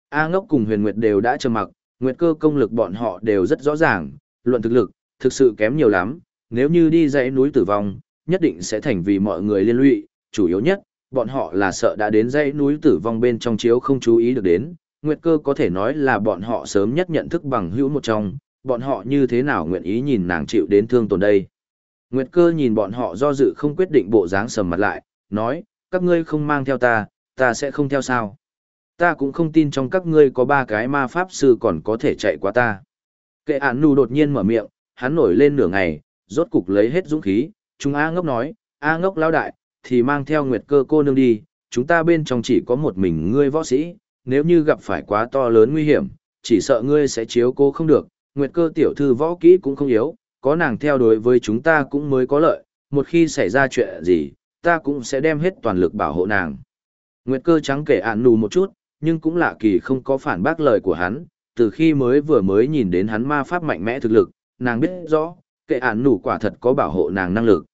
A ngốc cùng huyền nguyệt đều đã trầm mặc, nguyệt cơ công lực bọn họ đều rất rõ ràng, luận thực lực, thực sự kém nhiều lắm, nếu như đi dãy núi tử vong, nhất định sẽ thành vì mọi người liên lụy, chủ yếu nhất, bọn họ là sợ đã đến dãy núi tử vong bên trong chiếu không chú ý được đến, nguyệt cơ có thể nói là bọn họ sớm nhất nhận thức bằng hữu một trong, bọn họ như thế nào nguyện ý nhìn nàng chịu đến thương tổn đây. Nguyệt cơ nhìn bọn họ do dự không quyết định bộ dáng sầm mặt lại, nói, các ngươi không mang theo ta, ta sẽ không theo sao. Ta cũng không tin trong các ngươi có ba cái ma pháp sư còn có thể chạy qua ta. Kệ ản nù đột nhiên mở miệng, hắn nổi lên nửa ngày, rốt cục lấy hết dũng khí, chúng A ngốc nói, A ngốc lao đại, thì mang theo nguyệt cơ cô nương đi, chúng ta bên trong chỉ có một mình ngươi võ sĩ, nếu như gặp phải quá to lớn nguy hiểm, chỉ sợ ngươi sẽ chiếu cô không được, nguyệt cơ tiểu thư võ kỹ cũng không yếu, có nàng theo đối với chúng ta cũng mới có lợi, một khi xảy ra chuyện gì, ta cũng sẽ đem hết toàn lực bảo hộ nàng. Nguyệt cơ trắng kể ạn nù một chút, nhưng cũng lạ kỳ không có phản bác lời của hắn, từ khi mới vừa mới nhìn đến hắn ma pháp mạnh mẽ thực lực, nàng biết rõ, kệ ạn nù quả thật có bảo hộ nàng năng lực.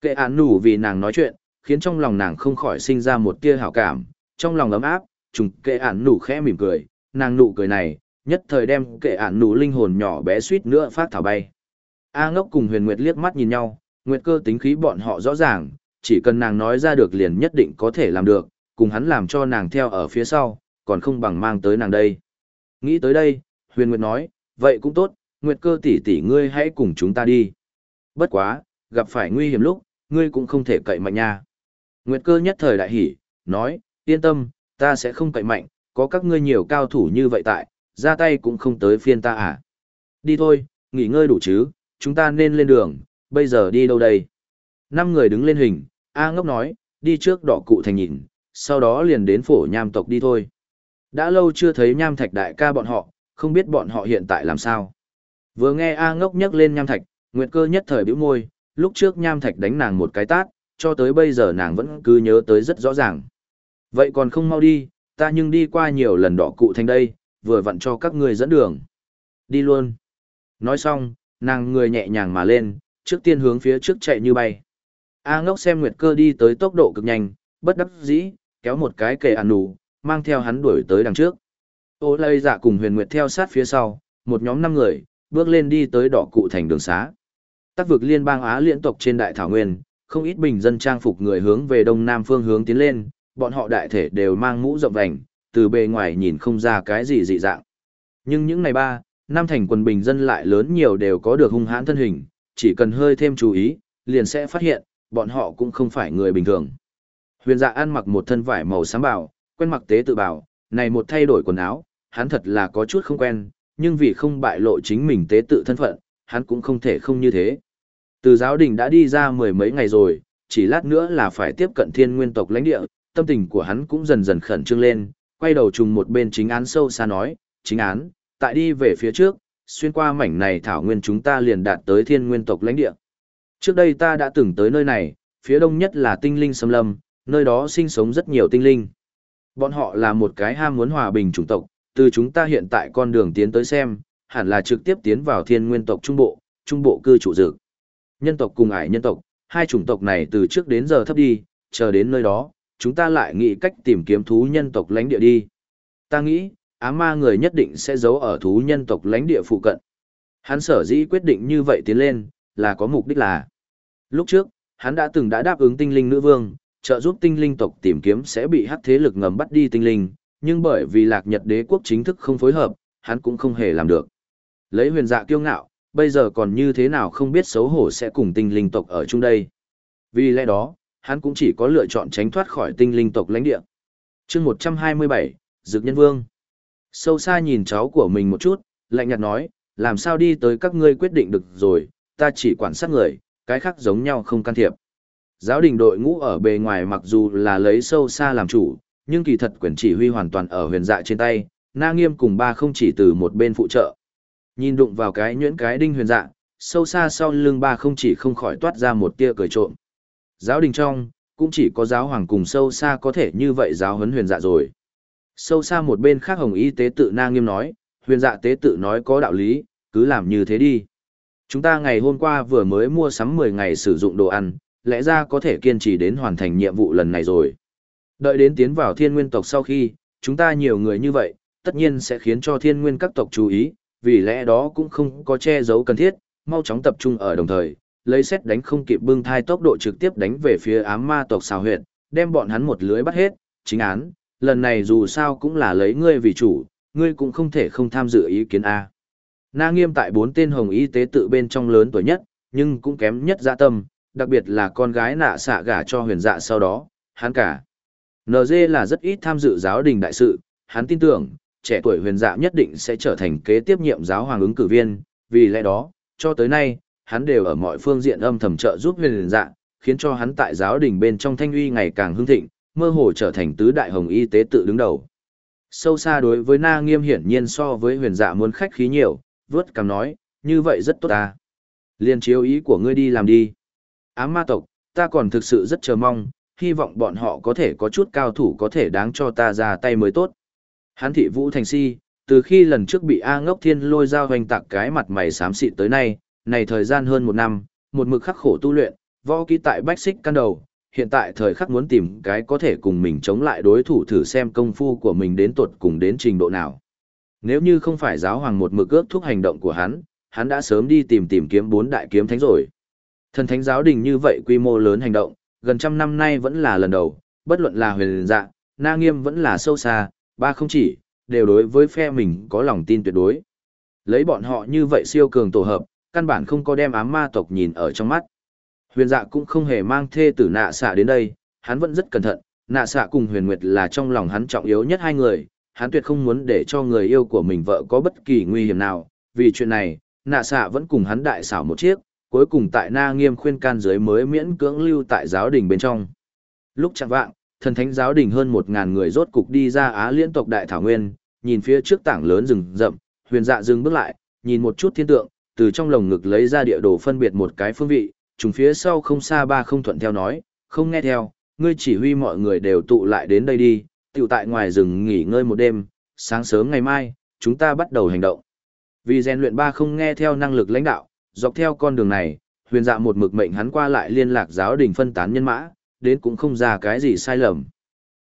Kệ ạn nù vì nàng nói chuyện, khiến trong lòng nàng không khỏi sinh ra một tia hảo cảm, trong lòng ấm áp, trùng kệ ạn nù khẽ mỉm cười, nàng nụ cười này, nhất thời đem kệ ản nụ linh hồn nhỏ bé suýt nữa phát thảo bay. A ngốc cùng huyền nguyệt liếc mắt nhìn nhau, nguyệt cơ tính khí bọn họ rõ ràng, chỉ cần nàng nói ra được liền nhất định có thể làm được, cùng hắn làm cho nàng theo ở phía sau, còn không bằng mang tới nàng đây. Nghĩ tới đây, huyền nguyệt nói, vậy cũng tốt, nguyệt cơ tỷ tỷ ngươi hãy cùng chúng ta đi. Bất quá, gặp phải nguy hiểm lúc, ngươi cũng không thể cậy mạnh nha. Nguyệt cơ nhất thời đại hỉ, nói, yên tâm, ta sẽ không cậy mạnh, có các ngươi nhiều cao thủ như vậy tại, ra tay cũng không tới phiên ta à. Đi thôi, nghỉ ngơi đủ chứ, chúng ta nên lên đường, bây giờ đi đâu đây? Năm người đứng lên hình, A ngốc nói, đi trước đỏ cụ thành nhìn, sau đó liền đến phổ nham tộc đi thôi. Đã lâu chưa thấy nham thạch đại ca bọn họ, không biết bọn họ hiện tại làm sao. Vừa nghe A ngốc nhắc lên nham thạch, Nguyệt cơ nhất thời bĩu môi, lúc trước nham thạch đánh nàng một cái tát, cho tới bây giờ nàng vẫn cứ nhớ tới rất rõ ràng. Vậy còn không mau đi, ta nhưng đi qua nhiều lần đỏ cụ thành đây, vừa vặn cho các người dẫn đường. Đi luôn. Nói xong, nàng người nhẹ nhàng mà lên, trước tiên hướng phía trước chạy như bay. A ngốc xem Nguyệt cơ đi tới tốc độ cực nhanh, bất đắc dĩ, kéo một cái kề ăn nụ, mang theo hắn đuổi tới đằng trước. Ô lây dạ cùng huyền nguyệt theo sát phía sau, một nhóm năm người, bước lên đi tới đỏ cụ thành đường xá. Tắc vực liên bang Á liên tộc trên đại thảo nguyên, không ít bình dân trang phục người hướng về đông nam phương hướng tiến lên, bọn họ đại thể đều mang mũ rộng vành, từ bề ngoài nhìn không ra cái gì dị dạng. Nhưng những ngày ba, năm thành quần bình dân lại lớn nhiều đều có được hung hãn thân hình, chỉ cần hơi thêm chú ý, liền sẽ phát hiện, bọn họ cũng không phải người bình thường. Huyền dạ ăn mặc một thân vải màu xám bảo, quen mặc tế tự bảo, này một thay đổi quần áo, hắn thật là có chút không quen, nhưng vì không bại lộ chính mình tế tự thân phận, hắn cũng không thể không như thế. Từ giáo đình đã đi ra mười mấy ngày rồi, chỉ lát nữa là phải tiếp cận thiên nguyên tộc lãnh địa, tâm tình của hắn cũng dần dần khẩn trương lên, quay đầu trùng một bên chính án sâu xa nói, chính án, tại đi về phía trước, xuyên qua mảnh này thảo nguyên chúng ta liền đạt tới thiên nguyên tộc lãnh địa. Trước đây ta đã từng tới nơi này, phía đông nhất là tinh linh xâm lâm, nơi đó sinh sống rất nhiều tinh linh. Bọn họ là một cái ham muốn hòa bình chủng tộc, từ chúng ta hiện tại con đường tiến tới xem, hẳn là trực tiếp tiến vào thiên nguyên tộc trung bộ, trung bộ cư trụ dược. Nhân tộc cùng ải nhân tộc, hai chủng tộc này từ trước đến giờ thấp đi, chờ đến nơi đó, chúng ta lại nghĩ cách tìm kiếm thú nhân tộc lãnh địa đi. Ta nghĩ, ám ma người nhất định sẽ giấu ở thú nhân tộc lãnh địa phụ cận. Hắn sở dĩ quyết định như vậy tiến lên, là có mục đích là. Lúc trước, hắn đã từng đã đáp ứng tinh linh nữ vương, trợ giúp tinh linh tộc tìm kiếm sẽ bị hắc thế lực ngầm bắt đi tinh linh, nhưng bởi vì lạc nhật đế quốc chính thức không phối hợp, hắn cũng không hề làm được. Lấy huyền dạ kiêu ngạo, bây giờ còn như thế nào không biết xấu hổ sẽ cùng tinh linh tộc ở chung đây. Vì lẽ đó, hắn cũng chỉ có lựa chọn tránh thoát khỏi tinh linh tộc lãnh địa. chương 127, Dược Nhân Vương. Sâu xa nhìn cháu của mình một chút, lạnh nhạt nói, làm sao đi tới các ngươi quyết định được rồi, ta chỉ quản sát người, cái khác giống nhau không can thiệp. Giáo đình đội ngũ ở bề ngoài mặc dù là lấy sâu xa làm chủ, nhưng kỳ thật quyền chỉ huy hoàn toàn ở huyền dạ trên tay, na nghiêm cùng ba không chỉ từ một bên phụ trợ. Nhìn đụng vào cái nhuyễn cái đinh huyền dạ, sâu xa sau lưng ba không chỉ không khỏi toát ra một tia cười trộm. Giáo đình trong, cũng chỉ có giáo hoàng cùng sâu xa có thể như vậy giáo huấn huyền dạ rồi. Sâu xa một bên khác hồng y tế tự na nghiêm nói, huyền dạ tế tự nói có đạo lý, cứ làm như thế đi. Chúng ta ngày hôm qua vừa mới mua sắm 10 ngày sử dụng đồ ăn, lẽ ra có thể kiên trì đến hoàn thành nhiệm vụ lần này rồi. Đợi đến tiến vào thiên nguyên tộc sau khi, chúng ta nhiều người như vậy, tất nhiên sẽ khiến cho thiên nguyên các tộc chú ý, vì lẽ đó cũng không có che giấu cần thiết, mau chóng tập trung ở đồng thời, lấy xét đánh không kịp bưng thai tốc độ trực tiếp đánh về phía ám ma tộc xào huyệt, đem bọn hắn một lưới bắt hết, chính án, lần này dù sao cũng là lấy ngươi vì chủ, ngươi cũng không thể không tham dự ý kiến A. Na nghiêm tại bốn tên hồng y tế tự bên trong lớn tuổi nhất, nhưng cũng kém nhất dạ tâm, đặc biệt là con gái nạ xạ gả cho huyền dạ sau đó, hắn cả. NG là rất ít tham dự giáo đình đại sự, hắn tin tưởng, trẻ tuổi huyền dạ nhất định sẽ trở thành kế tiếp nhiệm giáo hoàng ứng cử viên, vì lẽ đó, cho tới nay, hắn đều ở mọi phương diện âm thầm trợ giúp huyền dạ, khiến cho hắn tại giáo đình bên trong thanh uy ngày càng hưng thịnh, mơ hồ trở thành tứ đại hồng y tế tự đứng đầu. Sâu xa đối với na nghiêm hiển nhiên so với huyền dạ muốn khách khí nhiều, vớt cằm nói, như vậy rất tốt ta. Liên chiếu ý của ngươi đi làm đi. Ám ma tộc, ta còn thực sự rất chờ mong, hy vọng bọn họ có thể có chút cao thủ có thể đáng cho ta ra tay mới tốt. Hán thị vũ thành si, từ khi lần trước bị A ngốc thiên lôi dao hoành tạc cái mặt mày xám xịt tới nay, này thời gian hơn một năm, một mực khắc khổ tu luyện, võ kỹ tại bách xích căn đầu, hiện tại thời khắc muốn tìm cái có thể cùng mình chống lại đối thủ thử xem công phu của mình đến tuột cùng đến trình độ nào. Nếu như không phải giáo hoàng một mực ước thúc hành động của hắn, hắn đã sớm đi tìm tìm kiếm bốn đại kiếm thánh rồi. Thần thánh giáo đình như vậy quy mô lớn hành động, gần trăm năm nay vẫn là lần đầu, bất luận là huyền dạ, na nghiêm vẫn là sâu xa, ba không chỉ, đều đối với phe mình có lòng tin tuyệt đối. Lấy bọn họ như vậy siêu cường tổ hợp, căn bản không có đem ám ma tộc nhìn ở trong mắt. Huyền dạ cũng không hề mang thê tử nạ xạ đến đây, hắn vẫn rất cẩn thận, nạ xạ cùng huyền nguyệt là trong lòng hắn trọng yếu nhất hai người, hắn tuyệt không muốn để cho người yêu của mình vợ có bất kỳ nguy hiểm nào, vì chuyện này, nạ xạ vẫn cùng hắn đại xảo một chiếc, cuối cùng tại na nghiêm khuyên can dưới mới miễn cưỡng lưu tại giáo đình bên trong. Lúc chẳng vạng, thần thánh giáo đình hơn một ngàn người rốt cục đi ra Á liên tộc đại thảo nguyên, nhìn phía trước tảng lớn rừng rậm, huyền dạ dừng bước lại, nhìn một chút thiên tượng, từ trong lồng ngực lấy ra địa đồ phân biệt một cái phương vị, trùng phía sau không xa ba không thuận theo nói, không nghe theo, ngươi chỉ huy mọi người đều tụ lại đến đây đi, tiểu tại ngoài rừng nghỉ ngơi một đêm, sáng sớm ngày mai, chúng ta bắt đầu hành động. Vì rèn luyện ba không nghe theo năng lực lãnh đạo, dọc theo con đường này, huyền dạ một mực mệnh hắn qua lại liên lạc giáo đình phân tán nhân mã, đến cũng không ra cái gì sai lầm.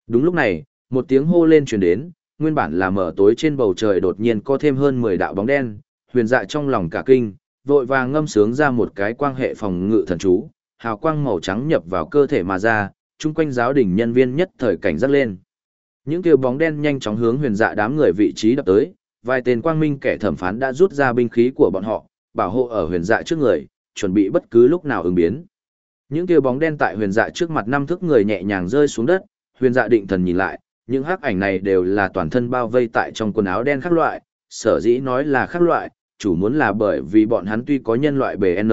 Đúng lúc này, một tiếng hô lên truyền đến, nguyên bản là mở tối trên bầu trời đột nhiên có thêm hơn 10 đạo bóng đen, huyền dạ trong lòng cả kinh, vội vàng ngâm sướng ra một cái quang hệ phòng ngự thần chú, hào quang màu trắng nhập vào cơ thể mà ra, chung quanh giáo đình nhân viên nhất thời cảnh giác lên. Những kêu bóng đen nhanh chóng hướng huyền dạ đám người vị trí đập tới, vài tên quang minh kẻ thẩm phán đã rút ra binh khí của bọn họ, bảo hộ ở huyền dạ trước người, chuẩn bị bất cứ lúc nào ứng biến. Những kêu bóng đen tại huyền dạ trước mặt năm thước người nhẹ nhàng rơi xuống đất, huyền dạ định thần nhìn lại, những hắc ảnh này đều là toàn thân bao vây tại trong quần áo đen khác loại, sở dĩ nói là khác loại, chủ muốn là bởi vì bọn hắn tuy có nhân loại bề N.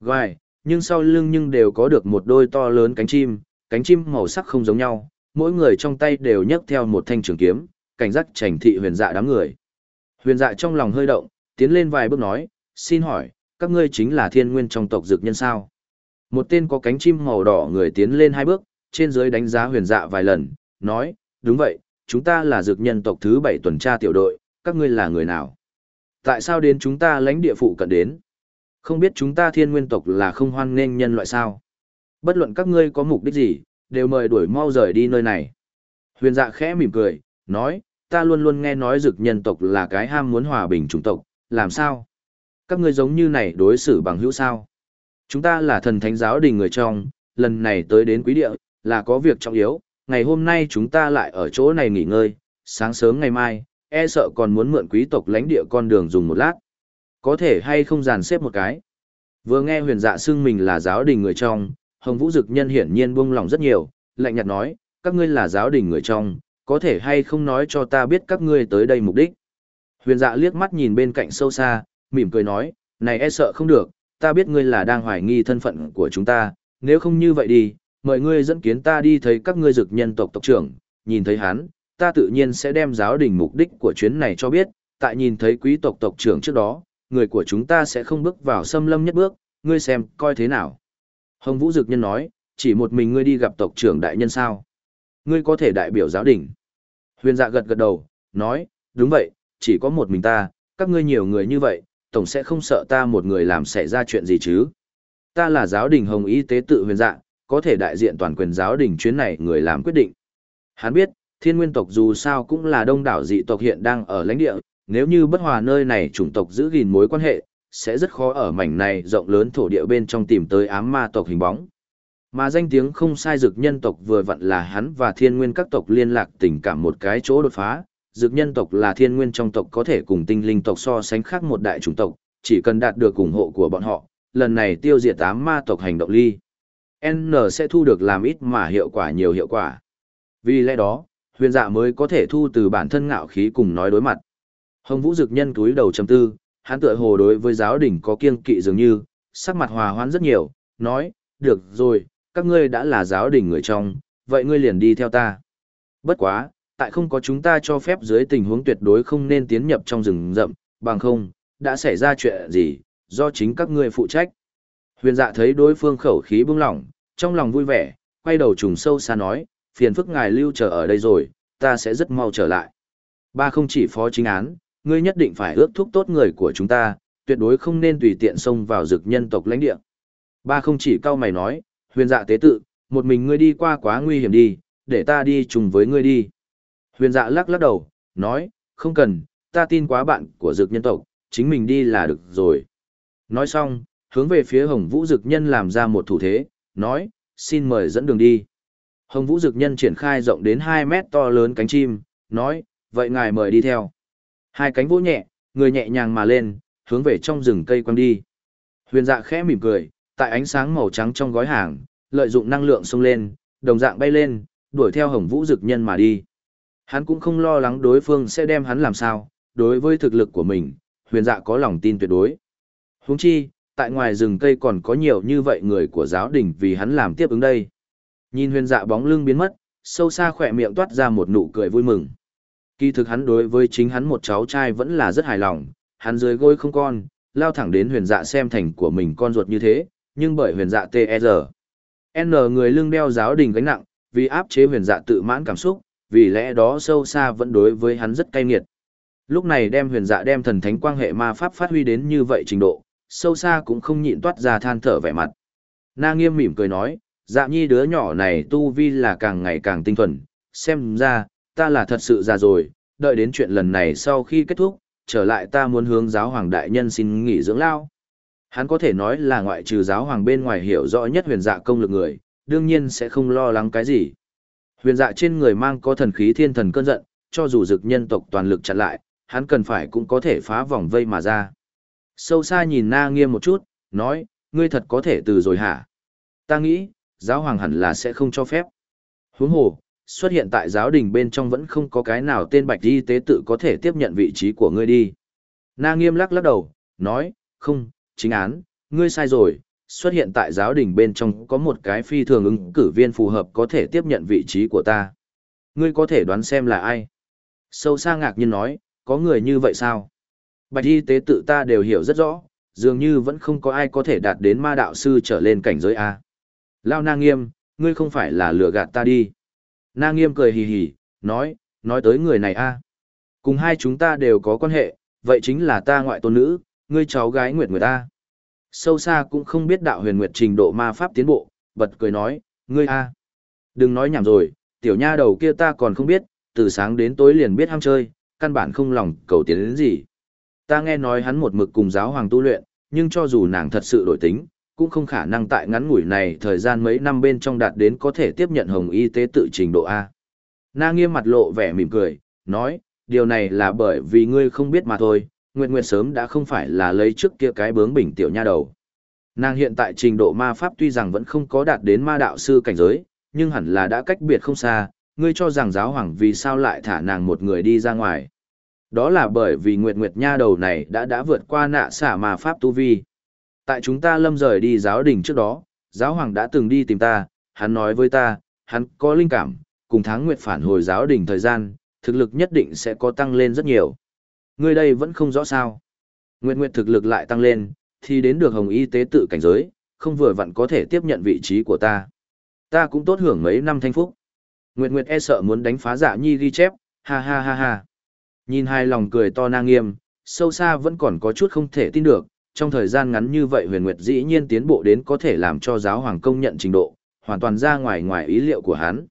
Gai, nhưng sau lưng nhưng đều có được một đôi to lớn cánh chim, cánh chim màu sắc không giống nhau, mỗi người trong tay đều nhấc theo một thanh trường kiếm, cảnh giác trành thị huyền dạ đám người. Huyền dạ trong lòng hơi động, tiến lên vài bước nói, xin hỏi, các ngươi chính là thiên nguyên trong tộc dược nhân sao? Một tên có cánh chim màu đỏ người tiến lên hai bước, trên dưới đánh giá huyền dạ vài lần, nói, đúng vậy, chúng ta là dược nhân tộc thứ bảy tuần tra tiểu đội, các ngươi là người nào? Tại sao đến chúng ta lãnh địa phụ cận đến? Không biết chúng ta thiên nguyên tộc là không hoan nghênh nhân loại sao? Bất luận các ngươi có mục đích gì, đều mời đuổi mau rời đi nơi này. Huyền dạ khẽ mỉm cười, nói, ta luôn luôn nghe nói rực nhân tộc là cái ham muốn hòa bình chủng tộc, làm sao? Các ngươi giống như này đối xử bằng hữu sao? Chúng ta là thần thánh giáo đình người trong, lần này tới đến quý địa, là có việc trọng yếu, ngày hôm nay chúng ta lại ở chỗ này nghỉ ngơi, sáng sớm ngày mai, e sợ còn muốn mượn quý tộc lãnh địa con đường dùng một lát. Có thể hay không dàn xếp một cái. Vừa nghe huyền dạ xưng mình là giáo đình người trong, Hồng Vũ Dực Nhân hiển nhiên buông lòng rất nhiều, lạnh nhạt nói, các ngươi là giáo đình người trong, có thể hay không nói cho ta biết các ngươi tới đây mục đích. Huyền dạ liếc mắt nhìn bên cạnh sâu xa, mỉm cười nói, này e sợ không được, ta biết ngươi là đang hoài nghi thân phận của chúng ta, nếu không như vậy đi, mời ngươi dẫn kiến ta đi thấy các ngươi dực nhân tộc tộc trưởng, nhìn thấy hắn, ta tự nhiên sẽ đem giáo đình mục đích của chuyến này cho biết, tại nhìn thấy quý tộc tộc trưởng trước đó, người của chúng ta sẽ không bước vào xâm lâm nhất bước, ngươi xem, coi thế nào. Hồng Vũ Dực Nhân nói, chỉ một mình ngươi đi gặp tộc trưởng đại nhân sao? Ngươi có thể đại biểu giáo đình. Huyền dạ gật gật đầu, nói, đúng vậy, chỉ có một mình ta, các ngươi nhiều người như vậy, tổng sẽ không sợ ta một người làm xảy ra chuyện gì chứ. Ta là giáo đình Hồng Y tế tự huyền dạ, có thể đại diện toàn quyền giáo đình chuyến này người làm quyết định. Hắn biết, thiên nguyên tộc dù sao cũng là đông đảo dị tộc hiện đang ở lãnh địa, nếu như bất hòa nơi này chủng tộc giữ gìn mối quan hệ, sẽ rất khó ở mảnh này rộng lớn thổ địa bên trong tìm tới ám ma tộc hình bóng. Mà danh tiếng không sai dực nhân tộc vừa vặn là hắn và thiên nguyên các tộc liên lạc tình cảm một cái chỗ đột phá. Dực nhân tộc là thiên nguyên trong tộc có thể cùng tinh linh tộc so sánh khác một đại chủng tộc, chỉ cần đạt được ủng hộ của bọn họ, lần này tiêu diệt ám ma tộc hành động ly. N sẽ thu được làm ít mà hiệu quả nhiều hiệu quả. Vì lẽ đó, huyền dạ mới có thể thu từ bản thân ngạo khí cùng nói đối mặt. Hồng Vũ Dực Nhân túi đầu trầm tư, hắn tựa hồ đối với giáo đình có kiêng kỵ dường như, sắc mặt hòa hoãn rất nhiều, nói, được rồi, các ngươi đã là giáo đình người trong, vậy ngươi liền đi theo ta. Bất quá, tại không có chúng ta cho phép dưới tình huống tuyệt đối không nên tiến nhập trong rừng rậm, bằng không, đã xảy ra chuyện gì, do chính các ngươi phụ trách. Huyền dạ thấy đối phương khẩu khí bưng lỏng, trong lòng vui vẻ, quay đầu trùng sâu xa nói, phiền phức ngài lưu chờ ở đây rồi, ta sẽ rất mau trở lại. Ba không chỉ phó chính án, ngươi nhất định phải ước thúc tốt người của chúng ta, tuyệt đối không nên tùy tiện xông vào rực nhân tộc lãnh địa. Ba không chỉ cao mày nói, huyền dạ tế tự, một mình ngươi đi qua quá nguy hiểm đi, để ta đi chung với ngươi đi. Huyền dạ lắc lắc đầu, nói, không cần, ta tin quá bạn của Dược nhân tộc, chính mình đi là được rồi. Nói xong, hướng về phía hồng vũ dực nhân làm ra một thủ thế, nói, xin mời dẫn đường đi. Hồng vũ dực nhân triển khai rộng đến 2 mét to lớn cánh chim, nói, vậy ngài mời đi theo. Hai cánh vỗ nhẹ, người nhẹ nhàng mà lên, hướng về trong rừng cây quăng đi. Huyền dạ khẽ mỉm cười, tại ánh sáng màu trắng trong gói hàng, lợi dụng năng lượng xông lên, đồng dạng bay lên, đuổi theo hồng vũ dực nhân mà đi. Hắn cũng không lo lắng đối phương sẽ đem hắn làm sao, đối với thực lực của mình, huyền dạ có lòng tin tuyệt đối. Huống chi, tại ngoài rừng cây còn có nhiều như vậy người của giáo đình vì hắn làm tiếp ứng đây. Nhìn huyền dạ bóng lưng biến mất, sâu xa khỏe miệng toát ra một nụ cười vui mừng. Kỳ thực hắn đối với chính hắn một cháu trai vẫn là rất hài lòng, hắn dưới gối không con, lao thẳng đến huyền dạ xem thành của mình con ruột như thế, nhưng bởi huyền dạ TR. E N người lưng đeo giáo đình gánh nặng, vì áp chế huyền dạ tự mãn cảm xúc, vì lẽ đó sâu xa vẫn đối với hắn rất cay nghiệt. Lúc này đem huyền dạ đem thần thánh quang hệ ma pháp phát huy đến như vậy trình độ, sâu xa cũng không nhịn toát ra than thở vẻ mặt. Na nghiêm mỉm cười nói, dạ nhi đứa nhỏ này tu vi là càng ngày càng tinh thuần, xem ra, ta là thật sự già rồi, đợi đến chuyện lần này sau khi kết thúc, trở lại ta muốn hướng giáo hoàng đại nhân xin nghỉ dưỡng lao. Hắn có thể nói là ngoại trừ giáo hoàng bên ngoài hiểu rõ nhất huyền dạ công lực người, đương nhiên sẽ không lo lắng cái gì. Huyền dạ trên người mang có thần khí thiên thần cơn giận, cho dù dực nhân tộc toàn lực chặn lại, hắn cần phải cũng có thể phá vòng vây mà ra. Sâu xa nhìn na nghiêm một chút, nói, ngươi thật có thể từ rồi hả? Ta nghĩ, giáo hoàng hẳn là sẽ không cho phép. Huống hồ, xuất hiện tại giáo đình bên trong vẫn không có cái nào tên bạch y tế tự có thể tiếp nhận vị trí của ngươi đi. Na nghiêm lắc lắc đầu, nói, không, chính án, ngươi sai rồi, xuất hiện tại giáo đình bên trong có một cái phi thường ứng cử viên phù hợp có thể tiếp nhận vị trí của ta. Ngươi có thể đoán xem là ai? Sâu xa ngạc nhiên nói, có người như vậy sao? Bạch y tế tự ta đều hiểu rất rõ, dường như vẫn không có ai có thể đạt đến ma đạo sư trở lên cảnh giới A. Lao na nghiêm, ngươi không phải là lừa gạt ta đi. Na nghiêm cười hì hì, nói, nói tới người này A. Cùng hai chúng ta đều có quan hệ, vậy chính là ta ngoại tôn nữ, ngươi cháu gái Nguyệt Nguyệt ta. Sâu xa cũng không biết đạo huyền Nguyệt trình độ ma pháp tiến bộ, bật cười nói, ngươi A. Đừng nói nhảm rồi, tiểu nha đầu kia ta còn không biết, từ sáng đến tối liền biết ham chơi, căn bản không lòng cầu tiến đến gì. Ta nghe nói hắn một mực cùng giáo hoàng tu luyện, nhưng cho dù nàng thật sự đổi tính, cũng không khả năng tại ngắn ngủi này thời gian mấy năm bên trong đạt đến có thể tiếp nhận hồng y tế tự trình độ A. Na nghiêm mặt lộ vẻ mỉm cười, nói, điều này là bởi vì ngươi không biết mà thôi, Nguyệt Nguyệt sớm đã không phải là lấy trước kia cái bướng bình tiểu nha đầu. Nàng hiện tại trình độ ma pháp tuy rằng vẫn không có đạt đến ma đạo sư cảnh giới, nhưng hẳn là đã cách biệt không xa, ngươi cho rằng giáo hoàng vì sao lại thả nàng một người đi ra ngoài. Đó là bởi vì Nguyệt Nguyệt nha đầu này đã đã vượt qua nạ xả ma pháp tu vi. Tại chúng ta lâm rời đi giáo đình trước đó, giáo hoàng đã từng đi tìm ta, hắn nói với ta, hắn có linh cảm, cùng tháng Nguyệt phản hồi giáo đình thời gian, thực lực nhất định sẽ có tăng lên rất nhiều. Ngươi đây vẫn không rõ sao. Nguyệt Nguyệt thực lực lại tăng lên, thì đến được hồng y tế tự cảnh giới, không vừa vặn có thể tiếp nhận vị trí của ta. Ta cũng tốt hưởng mấy năm thanh phúc. Nguyệt Nguyệt e sợ muốn đánh phá dạ nhi ghi chép, ha ha ha ha. Nhìn hai lòng cười to na nghiêm, sâu xa vẫn còn có chút không thể tin được, trong thời gian ngắn như vậy huyền Nguyệt dĩ nhiên tiến bộ đến có thể làm cho giáo hoàng công nhận trình độ, hoàn toàn ra ngoài ngoài ý liệu của hắn.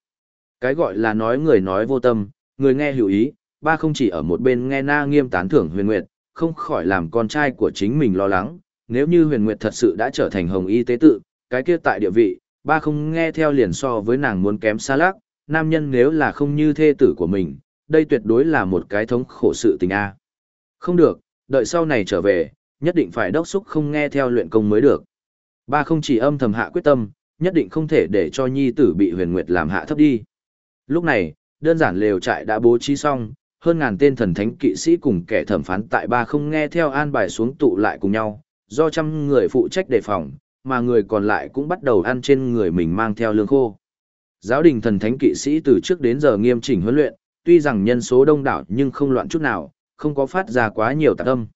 Cái gọi là nói người nói vô tâm, người nghe hữu ý, ba không chỉ ở một bên nghe na nghiêm tán thưởng huyền Nguyệt, không khỏi làm con trai của chính mình lo lắng, nếu như huyền Nguyệt thật sự đã trở thành hồng y tế tự, cái kia tại địa vị, ba không nghe theo liền so với nàng muốn kém xa lác, nam nhân nếu là không như thê tử của mình, đây tuyệt đối là một cái thống khổ sự tình a. Không được, đợi sau này trở về, nhất định phải đốc xúc không nghe theo luyện công mới được. Ba không chỉ âm thầm hạ quyết tâm, nhất định không thể để cho nhi tử bị huyền nguyệt làm hạ thấp đi. Lúc này, đơn giản lều trại đã bố trí xong, hơn ngàn tên thần thánh kỵ sĩ cùng kẻ thẩm phán tại ba không nghe theo an bài xuống tụ lại cùng nhau, do trăm người phụ trách đề phòng, mà người còn lại cũng bắt đầu ăn trên người mình mang theo lương khô. Giáo đình thần thánh kỵ sĩ từ trước đến giờ nghiêm chỉnh huấn luyện, tuy rằng nhân số đông đảo nhưng không loạn chút nào, không có phát ra quá nhiều tạc âm.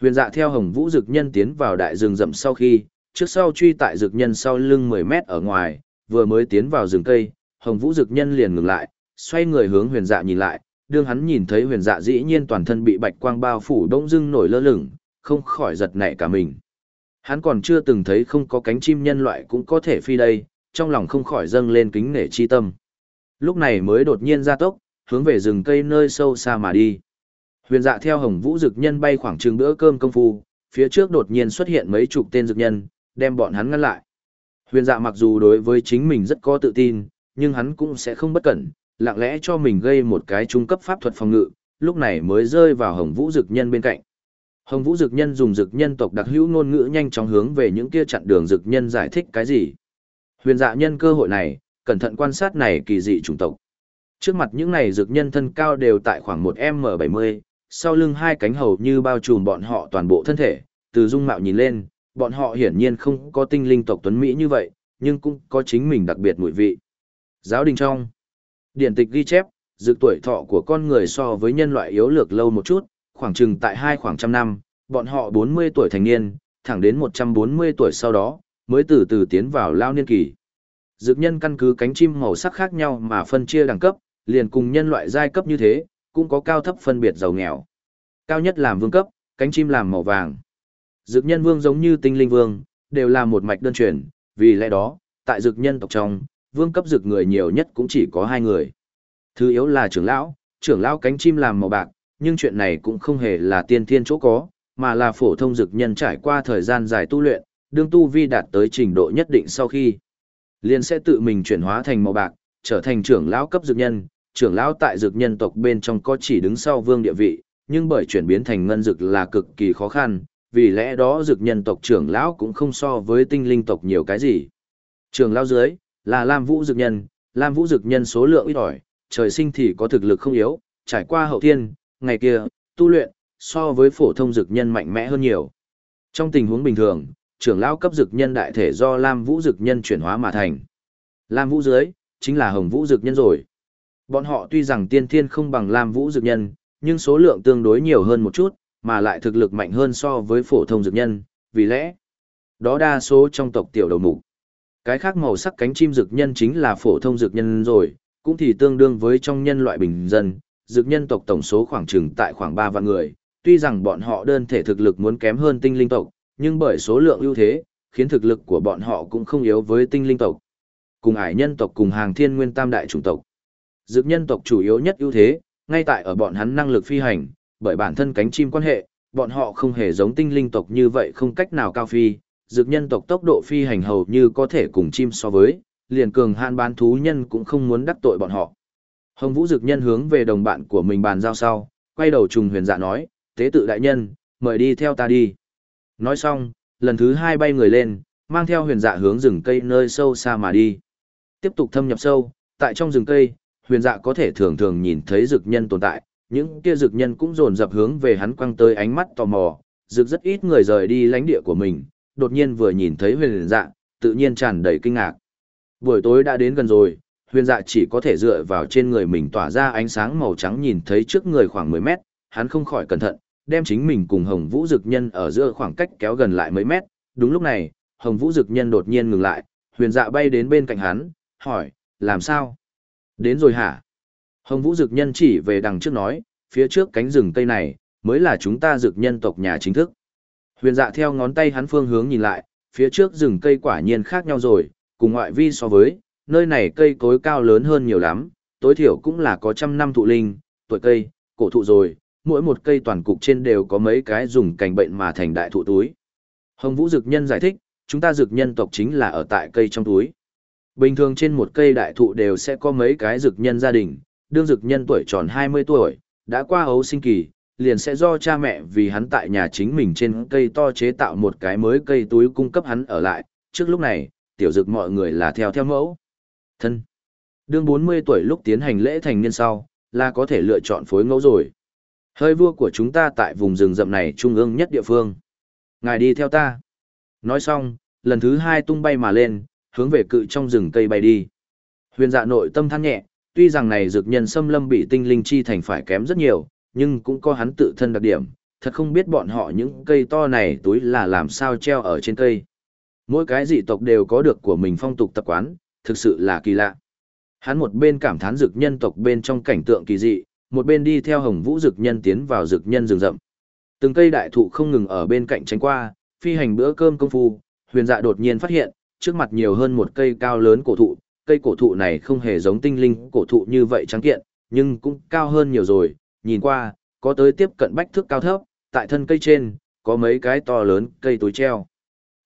Huyền dạ theo hồng vũ dực nhân tiến vào đại rừng rậm sau khi, trước sau truy tại dực nhân sau lưng 10 mét ở ngoài, vừa mới tiến vào rừng cây, hồng vũ dực nhân liền ngừng lại, xoay người hướng huyền dạ nhìn lại, đương hắn nhìn thấy huyền dạ dĩ nhiên toàn thân bị bạch quang bao phủ đông dưng nổi lơ lửng, không khỏi giật nảy cả mình. Hắn còn chưa từng thấy không có cánh chim nhân loại cũng có thể phi đây, trong lòng không khỏi dâng lên kính nể chi tâm. Lúc này mới đột nhiên ra tốc, hướng về rừng cây nơi sâu xa mà đi. Huyền dạ theo hồng vũ dực nhân bay khoảng chừng bữa cơm công phu, phía trước đột nhiên xuất hiện mấy chục tên dực nhân, đem bọn hắn ngăn lại. Huyền dạ mặc dù đối với chính mình rất có tự tin, nhưng hắn cũng sẽ không bất cẩn, lặng lẽ cho mình gây một cái trung cấp pháp thuật phòng ngự, lúc này mới rơi vào hồng vũ dực nhân bên cạnh. Hồng vũ dực nhân dùng dực nhân tộc đặc hữu ngôn ngữ nhanh chóng hướng về những kia chặn đường dực nhân giải thích cái gì. Huyền dạ nhân cơ hội này, cẩn thận quan sát này kỳ dị chủng tộc. Trước mặt những này dược nhân thân cao đều tại khoảng một m bảy mươi, sau lưng hai cánh hầu như bao trùm bọn họ toàn bộ thân thể, từ dung mạo nhìn lên, bọn họ hiển nhiên không có tinh linh tộc tuấn Mỹ như vậy, nhưng cũng có chính mình đặc biệt mùi vị. Giáo đình trong, điển tịch ghi chép, dược tuổi thọ của con người so với nhân loại yếu lược lâu một chút, khoảng chừng tại hai khoảng trăm năm, bọn họ 40 tuổi thành niên, thẳng đến 140 tuổi sau đó, mới từ từ tiến vào lao niên kỳ. Dược nhân căn cứ cánh chim màu sắc khác nhau mà phân chia đẳng cấp, liền cùng nhân loại giai cấp như thế, cũng có cao thấp phân biệt giàu nghèo. Cao nhất làm vương cấp, cánh chim làm màu vàng. Dược nhân vương giống như tinh linh vương, đều là một mạch đơn truyền, vì lẽ đó, tại dược nhân tộc trong, vương cấp dược người nhiều nhất cũng chỉ có hai người. Thứ yếu là trưởng lão, trưởng lão cánh chim làm màu bạc, nhưng chuyện này cũng không hề là tiên thiên chỗ có, mà là phổ thông dược nhân trải qua thời gian dài tu luyện, đương tu vi đạt tới trình độ nhất định sau khi. liền sẽ tự mình chuyển hóa thành màu bạc, trở thành trưởng lão cấp dược nhân, trưởng lão tại dược nhân tộc bên trong có chỉ đứng sau vương địa vị, nhưng bởi chuyển biến thành ngân dược là cực kỳ khó khăn, vì lẽ đó dược nhân tộc trưởng lão cũng không so với tinh linh tộc nhiều cái gì. Trưởng lão dưới là Lam Vũ dược nhân, Lam Vũ dược nhân số lượng ít ỏi, trời sinh thì có thực lực không yếu, trải qua hậu thiên, ngày kia, tu luyện, so với phổ thông dược nhân mạnh mẽ hơn nhiều. Trong tình huống bình thường, trưởng lão cấp dược nhân đại thể do Lam Vũ dược nhân chuyển hóa mà thành. Lam Vũ dưới, chính là Hồng Vũ dược nhân rồi. Bọn họ tuy rằng tiên thiên không bằng Lam Vũ dược nhân, nhưng số lượng tương đối nhiều hơn một chút, mà lại thực lực mạnh hơn so với phổ thông dược nhân, vì lẽ đó đa số trong tộc tiểu đầu mục. Cái khác màu sắc cánh chim dược nhân chính là phổ thông dược nhân rồi, cũng thì tương đương với trong nhân loại bình dân, dược nhân tộc tổng số khoảng chừng tại khoảng 3 vạn người, tuy rằng bọn họ đơn thể thực lực muốn kém hơn tinh linh tộc, nhưng bởi số lượng ưu thế, khiến thực lực của bọn họ cũng không yếu với tinh linh tộc. Cùng ải nhân tộc cùng hàng thiên nguyên tam đại chủng tộc. Dược nhân tộc chủ yếu nhất ưu thế, ngay tại ở bọn hắn năng lực phi hành, bởi bản thân cánh chim quan hệ, bọn họ không hề giống tinh linh tộc như vậy không cách nào cao phi, dược nhân tộc tốc độ phi hành hầu như có thể cùng chim so với, liền cường hạn bán thú nhân cũng không muốn đắc tội bọn họ. Hồng Vũ dược nhân hướng về đồng bạn của mình bàn giao sau, quay đầu trùng huyền dạ nói, tế tự đại nhân, mời đi theo ta đi. Nói xong, lần thứ hai bay người lên, mang theo huyền dạ hướng rừng cây nơi sâu xa mà đi. Tiếp tục thâm nhập sâu, tại trong rừng cây, huyền dạ có thể thường thường nhìn thấy dược nhân tồn tại, những kia dược nhân cũng dồn dập hướng về hắn quăng tới ánh mắt tò mò, dược rất ít người rời đi lãnh địa của mình, đột nhiên vừa nhìn thấy huyền dạ, tự nhiên tràn đầy kinh ngạc. Buổi tối đã đến gần rồi, huyền dạ chỉ có thể dựa vào trên người mình tỏa ra ánh sáng màu trắng nhìn thấy trước người khoảng 10 mét, hắn không khỏi cẩn thận, đem chính mình cùng Hồng Vũ Dực Nhân ở giữa khoảng cách kéo gần lại mấy mét. Đúng lúc này, Hồng Vũ Dực Nhân đột nhiên ngừng lại, huyền dạ bay đến bên cạnh hắn, hỏi, làm sao? Đến rồi hả? Hồng Vũ Dực Nhân chỉ về đằng trước nói, phía trước cánh rừng cây này, mới là chúng ta dực nhân tộc nhà chính thức. Huyền dạ theo ngón tay hắn phương hướng nhìn lại, phía trước rừng cây quả nhiên khác nhau rồi, cùng ngoại vi so với, nơi này cây cối cao lớn hơn nhiều lắm, tối thiểu cũng là có trăm năm thụ linh, tuổi cây, cổ thụ rồi, mỗi một cây toàn cục trên đều có mấy cái dùng cành bệnh mà thành đại thụ túi. Hồng Vũ Dực Nhân giải thích, chúng ta dực nhân tộc chính là ở tại cây trong túi. Bình thường trên một cây đại thụ đều sẽ có mấy cái dực nhân gia đình, đương dực nhân tuổi tròn 20 tuổi, đã qua ấu sinh kỳ, liền sẽ do cha mẹ vì hắn tại nhà chính mình trên cây to chế tạo một cái mới cây túi cung cấp hắn ở lại. Trước lúc này, tiểu dực mọi người là theo theo mẫu. Thân. Đương 40 tuổi lúc tiến hành lễ thành niên sau, là có thể lựa chọn phối ngẫu rồi. Hơi vua của chúng ta tại vùng rừng rậm này trung ương nhất địa phương. Ngài đi theo ta. Nói xong, lần thứ hai tung bay mà lên, hướng về cự trong rừng cây bay đi. Huyền dạ nội tâm than nhẹ, tuy rằng này dược nhân xâm lâm bị tinh linh chi thành phải kém rất nhiều, nhưng cũng có hắn tự thân đặc điểm, thật không biết bọn họ những cây to này túi là làm sao treo ở trên cây. Mỗi cái dị tộc đều có được của mình phong tục tập quán, thực sự là kỳ lạ. Hắn một bên cảm thán dược nhân tộc bên trong cảnh tượng kỳ dị, một bên đi theo hồng vũ dược nhân tiến vào dược nhân rừng rậm. Từng cây đại thụ không ngừng ở bên cạnh tránh qua, phi hành bữa cơm công phu, huyền dạ đột nhiên phát hiện, trước mặt nhiều hơn một cây cao lớn cổ thụ, cây cổ thụ này không hề giống tinh linh cổ thụ như vậy trắng kiện, nhưng cũng cao hơn nhiều rồi, nhìn qua, có tới tiếp cận bách thước cao thấp, tại thân cây trên, có mấy cái to lớn cây túi treo.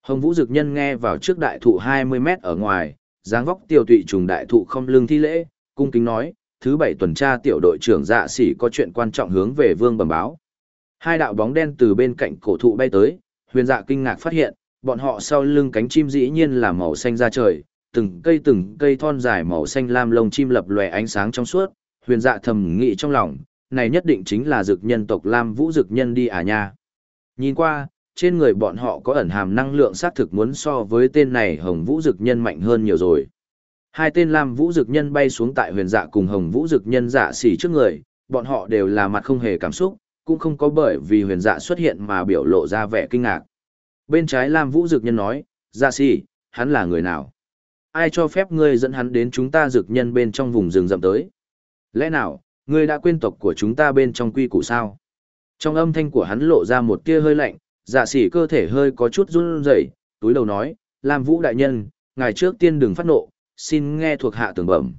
Hồng Vũ Dực Nhân nghe vào trước đại thụ 20 mét ở ngoài, dáng vóc tiểu tụy trùng đại thụ không lưng thi lễ, cung kính nói, thứ bảy tuần tra tiểu đội trưởng dạ sĩ có chuyện quan trọng hướng về vương bẩm báo. Hai đạo bóng đen từ bên cạnh cổ thụ bay tới, huyền dạ kinh ngạc phát hiện, bọn họ sau lưng cánh chim dĩ nhiên là màu xanh ra trời, từng cây từng cây thon dài màu xanh lam lông chim lập lòe ánh sáng trong suốt, huyền dạ thầm nghĩ trong lòng, này nhất định chính là dược nhân tộc lam vũ dược nhân đi à nha. Nhìn qua, trên người bọn họ có ẩn hàm năng lượng xác thực muốn so với tên này hồng vũ dược nhân mạnh hơn nhiều rồi. Hai tên lam vũ dược nhân bay xuống tại huyền dạ cùng hồng vũ dược nhân dạ xỉ trước người, bọn họ đều là mặt không hề cảm xúc, cũng không có bởi vì huyền dạ xuất hiện mà biểu lộ ra vẻ kinh ngạc. Bên trái lam vũ dược nhân nói, dạ xỉ, hắn là người nào? ai cho phép ngươi dẫn hắn đến chúng ta dược nhân bên trong vùng rừng rậm tới? Lẽ nào, ngươi đã quên tộc của chúng ta bên trong quy củ sao? Trong âm thanh của hắn lộ ra một tia hơi lạnh, dạ xỉ cơ thể hơi có chút run rẩy, túi đầu nói, Lam Vũ đại nhân, ngày trước tiên đừng phát nộ, xin nghe thuộc hạ tường bẩm.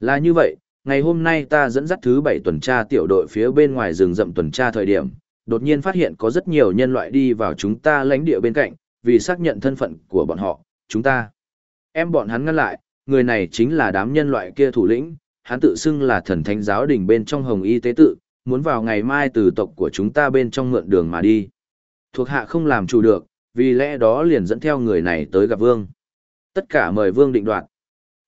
Là như vậy, ngày hôm nay ta dẫn dắt thứ bảy tuần tra tiểu đội phía bên ngoài rừng rậm tuần tra thời điểm, đột nhiên phát hiện có rất nhiều nhân loại đi vào chúng ta lãnh địa bên cạnh, vì xác nhận thân phận của bọn họ, chúng ta Em bọn hắn ngăn lại, người này chính là đám nhân loại kia thủ lĩnh, hắn tự xưng là thần thánh giáo đình bên trong hồng y tế tự, muốn vào ngày mai từ tộc của chúng ta bên trong mượn đường mà đi. Thuộc hạ không làm chủ được, vì lẽ đó liền dẫn theo người này tới gặp vương. Tất cả mời vương định đoạt.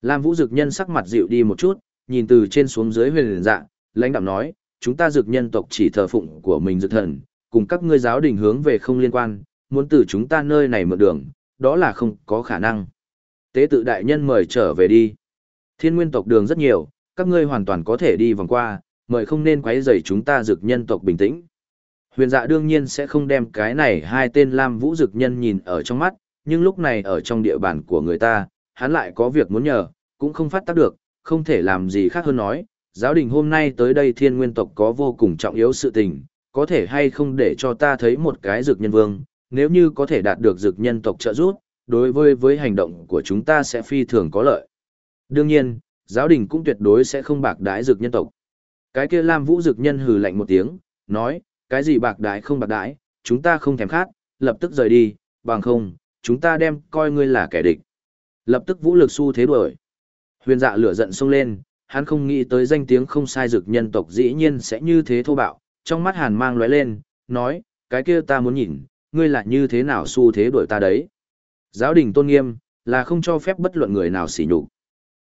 Lam Vũ Dực Nhân sắc mặt dịu đi một chút, nhìn từ trên xuống dưới huyền dạ, lãnh đạm nói, chúng ta dược nhân tộc chỉ thờ phụng của mình dược thần, cùng các ngươi giáo đình hướng về không liên quan, muốn từ chúng ta nơi này mượn đường, đó là không có khả năng. Tế tự đại nhân mời trở về đi. Thiên nguyên tộc đường rất nhiều, các ngươi hoàn toàn có thể đi vòng qua, mời không nên quấy rầy chúng ta dược nhân tộc bình tĩnh. Huyền dạ đương nhiên sẽ không đem cái này hai tên Lam Vũ dược nhân nhìn ở trong mắt, nhưng lúc này ở trong địa bàn của người ta, hắn lại có việc muốn nhờ, cũng không phát tác được, không thể làm gì khác hơn nói, giáo đình hôm nay tới đây thiên nguyên tộc có vô cùng trọng yếu sự tình, có thể hay không để cho ta thấy một cái dược nhân vương, nếu như có thể đạt được dược nhân tộc trợ giúp, đối với với hành động của chúng ta sẽ phi thường có lợi. Đương nhiên, giáo đình cũng tuyệt đối sẽ không bạc đái dược nhân tộc. Cái kia Lam Vũ dược nhân hừ lạnh một tiếng, nói, cái gì bạc đái không bạc đái, chúng ta không thèm khát, lập tức rời đi, bằng không, chúng ta đem coi ngươi là kẻ địch. Lập tức vũ lực xu thế đuổi. Huyền dạ lửa giận xông lên, hắn không nghĩ tới danh tiếng không sai dược nhân tộc dĩ nhiên sẽ như thế thô bạo, trong mắt hàn mang lóe lên, nói, cái kia ta muốn nhìn, ngươi là như thế nào xu thế đuổi ta đấy. Giáo đình tôn nghiêm, là không cho phép bất luận người nào xỉ nhục.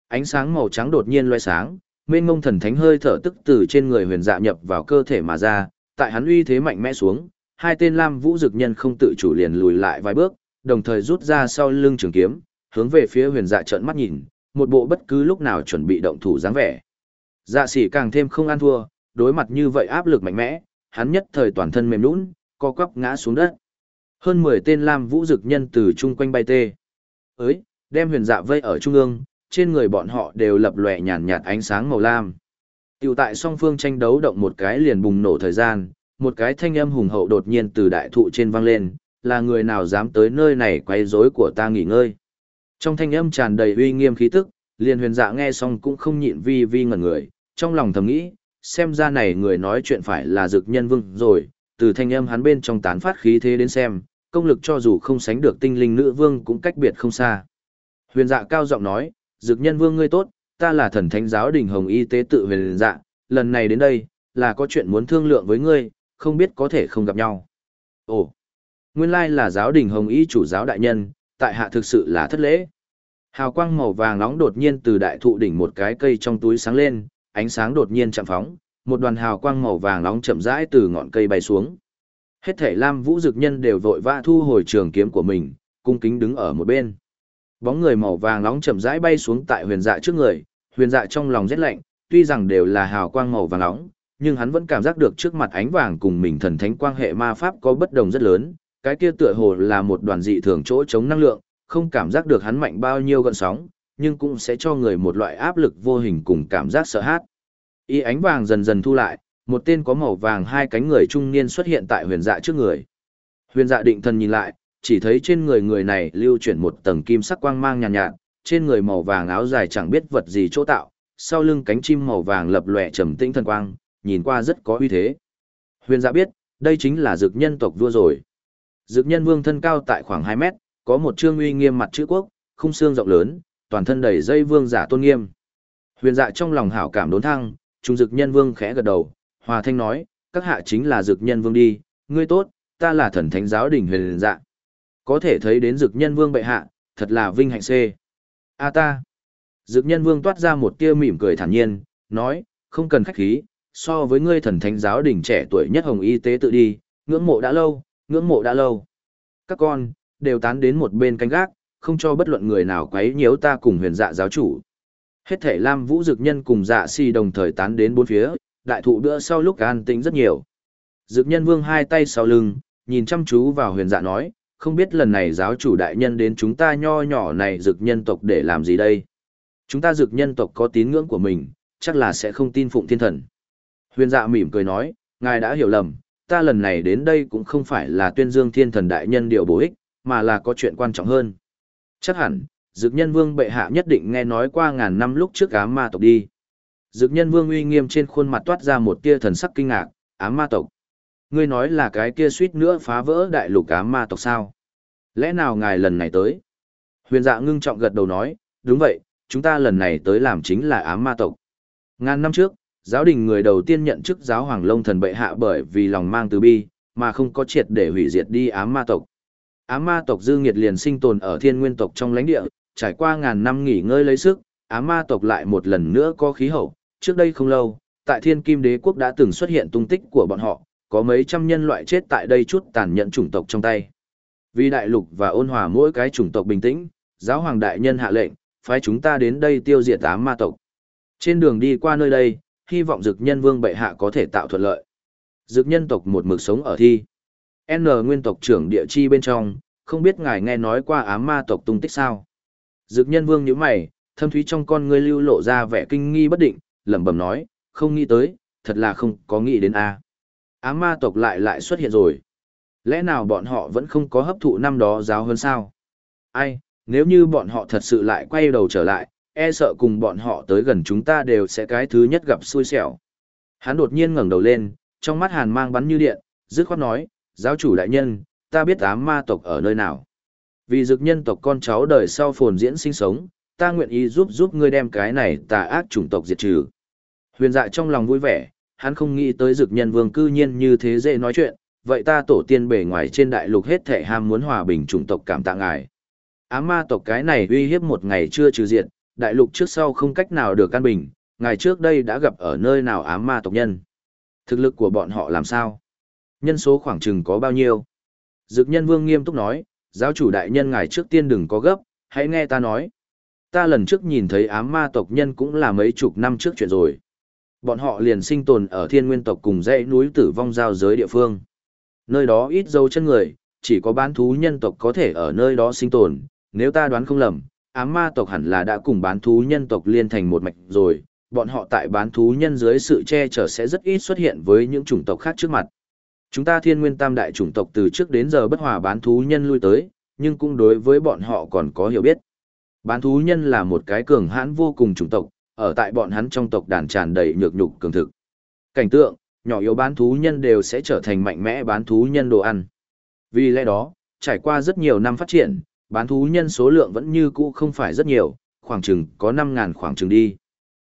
Ánh sáng màu trắng đột nhiên loe sáng, mênh ngông thần thánh hơi thở tức từ trên người huyền dạ nhập vào cơ thể mà ra, tại hắn uy thế mạnh mẽ xuống, hai tên lam vũ dực nhân không tự chủ liền lùi lại vài bước, đồng thời rút ra sau lưng trường kiếm, hướng về phía huyền dạ trợn mắt nhìn, một bộ bất cứ lúc nào chuẩn bị động thủ dáng vẻ. Dạ sĩ càng thêm không ăn thua, đối mặt như vậy áp lực mạnh mẽ, hắn nhất thời toàn thân mềm nhũn, co quắp ngã xuống đất. Hơn 10 tên lam vũ dực nhân từ chung quanh bay tê. Ới, đem huyền dạ vây ở trung ương, trên người bọn họ đều lập lòe nhàn nhạt ánh sáng màu lam. Tiểu tại song phương tranh đấu động một cái liền bùng nổ thời gian, một cái thanh âm hùng hậu đột nhiên từ đại thụ trên vang lên, là người nào dám tới nơi này quấy rối của ta nghỉ ngơi. Trong thanh âm tràn đầy uy nghiêm khí tức, liền huyền dạ nghe xong cũng không nhịn vi vi ngẩn người, trong lòng thầm nghĩ, xem ra này người nói chuyện phải là dực nhân vương rồi, từ thanh âm hắn bên trong tán phát khí thế đến xem, công lực cho dù không sánh được tinh linh nữ vương cũng cách biệt không xa. Huyền dạ cao giọng nói, dực nhân vương ngươi tốt, ta là thần thánh giáo đình hồng y tế tự huyền dạ, lần này đến đây, là có chuyện muốn thương lượng với ngươi, không biết có thể không gặp nhau. Ồ, nguyên lai là giáo đình hồng y chủ giáo đại nhân, tại hạ thực sự là thất lễ. Hào quang màu vàng nóng đột nhiên từ đại thụ đỉnh một cái cây trong túi sáng lên, ánh sáng đột nhiên chạm phóng, một đoàn hào quang màu vàng nóng chậm rãi từ ngọn cây bay xuống. Hết thể Lam Vũ Dực Nhân đều vội vã thu hồi trường kiếm của mình, cung kính đứng ở một bên. Bóng người màu vàng nóng chậm rãi bay xuống tại huyền dạ trước người, huyền dạ trong lòng rét lạnh, tuy rằng đều là hào quang màu vàng nóng, nhưng hắn vẫn cảm giác được trước mặt ánh vàng cùng mình thần thánh quang hệ ma pháp có bất đồng rất lớn, cái kia tựa hồ là một đoàn dị thường chỗ chống năng lượng, không cảm giác được hắn mạnh bao nhiêu gợn sóng, nhưng cũng sẽ cho người một loại áp lực vô hình cùng cảm giác sợ hãi. Y ánh vàng dần dần thu lại, một tên có màu vàng hai cánh người trung niên xuất hiện tại huyền dạ trước người. Huyền dạ định thần nhìn lại, chỉ thấy trên người người này lưu chuyển một tầng kim sắc quang mang nhàn nhạt, nhạt, trên người màu vàng áo dài chẳng biết vật gì chỗ tạo, sau lưng cánh chim màu vàng lập lòe trầm tĩnh thần quang, nhìn qua rất có uy thế. Huyền dạ biết, đây chính là dược nhân tộc vua rồi. Dược nhân vương thân cao tại khoảng 2 mét, có một trương uy nghiêm mặt chữ quốc, khung xương rộng lớn, toàn thân đầy dây vương giả tôn nghiêm. Huyền dạ trong lòng hảo cảm đốn thăng, trung dực nhân vương khẽ gật đầu, hòa thanh nói, các hạ chính là dực nhân vương đi, ngươi tốt, ta là thần thánh giáo đỉnh huyền dạ. Có thể thấy đến dực nhân vương bệ hạ, thật là vinh hạnh xê. A ta. Dực nhân vương toát ra một tia mỉm cười thản nhiên, nói, không cần khách khí, so với ngươi thần thánh giáo đỉnh trẻ tuổi nhất hồng y tế tự đi, ngưỡng mộ đã lâu, ngưỡng mộ đã lâu. Các con, đều tán đến một bên canh gác, không cho bất luận người nào quấy nhiễu ta cùng huyền dạ giáo chủ. Hết thể Lam Vũ Dực Nhân cùng dạ si đồng thời tán đến bốn phía, đại thụ bữa sau lúc an tĩnh rất nhiều. Dực Nhân Vương hai tay sau lưng, nhìn chăm chú vào huyền dạ nói, không biết lần này giáo chủ đại nhân đến chúng ta nho nhỏ này dực nhân tộc để làm gì đây? Chúng ta dực nhân tộc có tín ngưỡng của mình, chắc là sẽ không tin phụng thiên thần. Huyền dạ mỉm cười nói, ngài đã hiểu lầm, ta lần này đến đây cũng không phải là tuyên dương thiên thần đại nhân điều bổ ích, mà là có chuyện quan trọng hơn. Chắc hẳn, Dực Nhân Vương bệ hạ nhất định nghe nói qua ngàn năm lúc trước ám ma tộc đi. Dực Nhân Vương uy nghiêm trên khuôn mặt toát ra một tia thần sắc kinh ngạc, ám ma tộc. Ngươi nói là cái kia suýt nữa phá vỡ đại lục ám ma tộc sao? Lẽ nào ngài lần này tới? Huyền dạ ngưng trọng gật đầu nói, đúng vậy, chúng ta lần này tới làm chính là ám ma tộc. Ngàn năm trước, giáo đình người đầu tiên nhận chức giáo hoàng lông thần bệ hạ bởi vì lòng mang từ bi, mà không có triệt để hủy diệt đi ám ma tộc. Ám ma tộc dư nghiệt liền sinh tồn ở thiên nguyên tộc trong lãnh địa, trải qua ngàn năm nghỉ ngơi lấy sức, ám ma tộc lại một lần nữa có khí hậu. Trước đây không lâu, tại thiên kim đế quốc đã từng xuất hiện tung tích của bọn họ, có mấy trăm nhân loại chết tại đây chút tàn nhẫn chủng tộc trong tay. Vì đại lục và ôn hòa mỗi cái chủng tộc bình tĩnh, giáo hoàng đại nhân hạ lệnh, phái chúng ta đến đây tiêu diệt ám ma tộc. Trên đường đi qua nơi đây, hy vọng dực nhân vương bệ hạ có thể tạo thuận lợi. Dực nhân tộc một mực sống ở thi. N nguyên tộc trưởng địa chi bên trong, không biết ngài nghe nói qua ám ma tộc tung tích sao. Dực nhân vương nhíu mày, thâm thúy trong con ngươi lưu lộ ra vẻ kinh nghi bất định, lẩm bẩm nói, không nghĩ tới, thật là không có nghĩ đến a. Ám ma tộc lại lại xuất hiện rồi. Lẽ nào bọn họ vẫn không có hấp thụ năm đó giáo hơn sao? Ai, nếu như bọn họ thật sự lại quay đầu trở lại, e sợ cùng bọn họ tới gần chúng ta đều sẽ cái thứ nhất gặp xui xẻo. Hắn đột nhiên ngẩng đầu lên, trong mắt hàn mang bắn như điện, dứt khoát nói, giáo chủ đại nhân, ta biết ám ma tộc ở nơi nào. Vì dực nhân tộc con cháu đời sau phồn diễn sinh sống, ta nguyện ý giúp giúp ngươi đem cái này tà ác chủng tộc diệt trừ. Huyền dạ trong lòng vui vẻ, hắn không nghĩ tới dực nhân vương cư nhiên như thế dễ nói chuyện, vậy ta tổ tiên bề ngoài trên đại lục hết thể ham muốn hòa bình chủng tộc cảm tạ ngài. Ám ma tộc cái này uy hiếp một ngày chưa trừ diệt, đại lục trước sau không cách nào được căn bình, ngày trước đây đã gặp ở nơi nào ám ma tộc nhân. Thực lực của bọn họ làm sao? Nhân số khoảng chừng có bao nhiêu? Dực nhân vương nghiêm túc nói, giáo chủ đại nhân ngài trước tiên đừng có gấp, hãy nghe ta nói. Ta lần trước nhìn thấy ám ma tộc nhân cũng là mấy chục năm trước chuyện rồi. Bọn họ liền sinh tồn ở thiên nguyên tộc cùng dãy núi tử vong giao giới địa phương. Nơi đó ít dấu chân người, chỉ có bán thú nhân tộc có thể ở nơi đó sinh tồn. Nếu ta đoán không lầm, ám ma tộc hẳn là đã cùng bán thú nhân tộc liên thành một mạch rồi, bọn họ tại bán thú nhân dưới sự che chở sẽ rất ít xuất hiện với những chủng tộc khác trước mặt. Chúng ta thiên nguyên tam đại chủng tộc từ trước đến giờ bất hòa bán thú nhân lui tới, nhưng cũng đối với bọn họ còn có hiểu biết. Bán thú nhân là một cái cường hãn vô cùng chủng tộc, ở tại bọn hắn trong tộc đàn tràn đầy nhược nhục cường thực. Cảnh tượng, nhỏ yếu bán thú nhân đều sẽ trở thành mạnh mẽ bán thú nhân đồ ăn. Vì lẽ đó, trải qua rất nhiều năm phát triển, bán thú nhân số lượng vẫn như cũ không phải rất nhiều, khoảng chừng có 5.000 khoảng chừng đi.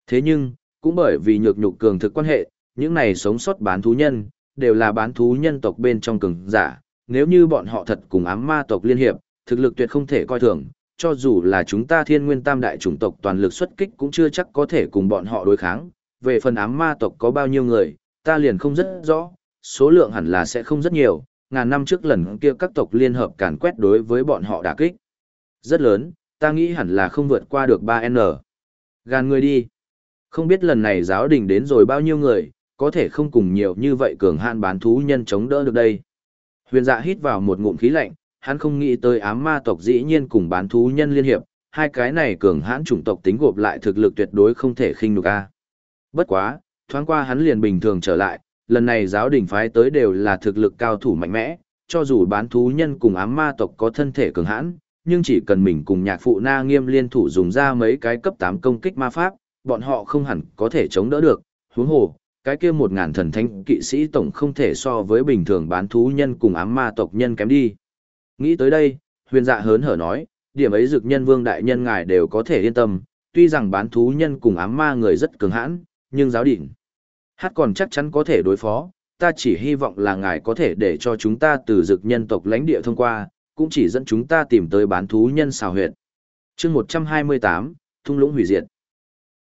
Thế nhưng, cũng bởi vì nhược nhục cường thực quan hệ, những này sống sót bán thú nhân, đều là bán thú nhân tộc bên trong cường giả, nếu như bọn họ thật cùng ám ma tộc liên hiệp, thực lực tuyệt không thể coi thường, cho dù là chúng ta thiên nguyên tam đại chủng tộc toàn lực xuất kích cũng chưa chắc có thể cùng bọn họ đối kháng. Về phần ám ma tộc có bao nhiêu người, ta liền không rất rõ, số lượng hẳn là sẽ không rất nhiều, ngàn năm trước lần kia các tộc liên hợp càn quét đối với bọn họ đả kích. Rất lớn, ta nghĩ hẳn là không vượt qua được 3N. Gàn người đi. Không biết lần này giáo đình đến rồi bao nhiêu người, có thể không cùng nhiều như vậy cường hạn bán thú nhân chống đỡ được đây. Huyền dạ hít vào một ngụm khí lạnh, hắn không nghĩ tới ám ma tộc dĩ nhiên cùng bán thú nhân liên hiệp, hai cái này cường hãn chủng tộc tính gộp lại thực lực tuyệt đối không thể khinh nhục a. Bất quá, thoáng qua hắn liền bình thường trở lại, lần này giáo đình phái tới đều là thực lực cao thủ mạnh mẽ, cho dù bán thú nhân cùng ám ma tộc có thân thể cường hãn, nhưng chỉ cần mình cùng nhạc phụ na nghiêm liên thủ dùng ra mấy cái cấp 8 công kích ma pháp, bọn họ không hẳn có thể chống đỡ được, huống hồ, cái kia một ngàn thần thánh kỵ sĩ tổng không thể so với bình thường bán thú nhân cùng ám ma tộc nhân kém đi. Nghĩ tới đây, huyền dạ hớn hở nói, điểm ấy dực nhân vương đại nhân ngài đều có thể yên tâm, tuy rằng bán thú nhân cùng ám ma người rất cường hãn, nhưng giáo đình. Hát còn chắc chắn có thể đối phó, ta chỉ hy vọng là ngài có thể để cho chúng ta từ dực nhân tộc lãnh địa thông qua, cũng chỉ dẫn chúng ta tìm tới bán thú nhân xào huyệt. chương 128, thung lũng hủy diệt.